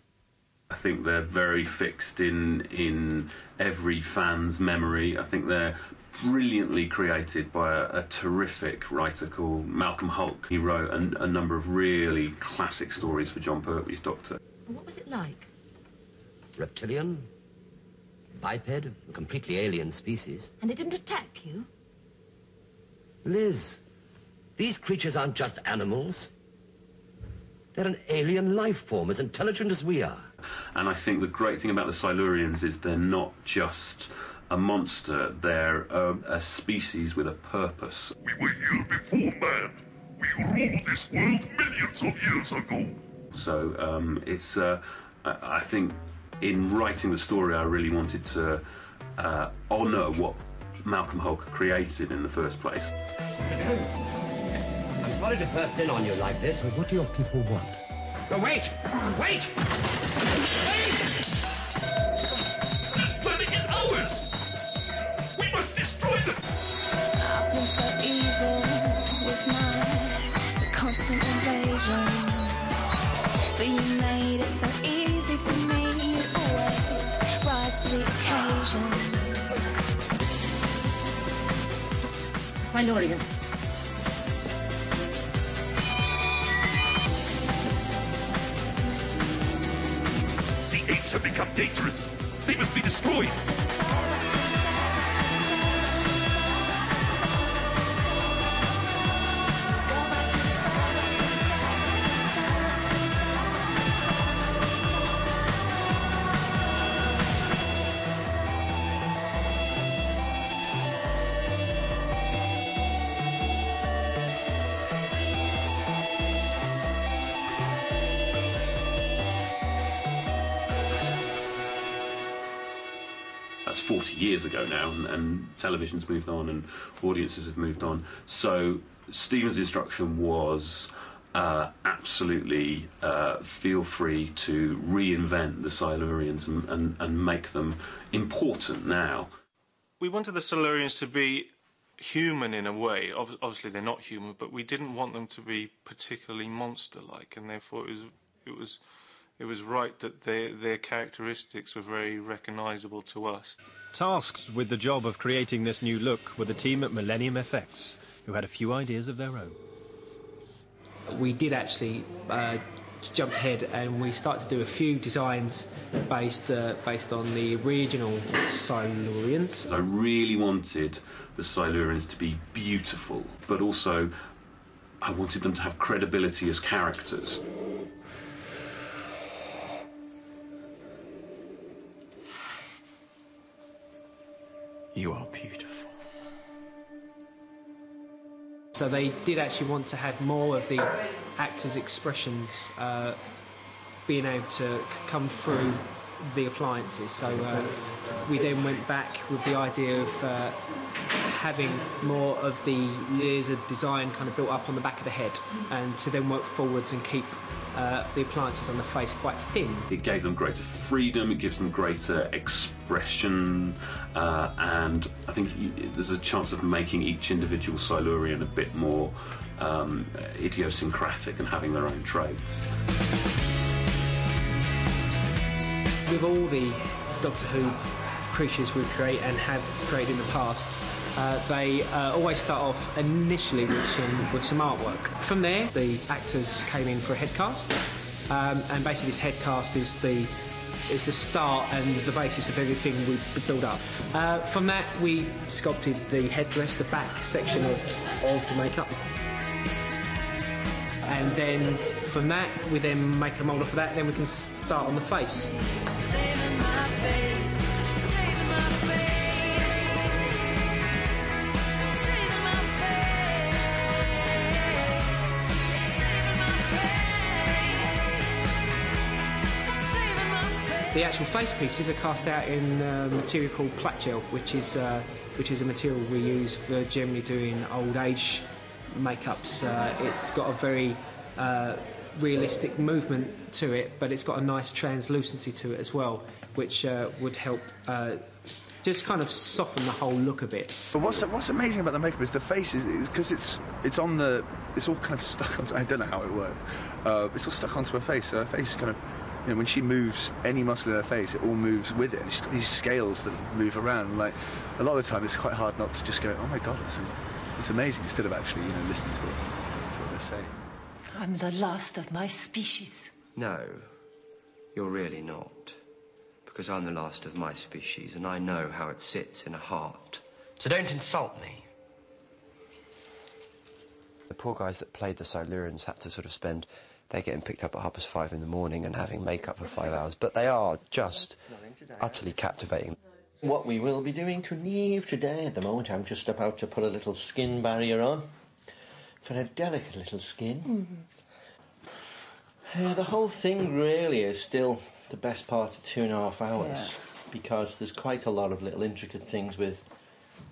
I think they're very fixed in in every fan's memory. I think they're brilliantly created by a, a terrific writer called Malcolm Hulke. He wrote a, a number of really classic stories for Jon Pertwee's Doctor. What was it like? Reptilian? Biped? A completely alien species? And it didn't attack you? Liz, these creatures aren't just animals. They're an alien life form as intelligent as we are. And I think the great thing about the Silurians is they're not just a monster, they're a, a species with a purpose. We were here before man. We ruled this world millions of years ago. So um, it's, uh, I, I think, in writing the story, I really wanted to uh, honour what Malcolm Hulke created in the first place. I'm sorry to burst in on you like this. But what do your people want? No, wait! Wait! Wait! This planet is ours! We must destroy them! I've been so evil with my constant invasions. But you made it so easy for me. You'd always rise to the occasion. Silurian. The have become dangerous. They must be destroyed. Years ago now, and, and television's moved on and audiences have moved on. So Steven's instruction was uh, absolutely uh, feel free to reinvent the Silurians and, and, and make them important now. We wanted the Silurians to be human in a way. Obviously, they're not human, but we didn't want them to be particularly monster-like, and therefore it was it was it was right that their their characteristics were very recognisable to us. Tasked with the job of creating this new look were the team at Millennium FX, who had a few ideas of their own. we did actually uh, jump ahead and we started to do a few designs based uh, based on the original Silurians. I really wanted the Silurians to be beautiful, but also I wanted them to have credibility as characters. You are beautiful. So they did actually want to have more of the actors' expressions uh, being able to come through the appliances. So uh, we then went back with the idea of uh, having more of the laser design kind of built up on the back of the head, and to then work forwards and keep uh, the appliances on the face quite thin. It gave them greater freedom, it gives them greater expression, uh, and I think there's a chance of making each individual Silurian a bit more um, idiosyncratic and having their own traits. With all the Doctor Who creatures we create and have created in the past, uh, they uh, always start off initially with some with some artwork. From there, the actors came in for a headcast, um, and basically this headcast is the is the start and the basis of everything we build up. Uh, from that, we sculpted the headdress, the back section of, of the makeup. And then from that, we then make a mould of that, then we can start on the face. The actual face pieces are cast out in a material called plat gel, which is uh, which is a material we use for generally doing old age makeups. Uh, it's got a very uh, realistic movement to it, but it's got a nice translucency to it as well, which uh, would help uh, just kind of soften the whole look a bit. But what's what's amazing about the makeup is the face is because it's it's on the it's all kind of stuck onto. I don't know how it works. Uh, it's all stuck onto her face. So her face is kind of. You know, when she moves any muscle in her face, it all moves with it. She's got these scales that move around. Like a lot of the time, it's quite hard not to just go, "Oh my god, it's, it's amazing," instead of actually, you know, listening to what, to what they're saying. I'm the last of my species. No, you're really not. Because I'm the last of my species and I know how it sits in a heart. So don't insult me. The poor guys that played the Silurians had to sort of spend. They're getting picked up at half past five in the morning and having makeup for five hours, but they are just utterly captivating. What we will be doing to Neve today, at the moment, I'm just about to put a little skin barrier on. For a delicate little skin. Mm-hmm. Yeah, the whole thing really is still the best part of two and a half hours. Because there's quite a lot of little intricate things with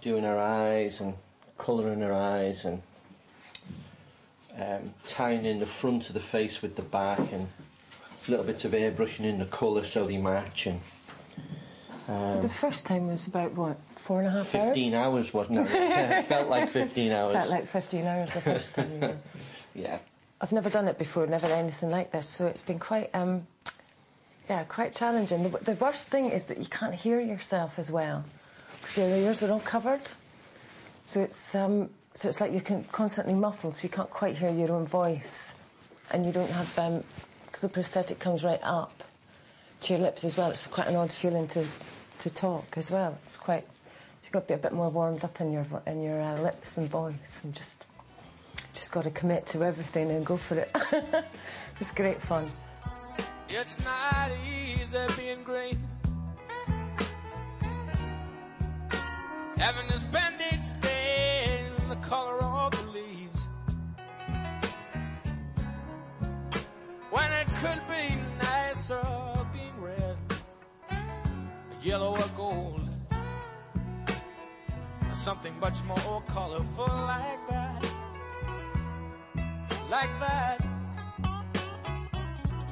doing her eyes and colouring her eyes and um, tying in the front of the face with the back and a little bits of airbrushing in the colour so they match and um, the first time was about what, four and a half 15 hours? hours, wasn't it? it felt like 15 hours. Felt like 15 hours the first time. yeah. Yeah. I've never done it before, never anything like this, so it's been quite, um, yeah, quite challenging. The, the worst thing is that you can't hear yourself as well because your ears are all covered. So it's um, so it's like you're con- constantly muffled, so you can't quite hear your own voice, and you don't have um, because the prosthetic comes right up to your lips as well. It's quite an odd feeling to to talk as well. It's quite you've got to be a bit more warmed up in your in your uh, lips and voice, and just just got to commit to everything and go for it. it's great fun. It's not easy being great. Color of the leaves. When it could be nicer being red, yellow or gold. Or something much more colorful like that. Like that.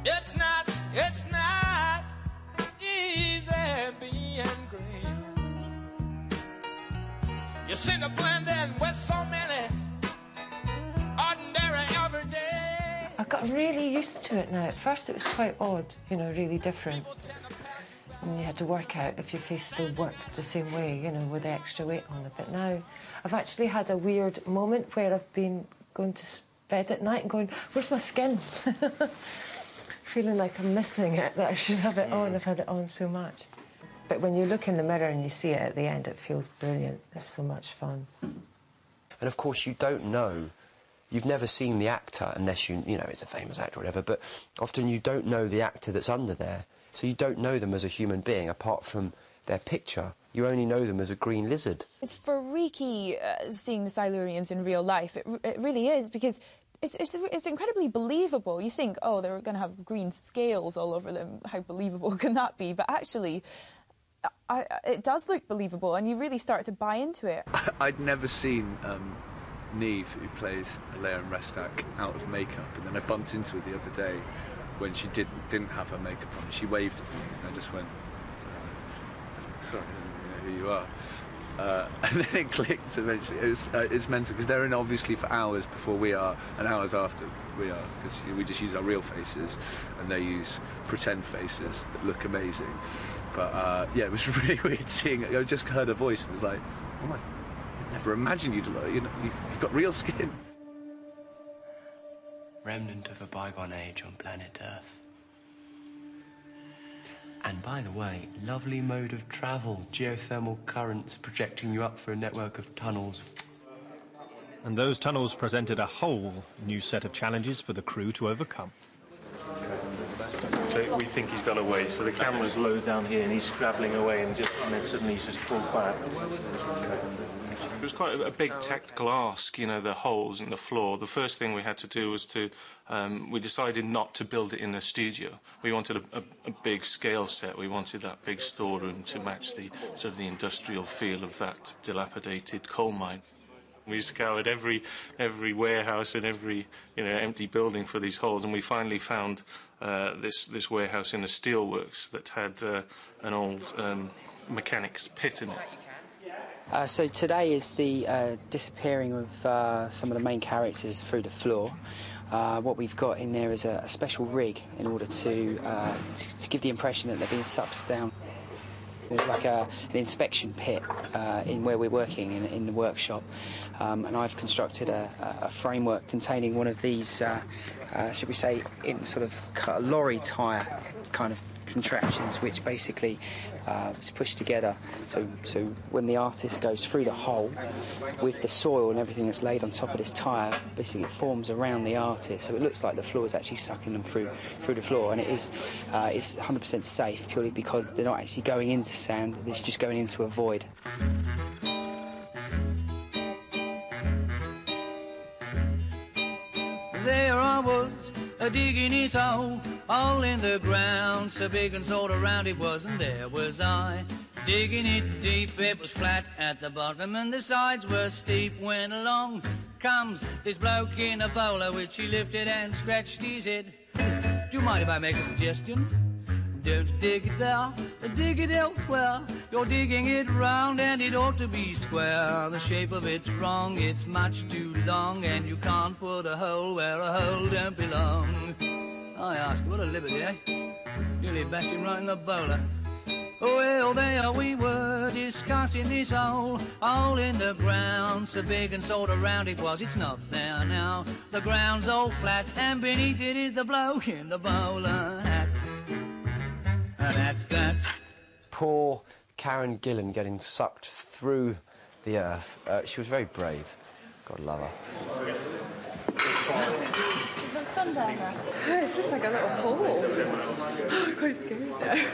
It's not, it's not easy being green. You seem to blend in with so many ordinary everyday. I got really used to it now. At first, it was quite odd, you know, really different. And you had to work out if your face still worked the same way, you know, with the extra weight on it. But now, I've actually had a weird moment where I've been going to bed at night and going, "Where's my skin?" Feeling like I'm missing it. That I should have it on. I've had it on so much. But when you look in the mirror and you see it at the end, it feels brilliant. It's so much fun. And of course, you don't know. You've never seen the actor unless you, you know, it's a famous actor or whatever, but often you don't know the actor that's under there. So you don't know them as a human being apart from their picture. You only know them as a green lizard. It's freaky uh, seeing the Silurians in real life. It, r- it really is because it's, it's, it's incredibly believable. You think, oh, they're going to have green scales all over them. How believable can that be? But actually, I, it does look believable, and you really start to buy into it. I'd never seen um, Neve, who plays Alaya and Restac, out of makeup, and then I bumped into her the other day when she didn't didn't have her makeup on. She waved at me, and I just went, uh, "Sorry, I don't know who you are." Uh, and then it clicked eventually. Uh, it's mental because they're in obviously for hours before we are and hours after we are because we just use our real faces and they use pretend faces that look amazing. But uh, yeah, it was really weird seeing. I just heard her voice and was like, "Oh my." I never imagined you'd look. You know, you've got real skin. Remnant of a bygone age on planet Earth. And by the way, lovely mode of travel. Geothermal currents projecting you up for a network of tunnels. And those tunnels presented a whole new set of challenges for the crew to overcome. So we think he's got away. So the camera's low down here, and he's scrabbling away, and just and then suddenly he's just pulled back. It was quite a, big tactical ask, you know, the holes in the floor. The first thing we had to do was to, um, we decided not to build it in a studio. We wanted a, a, a big scale set. We wanted that big storeroom to match the sort of the industrial feel of that dilapidated coal mine. We scoured every every warehouse and every you know empty building for these holes, and we finally found uh, this this warehouse in a steelworks that had uh, an old um, mechanic's pit in it. Uh, so today is the uh, disappearing of uh, some of the main characters through the floor. Uh, what we've got in there is a, a special rig in order to, uh, to, to give the impression that they're being sucked down. There's like a, an inspection pit uh, in where we're working in, in the workshop, um, and I've constructed a, a framework containing one of these, should we say, in sort of lorry tyre kind of contraptions, which basically uh, is pushed together. So, so when the artist goes through the hole with the soil and everything that's laid on top of this tyre, basically it forms around the artist. So it looks like the floor is actually sucking them through through the floor, and it is uh, it's 100% safe purely because they're not actually going into sand; it's just going into a void. There I was, a digging his hole, hole in the ground, so big and sort of round it was, and there was I. Digging it deep, it was flat at the bottom, and the sides were steep. When along comes this bloke in a bowler, which he lifted and scratched his head. Do you mind if I make a suggestion? Don't dig it there, dig it elsewhere. You're digging it round and it ought to be square. The shape of it's wrong, it's much too long, and you can't put a hole where a hole don't belong. I ask, what a liberty, eh? Nearly bashed him right in the bowler. Well, there we were discussing this hole, hole in the ground, so big and sort of round it was. It's not there now. The ground's all flat, and beneath it is the bloke in the bowler hat. And that's that. Poor Karen Gillan getting sucked through the earth. Uh, she was very brave. God love her. It's just like a little hole. Quite scary now.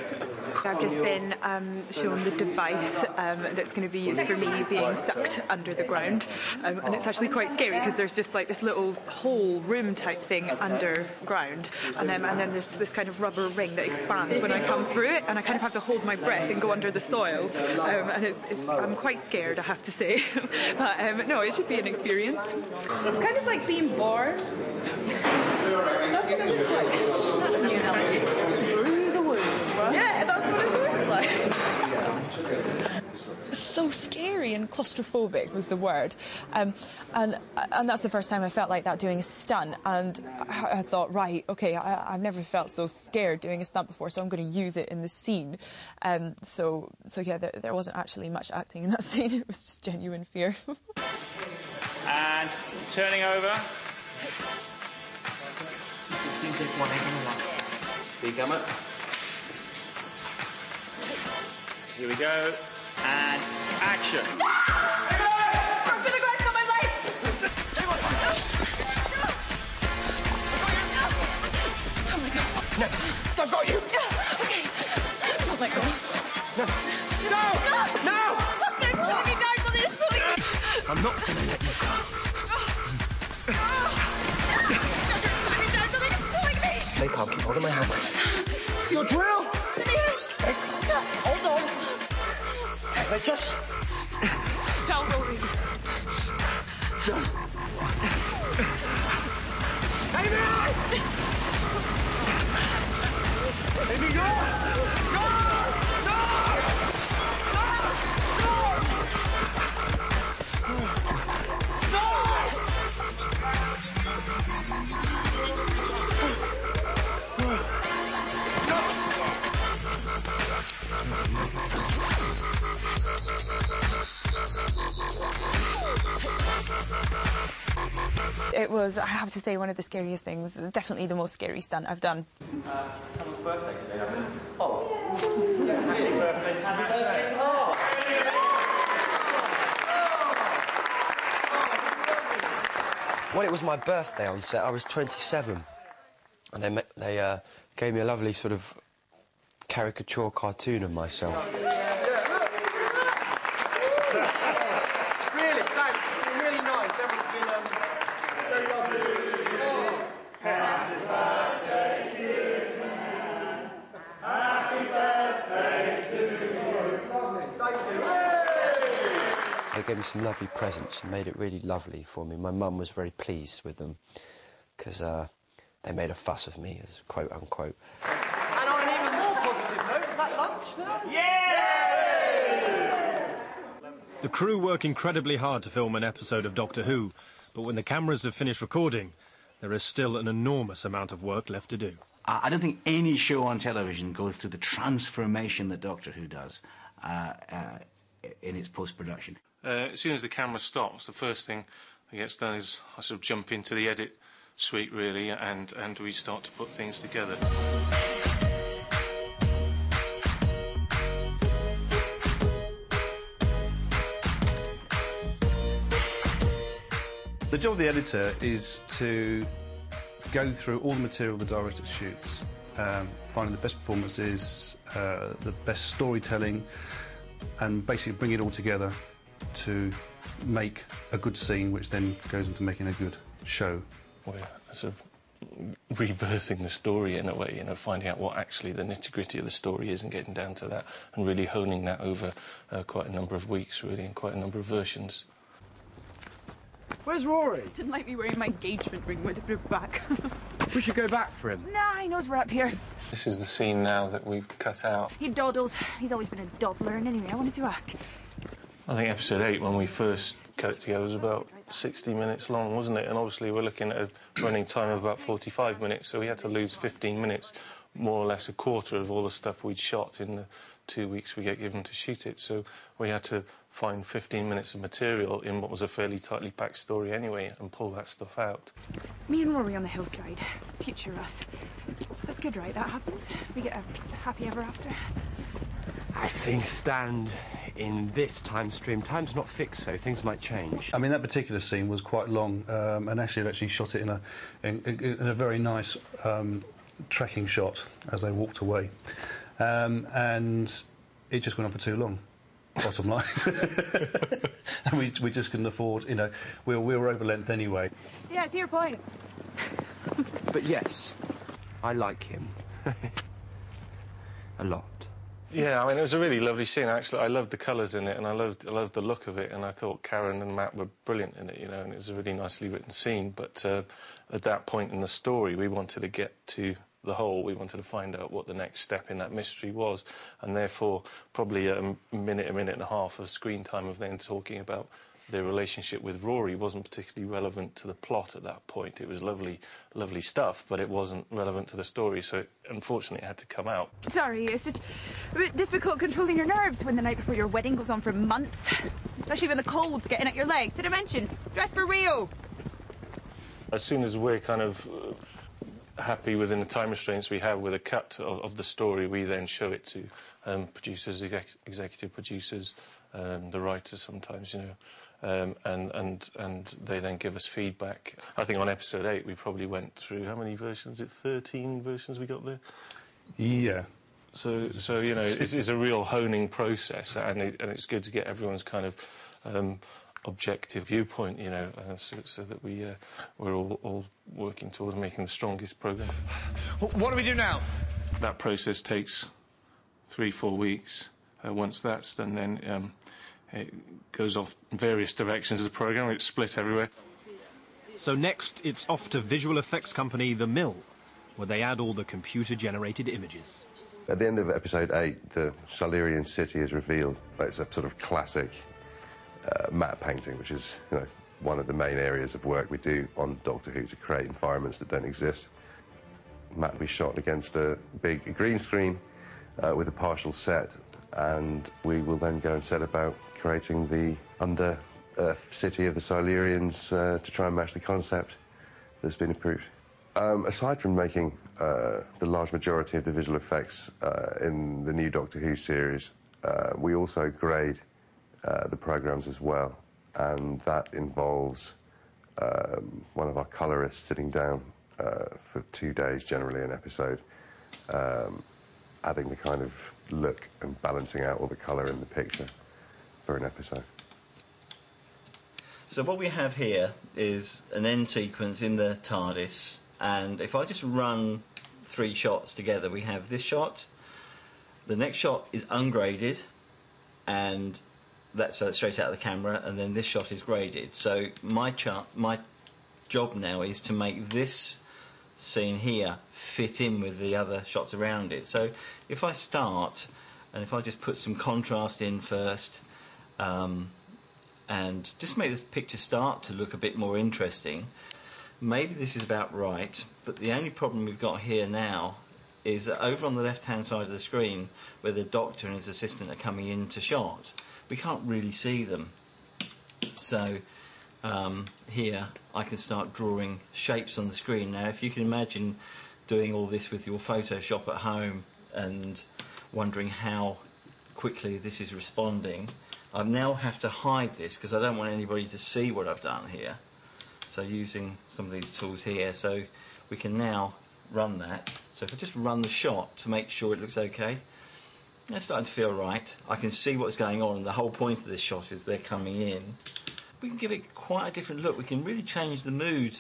I've just been um, shown the device um, that's going to be used for me being sucked under the ground. Um, and it's actually quite scary because there's just like this little hole room type thing underground. And then, and then there's this kind of rubber ring that expands when I come through it. And I kind of have to hold my breath and go under the soil. Um, and it's, it's, I'm quite scared, I have to say. but um, no, it should be an experience. It's kind of like being born. That's what it looks like. That's a new analogy. Through the womb. Yeah, that's what it looks like. So scary and claustrophobic was the word, um, and and that's the first time I felt like that doing a stunt. And I, I thought, right, okay, I, have never felt so scared doing a stunt before, so I'm going to use it in the scene. Um, so so yeah, there, there wasn't actually much acting in that scene. It was just genuine fear. And turning over. Speak, Emma. Here we go. And action. No, I've got you. okay. Don't let go. No. No! No! Buster, put me down for this, please. I'm not going to calm. Keep hold of my hand. Your drill! Hold on. Heather, just... Tell Rory. Amy, go! Go! It was, I have to say, one of the scariest things. Definitely the most scary stunt I've done. Someone's birthday today, I think. Oh. Yes, happy birthday. Happy birthday. Oh. When it was my birthday on set, I was 27, and they ma- they uh, gave me a lovely sort of caricature cartoon of myself. Really, thanks. It's been really nice. Everyone's been um, so lovely. Oh. Happy birthday to you. Happy birthday to you. Lovely. Thank you. They gave me some lovely presents and made it really lovely for me. My mum was very pleased with them because uh, they made a fuss of me, as quote unquote. And on an even more positive note, is that lunch now? The crew work incredibly hard to film an episode of Doctor Who, but when the cameras have finished recording, there is still an enormous amount of work left to do. I I don't think any show on television goes through the transformation that Doctor Who does uh, uh, in its post production. Uh, as soon as the camera stops, the first thing that gets done is I sort of jump into the edit suite, really, and, and we start to put things together. The job of the editor is to go through all the material the director shoots, um, finding the best performances, uh, the best storytelling, and basically bring it all together to make a good scene, which then goes into making a good show. We're sort of rebirthing the story in a way, you know, finding out what actually the nitty gritty of the story is and getting down to that and really honing that over uh, quite a number of weeks, really, and quite a number of versions. Where's Rory? Didn't like me wearing my engagement ring with it back. We should go back for him. nah, he knows we're up here. This is the scene now that we've cut out. He dawdles. He's always been a dawdler. And anyway, I wanted to ask. I think episode 8, when we first cut it together, was about 60 minutes long, wasn't it? And obviously, we're looking at a running time of about 45 minutes, so we had to lose 15 minutes, more or less a quarter of all the stuff we'd shot in the two weeks we get given to shoot it. So we had to find 15 minutes of material in what was a fairly tightly packed story anyway and pull that stuff out. Me and Rory on the hillside. Future us. That's good, right? That happens. We get a happy ever after. I sing stand in this time stream, time's not fixed, so things might change. I mean, that particular scene was quite long, um, and actually, I actually shot it in a in, in, in a very nice um, tracking shot as they walked away, um, and it just went on for too long. Bottom line, and we we just couldn't afford. You know, we were, we were over length anyway. Yeah, it's your point. But yes, I like him. a lot. Yeah, I mean, it was a really lovely scene. Actually, I loved the colours in it, and I loved, I loved the look of it. And I thought Karen and Matt were brilliant in it, you know. And it was a really nicely written scene. But uh, at that point in the story, we wanted to get to the whole. We wanted to find out what the next step in that mystery was, and therefore, probably a minute, a minute and a half of screen time of them talking about their relationship with Rory wasn't particularly relevant to the plot at that point. It was lovely, lovely stuff, but it wasn't relevant to the story. So, it, unfortunately, it had to come out. Sorry, it's just a bit difficult controlling your nerves when the night before your wedding goes on for months. Especially when the cold's getting at your legs. Did I mention? Dress for Rio! As soon as we're kind of uh, happy within the time restraints we have with a cut of, of the story, we then show it to um, producers, exec- executive producers, um, the writers sometimes, you know. Um, and, and, and they then give us feedback. I think on episode 8 we probably went through, how many versions? Is it 13 versions we got there? Yeah. So, so you know, it's, it's a real honing process, and, it, and it's good to get everyone's kind of um, objective viewpoint, you know, uh, so, so that we, uh, we're all, all working towards making the strongest programme. What do we do now? That process takes three, four weeks. Uh, once that's done, then um, it goes off in various directions as a programme. It's split everywhere. So next, it's off to visual effects company The Mill, where they add all the computer-generated images. At the end of episode 8, the Silurian city is revealed. It's a sort of classic uh, matte painting, which is you know, one of the main areas of work we do on Doctor Who to create environments that don't exist. Matt will be shot against a big green screen uh, with a partial set, and we will then go and set about creating the under Earth city of the Silurians uh, to try and match the concept that's been approved. Um, aside from making uh, the large majority of the visual effects uh, in the new Doctor Who series, uh, we also grade uh, the programs as well, and that involves um, one of our colorists sitting down uh, for two days, generally an episode, um, adding the kind of look and balancing out all the colour in the picture for an episode. So what we have here is an end sequence in the TARDIS, and if I just run three shots together, we have this shot. The next shot is ungraded, and that's uh, straight out of the camera, and then this shot is graded. So my chart, my job now is to make this scene here fit in with the other shots around it. So if I start, and if I just put some contrast in first, um, and just make the picture start to look a bit more interesting. Maybe this is about right, but the only problem we've got here now is that over on the left hand side of the screen, where the doctor and his assistant are coming into shot, we can't really see them. So um, here I can start drawing shapes on the screen. Now, if you can imagine doing all this with your Photoshop at home and wondering how quickly this is responding, I now have to hide this because I don't want anybody to see what I've done here. So using some of these tools here, so we can now run that. So if I just run the shot to make sure it looks okay, it's starting to feel right. I can see what's going on, and the whole point of this shot is they're coming in. We can give it quite a different look. We can really change the mood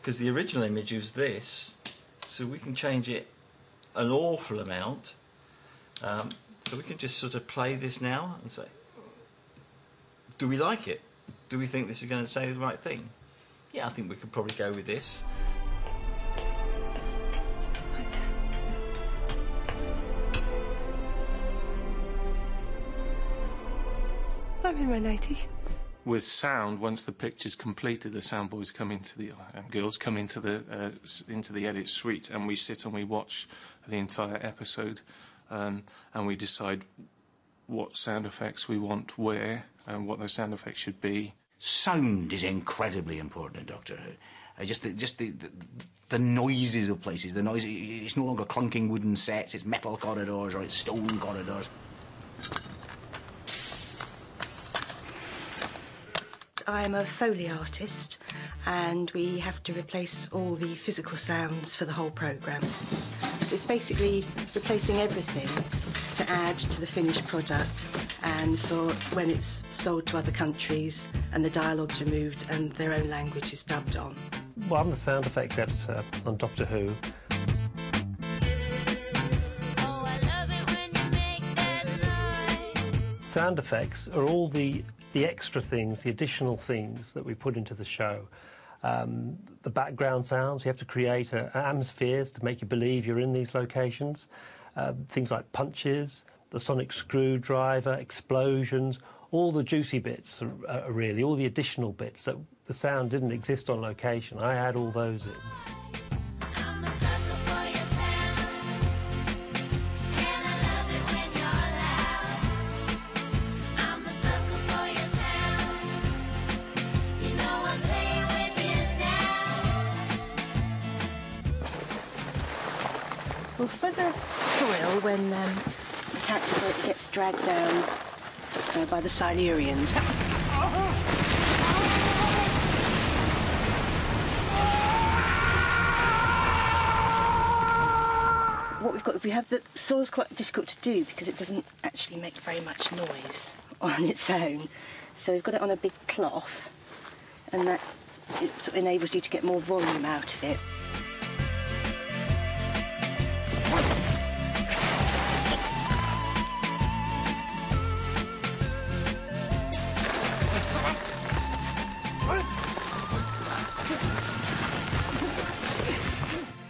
because the original image was this, so we can change it an awful amount. Um, so we can just sort of play this now and say, do we like it? Do we think this is going to say the right thing? Yeah, I think we could probably go with this. I'm in my nightie. With sound, once the picture's completed, the sound boys come into the and girls come into the uh, into the edit suite, and we sit and we watch the entire episode, um, and we decide what sound effects we want where and what those sound effects should be. Sound is incredibly important in Doctor Who. Uh, just the, just the, the the noises of places. The noise. It's no longer clunking wooden sets. It's metal corridors or it's stone corridors. I'm a Foley artist, and we have to replace all the physical sounds for the whole programme. It's basically replacing everything to add to the finished product, and for when it's sold to other countries and the dialogue's removed and their own language is dubbed on. Well, I'm the sound effects editor on Doctor Who. Sound effects are all the, the extra things, the additional things that we put into the show. Um, the background sounds, you have to create uh, atmospheres to make you believe you're in these locations. Uh, things like punches, the sonic screwdriver, explosions, all the juicy bits, are really, all the additional bits that the sound didn't exist on location. I add all those in. When um, the character gets dragged down uh, by the Silurians. What we've got, if we have the soil's quite difficult to do because it doesn't actually make very much noise on its own. So we've got it on a big cloth, and that it sort of enables you to get more volume out of it.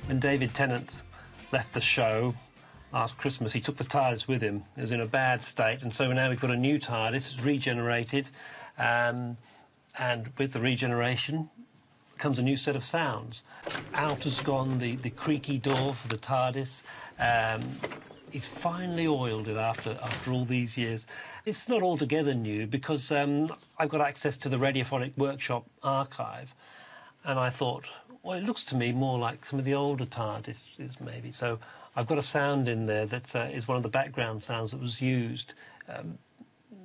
When David Tennant left the show last Christmas, he took the TARDIS with him. It was in a bad state, and so now we've got a new TARDIS. It's regenerated, um, and with the regeneration comes a new set of sounds. Out has gone the, the creaky door for the TARDIS. Um, he's finally oiled it after after all these years. It's not altogether new because um, I've got access to the Radiophonic Workshop archive, and I thought, well, it looks to me more like some of the older TARDISes, maybe. So I've got a sound in there that uh, is one of the background sounds that was used um,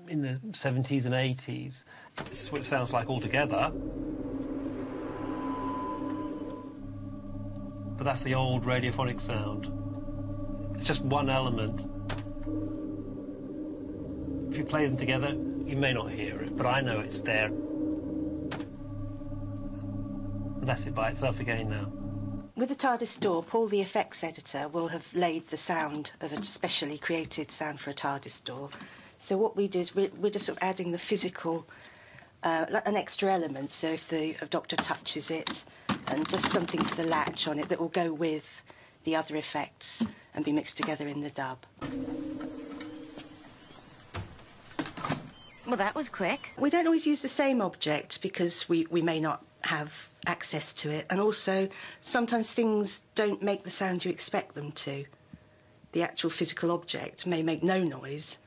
in the 70s and 80s. This is what it sounds like altogether. But that's the old radiophonic sound. It's just one element. If you play them together, you may not hear it, but I know it's there. And that's it by itself again now. With the TARDIS door, Paul, the effects editor, will have laid the sound of a specially created sound for a TARDIS door. So what we do is we're, we're just sort of adding the physical, uh, like an extra element. So if the doctor touches it, and just something for the latch on it that will go with the other effects and be mixed together in the dub. Well, that was quick. We don't always use the same object because we, we may not have access to it, and also sometimes things don't make the sound you expect them to. The actual physical object may make no noise,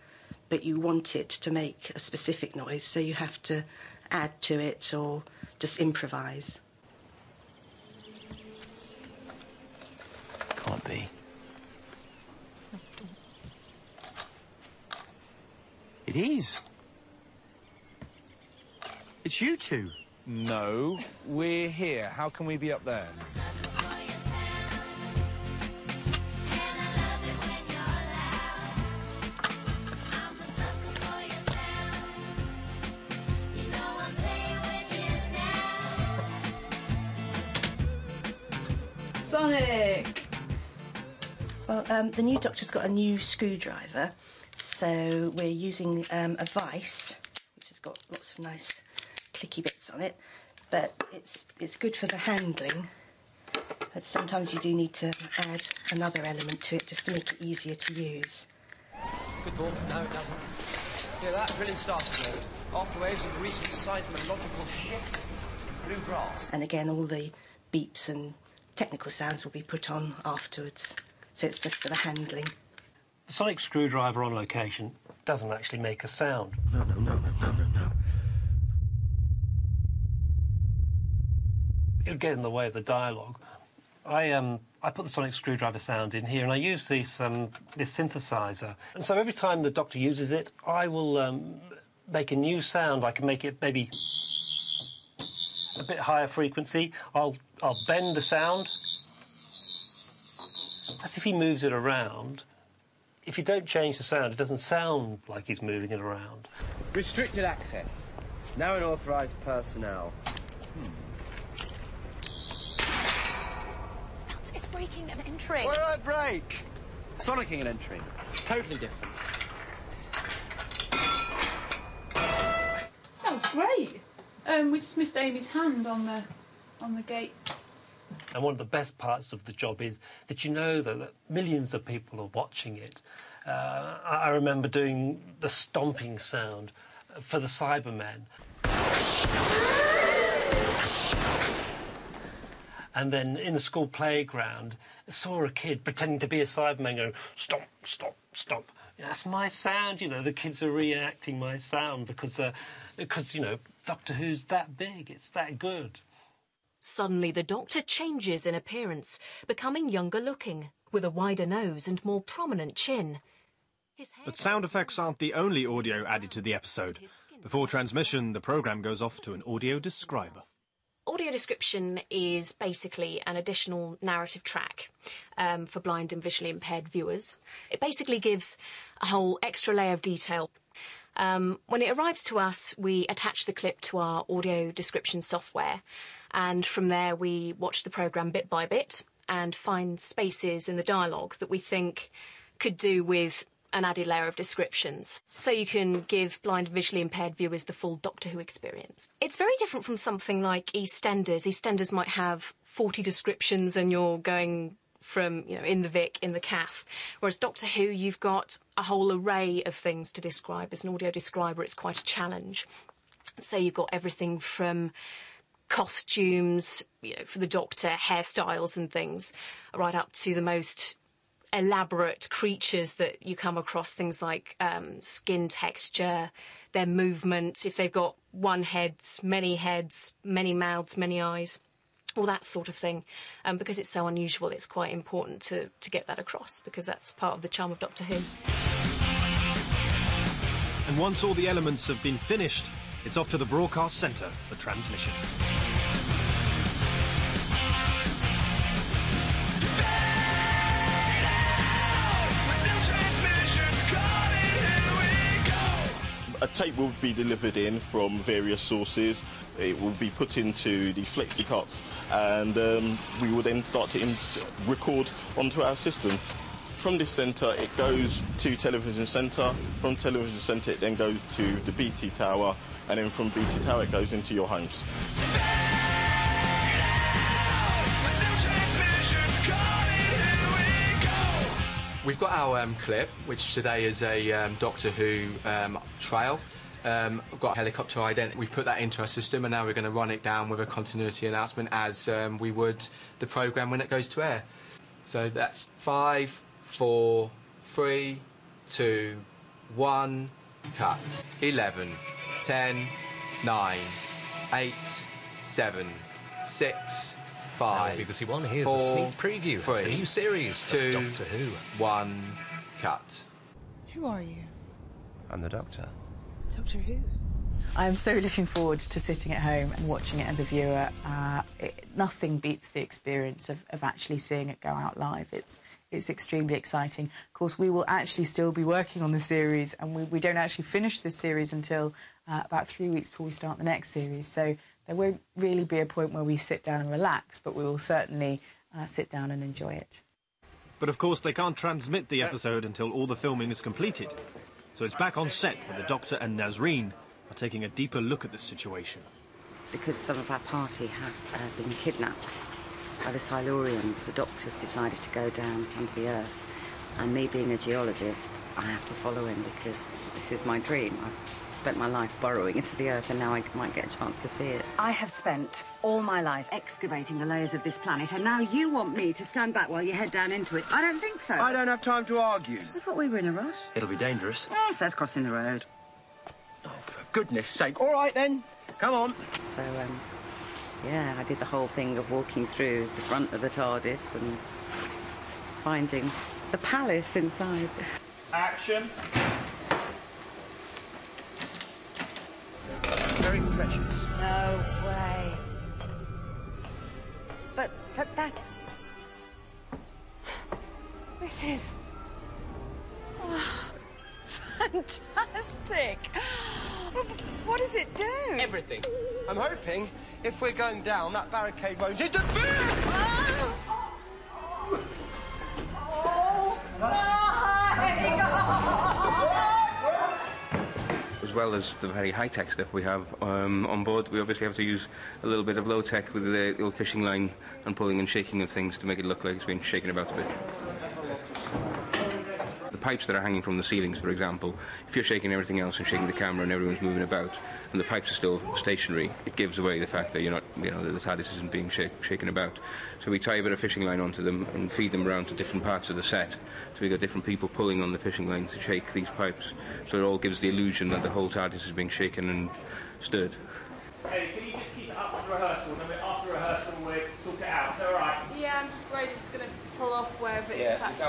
but you want it to make a specific noise, so you have to add to it or just improvise. Can't be. It is. It's you two. No, we're here. How can we be up there? Sonic! Well, um, the new doctor's got a new screwdriver, so we're using um, a vice, which has got lots of nice clicky bits on it, but it's it's good for the handling. But sometimes you do need to add another element to it just to make it easier to use. Good thought. No, it doesn't. Yeah, that drilling started mode. After waves of recent seismological shift. Blue grass. And again, all the beeps and technical sounds will be put on afterwards. So it's just for the handling. The sonic screwdriver on location doesn't actually make a sound. No, no, no, no, no, no, no. It would get in the way of the dialogue. I um I put the sonic screwdriver sound in here, and I use this um this synthesizer. And so every time the doctor uses it, I will um, make a new sound. I can make it maybe a bit higher frequency. I'll I'll bend the sound. That's if he moves it around. If you don't change the sound, it doesn't sound like he's moving it around. Restricted access. No unauthorized personnel. It's breaking and entering. Why did I break? Sonicking and entering. Totally different. That was great. Um, we just missed Amy's hand on the on the gate. And one of the best parts of the job is that you know that, that millions of people are watching it. Uh, I I remember doing the stomping sound for the Cybermen. And then in the school playground, I saw a kid pretending to be a Cyberman going, stomp, stop, stop. That's my sound, you know. The kids are reenacting my sound because, uh, because you know, Doctor Who's that big. It's that good. Suddenly, the Doctor changes in appearance, becoming younger looking, with a wider nose and more prominent chin. But sound effects aren't the only audio added to the episode. Before transmission, the programme goes off to an audio describer. Audio description is basically an additional narrative track um, for blind and visually impaired viewers. It basically gives a whole extra layer of detail. Um, when it arrives to us, we attach the clip to our audio description software, and from there we watch the programme bit by bit and find spaces in the dialogue that we think could do with an added layer of descriptions so you can give blind visually impaired viewers the full Doctor Who experience. It's very different from something like EastEnders. EastEnders might have 40 descriptions and you're going from, you know, in the Vic, in the CAF. Whereas Doctor Who, you've got a whole array of things to describe. As an audio describer, it's quite a challenge. So you've got everything from costumes, you know, for the Doctor, hairstyles and things, right up to the most elaborate creatures that you come across, things like um, skin texture, their movement, if they've got one head, many heads, many mouths, many eyes, all that sort of thing. Um, because it's so unusual, it's quite important to, to get that across because that's part of the charm of Doctor Who. And once all the elements have been finished, it's off to the broadcast centre for transmission. A tape will be delivered in from various sources. It will be put into the FlexiCarts, and um, we will then start to record onto our system. From this centre, it goes to Television Centre. From Television Centre, it then goes to the BT Tower, and then from BT Tower, it goes into your homes. We've got our um, clip, which today is a um, Doctor Who um, trail. Um, we've got helicopter ident. We've put that into our system, and now we're going to run it down with a continuity announcement as um, we would the program when it goes to air. So that's five, four, three, two, one. Cut. Eleven, ten, nine, eight, seven, six, five. Now, BBC One, here's a sneak preview of the new series of two, Doctor Who. One. Cut. Who are you? I'm the Doctor. Doctor Who? I'm so looking forward to sitting at home and watching it as a viewer. Uh, it, nothing beats the experience of, of actually seeing it go out live. It's it's extremely exciting. Of course, we will actually still be working on the series, and we, we don't actually finish this series until uh, about three weeks before we start the next series. So there won't really be a point where we sit down and relax, but we will certainly uh, sit down and enjoy it. But of course, they can't transmit the episode until all the filming is completed. So it's back on set where the Doctor and Nasreen are taking a deeper look at the situation. because some of our party have uh, been kidnapped by the Silurians, the doctors decided to go down under the earth. And me being a geologist, I have to follow him because this is my dream. I've spent my life burrowing into the earth and now I might get a chance to see it. I have spent all my life excavating the layers of this planet, and now you want me to stand back while you head down into it. I don't think so. I don't have time to argue. I thought we were in a rush. It'll be dangerous. Yes, that's crossing the road. Oh, for goodness sake. All right then. Come on. So, um, yeah, I did the whole thing of walking through the front of the TARDIS and finding the palace inside. Action. Very precious. No way. But, but that's. This is. Oh, fantastic. What does it do? Everything. I'm hoping if we're going down, that barricade won't interfere. Oh, oh my God! Well as the very high-tech stuff we have um, on board, we obviously have to use a little bit of low-tech with the old fishing line and pulling and shaking of things to make it look like it's been shaken about a bit. The pipes that are hanging from the ceilings, for example, if you're shaking everything else and shaking the camera and everyone's moving about, and the pipes are still stationary, it gives away the fact that you're not, you know, that the TARDIS isn't being shake, shaken about. So we tie a bit of fishing line onto them and feed them around to different parts of the set. So we've got different people pulling on the fishing line to shake these pipes. So it all gives the illusion that the whole TARDIS is being shaken and stirred. Hey, can you just keep it up for rehearsal, and then after rehearsal we'll sort it out. Is that all right? Yeah, I'm just worried it's going to pull off wherever it's attached.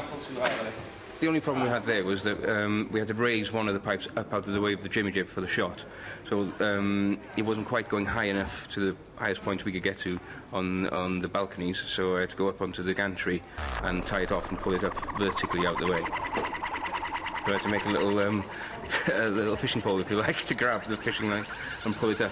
The only problem we had there was that um, we had to raise one of the pipes up out of the way of the jimmy jib for the shot. So um, it wasn't quite going high enough to the highest point we could get to on, on the balconies, so I had to go up onto the gantry and tie it off and pull it up vertically out the way. people out to make a little um, a little fishing pole, if you like, to grab the fishing line and pull it up.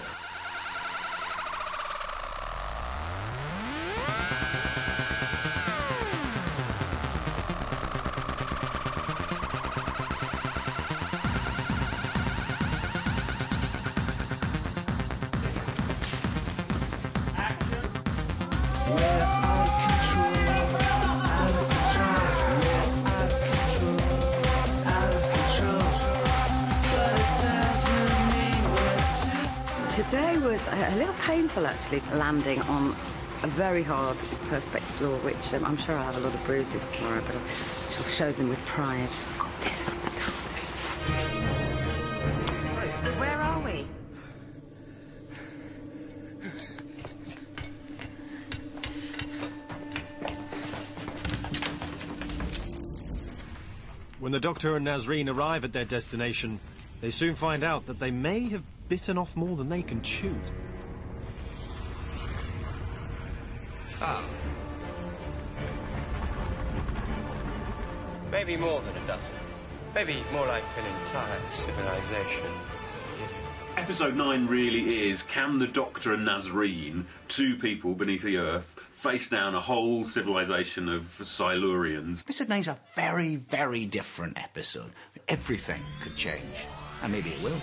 Landing on a very hard perspex floor, which um, I'm sure I'll have a lot of bruises tomorrow, but I shall show them with pride. I've Got this Where are we? When the Doctor and Nasreen arrive at their destination, they soon find out that they may have bitten off more than they can chew. Ah. Maybe more than a dozen. Maybe more like an entire civilization. Episode 9 really is can the Doctor and Nasreen, two people beneath the earth, face down a whole civilization of Silurians? Episode 9 is a very, very different episode. Everything could change. And maybe it will.